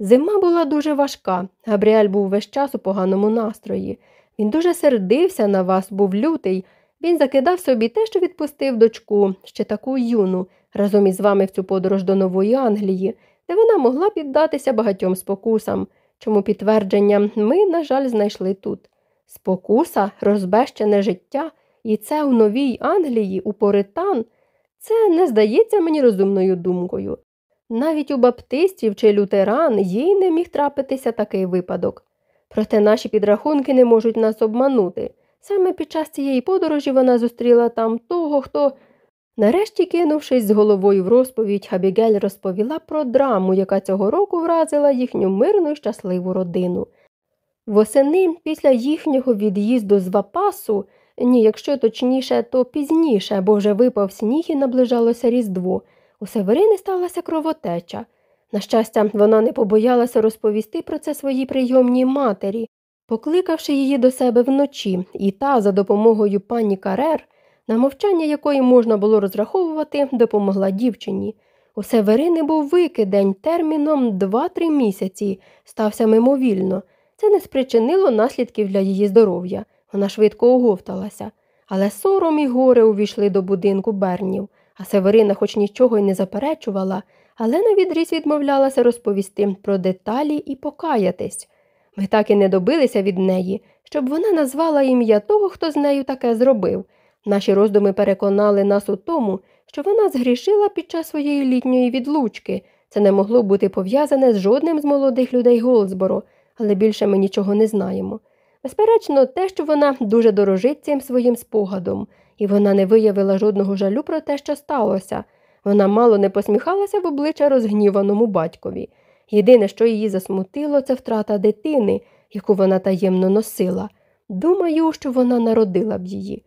Зима була дуже важка. Габріель був весь час у поганому настрої. Він дуже сердився на вас, був лютий. Він закидав собі те, що відпустив дочку, ще таку юну, разом із вами в цю подорож до Нової Англії, де вона могла піддатися багатьом спокусам, чому підтвердження ми, на жаль, знайшли тут. Спокуса, розбещене життя, і це у Новій Англії, у Поритан, це не здається мені розумною думкою. Навіть у баптистів чи лютеран їй не міг трапитися такий випадок. Проте наші підрахунки не можуть нас обманути. Саме під час цієї подорожі вона зустріла там того, хто. Нарешті, кинувшись з головою в розповідь, Абігель розповіла про драму, яка цього року вразила їхню мирну і щасливу родину. Восени, після їхнього від'їзду з Вапасу, ні, якщо точніше, то пізніше, бо вже випав сніг і наближалося Різдво, у Северини сталася кровотеча. На щастя, вона не побоялася розповісти про це своїй прийомній матері, покликавши її до себе вночі, і та, за допомогою пані Карер, на мовчання якої можна було розраховувати, допомогла дівчині. У Северини був викидень терміном 2-3 місяці, стався мимовільно. Це не спричинило наслідків для її здоров'я. Вона швидко оговталася. Але сором і горе увійшли до будинку Бернів, а Северина, хоч нічого й не заперечувала, але навідріз відмовлялася розповісти про деталі і покаятись. Ми так і не добилися від неї, щоб вона назвала ім'я того, хто з нею таке зробив. Наші роздуми переконали нас у тому, що вона згрішила під час своєї літньої відлучки. Це не могло бути пов'язане з жодним з молодих людей Голдсборо, але більше ми нічого не знаємо. Безперечно, те, що вона дуже дорожить цим своїм спогадом, і вона не виявила жодного жалю про те, що сталося. Вона мало не посміхалася в обличчя розгніваному батькові. Єдине, що її засмутило, це втрата дитини, яку вона таємно носила. Думаю, що вона народила б її.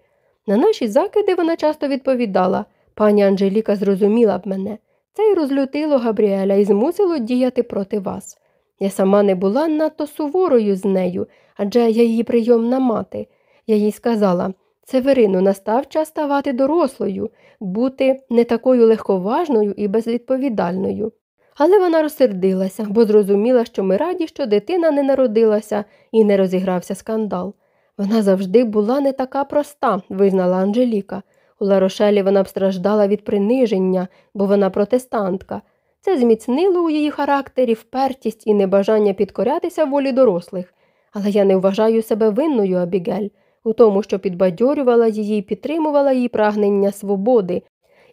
На наші закиди вона часто відповідала пані Анжеліка зрозуміла б мене. Це й розлютило Габріеля і змусило діяти проти вас. Я сама не була надто суворою з нею, адже я її прийомна мати. Я їй сказала Северину, настав час ставати дорослою, бути не такою легковажною і безвідповідальною. Але вона розсердилася, бо зрозуміла, що ми раді, що дитина не народилася і не розігрався скандал. Вона завжди була не така проста, визнала Анжеліка. У Ларошелі вона б страждала від приниження, бо вона протестантка. Це зміцнило у її характері впертість і небажання підкорятися волі дорослих. Але я не вважаю себе винною, Абігель, у тому, що підбадьорювала її і підтримувала її прагнення свободи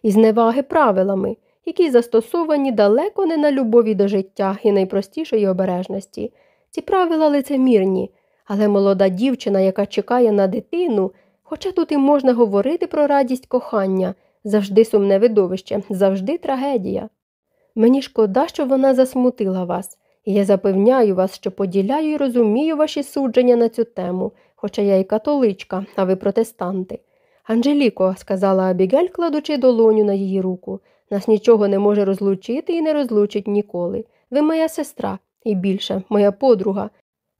і зневаги правилами, які застосовані далеко не на любові до життя і найпростішої обережності. Ці правила лицемірні, але молода дівчина, яка чекає на дитину, хоча тут і можна говорити про радість кохання, завжди сумне видовище, завжди трагедія. Мені шкода, що вона засмутила вас, і я запевняю вас, що поділяю і розумію ваші судження на цю тему, хоча я і католичка, а ви протестанти. Анжеліко, сказала Абігель, кладучи долоню на її руку, нас нічого не може розлучити і не розлучить ніколи. Ви моя сестра, і більше, моя подруга.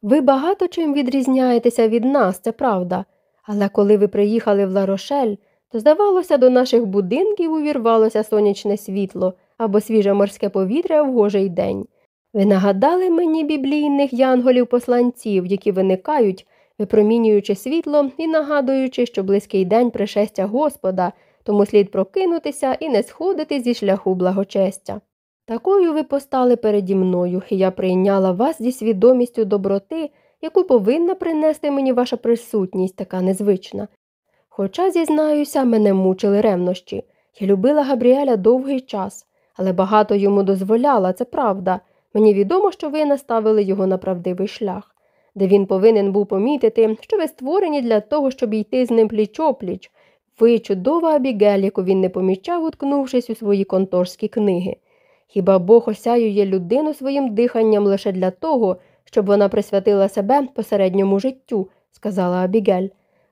Ви багато чим відрізняєтеся від нас, це правда. Але коли ви приїхали в Ларошель, то, здавалося, до наших будинків увірвалося сонячне світло або свіже морське повітря в гожий день. Ви нагадали мені біблійних янголів-посланців, які виникають, випромінюючи світло і нагадуючи, що близький день пришестя Господа, тому слід прокинутися і не сходити зі шляху благочестя. Такою ви постали переді мною, і я прийняла вас зі свідомістю доброти, яку повинна принести мені ваша присутність, така незвична. Хоча, зізнаюся, мене мучили ревнощі. Я любила Габріеля довгий час, але багато йому дозволяла, це правда. Мені відомо, що ви наставили його на правдивий шлях, де він повинен був помітити, що ви створені для того, щоб йти з ним пліч опліч. Ви чудова Абігель, яку він не помічав, уткнувшись у свої конторські книги. Хіба Бог осяює людину своїм диханням лише для того, щоб вона присвятила себе посередньому життю, сказала Абігель.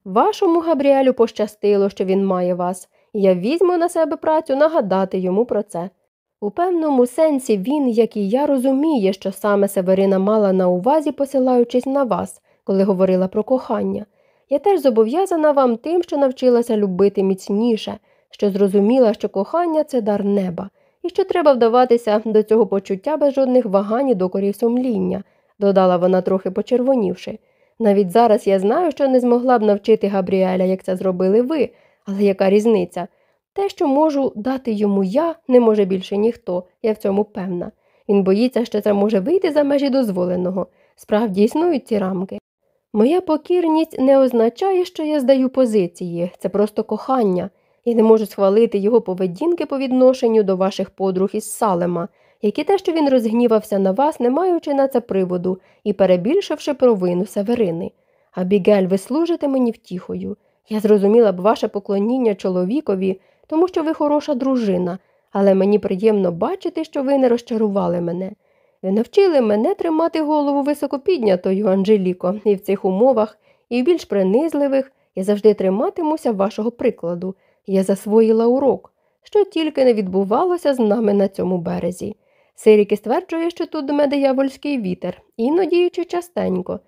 Вашому Габріелю пощастило, що він має вас, і я візьму на себе працю нагадати йому про це. У певному сенсі він, як і я, розуміє, що саме Северина мала на увазі, посилаючись на вас, коли говорила про кохання. Я теж зобов'язана вам тим, що навчилася любити міцніше, що зрозуміла, що кохання це дар неба, і що треба вдаватися до цього почуття без жодних вагань і докорів сумління, додала вона, трохи почервонівши. Навіть зараз я знаю, що не змогла б навчити Габріеля, як це зробили ви, але яка різниця? Те, що можу дати йому я, не може більше ніхто, я в цьому певна. Він боїться, що це може вийти за межі дозволеного. Справді існують ці рамки. Моя покірність не означає, що я здаю позиції, це просто кохання. Я не можу схвалити його поведінки по відношенню до ваших подруг із Салема, які те, що він розгнівався на вас, не маючи на це приводу і перебільшивши провину Северини. Абігель, ви служите мені втіхою. Я зрозуміла б ваше поклоніння чоловікові, тому що ви хороша дружина, але мені приємно бачити, що ви не розчарували мене. Ви навчили мене тримати голову високо піднятою, Анжеліко, і в цих умовах, і в більш принизливих, я завжди триматимуся вашого прикладу. Я засвоїла урок, що тільки не відбувалося з нами на цьому березі. Сиріки стверджує, що тут дме диявольський вітер, іноді частенько.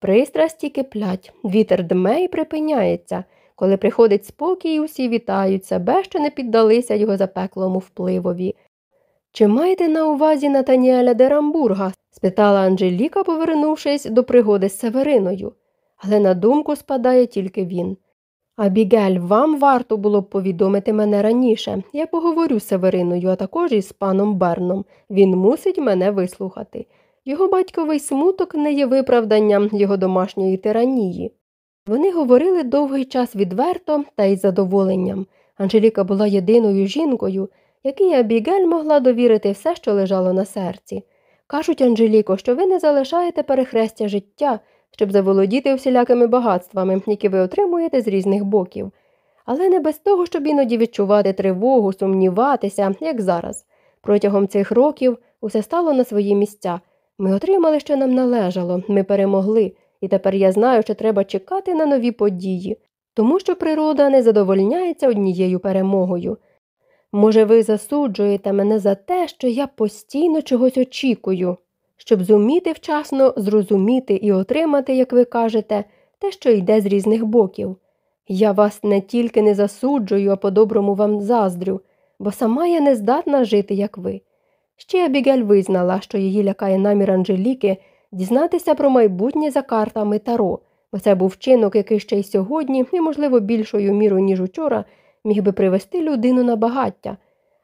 Пристрасті киплять, вітер дме і припиняється. Коли приходить спокій, усі вітають себе, що не піддалися його запеклому впливові. Чи маєте на увазі Натаніеля де Рамбурга? спитала Анжеліка, повернувшись до пригоди з Севериною. Але на думку спадає тільки він. Абігель, вам варто було б повідомити мене раніше. Я поговорю з Севериною, а також із паном Берном. Він мусить мене вислухати. Його батьковий смуток не є виправданням його домашньої тиранії. Вони говорили довгий час відверто та із задоволенням. Анжеліка була єдиною жінкою, якій Абігель могла довірити все, що лежало на серці. Кажуть, Анжеліко, що ви не залишаєте перехрестя життя, щоб заволодіти всілякими багатствами, які ви отримуєте з різних боків. Але не без того, щоб іноді відчувати тривогу, сумніватися, як зараз. Протягом цих років усе стало на свої місця. Ми отримали, що нам належало, ми перемогли, і тепер я знаю, що треба чекати на нові події, тому що природа не задовольняється однією перемогою. Може, ви засуджуєте мене за те, що я постійно чогось очікую, щоб зуміти вчасно зрозуміти і отримати, як ви кажете, те, що йде з різних боків. Я вас не тільки не засуджую, а по-доброму вам заздрю, бо сама я не здатна жити, як ви. Ще Абігель визнала, що її лякає намір Анжеліки дізнатися про майбутнє за картами Таро, бо це був вчинок, який ще й сьогодні, і, можливо, більшою мірою, ніж учора, міг би привести людину на багаття.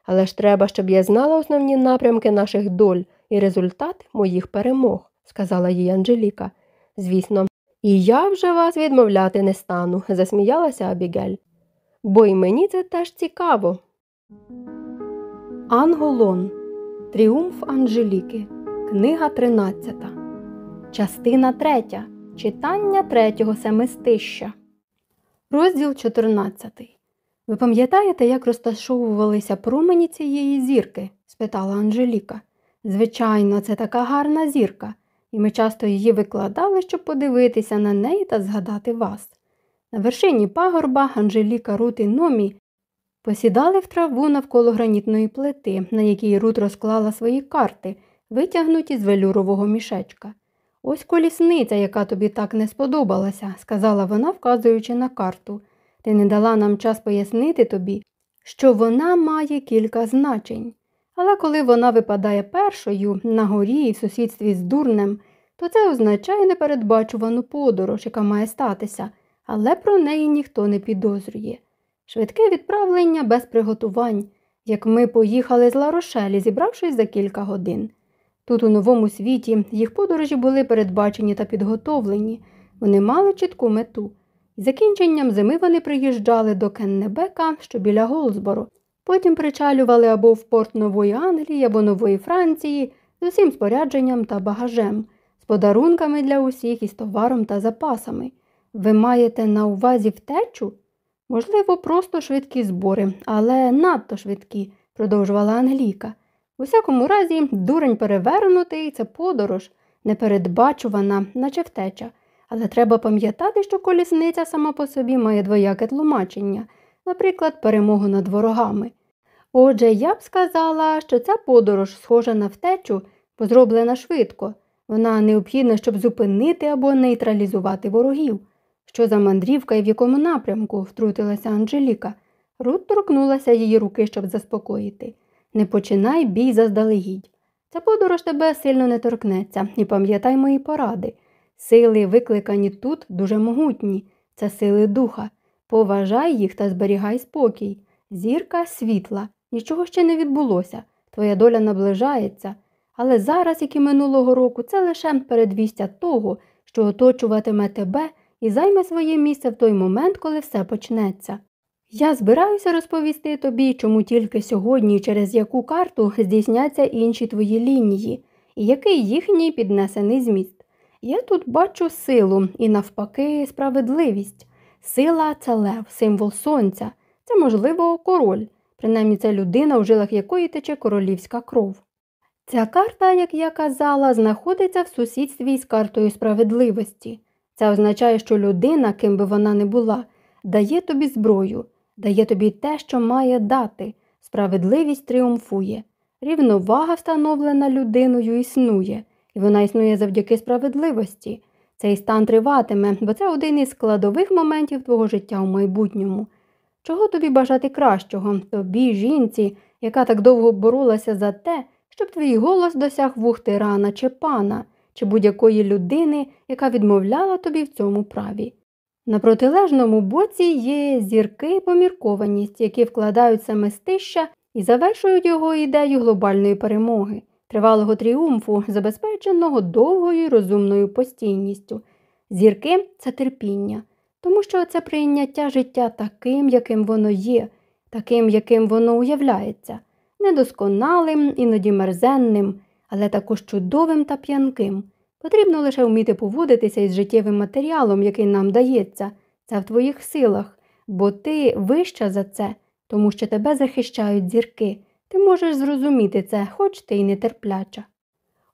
Але ж треба, щоб я знала основні напрямки наших доль і результат моїх перемог, сказала їй Анжеліка. Звісно, і я вже вас відмовляти не стану, засміялася Абігель. Бо й мені це теж цікаво. Анголон. Тріумф Анжеліки. Книга 13. Частина 3. Читання третього семистища. Розділ 14. Ви пам'ятаєте, як розташовувалися промені цієї зірки? спитала Анжеліка. Звичайно, це така гарна зірка, і ми часто її викладали, щоб подивитися на неї та згадати вас. На вершині пагорба Анжеліка Рут і Номі посідали в траву навколо гранітної плити, на якій Рут розклала свої карти, витягнуті з велюрового мішечка. Ось колісниця, яка тобі так не сподобалася, сказала вона, вказуючи на карту. Ти не дала нам час пояснити тобі, що вона має кілька значень. Але коли вона випадає першою на горі і в сусідстві з дурнем, то це означає непередбачувану подорож, яка має статися, але про неї ніхто не підозрює. Швидке відправлення без приготувань, як ми поїхали з Ларошелі, зібравшись за кілька годин. Тут, у новому світі, їх подорожі були передбачені та підготовлені, вони мали чітку мету. З закінченням зими вони приїжджали до Кеннебека, що біля Голсборо, потім причалювали або в порт Нової Англії, або Нової Франції з усім спорядженням та багажем, з подарунками для усіх і з товаром та запасами. Ви маєте на увазі втечу? Можливо, просто швидкі збори, але надто швидкі, продовжувала Англійка. У всякому разі, дурень перевернутий це подорож, непередбачувана, наче втеча. Але треба пам'ятати, що колісниця сама по собі має двояке тлумачення, наприклад, перемогу над ворогами. Отже, я б сказала, що ця подорож схожа на втечу, бо зроблена швидко. Вона необхідна, щоб зупинити або нейтралізувати ворогів. Що за мандрівка і в якому напрямку, втрутилася Анжеліка. Рут торкнулася її руки, щоб заспокоїти. Не починай бій заздалегідь. Ця подорож тебе сильно не торкнеться, і пам'ятай мої поради. Сили, викликані тут, дуже могутні, це сили духа. Поважай їх та зберігай спокій. Зірка світла, нічого ще не відбулося, твоя доля наближається. Але зараз, як і минулого року, це лише передвістя того, що оточуватиме тебе і займе своє місце в той момент, коли все почнеться. Я збираюся розповісти тобі, чому тільки сьогодні через яку карту здійсняться інші твої лінії, і який їхній піднесений зміст. Я тут бачу силу і, навпаки, справедливість. Сила це лев, символ сонця, це, можливо, король, принаймні це людина, у жилах якої тече королівська кров. Ця карта, як я казала, знаходиться в сусідстві з картою справедливості. Це означає, що людина, ким би вона не була, дає тобі зброю, дає тобі те, що має дати. Справедливість тріумфує. Рівновага, встановлена людиною, існує, і вона існує завдяки справедливості. Цей стан триватиме, бо це один із складових моментів твого життя у майбутньому. Чого тобі бажати кращого, тобі, жінці, яка так довго боролася за те, щоб твій голос досяг вух тирана чи пана, чи будь-якої людини, яка відмовляла тобі в цьому праві. На протилежному боці є зірки і поміркованість, які вкладають саме стища і завершують його ідею глобальної перемоги, тривалого тріумфу, забезпеченого довгою розумною постійністю. Зірки це терпіння, тому що це прийняття життя таким, яким воно є, таким, яким воно уявляється, недосконалим, іноді мерзенним, але також чудовим та п'янким. Потрібно лише вміти поводитися із життєвим матеріалом, який нам дається, це в твоїх силах, бо ти вища за це, тому що тебе захищають зірки. Ти можеш зрозуміти це, хоч ти й нетерпляча.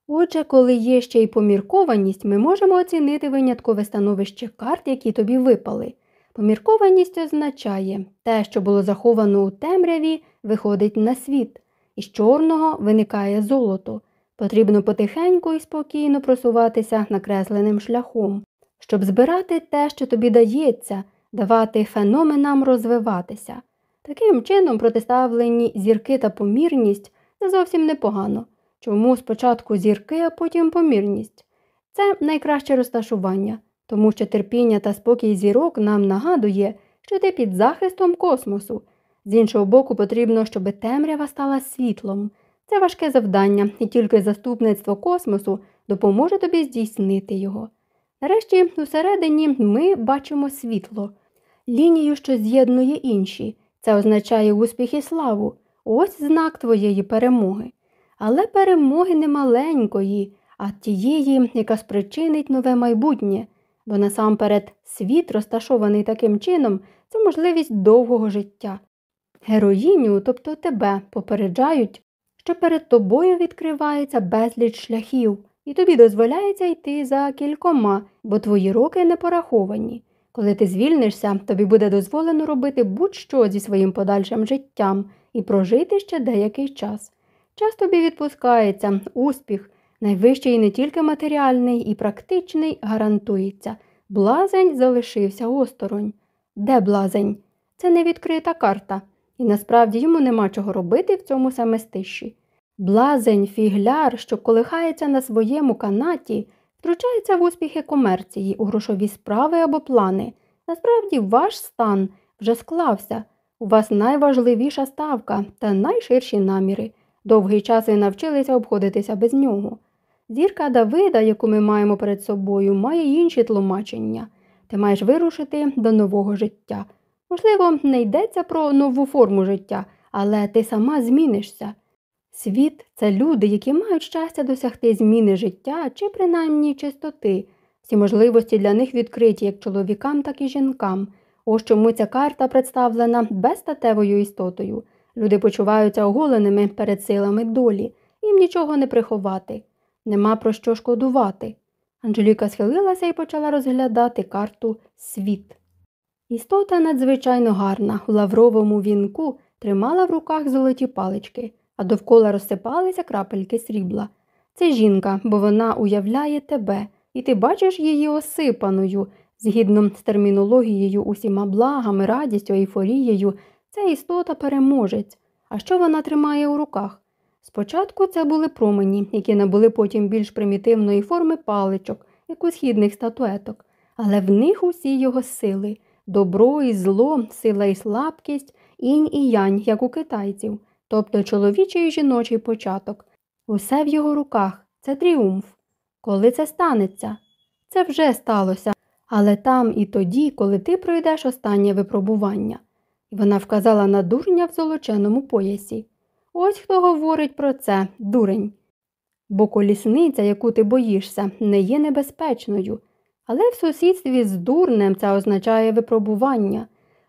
Отже, коли є ще й поміркованість, ми можемо оцінити виняткове становище карт, які тобі випали. Поміркованість означає те, що було заховано у темряві, виходить на світ, із чорного виникає золото. Потрібно потихеньку і спокійно просуватися накресленим шляхом, щоб збирати те, що тобі дається, давати феноменам розвиватися. Таким чином, протиставлені зірки та помірність це зовсім непогано. чому спочатку зірки, а потім помірність. Це найкраще розташування, тому що терпіння та спокій зірок нам нагадує, що ти під захистом космосу. З іншого боку, потрібно, щоб темрява стала світлом. Це важке завдання, і тільки заступництво космосу допоможе тобі здійснити його. Нарешті, усередині ми бачимо світло, лінію, що з'єднує інші. Це означає успіх і славу. Ось знак твоєї перемоги. Але перемоги не маленької, а тієї, яка спричинить нове майбутнє, бо насамперед світ, розташований таким чином, це можливість довгого життя. Героїню, тобто тебе, попереджають, що перед тобою відкривається безліч шляхів, і тобі дозволяється йти за кількома, бо твої роки не пораховані. Коли ти звільнишся, тобі буде дозволено робити будь-що зі своїм подальшим життям і прожити ще деякий час. Час тобі відпускається, успіх, найвищий не тільки матеріальний і практичний, гарантується. Блазень залишився осторонь. Де блазень? Це не відкрита карта, і насправді йому нема чого робити в цьому семестищі. Блазень, фігляр, що колихається на своєму канаті, втручається в успіхи комерції, у грошові справи або плани. Насправді, ваш стан вже склався. У вас найважливіша ставка та найширші наміри. Довгий час ви навчилися обходитися без нього. Зірка Давида, яку ми маємо перед собою, має інші тлумачення. Ти маєш вирушити до нового життя. Можливо, не йдеться про нову форму життя, але ти сама змінишся. Світ це люди, які мають щастя досягти зміни життя чи принаймні чистоти. Всі можливості для них відкриті як чоловікам, так і жінкам. Ось чому ця карта представлена безстатевою істотою. Люди почуваються оголеними перед силами долі, їм нічого не приховати, нема про що шкодувати. Анжеліка схилилася і почала розглядати карту світ. Істота надзвичайно гарна, у лавровому вінку тримала в руках золоті палички, а довкола розсипалися крапельки срібла. Це жінка, бо вона уявляє тебе, і ти бачиш її осипаною, згідно з термінологією, усіма благами, радістю, ейфорією, це істота переможець. А що вона тримає у руках? Спочатку це були промені, які набули потім більш примітивної форми паличок, як у східних статуеток, але в них усі його сили добро і зло, сила і слабкість, інь і янь, як у китайців, тобто чоловічий і жіночий початок. Усе в його руках це тріумф. Коли це станеться? Це вже сталося, але там і тоді, коли ти пройдеш останнє випробування. Вона вказала на дурня в золоченому поясі. Ось хто говорить про це, дурень. Бо колісниця, яку ти боїшся, не є небезпечною, але в сусідстві з дурнем це означає випробування.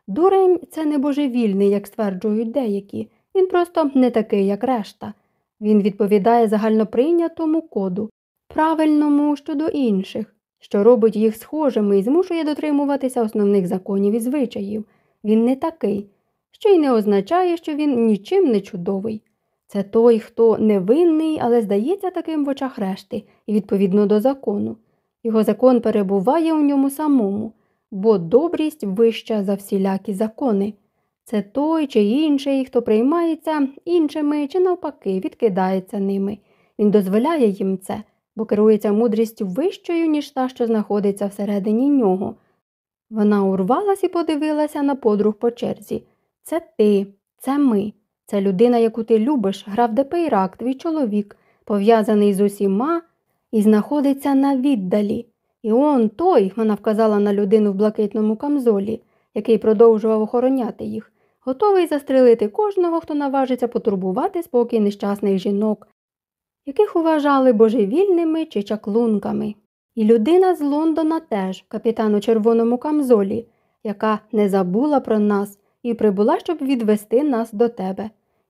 Дурень це не божевільний, як стверджують деякі, він просто не такий, як решта. Він відповідає загальноприйнятому коду, правильному щодо інших, що робить їх схожими і змушує дотримуватися основних законів і звичаїв. Він не такий, що й не означає, що він нічим не чудовий. Це той, хто невинний, але здається таким в очах решти і відповідно до закону. Його закон перебуває у ньому самому, бо добрість вища за всілякі закони. Це той чи інший, хто приймається іншими чи навпаки відкидається ними. Він дозволяє їм це, бо керується мудрістю вищою, ніж та, що знаходиться всередині нього. Вона урвалась і подивилася на подруг по черзі. Це ти, це ми, це людина, яку ти любиш, граф Депейрак, твій чоловік, пов'язаний з усіма і знаходиться на віддалі. І он той, вона вказала на людину в блакитному камзолі, який продовжував охороняти їх, готовий застрелити кожного, хто наважиться потурбувати спокій нещасних жінок, яких вважали божевільними чи чаклунками. І людина з Лондона теж, капітан у червоному камзолі, яка не забула про нас і прибула, щоб відвести нас до тебе.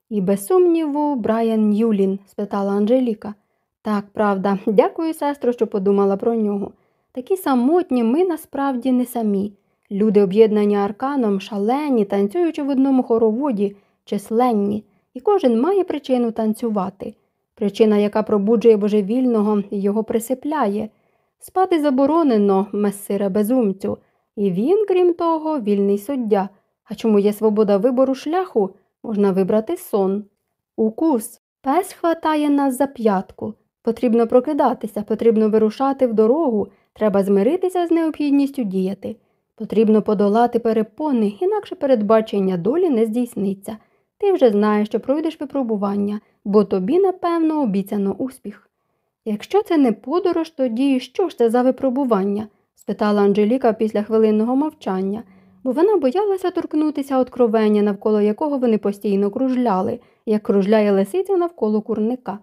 І без сумніву, Брайан Юлін? спитала Анжеліка. Так, правда, дякую, сестро, що подумала про нього. Такі самотні ми насправді не самі. Люди, об'єднані арканом, шалені, танцюючи в одному хороводі, численні, і кожен має причину танцювати. Причина, яка пробуджує божевільного його присипляє. Спати заборонено, месире безумцю, і він, крім того, вільний суддя. А чому є свобода вибору шляху, можна вибрати сон. Укус. Пес хватає нас за п'ятку. Потрібно прокидатися, потрібно вирушати в дорогу, треба змиритися з необхідністю діяти. Потрібно подолати перепони, інакше передбачення долі не здійсниться. Ти вже знаєш, що пройдеш випробування, бо тобі, напевно, обіцяно успіх. Якщо це не подорож, тоді що ж це за випробування? спитала Анжеліка після хвилинного мовчання, бо вона боялася торкнутися откровення, навколо якого вони постійно кружляли, як кружляє лисиця навколо курника.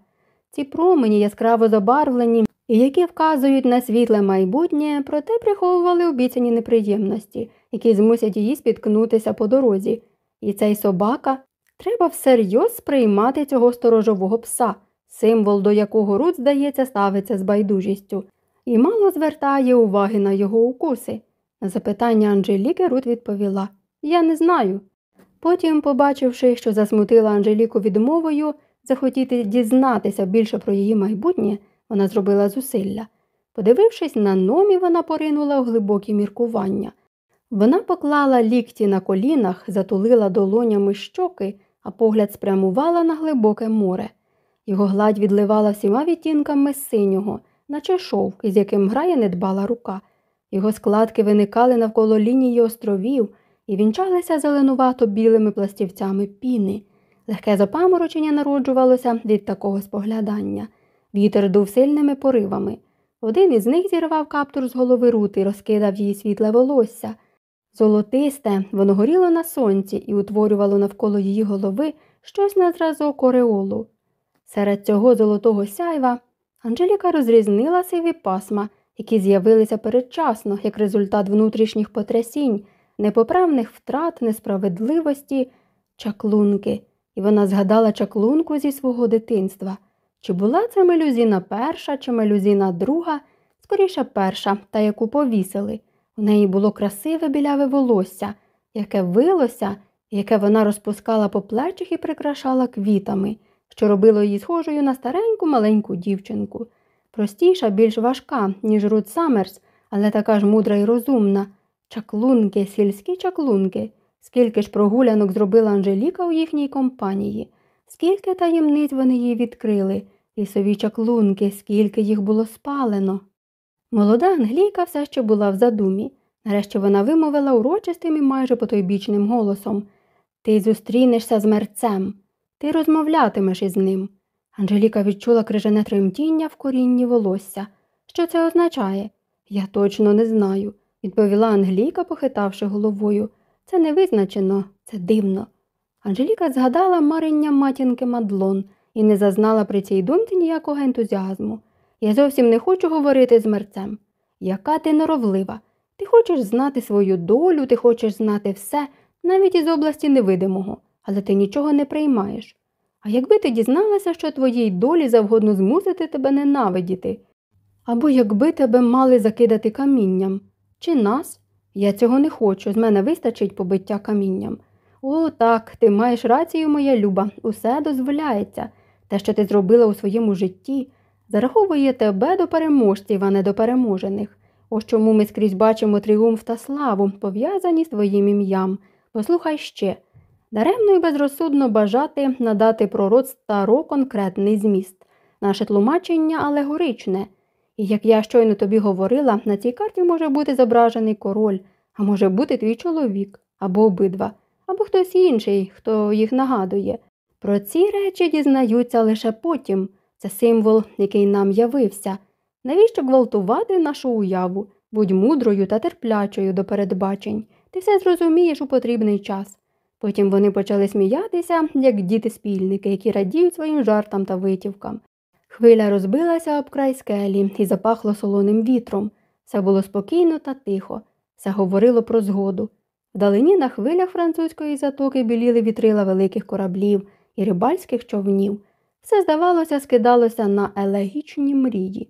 Ці промені яскраво забарвлені і які вказують на світле майбутнє, проте приховували обіцяні неприємності, які змусять її спіткнутися по дорозі. І цей собака треба всерйоз сприймати цього сторожового пса, символ до якого Рут, здається, ставиться з байдужістю, і мало звертає уваги на його укуси. На запитання Анжеліки Рут відповіла Я не знаю. Потім, побачивши, що засмутила Анжеліку відмовою, захотіти дізнатися більше про її майбутнє, вона зробила зусилля. Подивившись на номі, вона поринула у глибокі міркування. Вона поклала лікті на колінах, затулила долонями щоки, а погляд спрямувала на глибоке море. Його гладь відливала всіма відтінками синього, наче шовк, із яким грає недбала рука. Його складки виникали навколо лінії островів і вінчалися зеленувато білими пластівцями піни. Легке запаморочення народжувалося від такого споглядання. Вітер дув сильними поривами. Один із них зірвав каптур з голови рути і розкидав її світле волосся. Золотисте, воно горіло на сонці і утворювало навколо її голови щось на зразок ореолу. Серед цього золотого сяйва Анжеліка розрізнила сиві пасма, які з'явилися передчасно як результат внутрішніх потрясінь, непоправних втрат, несправедливості, чаклунки, і вона згадала чаклунку зі свого дитинства. Чи була це мелюзіна перша, чи мелюзіна друга, скоріше перша, та яку повісили. У неї було красиве біляве волосся, яке вилося, яке вона розпускала по плечах і прикрашала квітами, що робило її схожою на стареньку маленьку дівчинку. Простіша, більш важка, ніж Рут Саммерс, але така ж мудра і розумна. Чаклунки, сільські чаклунки. Скільки ж прогулянок зробила Анжеліка у їхній компанії, скільки таємниць вони їй відкрили, лісові чаклунки, скільки їх було спалено. Молода англійка все ще була в задумі. Нарешті вона вимовила урочистим і майже потойбічним голосом Ти зустрінешся з мерцем, ти розмовлятимеш із ним. Анжеліка відчула крижане тремтіння в корінні волосся. Що це означає? Я точно не знаю, відповіла Англійка, похитавши головою. Це не визначено, це дивно. Анжеліка згадала марення матінки Мадлон і не зазнала при цій думці ніякого ентузіазму. Я зовсім не хочу говорити з мерцем. Яка ти норовлива. Ти хочеш знати свою долю, ти хочеш знати все, навіть із області невидимого, але ти нічого не приймаєш. А якби ти дізналася, що твоїй долі завгодно змусити тебе ненавидіти, або якби тебе мали закидати камінням, чи нас? Я цього не хочу, з мене вистачить побиття камінням. О, так, ти маєш рацію, моя люба, усе дозволяється. Те, що ти зробила у своєму житті, зараховує тебе до переможців, а не до переможених. Ось чому ми скрізь бачимо тріумф та славу, пов'язані з твоїм ім'ям. Послухай ще. Даремно і безрозсудно бажати надати пророцтву Таро конкретний зміст. Наше тлумачення алегоричне. І як я щойно тобі говорила, на цій карті може бути зображений король, а може бути твій чоловік або обидва, або хтось інший, хто їх нагадує. Про ці речі дізнаються лише потім. Це символ, який нам явився. Навіщо гвалтувати нашу уяву? Будь мудрою та терплячою до передбачень. Ти все зрозумієш у потрібний час. Потім вони почали сміятися, як діти-спільники, які радіють своїм жартам та витівкам. Хвиля розбилася об край скелі і запахло солоним вітром. Все було спокійно та тихо, все говорило про згоду. Вдалині на хвилях французької затоки біліли вітрила великих кораблів і рибальських човнів. Все, здавалося, скидалося на елегічні мрії.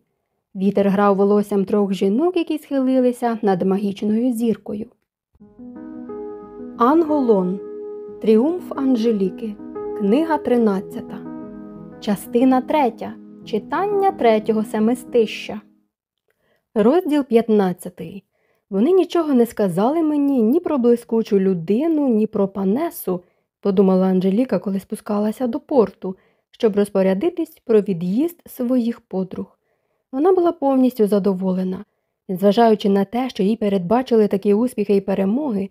Вітер грав волоссям трьох жінок, які схилилися над магічною зіркою. Анголон. Тріумф Анжеліки. Книга 13. Частина 3. Читання третього семистища. Розділ 15. Вони нічого не сказали мені ні про блискучу людину, ні про панесу, подумала Анжеліка, коли спускалася до порту, щоб розпорядитись про від'їзд своїх подруг. Вона була повністю задоволена. Незважаючи на те, що їй передбачили такі успіхи і перемоги,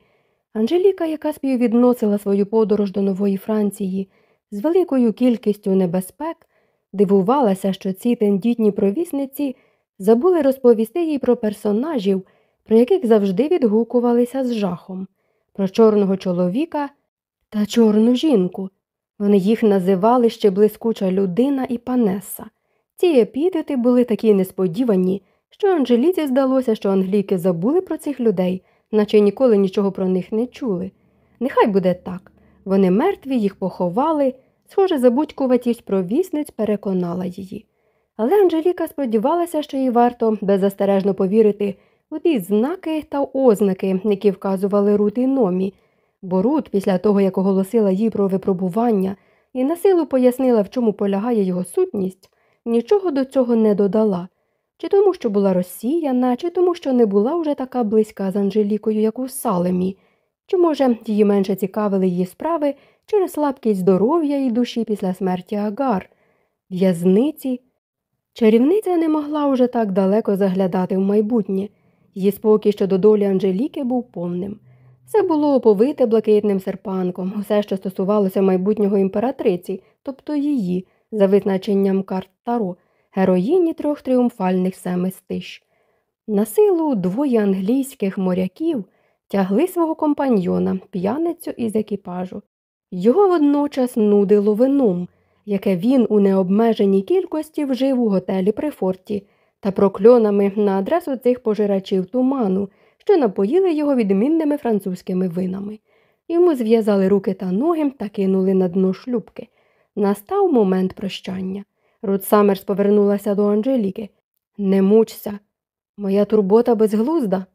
Анжеліка, яка співвідносила свою подорож до Нової Франції з великою кількістю небезпек, дивувалася, що ці тендітні провісниці забули розповісти їй про персонажів, про яких завжди відгукувалися з жахом, про чорного чоловіка та чорну жінку. Вони їх називали ще блискуча людина і панеса. Ці епітети були такі несподівані, що Анжеліці здалося, що англійки забули про цих людей, наче ніколи нічого про них не чули. Нехай буде так. Вони мертві, їх поховали. Схоже, забудькуватість провісниць переконала її. Але Анжеліка сподівалася, що їй варто беззастережно повірити у ті знаки та ознаки, які вказували Рут і номі, бо Рут, після того, як оголосила їй про випробування і на силу пояснила, в чому полягає його сутність, нічого до цього не додала, чи тому, що була розсіяна, чи тому, що не була вже така близька з Анжелікою, як у Салемі, чи, може, її менше цікавили її справи через слабкість здоров'я і душі після смерті Агар, в'язниці. Чарівниця не могла уже так далеко заглядати в майбутнє. Її спокій щодо долі Анжеліки був повним. Все було оповите блакитним серпанком, усе, що стосувалося майбутнього імператриці, тобто її, за визначенням карт Таро, героїні трьох тріумфальних семистищ. На силу двоє англійських моряків тягли свого компаньйона, п'яницю із екіпажу. Його водночас нудило вином, яке він у необмеженій кількості вжив у готелі при форті, та прокльонами на адресу цих пожирачів туману, що напоїли його відмінними французькими винами. Йому зв'язали руки та ноги та кинули на дно шлюбки. Настав момент прощання. Рут Саммерс повернулася до Анжеліки. Не мучся. Моя турбота безглузда.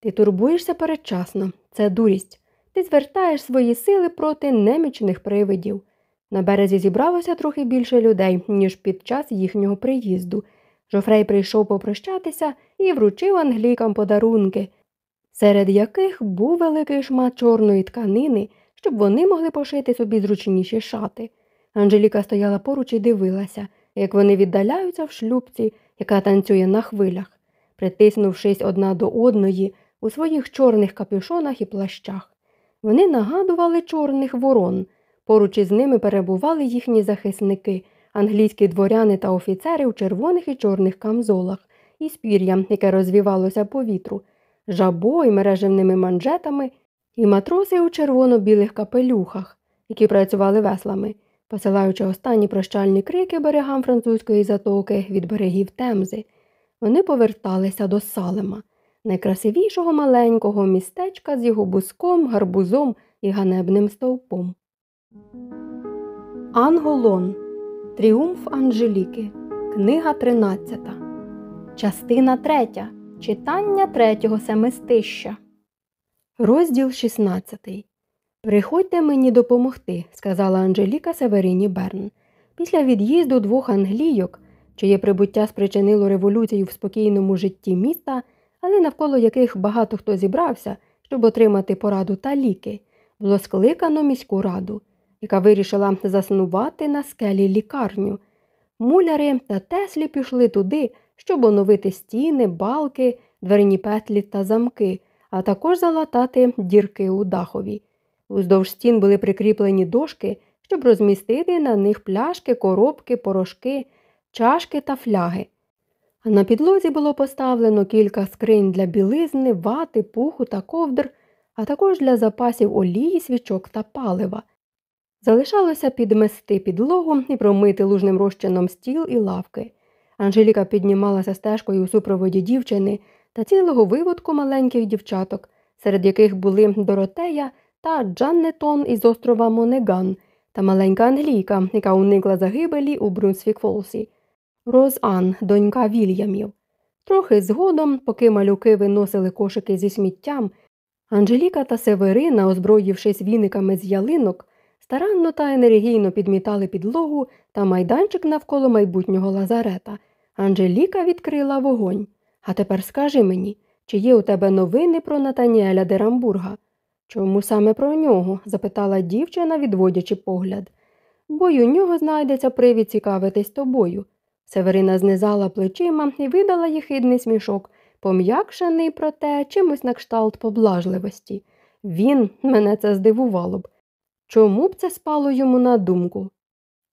Ти турбуєшся передчасно, це дурість. Ти звертаєш свої сили проти немічних привидів. На березі зібралося трохи більше людей, ніж під час їхнього приїзду. Жофрей прийшов попрощатися і вручив англійкам подарунки, серед яких був великий шмат чорної тканини, щоб вони могли пошити собі зручніші шати. Анжеліка стояла поруч і дивилася, як вони віддаляються в шлюбці, яка танцює на хвилях, притиснувшись одна до одної у своїх чорних капюшонах і плащах. Вони нагадували чорних ворон. Поруч із ними перебували їхні захисники, англійські дворяни та офіцери у червоних і чорних камзолах, із пір'ям, яке розвівалося по вітру, жабо і мережевними манжетами, і матроси у червоно-білих капелюхах, які працювали веслами, посилаючи останні прощальні крики берегам французької затоки від берегів Темзи. Вони поверталися до Салема, найкрасивішого маленького містечка з його буском, гарбузом і ганебним стовпом. Анголон. Тріумф Анжеліки. Книга 13. Частина 3. Читання третього семистища. Розділ 16. Приходьте мені допомогти, сказала Анжеліка Северині Берн. Після від'їзду двох англійок, чиє прибуття спричинило революцію в спокійному житті міста, але навколо яких багато хто зібрався, щоб отримати пораду та ліки, було скликано міську раду яка вирішила заснувати на скелі лікарню. Муляри та Теслі пішли туди, щоб оновити стіни, балки, дверні петлі та замки, а також залатати дірки у дахові. Уздовж стін були прикріплені дошки, щоб розмістити на них пляшки, коробки, порошки, чашки та фляги. А на підлозі було поставлено кілька скринь для білизни, вати, пуху та ковдр, а також для запасів олії, свічок та палива. Залишалося підмести підлогу і промити лужним розчином стіл і лавки. Анжеліка піднімалася стежкою у супроводі дівчини та цілого виводку маленьких дівчаток, серед яких були Доротея та Джаннетон із острова Монеган та маленька англійка, яка уникла загибелі у Брунсвік Фолсі, Розан, донька Вільямів. Трохи згодом, поки малюки виносили кошики зі сміттям, Анжеліка та Северина, озброївшись віниками з ялинок, старанно та енергійно підмітали підлогу та майданчик навколо майбутнього лазарета. Анжеліка відкрила вогонь. А тепер скажи мені, чи є у тебе новини про Натаніеля Дерамбурга? Чому саме про нього? запитала дівчина, відводячи погляд. бо й у нього знайдеться привід цікавитись тобою. Северина знизала плечима і видала їхидний смішок, пом'якшений, проте чимось на кшталт поблажливості. Він мене це здивувало б. Чому б це спало йому на думку?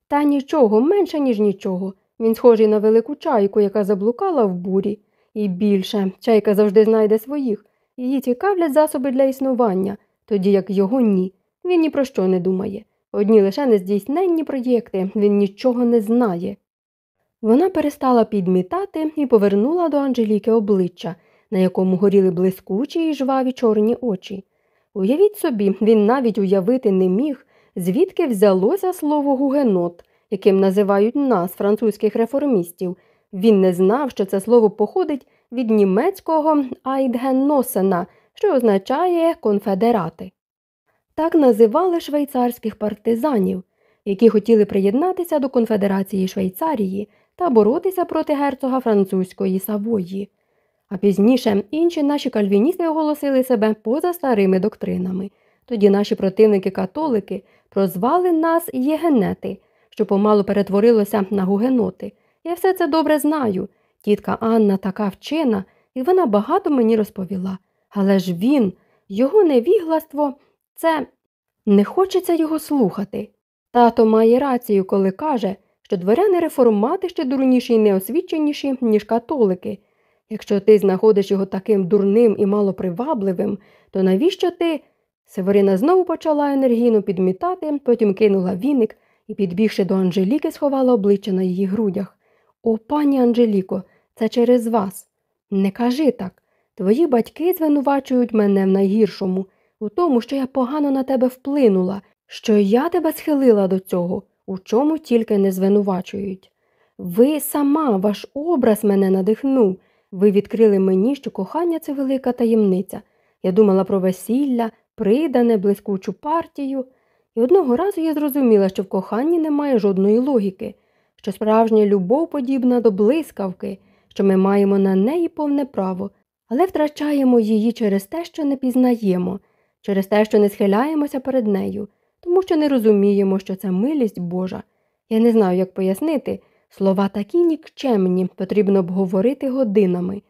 Та нічого, менше, ніж нічого. Він схожий на велику чайку, яка заблукала в бурі. І більше чайка завжди знайде своїх. Її цікавлять засоби для існування, тоді як його ні. Він ні про що не думає. Одні лише нездійсненні проєкти, він нічого не знає. Вона перестала підмітати і повернула до Анжеліки обличчя, на якому горіли блискучі і жваві чорні очі. Уявіть собі, він навіть уявити не міг, звідки взялося слово гугенот, яким називають нас, французьких реформістів. Він не знав, що це слово походить від німецького Айдгенносена, що означає конфедерати. Так називали швейцарських партизанів, які хотіли приєднатися до Конфедерації Швейцарії та боротися проти герцога французької Савої. А пізніше інші наші кальвіністи оголосили себе поза старими доктринами. Тоді наші противники-католики прозвали нас єгенети, що помалу перетворилося на гугеноти. Я все це добре знаю. Тітка Анна така вчена, і вона багато мені розповіла. Але ж він, його невігластво, це не хочеться його слухати. Тато має рацію, коли каже, що дворяни реформати ще дурніші й неосвіченіші, ніж католики. Якщо ти знаходиш його таким дурним і малопривабливим, то навіщо ти? Северина знову почала енергійно підмітати, потім кинула віник і, підбігши до Анжеліки, сховала обличчя на її грудях. О, пані Анжеліко, це через вас. Не кажи так. Твої батьки звинувачують мене в найгіршому, у тому, що я погано на тебе вплинула, що я тебе схилила до цього, у чому тільки не звинувачують. Ви сама, ваш образ мене надихнув. Ви відкрили мені, що кохання це велика таємниця. Я думала про весілля, придане, блискучу партію, і одного разу я зрозуміла, що в коханні немає жодної логіки, що справжня любов подібна до блискавки, що ми маємо на неї повне право, але втрачаємо її через те, що не пізнаємо, через те, що не схиляємося перед нею, тому що не розуміємо, що це милість Божа. Я не знаю, як пояснити. Слова такі нікчемні, потрібно б говорити годинами.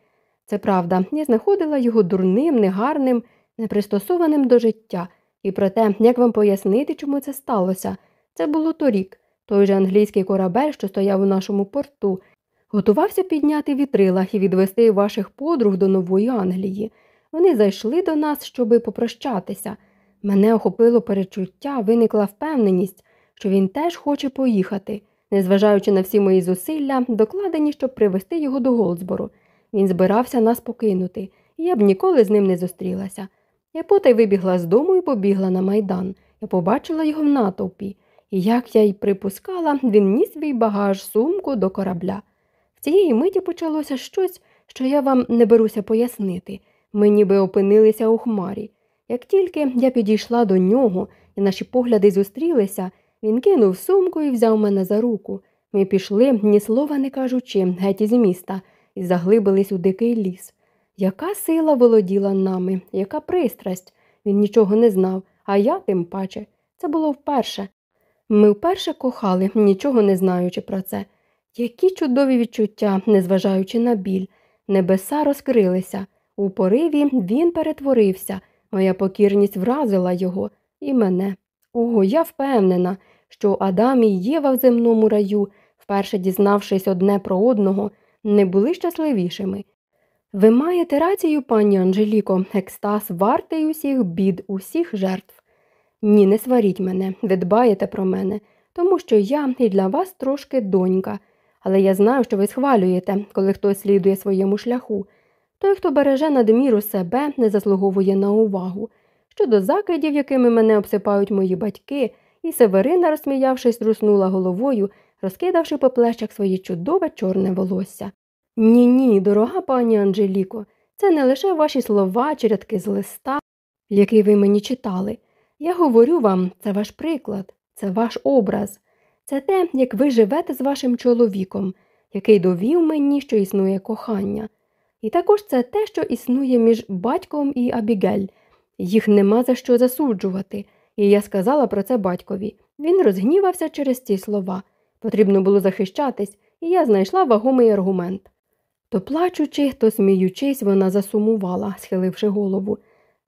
Це правда, я знаходила його дурним, негарним, непристосованим до життя, і про те, як вам пояснити, чому це сталося. Це було торік. Той же англійський корабель, що стояв у нашому порту, готувався підняти вітрила і відвести ваших подруг до Нової Англії. Вони зайшли до нас, щоби попрощатися. Мене охопило перечуття, виникла впевненість, що він теж хоче поїхати. Незважаючи на всі мої зусилля, докладені, щоб привести його до Голдсбору. Він збирався нас покинути, і я б ніколи з ним не зустрілася. Я потай вибігла з дому і побігла на майдан. Я побачила його в натовпі, і як я й припускала, він ніс свій багаж сумку до корабля. В цієї миті почалося щось, що я вам не беруся пояснити. Ми ніби опинилися у хмарі. Як тільки я підійшла до нього, і наші погляди зустрілися, він кинув сумку і взяв мене за руку. Ми пішли, ні слова не кажучи, геть із міста, і заглибились у дикий ліс. Яка сила володіла нами, яка пристрасть? Він нічого не знав, а я тим паче. Це було вперше. Ми вперше кохали, нічого не знаючи про це. Які чудові відчуття, незважаючи на біль. Небеса розкрилися. У пориві він перетворився. Моя покірність вразила його і мене. Ого, я впевнена, що Адам і Єва в земному раю, вперше дізнавшись одне про одного, не були щасливішими. Ви маєте рацію, пані Анжеліко, екстаз вартий усіх бід, усіх жертв. Ні, не сваріть мене, ви дбаєте про мене, тому що я і для вас трошки донька, але я знаю, що ви схвалюєте, коли хтось слідує своєму шляху. Той, хто береже надміру себе, не заслуговує на увагу. Щодо закидів, якими мене обсипають мої батьки, і Северина, розсміявшись, руснула головою, розкидавши по плечах своє чудове чорне волосся. Ні, ні, дорога пані Анжеліко, це не лише ваші слова чи рядки з листа, який ви мені читали. Я говорю вам, це ваш приклад, це ваш образ, це те, як ви живете з вашим чоловіком, який довів мені, що існує кохання. І також це те, що існує між батьком і Абігель. Їх нема за що засуджувати. і я сказала про це батькові. Він розгнівався через ці слова. Потрібно було захищатись, і я знайшла вагомий аргумент. То плачучи, то сміючись, вона засумувала, схиливши голову.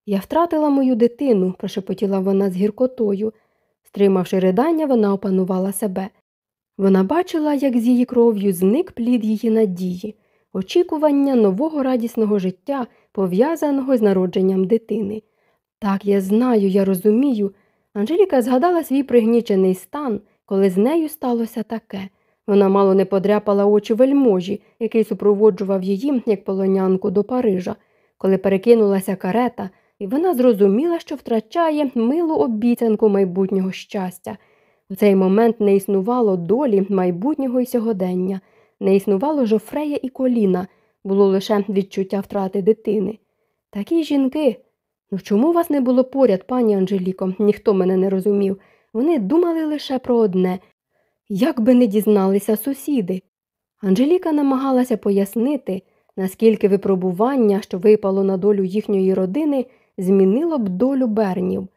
Я втратила мою дитину, прошепотіла вона з гіркотою. Стримавши ридання, вона опанувала себе. Вона бачила, як з її кров'ю зник плід її надії, очікування нового радісного життя, пов'язаного з народженням дитини. Так, я знаю, я розумію. Анжеліка згадала свій пригнічений стан, коли з нею сталося таке. Вона мало не подряпала очі вельможі, який супроводжував її, як полонянку до Парижа. Коли перекинулася карета, і вона зрозуміла, що втрачає милу обіцянку майбутнього щастя. У цей момент не існувало долі майбутнього і сьогодення, не існувало жофрея і коліна, було лише відчуття втрати дитини. Такі жінки. Ну чому вас не було поряд, пані Анжеліко? Ніхто мене не розумів. Вони думали лише про одне як би не дізналися сусіди. Анжеліка намагалася пояснити, наскільки випробування, що випало на долю їхньої родини, змінило б долю бернів.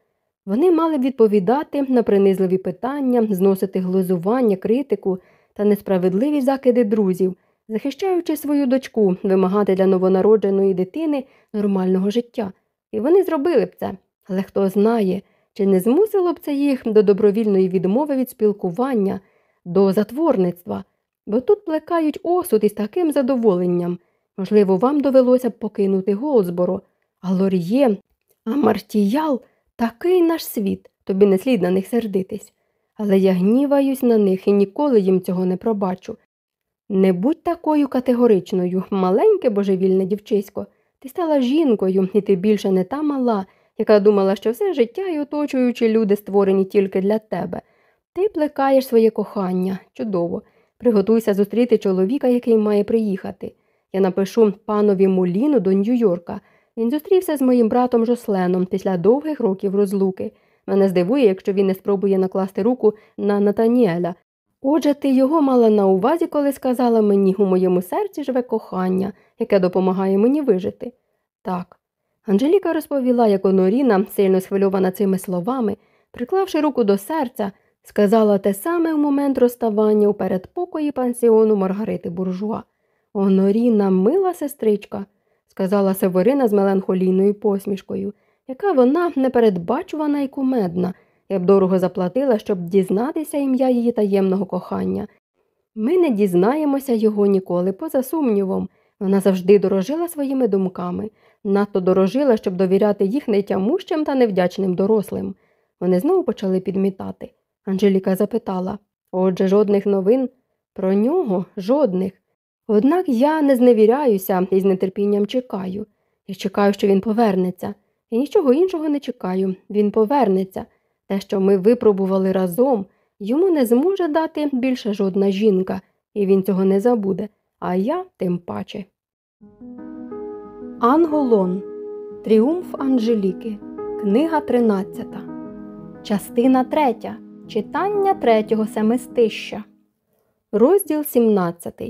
Вони мали б відповідати на принизливі питання, зносити глузування, критику та несправедливі закиди друзів, захищаючи свою дочку, вимагати для новонародженої дитини нормального життя. І вони зробили б це. Але хто знає, чи не змусило б це їх до добровільної відмови від спілкування, до затворництва, бо тут плекають осуд із таким задоволенням. Можливо, вам довелося б покинути Голзборо, а Лор'є, а Мартіял такий наш світ, тобі не слід на них сердитись. Але я гніваюсь на них і ніколи їм цього не пробачу. Не будь такою категоричною, маленьке божевільне дівчисько. Ти стала жінкою, і ти більше не та мала, яка думала, що все життя і оточуючі люди створені тільки для тебе. Ти плекаєш своє кохання, чудово. Приготуйся зустріти чоловіка, який має приїхати. Я напишу панові Муліну до Нью-Йорка. Він зустрівся з моїм братом Жосленом після довгих років розлуки. Мене здивує, якщо він не спробує накласти руку на Натаніеля. Отже, ти його мала на увазі, коли сказала мені, у моєму серці живе кохання, яке допомагає мені вижити. Так. Анжеліка розповіла, як Оноріна, сильно схвильована цими словами, приклавши руку до серця, сказала те саме в момент розставання у передпокої пансіону Маргарити Буржуа. Оноріна, мила сестричка, сказала Северина з меланхолійною посмішкою, яка вона непередбачувана і кумедна. Я б дорого заплатила, щоб дізнатися ім'я її таємного кохання. Ми не дізнаємося його ніколи, поза сумнівом. Вона завжди дорожила своїми думками, надто дорожила, щоб довіряти їх нетямущим та невдячним дорослим. Вони знову почали підмітати. Анжеліка запитала Отже, жодних новин? Про нього жодних. Однак я не зневіряюся і з нетерпінням чекаю. Я чекаю, що він повернеться. І нічого іншого не чекаю. Він повернеться. Те, що ми випробували разом, йому не зможе дати більше жодна жінка, і він цього не забуде, а я тим паче. Анголон. Тріумф Анжеліки. Книга 13. Частина 3. Читання третього семистища. Розділ 17.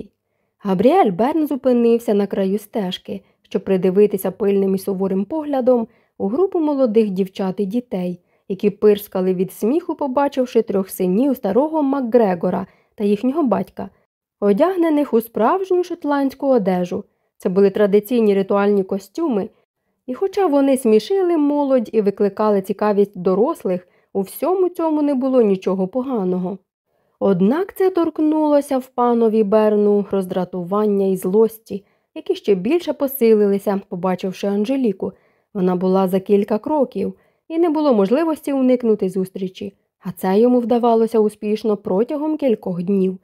Габріель Берн зупинився на краю стежки, щоб придивитися пильним і суворим поглядом у групу молодих дівчат і дітей, які пирскали від сміху, побачивши трьох синів старого Макгрегора та їхнього батька, одягнених у справжню шотландську одежу. Це були традиційні ритуальні костюми, і, хоча вони смішили молодь і викликали цікавість дорослих, у всьому цьому не було нічого поганого. Однак це торкнулося в панові Берну роздратування і злості, які ще більше посилилися, побачивши Анжеліку. Вона була за кілька кроків, і не було можливості уникнути зустрічі, а це йому вдавалося успішно протягом кількох днів.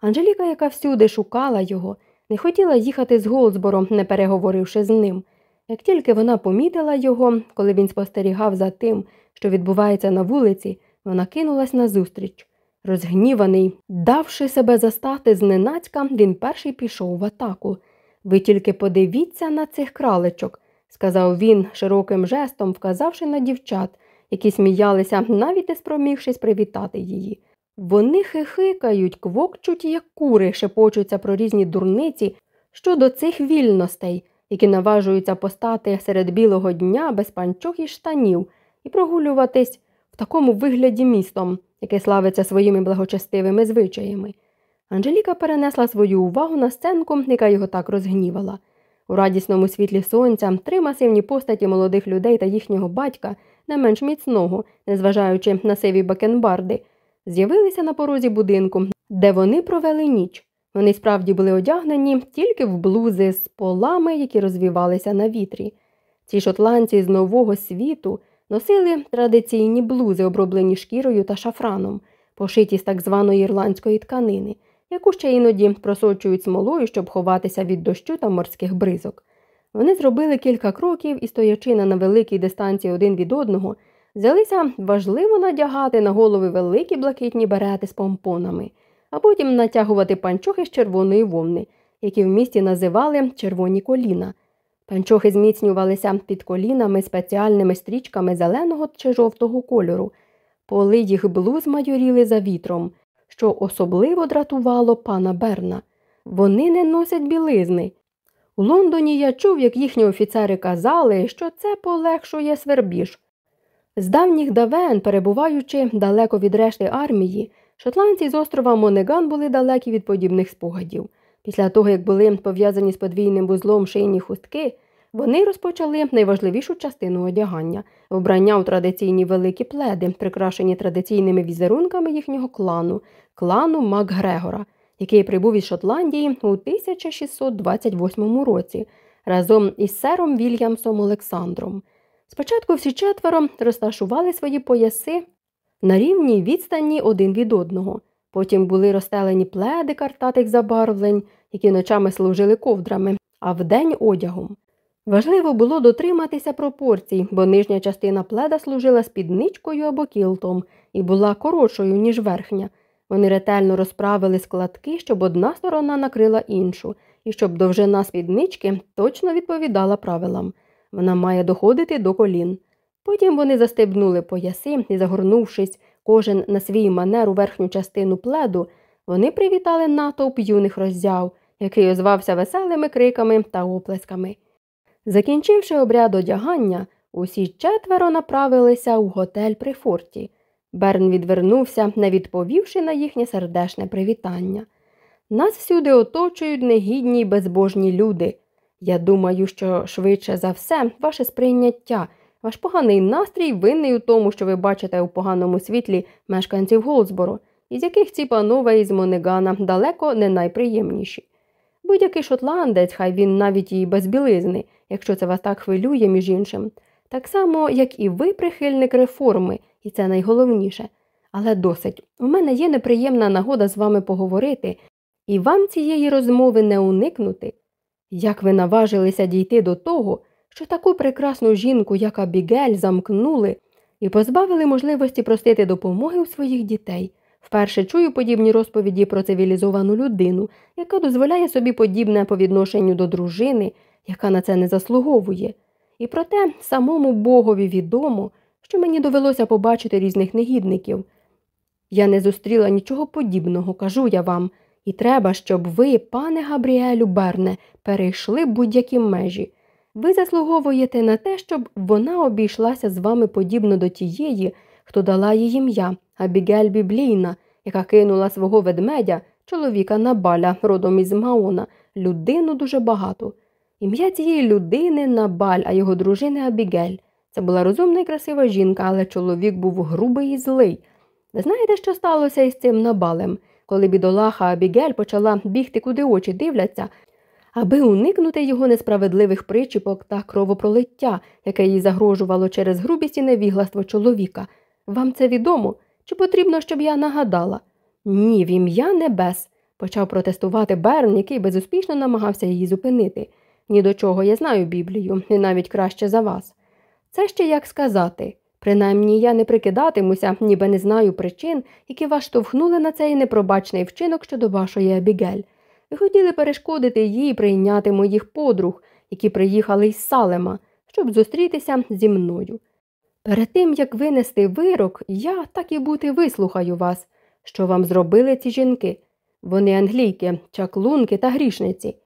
Анжеліка, яка всюди шукала його, не хотіла їхати з Голдсбором, не переговоривши з ним. Як тільки вона помітила його, коли він спостерігав за тим, що відбувається на вулиці, вона кинулась назустріч. Розгніваний, давши себе застати зненацька, він перший пішов в атаку. Ви тільки подивіться на цих кралечок, сказав він широким жестом, вказавши на дівчат, які сміялися, навіть не спромігшись привітати її. Вони хихикають, квокчуть, як кури, шепочуться про різні дурниці щодо цих вільностей, які наважуються постати серед білого дня без панчох і штанів і прогулюватись в такому вигляді містом, яке славиться своїми благочестивими звичаями. Анжеліка перенесла свою увагу на сценку, яка його так розгнівала. У радісному світлі сонця три масивні постаті молодих людей та їхнього батька, не менш міцного, незважаючи на сиві бакенбарди, з'явилися на порозі будинку, де вони провели ніч. Вони справді були одягнені тільки в блузи з полами, які розвівалися на вітрі. Ці шотландці з нового світу носили традиційні блузи, оброблені шкірою та шафраном, пошиті з так званої ірландської тканини, яку ще іноді просочують смолою, щоб ховатися від дощу та морських бризок. Вони зробили кілька кроків і, стоячи на невеликій дистанції один від одного, взялися важливо надягати на голови великі блакитні берети з помпонами, а потім натягувати панчохи з червоної вовни, які в місті називали червоні коліна. Панчохи зміцнювалися під колінами спеціальними стрічками зеленого чи жовтого кольору. Поли їх блуз майоріли за вітром, що особливо дратувало пана Берна. Вони не носять білизни. У Лондоні я чув, як їхні офіцери казали, що це полегшує свербіж. З давніх давен, перебуваючи далеко від решти армії, шотландці з острова Монеган були далекі від подібних спогадів. Після того, як були пов'язані з подвійним вузлом шийні хустки, вони розпочали найважливішу частину одягання вбрання у традиційні великі пледи, прикрашені традиційними візерунками їхнього клану, клану Макгрегора, який прибув із Шотландії у 1628 році разом із сером Вільямсом Олександром. Спочатку всі четверо розташували свої пояси на рівній відстані один від одного. Потім були розстелені пледи картатих забарвлень, які ночами служили ковдрами, а вдень одягом. Важливо було дотриматися пропорцій, бо нижня частина пледа служила спідничкою або кілтом і була коротшою, ніж верхня. Вони ретельно розправили складки, щоб одна сторона накрила іншу, і щоб довжина спіднички точно відповідала правилам. Вона має доходити до колін. Потім вони застебнули пояси і, загорнувшись кожен на свій манер у верхню частину пледу, вони привітали натовп юних роззяв, який озвався веселими криками та оплесками. Закінчивши обряд одягання, усі четверо направилися у готель при форті. Берн відвернувся, не відповівши на їхнє сердешне привітання. Нас всюди оточують негідні й безбожні люди. Я думаю, що швидше за все ваше сприйняття, ваш поганий настрій винний у тому, що ви бачите у поганому світлі мешканців Голдсборо, із яких ці панове із Монегана далеко не найприємніші. Будь-який шотландець, хай він навіть і без білизни, якщо це вас так хвилює, між іншим, так само, як і ви прихильник реформи, і це найголовніше. Але досить, у мене є неприємна нагода з вами поговорити, і вам цієї розмови не уникнути. Як ви наважилися дійти до того, що таку прекрасну жінку, як Абігель, замкнули і позбавили можливості просити допомоги у своїх дітей? Вперше чую подібні розповіді про цивілізовану людину, яка дозволяє собі подібне по відношенню до дружини, яка на це не заслуговує. І проте самому Богові відомо, що мені довелося побачити різних негідників. Я не зустріла нічого подібного, кажу я вам, і треба, щоб ви, пане Габріелю Берне, перейшли будь-які межі. Ви заслуговуєте на те, щоб вона обійшлася з вами подібно до тієї, хто дала їй ім'я, Абігель Біблійна, яка кинула свого ведмедя, чоловіка Набаля, родом із Маона, людину дуже багато. Ім'я цієї людини Набаль, а його дружини Абігель. Це була розумна і красива жінка, але чоловік був грубий і злий. Ви знаєте, що сталося із цим Набалем? Коли бідолаха Абігель почала бігти, куди очі дивляться, аби уникнути його несправедливих причіпок та кровопролиття, яке їй загрожувало через грубість і невігластво чоловіка. Вам це відомо? Чи потрібно, щоб я нагадала? Ні, в ім'я небес, почав протестувати Берн, який безуспішно намагався її зупинити. Ні до чого я знаю Біблію, і навіть краще за вас. Це ще як сказати. Принаймні я не прикидатимуся, ніби не знаю причин, які вас штовхнули на цей непробачний вчинок щодо вашої Абігель. Ви хотіли перешкодити їй прийняти моїх подруг, які приїхали із Салема, щоб зустрітися зі мною. Перед тим, як винести вирок, я так і бути вислухаю вас, що вам зробили ці жінки. Вони англійки, чаклунки та грішниці.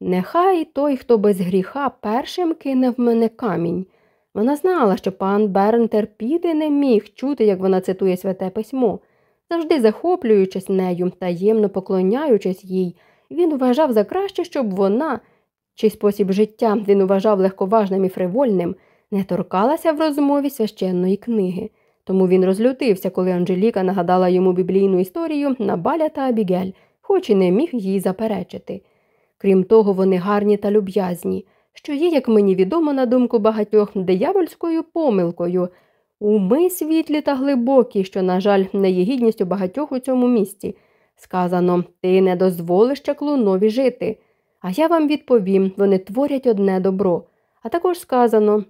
Нехай той, хто без гріха, першим кине в мене камінь. Вона знала, що пан Берн терпіти не міг чути, як вона цитує святе письмо. Завжди захоплюючись нею, таємно поклоняючись їй, він вважав за краще, щоб вона, чий спосіб життя він вважав легковажним і фривольним, не торкалася в розмові священної книги. Тому він розлютився, коли Анжеліка нагадала йому біблійну історію на Баля та Абігель, хоч і не міг їй заперечити. Крім того, вони гарні та люб'язні, що є, як мені відомо, на думку багатьох диявольською помилкою, уми світлі та глибокі, що, на жаль, не є гідністю багатьох у цьому місті. Сказано, ти не дозволиш чаклунові жити. А я вам відповім вони творять одне добро. А також сказано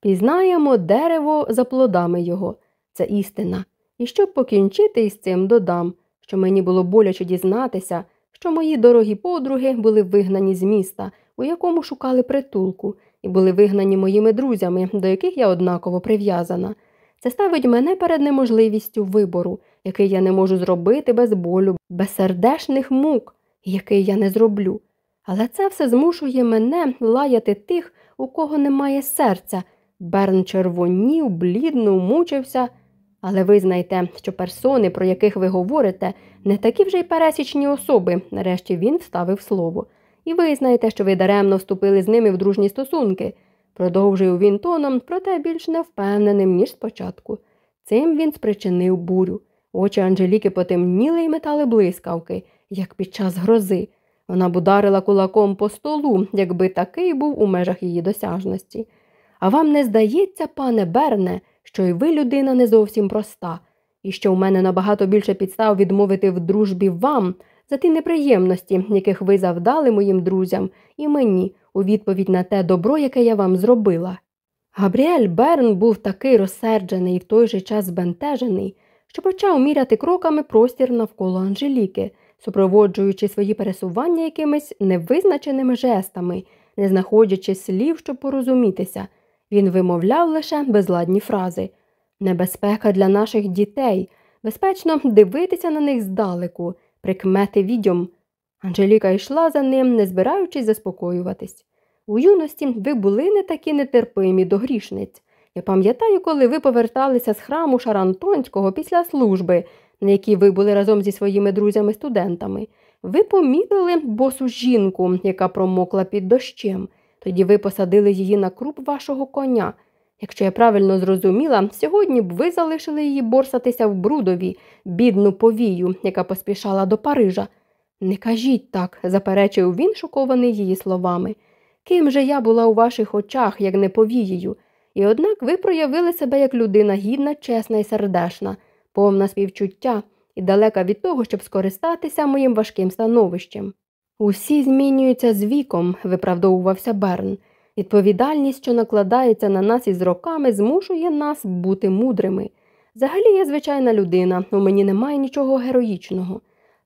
пізнаємо дерево за плодами його. Це істина. І щоб покінчити із цим, додам, що мені було боляче дізнатися, що мої дорогі подруги були вигнані з міста, у якому шукали притулку, і були вигнані моїми друзями, до яких я однаково прив'язана. Це ставить мене перед неможливістю вибору, який я не можу зробити без болю, без сердешних мук, який я не зроблю. Але це все змушує мене лаяти тих, у кого немає серця. Берн червонів, блідно, мучився. Але визнайте, що персони, про яких ви говорите, не такі вже й пересічні особи, нарешті він вставив слово. І визнайте, що ви даремно вступили з ними в дружні стосунки. Продовжив він тоном, проте більш невпевненим, ніж спочатку. Цим він спричинив бурю. Очі Анжеліки потемніли і метали блискавки, як під час грози. Вона бударила кулаком по столу, якби такий був у межах її досяжності. А вам не здається, пане Берне, що й ви людина не зовсім проста, і що в мене набагато більше підстав відмовити в дружбі вам за ті неприємності, яких ви завдали моїм друзям, і мені у відповідь на те добро, яке я вам зробила. Габріель Берн був такий розсерджений і в той же час збентежений, що почав міряти кроками простір навколо Анжеліки, супроводжуючи свої пересування якимись невизначеними жестами, не знаходячи слів, щоб порозумітися. Він вимовляв лише безладні фрази Небезпека для наших дітей, безпечно дивитися на них здалеку, прикмети відьом. Анжеліка йшла за ним, не збираючись заспокоюватись. У юності ви були не такі нетерпимі до грішниць. Я пам'ятаю, коли ви поверталися з храму Шарантонського після служби, на якій ви були разом зі своїми друзями-студентами. Ви помітили босу жінку, яка промокла під дощем. Тоді ви посадили її на круп вашого коня. Якщо я правильно зрозуміла, сьогодні б ви залишили її борсатися в брудові, бідну повію, яка поспішала до Парижа. Не кажіть так, заперечив він, шокований її словами. Ким же я була у ваших очах, як не повією? І однак ви проявили себе як людина гідна, чесна і сердешна, повна співчуття і далека від того, щоб скористатися моїм важким становищем. Усі змінюються з віком, виправдовувався Берн. Відповідальність, що накладається на нас із роками, змушує нас бути мудрими. Взагалі я звичайна людина, у мені немає нічого героїчного.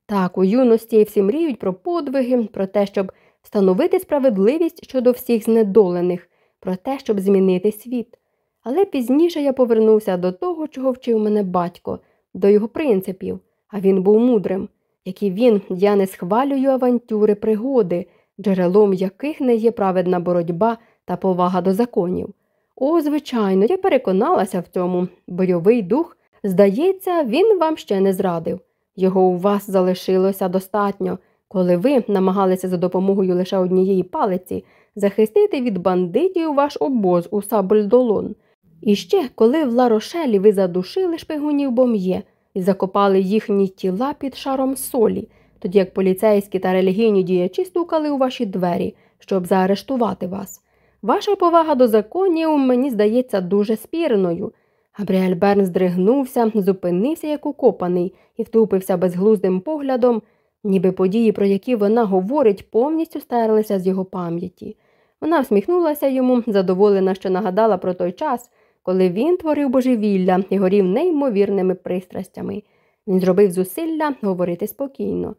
Так, у юності всі мріють про подвиги, про те, щоб встановити справедливість щодо всіх знедолених, про те, щоб змінити світ. Але пізніше я повернувся до того, чого вчив мене батько, до його принципів, а він був мудрим, як і він, я не схвалюю авантюри пригоди, джерелом яких не є праведна боротьба та повага до законів. О, звичайно, я переконалася в цьому. Бойовий дух, здається, він вам ще не зрадив. Його у вас залишилося достатньо, коли ви намагалися за допомогою лише однієї палиці захистити від бандитів ваш обоз у Сабельдолон. І ще, коли в Ларошелі ви задушили шпигунів бом'є і закопали їхні тіла під шаром солі, тоді як поліцейські та релігійні діячі стукали у ваші двері, щоб заарештувати вас. Ваша повага до законів, мені здається, дуже спірною. Габріель Берн здригнувся, зупинився як укопаний і втупився безглуздим поглядом, ніби події, про які вона говорить, повністю стерлися з його пам'яті. Вона всміхнулася йому, задоволена, що нагадала про той час, коли він творив божевілля і горів неймовірними пристрастями. Він зробив зусилля говорити спокійно.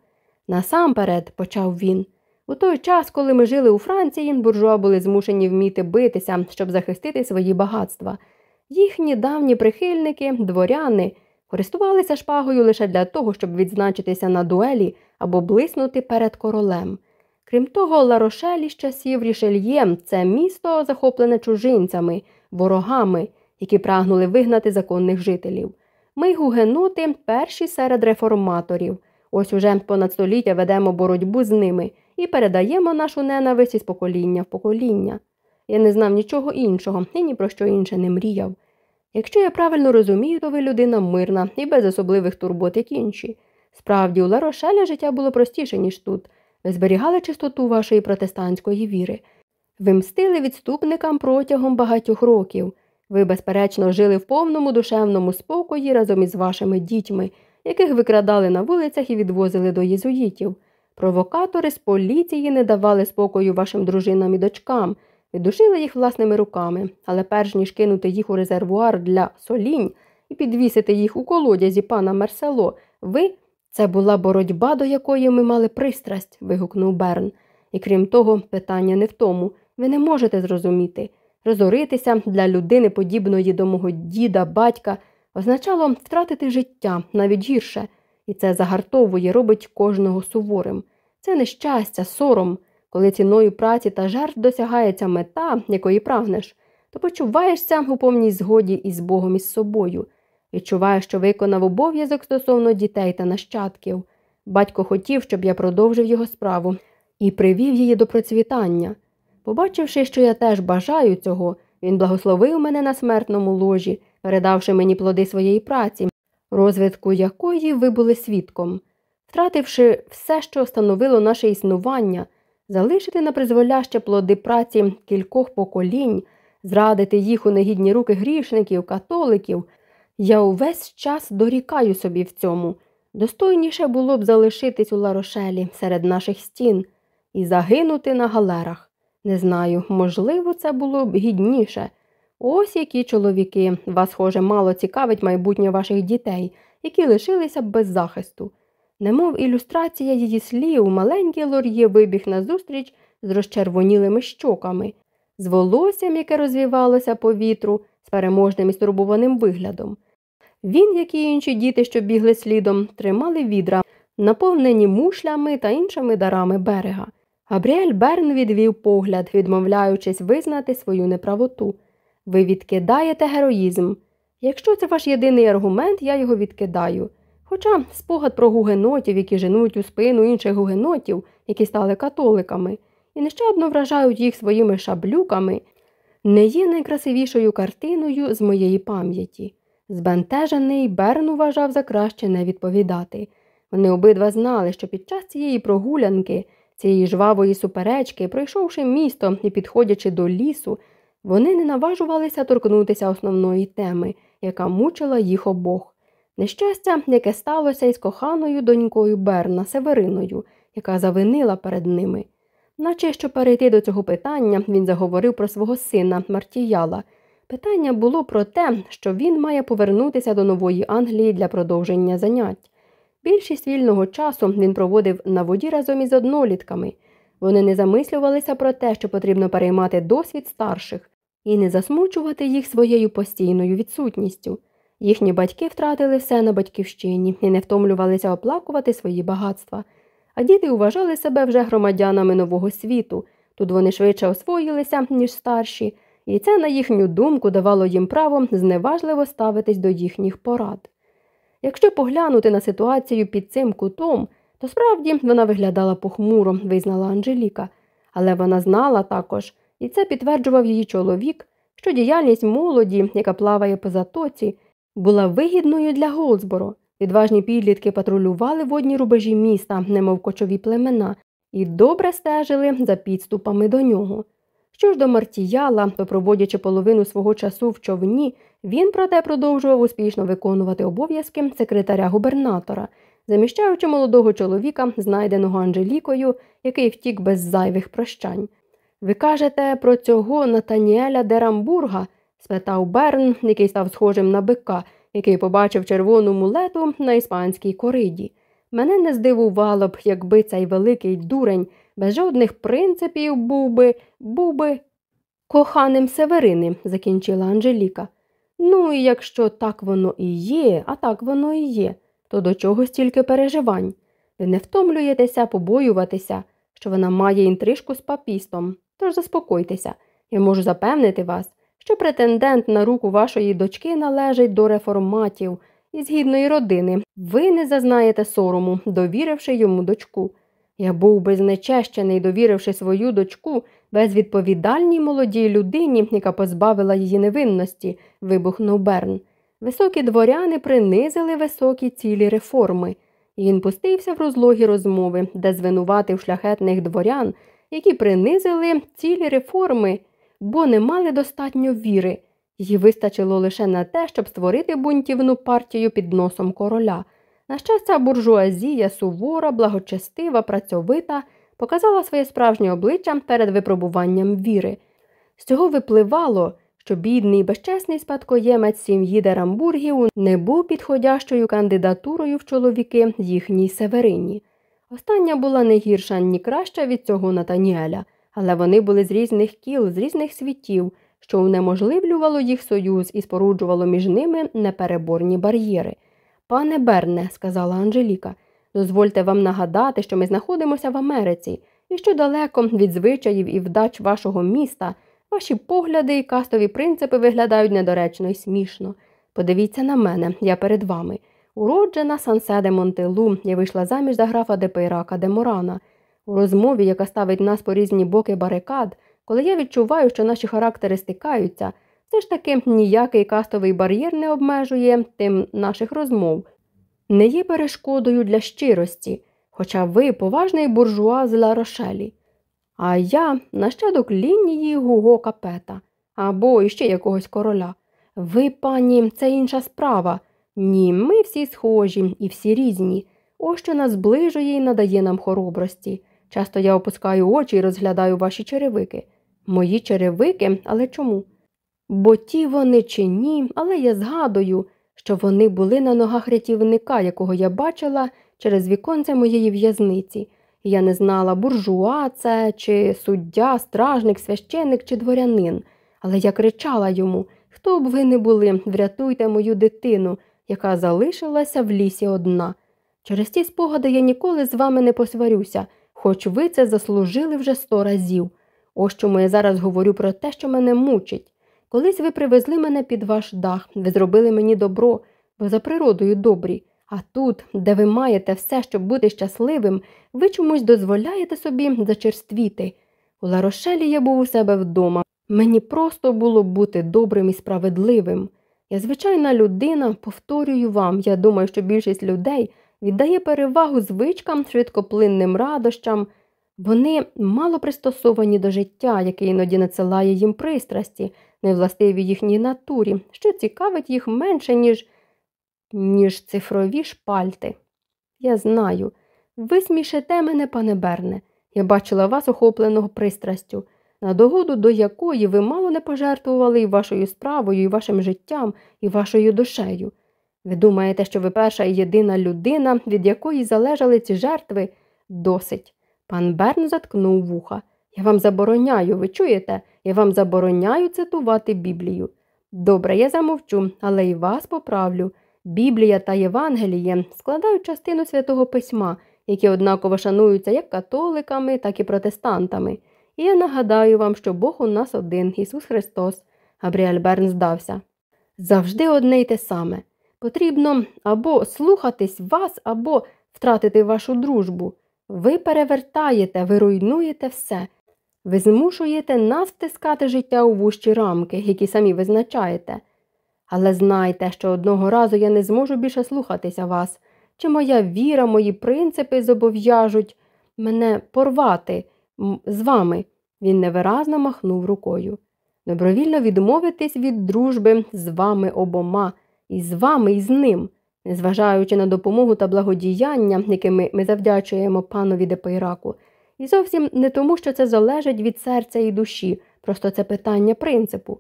Насамперед, почав він. У той час, коли ми жили у Франції, буржуа були змушені вміти битися, щоб захистити свої багатства. Їхні давні прихильники, дворяни, користувалися шпагою лише для того, щоб відзначитися на дуелі або блиснути перед королем. Крім того, Ларошелі з часів Рішельє це місто, захоплене чужинцями, ворогами, які прагнули вигнати законних жителів. Ми, гугеноти, перші серед реформаторів. Ось уже понад століття ведемо боротьбу з ними і передаємо нашу ненависть із покоління в покоління. Я не знав нічого іншого і ні про що інше не мріяв. Якщо я правильно розумію, то ви людина мирна і без особливих турбот, як інші. Справді, у Ларошелі життя було простіше, ніж тут. Ви зберігали чистоту вашої протестантської віри. Ви мстили відступникам протягом багатьох років. Ви, безперечно, жили в повному душевному спокої разом із вашими дітьми, яких викрадали на вулицях і відвозили до єзуїтів. Провокатори з поліції не давали спокою вашим дружинам і дочкам, віддушили їх власними руками, але перш ніж кинути їх у резервуар для солінь і підвісити їх у колодязі пана Мерсело, ви це була боротьба, до якої ми мали пристрасть, вигукнув Берн. І крім того, питання не в тому. Ви не можете зрозуміти. Розоритися для людини, подібної до мого діда, батька, означало втратити життя навіть гірше, і це загартовує, робить кожного суворим. Це нещастя, сором. Коли ціною праці та жертв досягається мета, якої прагнеш, то почуваєшся у повній згоді із Богом і з собою. Відчуваю, що виконав обов'язок стосовно дітей та нащадків. Батько хотів, щоб я продовжив його справу і привів її до процвітання. Побачивши, що я теж бажаю цього, він благословив мене на смертному ложі, передавши мені плоди своєї праці, розвитку якої ви були свідком. Втративши все, що становило наше існування, залишити на призволяще плоди праці кількох поколінь, зрадити їх у негідні руки грішників, католиків. Я увесь час дорікаю собі в цьому. Достойніше було б залишитись у Ларошелі серед наших стін і загинути на галерах. Не знаю, можливо, це було б гідніше. Ось які чоловіки, вас, схоже, мало цікавить майбутнє ваших дітей, які лишилися б без захисту. Немов ілюстрація її слів, маленький лор'є вибіг назустріч з розчервонілими щоками, з волоссям, яке розвівалося по вітру, з переможним і стурбованим виглядом. Він, як і інші діти, що бігли слідом, тримали відра, наповнені мушлями та іншими дарами берега. Габріель Берн відвів погляд, відмовляючись визнати свою неправоту. Ви відкидаєте героїзм. Якщо це ваш єдиний аргумент, я його відкидаю. Хоча спогад про гугенотів, які женуть у спину інших гугенотів, які стали католиками, і нещадно вражають їх своїми шаблюками, не є найкрасивішою картиною з моєї пам'яті. Збентежений Берн вважав за краще не відповідати. Вони обидва знали, що під час цієї прогулянки, цієї жвавої суперечки, пройшовши місто і підходячи до лісу, вони не наважувалися торкнутися основної теми, яка мучила їх обох. Нещастя, яке сталося із коханою донькою Берна Севериною, яка завинила перед ними. Наче що перейти до цього питання, він заговорив про свого сина Мартіяла. Питання було про те, що він має повернутися до Нової Англії для продовження занять. Більшість вільного часу він проводив на воді разом із однолітками. Вони не замислювалися про те, що потрібно переймати досвід старших і не засмучувати їх своєю постійною відсутністю. Їхні батьки втратили все на батьківщині і не втомлювалися оплакувати свої багатства, а діти вважали себе вже громадянами нового світу. Тут вони швидше освоїлися, ніж старші, і це, на їхню думку, давало їм право зневажливо ставитись до їхніх порад. Якщо поглянути на ситуацію під цим кутом, то справді вона виглядала похмуро, визнала Анжеліка, але вона знала також, і це підтверджував її чоловік, що діяльність молоді, яка плаває по затоці, була вигідною для Голдсборо. Відважні підлітки патрулювали водні рубежі міста, немов кочові племена, і добре стежили за підступами до нього. Що ж до Мартіяла, то, проводячи половину свого часу в човні, він, проте, продовжував успішно виконувати обов'язки секретаря губернатора, заміщаючи молодого чоловіка, знайденого Анжелікою, який втік без зайвих прощань. Ви кажете про цього Натаніеля Дерамбурга? спитав Берн, який став схожим на бика, який побачив червону мулету на іспанській кориді. Мене не здивувало б, якби цей великий дурень без жодних принципів був би, був би коханим Северини, закінчила Анжеліка. Ну, і якщо так воно і є, а так воно і є, то до чого стільки переживань? Ви не втомлюєтеся побоюватися, що вона має інтрижку з папістом. Тож заспокойтеся, я можу запевнити вас, що претендент на руку вашої дочки належить до реформатів із гідної родини. Ви не зазнаєте сорому, довіривши йому дочку. Я був би знечещений, довіривши свою дочку безвідповідальній молодій людині, яка позбавила її невинності, вибухнув Берн. Високі дворяни принизили високі цілі реформи, і він пустився в розлогі розмови, де звинуватив шляхетних дворян, які принизили цілі реформи, бо не мали достатньо віри. Їй вистачило лише на те, щоб створити бунтівну партію під носом короля. На щастя, буржуазія сувора, благочестива, працьовита, показала своє справжнє обличчя перед випробуванням віри. З цього випливало, що бідний безчесний спадкоємець сім'ї Дерамбургів не був підходящою кандидатурою в чоловіки їхній Северині. Остання була не гірша, ні краща від цього Натаніеля, але вони були з різних кіл, з різних світів, що унеможливлювало їх союз і споруджувало між ними непереборні бар'єри. Пане Берне, сказала Анжеліка, дозвольте вам нагадати, що ми знаходимося в Америці і що далеко від звичаїв і вдач вашого міста ваші погляди і кастові принципи виглядають недоречно і смішно. Подивіться на мене, я перед вами. Уроджена Сансе де Монтелу, я вийшла заміж за графа де Пейрака де Морана. У розмові, яка ставить нас по різні боки барикад, коли я відчуваю, що наші характери стикаються, все ж таки ніякий кастовий бар'єр не обмежує тим наших розмов, не є перешкодою для щирості, хоча ви поважний буржуа з Ла Рошелі. А я нащадок лінії Гуго Капета або іще якогось короля. Ви, пані, це інша справа. Ні, ми всі схожі і всі різні. Ось що нас зближує і надає нам хоробрості. Часто я опускаю очі і розглядаю ваші черевики. Мої черевики, але чому? Бо ті вони чи ні, але я згадую, що вони були на ногах рятівника, якого я бачила через віконце моєї в'язниці. Я не знала, буржуа це, чи суддя, стражник, священик чи дворянин. Але я кричала йому хто б ви не були, врятуйте мою дитину, яка залишилася в лісі одна. Через ті спогади я ніколи з вами не посварюся, хоч ви це заслужили вже сто разів. Ось чому я зараз говорю про те, що мене мучить. Колись ви привезли мене під ваш дах, ви зробили мені добро, бо за природою добрі. А тут, де ви маєте все, щоб бути щасливим, ви чомусь дозволяєте собі зачерствіти. У Ларошелі я був у себе вдома. Мені просто було бути добрим і справедливим. Я звичайна людина, повторюю вам, я думаю, що більшість людей віддає перевагу звичкам, швидкоплинним радощам. Вони мало пристосовані до життя, яке іноді надсилає їм пристрасті, невластиві їхній натурі, що цікавить їх менше, ніж ніж цифрові шпальти. Я знаю, ви смішите мене, пане Берне. Я бачила вас охопленого пристрастю, на догоду до якої ви мало не пожертвували і вашою справою, і вашим життям, і вашою душею. Ви думаєте, що ви перша і єдина людина, від якої залежали ці жертви? Досить. Пан Берн заткнув вуха. Я вам забороняю, ви чуєте? Я вам забороняю цитувати Біблію. Добре, я замовчу, але і вас поправлю. Біблія та Євангеліє складають частину святого письма, які однаково шануються як католиками, так і протестантами. І я нагадаю вам, що Бог у нас один, Ісус Христос. Габріель Берн здався. Завжди одне й те саме. Потрібно або слухатись вас, або втратити вашу дружбу. Ви перевертаєте, ви руйнуєте все. Ви змушуєте нас втискати життя у вущі рамки, які самі визначаєте. Але знайте, що одного разу я не зможу більше слухатися вас, чи моя віра, мої принципи зобов'яжуть мене порвати з вами. Він невиразно махнув рукою. Добровільно відмовитись від дружби з вами обома, і з вами, і з ним, незважаючи на допомогу та благодіяння, якими ми завдячуємо панові Депейраку, і зовсім не тому, що це залежить від серця і душі, просто це питання принципу.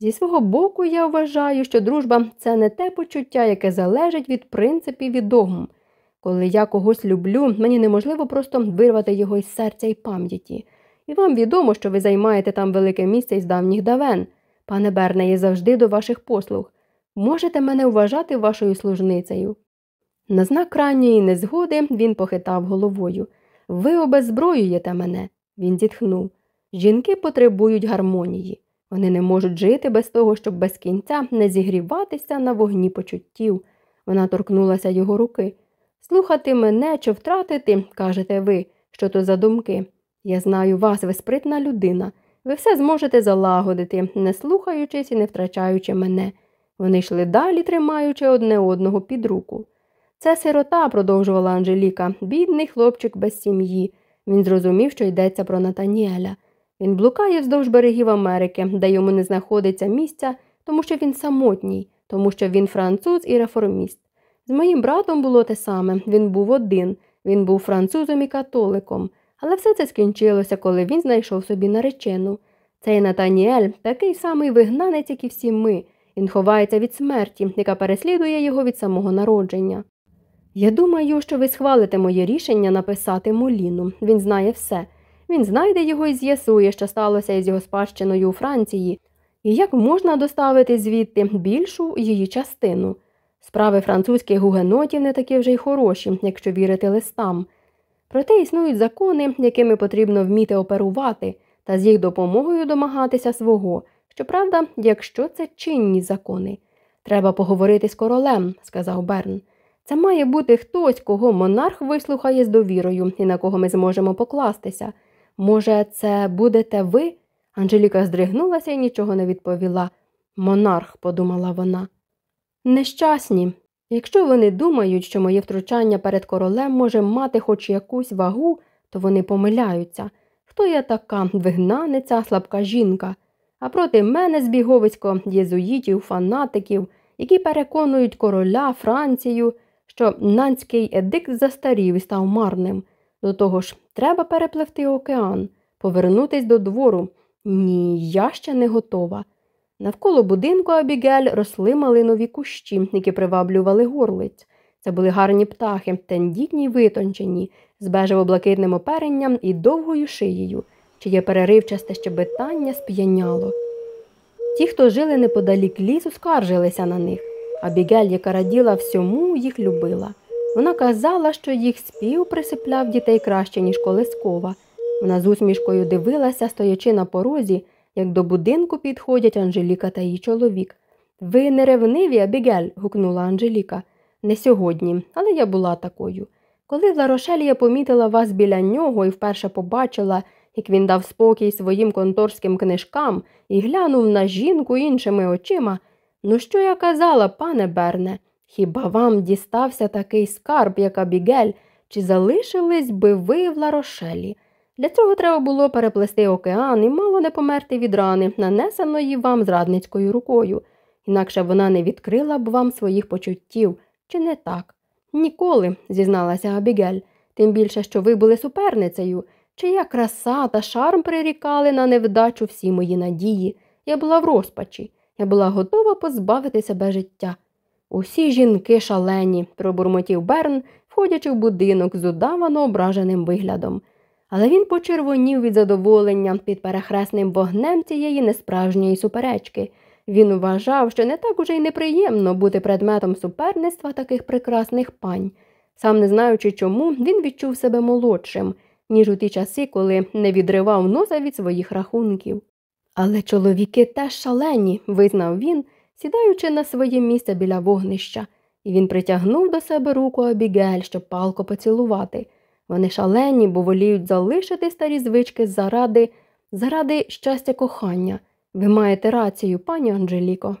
Зі свого боку, я вважаю, що дружба це не те почуття, яке залежить від принципів і догм. Коли я когось люблю, мені неможливо просто вирвати його із серця і пам'яті. І вам відомо, що ви займаєте там велике місце із давніх давен. Пане Берне, я завжди до ваших послуг. Можете мене вважати вашою служницею. На знак крайньої незгоди він похитав головою. Ви обезброюєте мене. Він зітхнув. Жінки потребують гармонії. Вони не можуть жити без того, щоб без кінця не зігріватися на вогні почуттів. Вона торкнулася його руки. Слухати мене чи втратити, кажете ви, що то за думки. Я знаю вас, ви спритна людина. Ви все зможете залагодити, не слухаючись і не втрачаючи мене. Вони йшли далі, тримаючи одне одного під руку. Це сирота, продовжувала Анжеліка, бідний хлопчик без сім'ї. Він зрозумів, що йдеться про Натаніеля. Він блукає вздовж берегів Америки, де йому не знаходиться місця, тому що він самотній, тому що він француз і реформіст. З моїм братом було те саме він був один, він був французом і католиком, але все це скінчилося, коли він знайшов собі наречену. Цей Натаніель такий самий вигнанець, як і всі ми. Він ховається від смерті, яка переслідує його від самого народження. Я думаю, що ви схвалите моє рішення написати Моліну. Він знає все. Він знайде його і з'ясує, що сталося із його спадщиною у Франції, і як можна доставити звідти більшу її частину. Справи французьких гугенотів не такі вже й хороші, якщо вірити листам. Проте існують закони, якими потрібно вміти оперувати, та з їх допомогою домагатися свого. Щоправда, якщо це чинні закони. Треба поговорити з королем, сказав Берн. Це має бути хтось, кого монарх вислухає з довірою і на кого ми зможемо покластися. Може, це будете ви? Анжеліка здригнулася і нічого не відповіла. Монарх, подумала вона. Нещасні. Якщо вони думають, що моє втручання перед королем може мати хоч якусь вагу, то вони помиляються. Хто я така вигнаниця, слабка жінка? А проти мене збіговисько єзуїтів, фанатиків, які переконують короля, Францію, що нанський едикт застарів і став марним. До того ж, треба перепливти океан, повернутись до двору. Ні, я ще не готова. Навколо будинку Абігель росли малинові кущі, які приваблювали горлиць. Це були гарні птахи, тендітні й витончені, з бежево-блакитним оперенням і довгою шиєю, чиє переривчасте щебетання сп'яняло. Ті, хто жили неподалік лісу, скаржилися на них. Абігель, яка раділа всьому, їх любила. Вона казала, що їх спів присипляв дітей краще, ніж колискова. Вона з усмішкою дивилася, стоячи на порозі, як до будинку підходять Анжеліка та її чоловік. Ви не ревниві, Абігель, гукнула Анжеліка. Не сьогодні, але я була такою. Коли в Ларошелі я помітила вас біля нього і вперше побачила, як він дав спокій своїм конторським книжкам і глянув на жінку іншими очима, ну що я казала, пане Берне? Хіба вам дістався такий скарб, як Абігель, чи залишились би ви в Ларошелі? Для цього треба було переплести океан і мало не померти від рани, нанесеної вам зрадницькою рукою, інакше вона не відкрила б вам своїх почуттів, чи не так? Ніколи, зізналася Абігель, тим більше, що ви були суперницею, чия краса та шарм прирікали на невдачу всі мої надії. Я була в розпачі, я була готова позбавити себе життя. Усі жінки шалені, пробурмотів Берн, входячи в будинок з удавано ображеним виглядом. Але він почервонів від задоволення під перехресним вогнем цієї несправжньої суперечки. Він вважав, що не так уже й неприємно бути предметом суперництва таких прекрасних пань. Сам не знаючи чому, він відчув себе молодшим, ніж у ті часи, коли не відривав носа від своїх рахунків. Але чоловіки теж шалені, визнав він сідаючи на своє місце біля вогнища, і він притягнув до себе руку Абігель, щоб палко поцілувати. Вони шалені, бо воліють залишити старі звички заради, заради щастя кохання. Ви маєте рацію, пані Анжеліко.